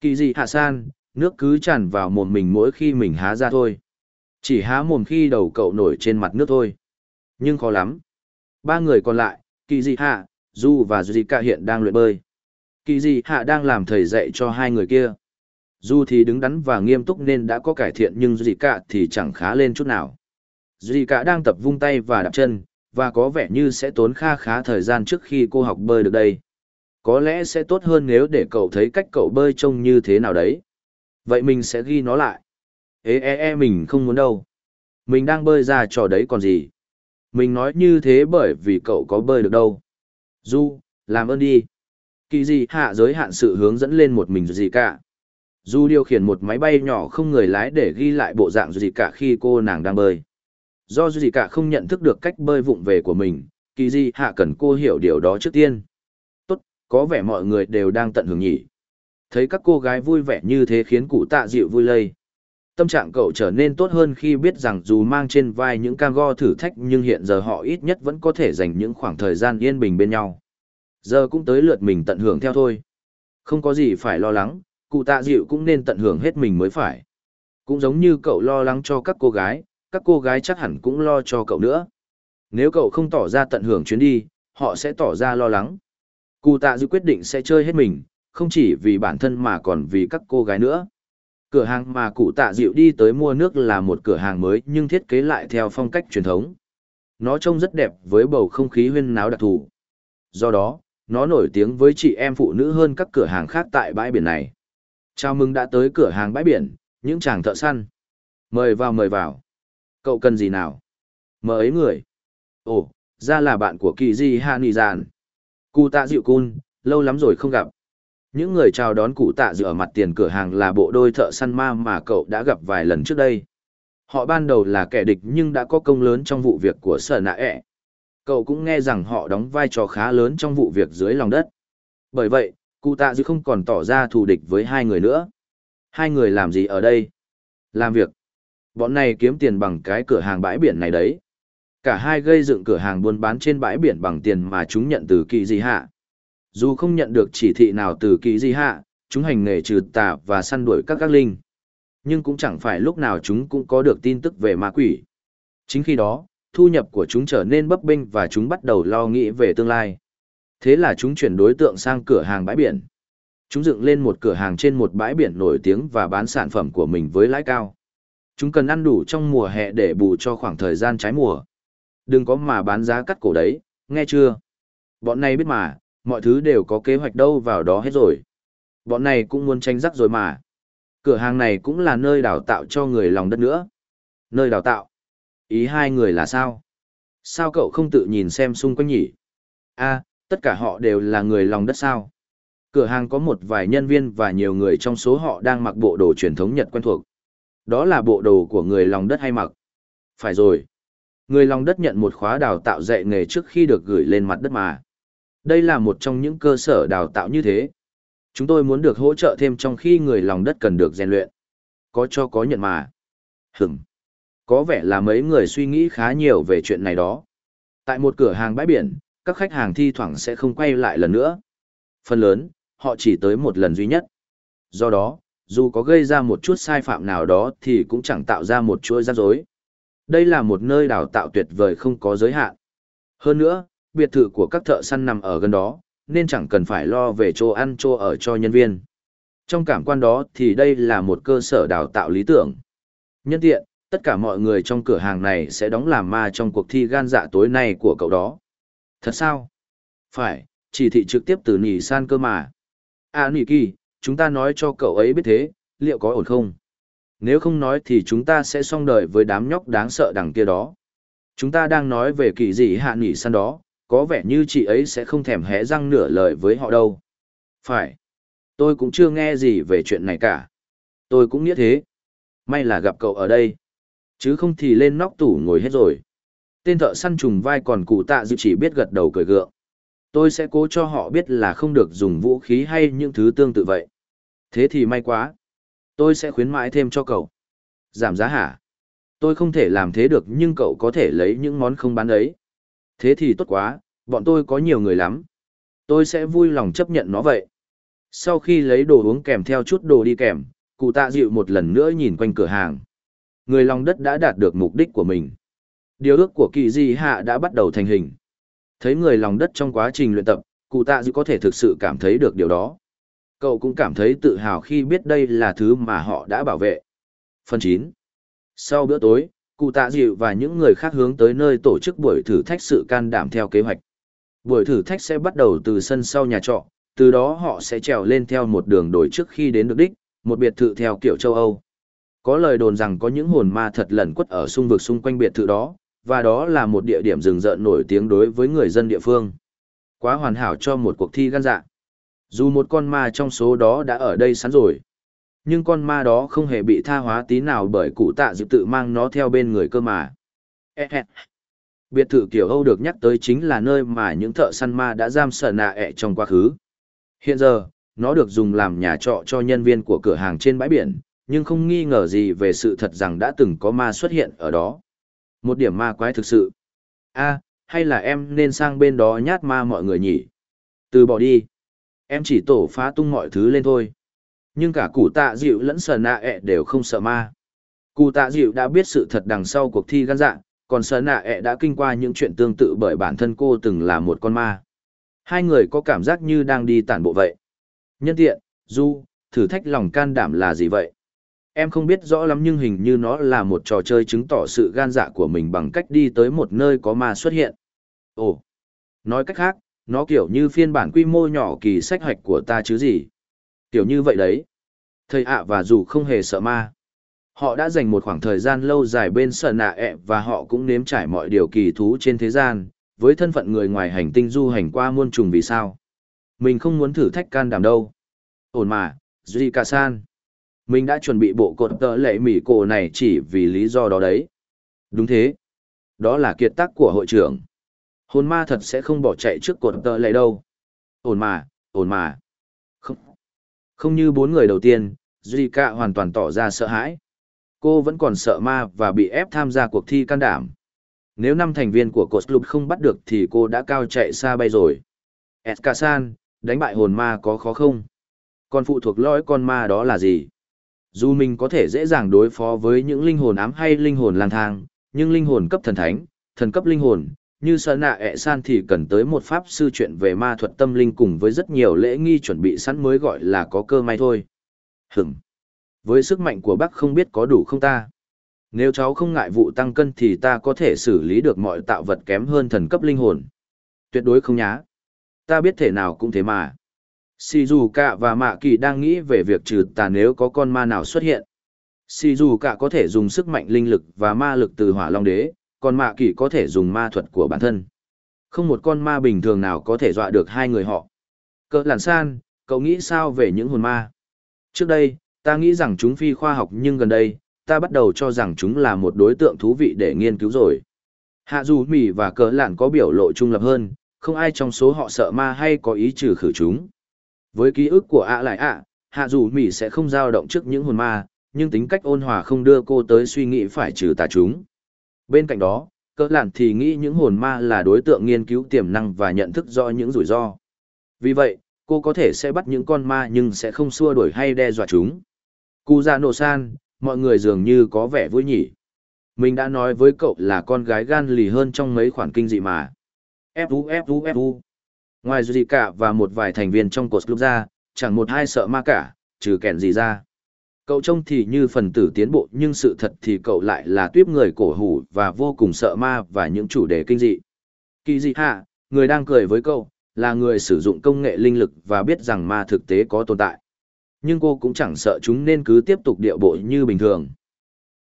Kỳ gì hạ san, nước cứ tràn vào mồm mình mỗi khi mình há ra thôi. Chỉ há mồm khi đầu cậu nổi trên mặt nước thôi. Nhưng khó lắm. Ba người còn lại, kỳ dị hạ, du và Zika hiện đang luyện bơi. Kỳ dị hạ đang làm thầy dạy cho hai người kia. Du thì đứng đắn và nghiêm túc nên đã có cải thiện nhưng Zika thì chẳng khá lên chút nào. Zika đang tập vung tay và đạp chân, và có vẻ như sẽ tốn kha khá thời gian trước khi cô học bơi được đây. Có lẽ sẽ tốt hơn nếu để cậu thấy cách cậu bơi trông như thế nào đấy. Vậy mình sẽ ghi nó lại. Ê ê ê mình không muốn đâu. Mình đang bơi ra trò đấy còn gì. Mình nói như thế bởi vì cậu có bơi được đâu. Du, làm ơn đi. Kỳ gì hạ giới hạn sự hướng dẫn lên một mình gì cả. Du điều khiển một máy bay nhỏ không người lái để ghi lại bộ dạng gì cả khi cô nàng đang bơi. Do gì cả không nhận thức được cách bơi vụng về của mình, kỳ gì hạ cần cô hiểu điều đó trước tiên. Tốt, có vẻ mọi người đều đang tận hưởng nhỉ. Thấy các cô gái vui vẻ như thế khiến cụ tạ dịu vui lây. Tâm trạng cậu trở nên tốt hơn khi biết rằng dù mang trên vai những cam go thử thách nhưng hiện giờ họ ít nhất vẫn có thể dành những khoảng thời gian yên bình bên nhau. Giờ cũng tới lượt mình tận hưởng theo thôi. Không có gì phải lo lắng, cụ tạ dịu cũng nên tận hưởng hết mình mới phải. Cũng giống như cậu lo lắng cho các cô gái, các cô gái chắc hẳn cũng lo cho cậu nữa. Nếu cậu không tỏ ra tận hưởng chuyến đi, họ sẽ tỏ ra lo lắng. Cụ tạ dịu quyết định sẽ chơi hết mình, không chỉ vì bản thân mà còn vì các cô gái nữa. Cửa hàng mà cụ tạ dịu đi tới mua nước là một cửa hàng mới nhưng thiết kế lại theo phong cách truyền thống. Nó trông rất đẹp với bầu không khí huyên náo đặc thù. Do đó, nó nổi tiếng với chị em phụ nữ hơn các cửa hàng khác tại bãi biển này. Chào mừng đã tới cửa hàng bãi biển, những chàng thợ săn. Mời vào mời vào. Cậu cần gì nào? Mời ấy người. Ồ, ra là bạn của kỳ di hạ nì giàn. Cụ tạ dịu cun, lâu lắm rồi không gặp. Những người chào đón cụ tạ dựa ở mặt tiền cửa hàng là bộ đôi thợ săn ma mà cậu đã gặp vài lần trước đây. Họ ban đầu là kẻ địch nhưng đã có công lớn trong vụ việc của sở nạ ẹ. Cậu cũng nghe rằng họ đóng vai trò khá lớn trong vụ việc dưới lòng đất. Bởi vậy, cụ tạ dự không còn tỏ ra thù địch với hai người nữa. Hai người làm gì ở đây? Làm việc. Bọn này kiếm tiền bằng cái cửa hàng bãi biển này đấy. Cả hai gây dựng cửa hàng buôn bán trên bãi biển bằng tiền mà chúng nhận từ kỳ gì hạ. Dù không nhận được chỉ thị nào từ kỳ di hạ, chúng hành nghề trừ tà và săn đuổi các các linh. Nhưng cũng chẳng phải lúc nào chúng cũng có được tin tức về ma quỷ. Chính khi đó, thu nhập của chúng trở nên bấp bênh và chúng bắt đầu lo nghĩ về tương lai. Thế là chúng chuyển đối tượng sang cửa hàng bãi biển. Chúng dựng lên một cửa hàng trên một bãi biển nổi tiếng và bán sản phẩm của mình với lãi cao. Chúng cần ăn đủ trong mùa hè để bù cho khoảng thời gian trái mùa. Đừng có mà bán giá cắt cổ đấy, nghe chưa? Bọn này biết mà, mọi thứ đều có kế hoạch đâu vào đó hết rồi. Bọn này cũng muốn tranh rắc rồi mà. Cửa hàng này cũng là nơi đào tạo cho người lòng đất nữa. Nơi đào tạo. Ý hai người là sao? Sao cậu không tự nhìn xem xung quanh nhỉ? a, tất cả họ đều là người lòng đất sao? Cửa hàng có một vài nhân viên và nhiều người trong số họ đang mặc bộ đồ truyền thống Nhật quen thuộc. Đó là bộ đồ của người lòng đất hay mặc. Phải rồi. Người lòng đất nhận một khóa đào tạo dạy nghề trước khi được gửi lên mặt đất mà. Đây là một trong những cơ sở đào tạo như thế. Chúng tôi muốn được hỗ trợ thêm trong khi người lòng đất cần được rèn luyện. Có cho có nhận mà. Hửm. Có vẻ là mấy người suy nghĩ khá nhiều về chuyện này đó. Tại một cửa hàng bãi biển, các khách hàng thi thoảng sẽ không quay lại lần nữa. Phần lớn, họ chỉ tới một lần duy nhất. Do đó, dù có gây ra một chút sai phạm nào đó thì cũng chẳng tạo ra một chuỗi rắc rối. Đây là một nơi đào tạo tuyệt vời không có giới hạn. Hơn nữa, biệt thự của các thợ săn nằm ở gần đó, nên chẳng cần phải lo về chỗ ăn chỗ ở cho nhân viên. Trong cảm quan đó thì đây là một cơ sở đào tạo lý tưởng. Nhân tiện, tất cả mọi người trong cửa hàng này sẽ đóng làm ma trong cuộc thi gan dạ tối nay của cậu đó. Thật sao? Phải, chỉ thị trực tiếp từ nỉ san cơ mà. À nỉ kỳ, chúng ta nói cho cậu ấy biết thế, liệu có ổn không? Nếu không nói thì chúng ta sẽ xong đời với đám nhóc đáng sợ đằng kia đó. Chúng ta đang nói về kỳ gì hạ nỉ san đó, có vẻ như chị ấy sẽ không thèm hé răng nửa lời với họ đâu. Phải. Tôi cũng chưa nghe gì về chuyện này cả. Tôi cũng nghĩ thế. May là gặp cậu ở đây. Chứ không thì lên nóc tủ ngồi hết rồi. Tên thợ săn trùng vai còn cụ tạ dự chỉ biết gật đầu cười gượng. Tôi sẽ cố cho họ biết là không được dùng vũ khí hay những thứ tương tự vậy. Thế thì may quá. Tôi sẽ khuyến mãi thêm cho cậu. Giảm giá hả? Tôi không thể làm thế được nhưng cậu có thể lấy những món không bán ấy. Thế thì tốt quá, bọn tôi có nhiều người lắm. Tôi sẽ vui lòng chấp nhận nó vậy. Sau khi lấy đồ uống kèm theo chút đồ đi kèm, cụ tạ dịu một lần nữa nhìn quanh cửa hàng. Người lòng đất đã đạt được mục đích của mình. Điều ước của kỳ di hạ đã bắt đầu thành hình. Thấy người lòng đất trong quá trình luyện tập, cụ tạ dịu có thể thực sự cảm thấy được điều đó. Cậu cũng cảm thấy tự hào khi biết đây là thứ mà họ đã bảo vệ. Phần 9 Sau bữa tối, cụ tạ dịu và những người khác hướng tới nơi tổ chức buổi thử thách sự can đảm theo kế hoạch. Buổi thử thách sẽ bắt đầu từ sân sau nhà trọ, từ đó họ sẽ trèo lên theo một đường đồi trước khi đến được đích, một biệt thự theo kiểu châu Âu. Có lời đồn rằng có những hồn ma thật lẩn quất ở xung vực xung quanh biệt thự đó, và đó là một địa điểm rừng rợn nổi tiếng đối với người dân địa phương. Quá hoàn hảo cho một cuộc thi gan dạ. Dù một con ma trong số đó đã ở đây sẵn rồi. Nhưng con ma đó không hề bị tha hóa tí nào bởi cụ tạ dự tự mang nó theo bên người cơ mà. Biệt thự kiểu Âu được nhắc tới chính là nơi mà những thợ săn ma đã giam sở nạ ẹ trong quá khứ. Hiện giờ, nó được dùng làm nhà trọ cho nhân viên của cửa hàng trên bãi biển, nhưng không nghi ngờ gì về sự thật rằng đã từng có ma xuất hiện ở đó. Một điểm ma quái thực sự. a hay là em nên sang bên đó nhát ma mọi người nhỉ? Từ bỏ đi. Em chỉ tổ phá tung mọi thứ lên thôi. Nhưng cả cụ tạ dịu lẫn sờ nạ ẹ đều không sợ ma. Cụ tạ dịu đã biết sự thật đằng sau cuộc thi gan dạ, còn sờ nạ ẹ đã kinh qua những chuyện tương tự bởi bản thân cô từng là một con ma. Hai người có cảm giác như đang đi tản bộ vậy. Nhân tiện, Du, thử thách lòng can đảm là gì vậy? Em không biết rõ lắm nhưng hình như nó là một trò chơi chứng tỏ sự gan dạ của mình bằng cách đi tới một nơi có ma xuất hiện. Ồ, nói cách khác, nó kiểu như phiên bản quy mô nhỏ kỳ sách hoạch của ta chứ gì. Kiểu như vậy đấy. Thầy ạ và dù không hề sợ ma. Họ đã dành một khoảng thời gian lâu dài bên sợ nạ ẹ và họ cũng nếm trải mọi điều kỳ thú trên thế gian, với thân phận người ngoài hành tinh du hành qua muôn trùng vì sao. Mình không muốn thử thách can đảm đâu. Ổn mà, Duy Cả San. Mình đã chuẩn bị bộ cột tờ lệ mỉ cổ này chỉ vì lý do đó đấy. Đúng thế. Đó là kiệt tác của hội trưởng. Hồn ma thật sẽ không bỏ chạy trước cột tờ lệ đâu. Ổn mà, ổn mà. Không, như bốn người đầu tiên, Duy hoàn toàn tỏ ra sợ hãi. Cô vẫn còn sợ ma và bị ép tham gia cuộc thi can đảm. Nếu năm thành viên của cột club không bắt được thì cô đã cao chạy xa bay rồi. Eskasan, đánh bại hồn ma có khó không? Còn phụ thuộc lõi con ma đó là gì? Dù mình có thể dễ dàng đối phó với những linh hồn ám hay linh hồn lang thang, nhưng linh hồn cấp thần thánh, thần cấp linh hồn, như sợ nạ ẹ san thì cần tới một pháp sư chuyện về ma thuật tâm linh cùng với rất nhiều lễ nghi chuẩn bị sẵn mới gọi là có cơ may thôi. Hửm. Với sức mạnh của bác không biết có đủ không ta? Nếu cháu không ngại vụ tăng cân thì ta có thể xử lý được mọi tạo vật kém hơn thần cấp linh hồn. Tuyệt đối không nhá. Ta biết thể nào cũng thế mà. Sì dù cạ và mạ kỳ đang nghĩ về việc trừ tà nếu có con ma nào xuất hiện. Sì dù cạ có thể dùng sức mạnh linh lực và ma lực từ hỏa long đế, còn mạ kỳ có thể dùng ma thuật của bản thân. Không một con ma bình thường nào có thể dọa được hai người họ. Cỡ làn san, cậu nghĩ sao về những hồn ma? Trước đây, ta nghĩ rằng chúng phi khoa học nhưng gần đây, ta bắt đầu cho rằng chúng là một đối tượng thú vị để nghiên cứu rồi. Hạ dù mỉ và cỡ lạn có biểu lộ trung lập hơn, không ai trong số họ sợ ma hay có ý trừ khử chúng. Với ký ức của ạ lại ạ, hạ dù mỉ sẽ không dao động trước những hồn ma, nhưng tính cách ôn hòa không đưa cô tới suy nghĩ phải trừ tà chúng. Bên cạnh đó, cỡ lạn thì nghĩ những hồn ma là đối tượng nghiên cứu tiềm năng và nhận thức rõ những rủi ro. Vì vậy, cô có thể sẽ bắt những con ma nhưng sẽ không xua đuổi hay đe dọa chúng. Cú ra nổ san, mọi người dường như có vẻ vui nhỉ. Mình đã nói với cậu là con gái gan lì hơn trong mấy khoản kinh dị mà. Fu Fu Fu. Ngoài gì cả và một vài thành viên trong cột lúc ra, chẳng một ai sợ ma cả, trừ kẻn gì ra. Cậu trông thì như phần tử tiến bộ nhưng sự thật thì cậu lại là tuyếp người cổ hủ và vô cùng sợ ma và những chủ đề kinh dị. Kỳ dị hạ, người đang cười với cậu, là người sử dụng công nghệ linh lực và biết rằng ma thực tế có tồn tại. Nhưng cô cũng chẳng sợ chúng nên cứ tiếp tục điệu bộ như bình thường.